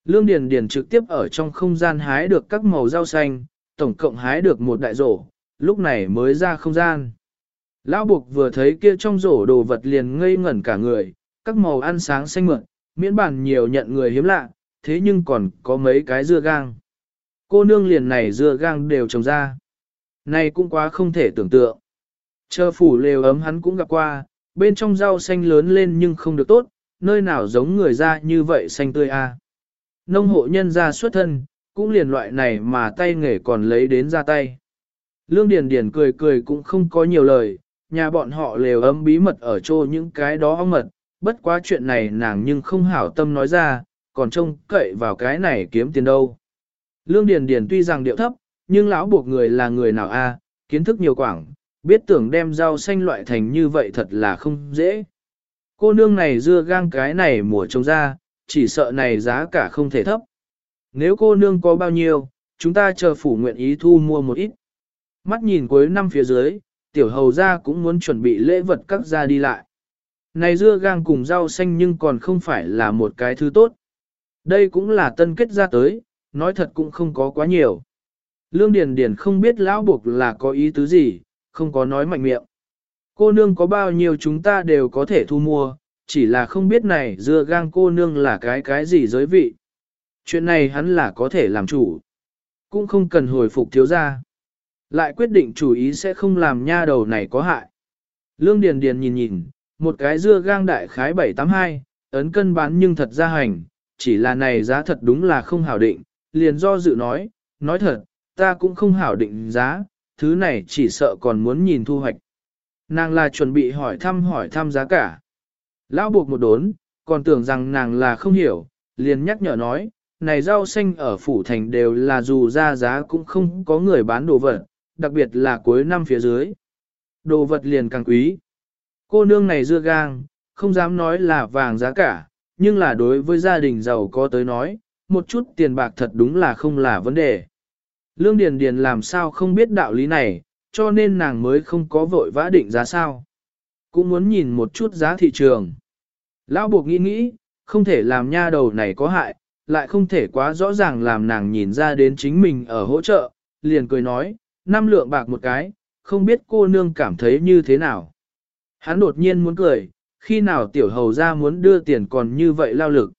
Lương Điền Điền trực tiếp ở trong không gian hái được các màu rau xanh, tổng cộng hái được một đại rổ, lúc này mới ra không gian. Lão Bục vừa thấy kia trong rổ đồ vật liền ngây ngẩn cả người, các màu ăn sáng xanh mượn, miễn bản nhiều nhận người hiếm lạ, thế nhưng còn có mấy cái dưa gang. Cô nương liền này dưa gang đều trồng ra. Này cũng quá không thể tưởng tượng. Chờ phủ lều ấm hắn cũng gặp qua, bên trong rau xanh lớn lên nhưng không được tốt, nơi nào giống người ra như vậy xanh tươi a. À. Nông hộ nhân ra xuất thân, cũng liền loại này mà tay nghề còn lấy đến ra tay. Lương Điền Điền cười cười cũng không có nhiều lời, nhà bọn họ lều ấm bí mật ở chỗ những cái đó ong mật, bất quá chuyện này nàng nhưng không hảo tâm nói ra, còn trông cậy vào cái này kiếm tiền đâu. Lương Điền Điền tuy rằng điệu thấp, nhưng lão buộc người là người nào a, kiến thức nhiều quảng, biết tưởng đem rau xanh loại thành như vậy thật là không dễ. Cô nương này dưa gang cái này mùa trông ra, chỉ sợ này giá cả không thể thấp. Nếu cô nương có bao nhiêu, chúng ta chờ phủ nguyện ý thu mua một ít. Mắt nhìn cuối năm phía dưới, tiểu hầu gia cũng muốn chuẩn bị lễ vật các gia đi lại. Này dưa gang cùng rau xanh nhưng còn không phải là một cái thứ tốt. Đây cũng là tân kết ra tới, nói thật cũng không có quá nhiều. Lương Điền Điền không biết lão buộc là có ý tứ gì, không có nói mạnh miệng. Cô nương có bao nhiêu chúng ta đều có thể thu mua, chỉ là không biết này dưa gang cô nương là cái cái gì giới vị. Chuyện này hắn là có thể làm chủ. Cũng không cần hồi phục thiếu gia. Lại quyết định chủ ý sẽ không làm nha đầu này có hại. Lương Điền Điền nhìn nhìn, một cái dưa gang đại khái 782, ấn cân bán nhưng thật ra hành, chỉ là này giá thật đúng là không hảo định, liền do dự nói, nói thật, ta cũng không hảo định giá, thứ này chỉ sợ còn muốn nhìn thu hoạch. Nàng là chuẩn bị hỏi thăm hỏi thăm giá cả. Lão buộc một đốn, còn tưởng rằng nàng là không hiểu, liền nhắc nhở nói, này rau xanh ở phủ thành đều là dù ra giá cũng không có người bán đồ vật, đặc biệt là cuối năm phía dưới. Đồ vật liền càng quý. Cô nương này dưa gang, không dám nói là vàng giá cả, nhưng là đối với gia đình giàu có tới nói, một chút tiền bạc thật đúng là không là vấn đề. Lương Điền Điền làm sao không biết đạo lý này, cho nên nàng mới không có vội vã định giá sao. Cũng muốn nhìn một chút giá thị trường. Lão buộc nghĩ nghĩ, không thể làm nha đầu này có hại, lại không thể quá rõ ràng làm nàng nhìn ra đến chính mình ở hỗ trợ, liền cười nói, năm lượng bạc một cái, không biết cô nương cảm thấy như thế nào. Hắn đột nhiên muốn cười, khi nào tiểu hầu ra muốn đưa tiền còn như vậy lao lực.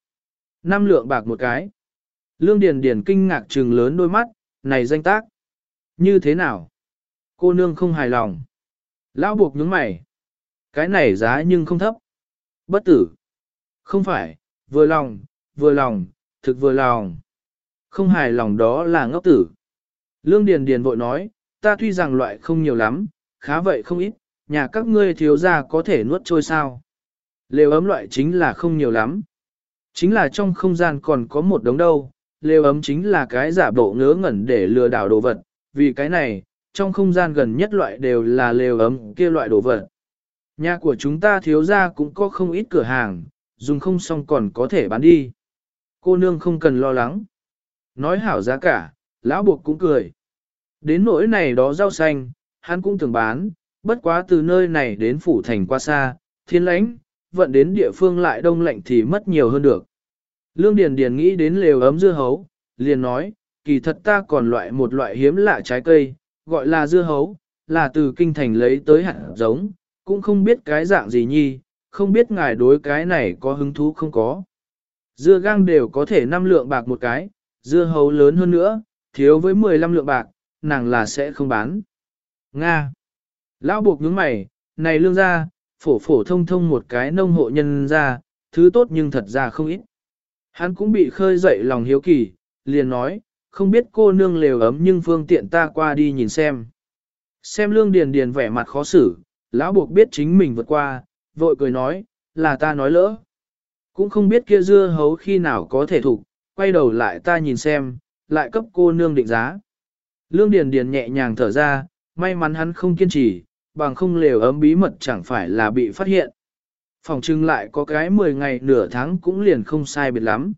Năm lượng bạc một cái. Lương Điền Điền kinh ngạc trừng lớn đôi mắt, này danh tác. Như thế nào? Cô nương không hài lòng. Lão buộc nhướng mày. Cái này giá nhưng không thấp. Bất tử. Không phải, vừa lòng, vừa lòng, thực vừa lòng. Không hài lòng đó là ngốc tử. Lương Điền Điền vội nói, ta tuy rằng loại không nhiều lắm, khá vậy không ít, nhà các ngươi thiếu gia có thể nuốt trôi sao. Lều ấm loại chính là không nhiều lắm. Chính là trong không gian còn có một đống đâu, lều ấm chính là cái giả bộ ngớ ngẩn để lừa đảo đồ vật, vì cái này, trong không gian gần nhất loại đều là lều ấm kia loại đồ vật. Nhà của chúng ta thiếu ra cũng có không ít cửa hàng, dùng không xong còn có thể bán đi. Cô nương không cần lo lắng. Nói hảo giá cả, lão buộc cũng cười. Đến nỗi này đó rau xanh, hắn cũng thường bán, bất quá từ nơi này đến phủ thành qua xa, thiên lãnh, vận đến địa phương lại đông lạnh thì mất nhiều hơn được. Lương Điền Điền nghĩ đến lều ấm dưa hấu, liền nói, kỳ thật ta còn loại một loại hiếm lạ trái cây, gọi là dưa hấu, là từ kinh thành lấy tới hạt giống, cũng không biết cái dạng gì nhi, không biết ngài đối cái này có hứng thú không có. Dưa gang đều có thể 5 lượng bạc một cái, dưa hấu lớn hơn nữa, thiếu với 15 lượng bạc, nàng là sẽ không bán. Nga. Lão buộc nhướng mày, này lương ra, phổ phổ thông thông một cái nông hộ nhân ra, thứ tốt nhưng thật ra không ít. Hắn cũng bị khơi dậy lòng hiếu kỳ, liền nói, không biết cô nương lều ấm nhưng phương tiện ta qua đi nhìn xem. Xem lương điền điền vẻ mặt khó xử, lão buộc biết chính mình vượt qua, vội cười nói, là ta nói lỡ. Cũng không biết kia dưa hấu khi nào có thể thủ, quay đầu lại ta nhìn xem, lại cấp cô nương định giá. Lương điền điền nhẹ nhàng thở ra, may mắn hắn không kiên trì, bằng không lều ấm bí mật chẳng phải là bị phát hiện. Phòng trưng lại có cái 10 ngày nửa tháng cũng liền không sai biệt lắm.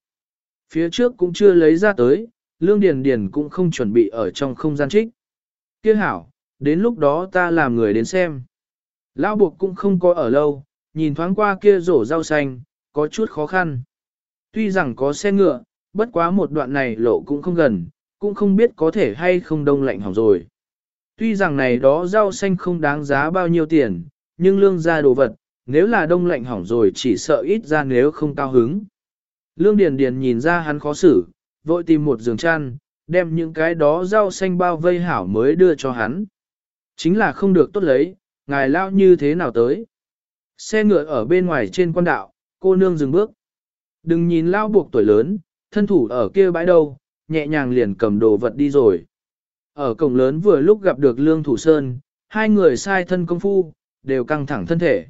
Phía trước cũng chưa lấy ra tới, Lương Điền Điền cũng không chuẩn bị ở trong không gian trích. Kia hảo, đến lúc đó ta làm người đến xem. Lão buộc cũng không có ở lâu, nhìn thoáng qua kia rổ rau xanh, có chút khó khăn. Tuy rằng có xe ngựa, bất quá một đoạn này lộ cũng không gần, cũng không biết có thể hay không đông lạnh hỏng rồi. Tuy rằng này đó rau xanh không đáng giá bao nhiêu tiền, nhưng lương ra đồ vật, nếu là đông lạnh hỏng rồi chỉ sợ ít ra nếu không cao hứng. Lương Điền Điền nhìn ra hắn khó xử, vội tìm một giường chăn, đem những cái đó rau xanh bao vây hảo mới đưa cho hắn. Chính là không được tốt lấy, ngài lao như thế nào tới. Xe ngựa ở bên ngoài trên quan đạo, cô nương dừng bước. Đừng nhìn lao buộc tuổi lớn, thân thủ ở kia bãi đâu, nhẹ nhàng liền cầm đồ vật đi rồi. Ở cổng lớn vừa lúc gặp được Lương Thủ Sơn, hai người sai thân công phu, đều căng thẳng thân thể.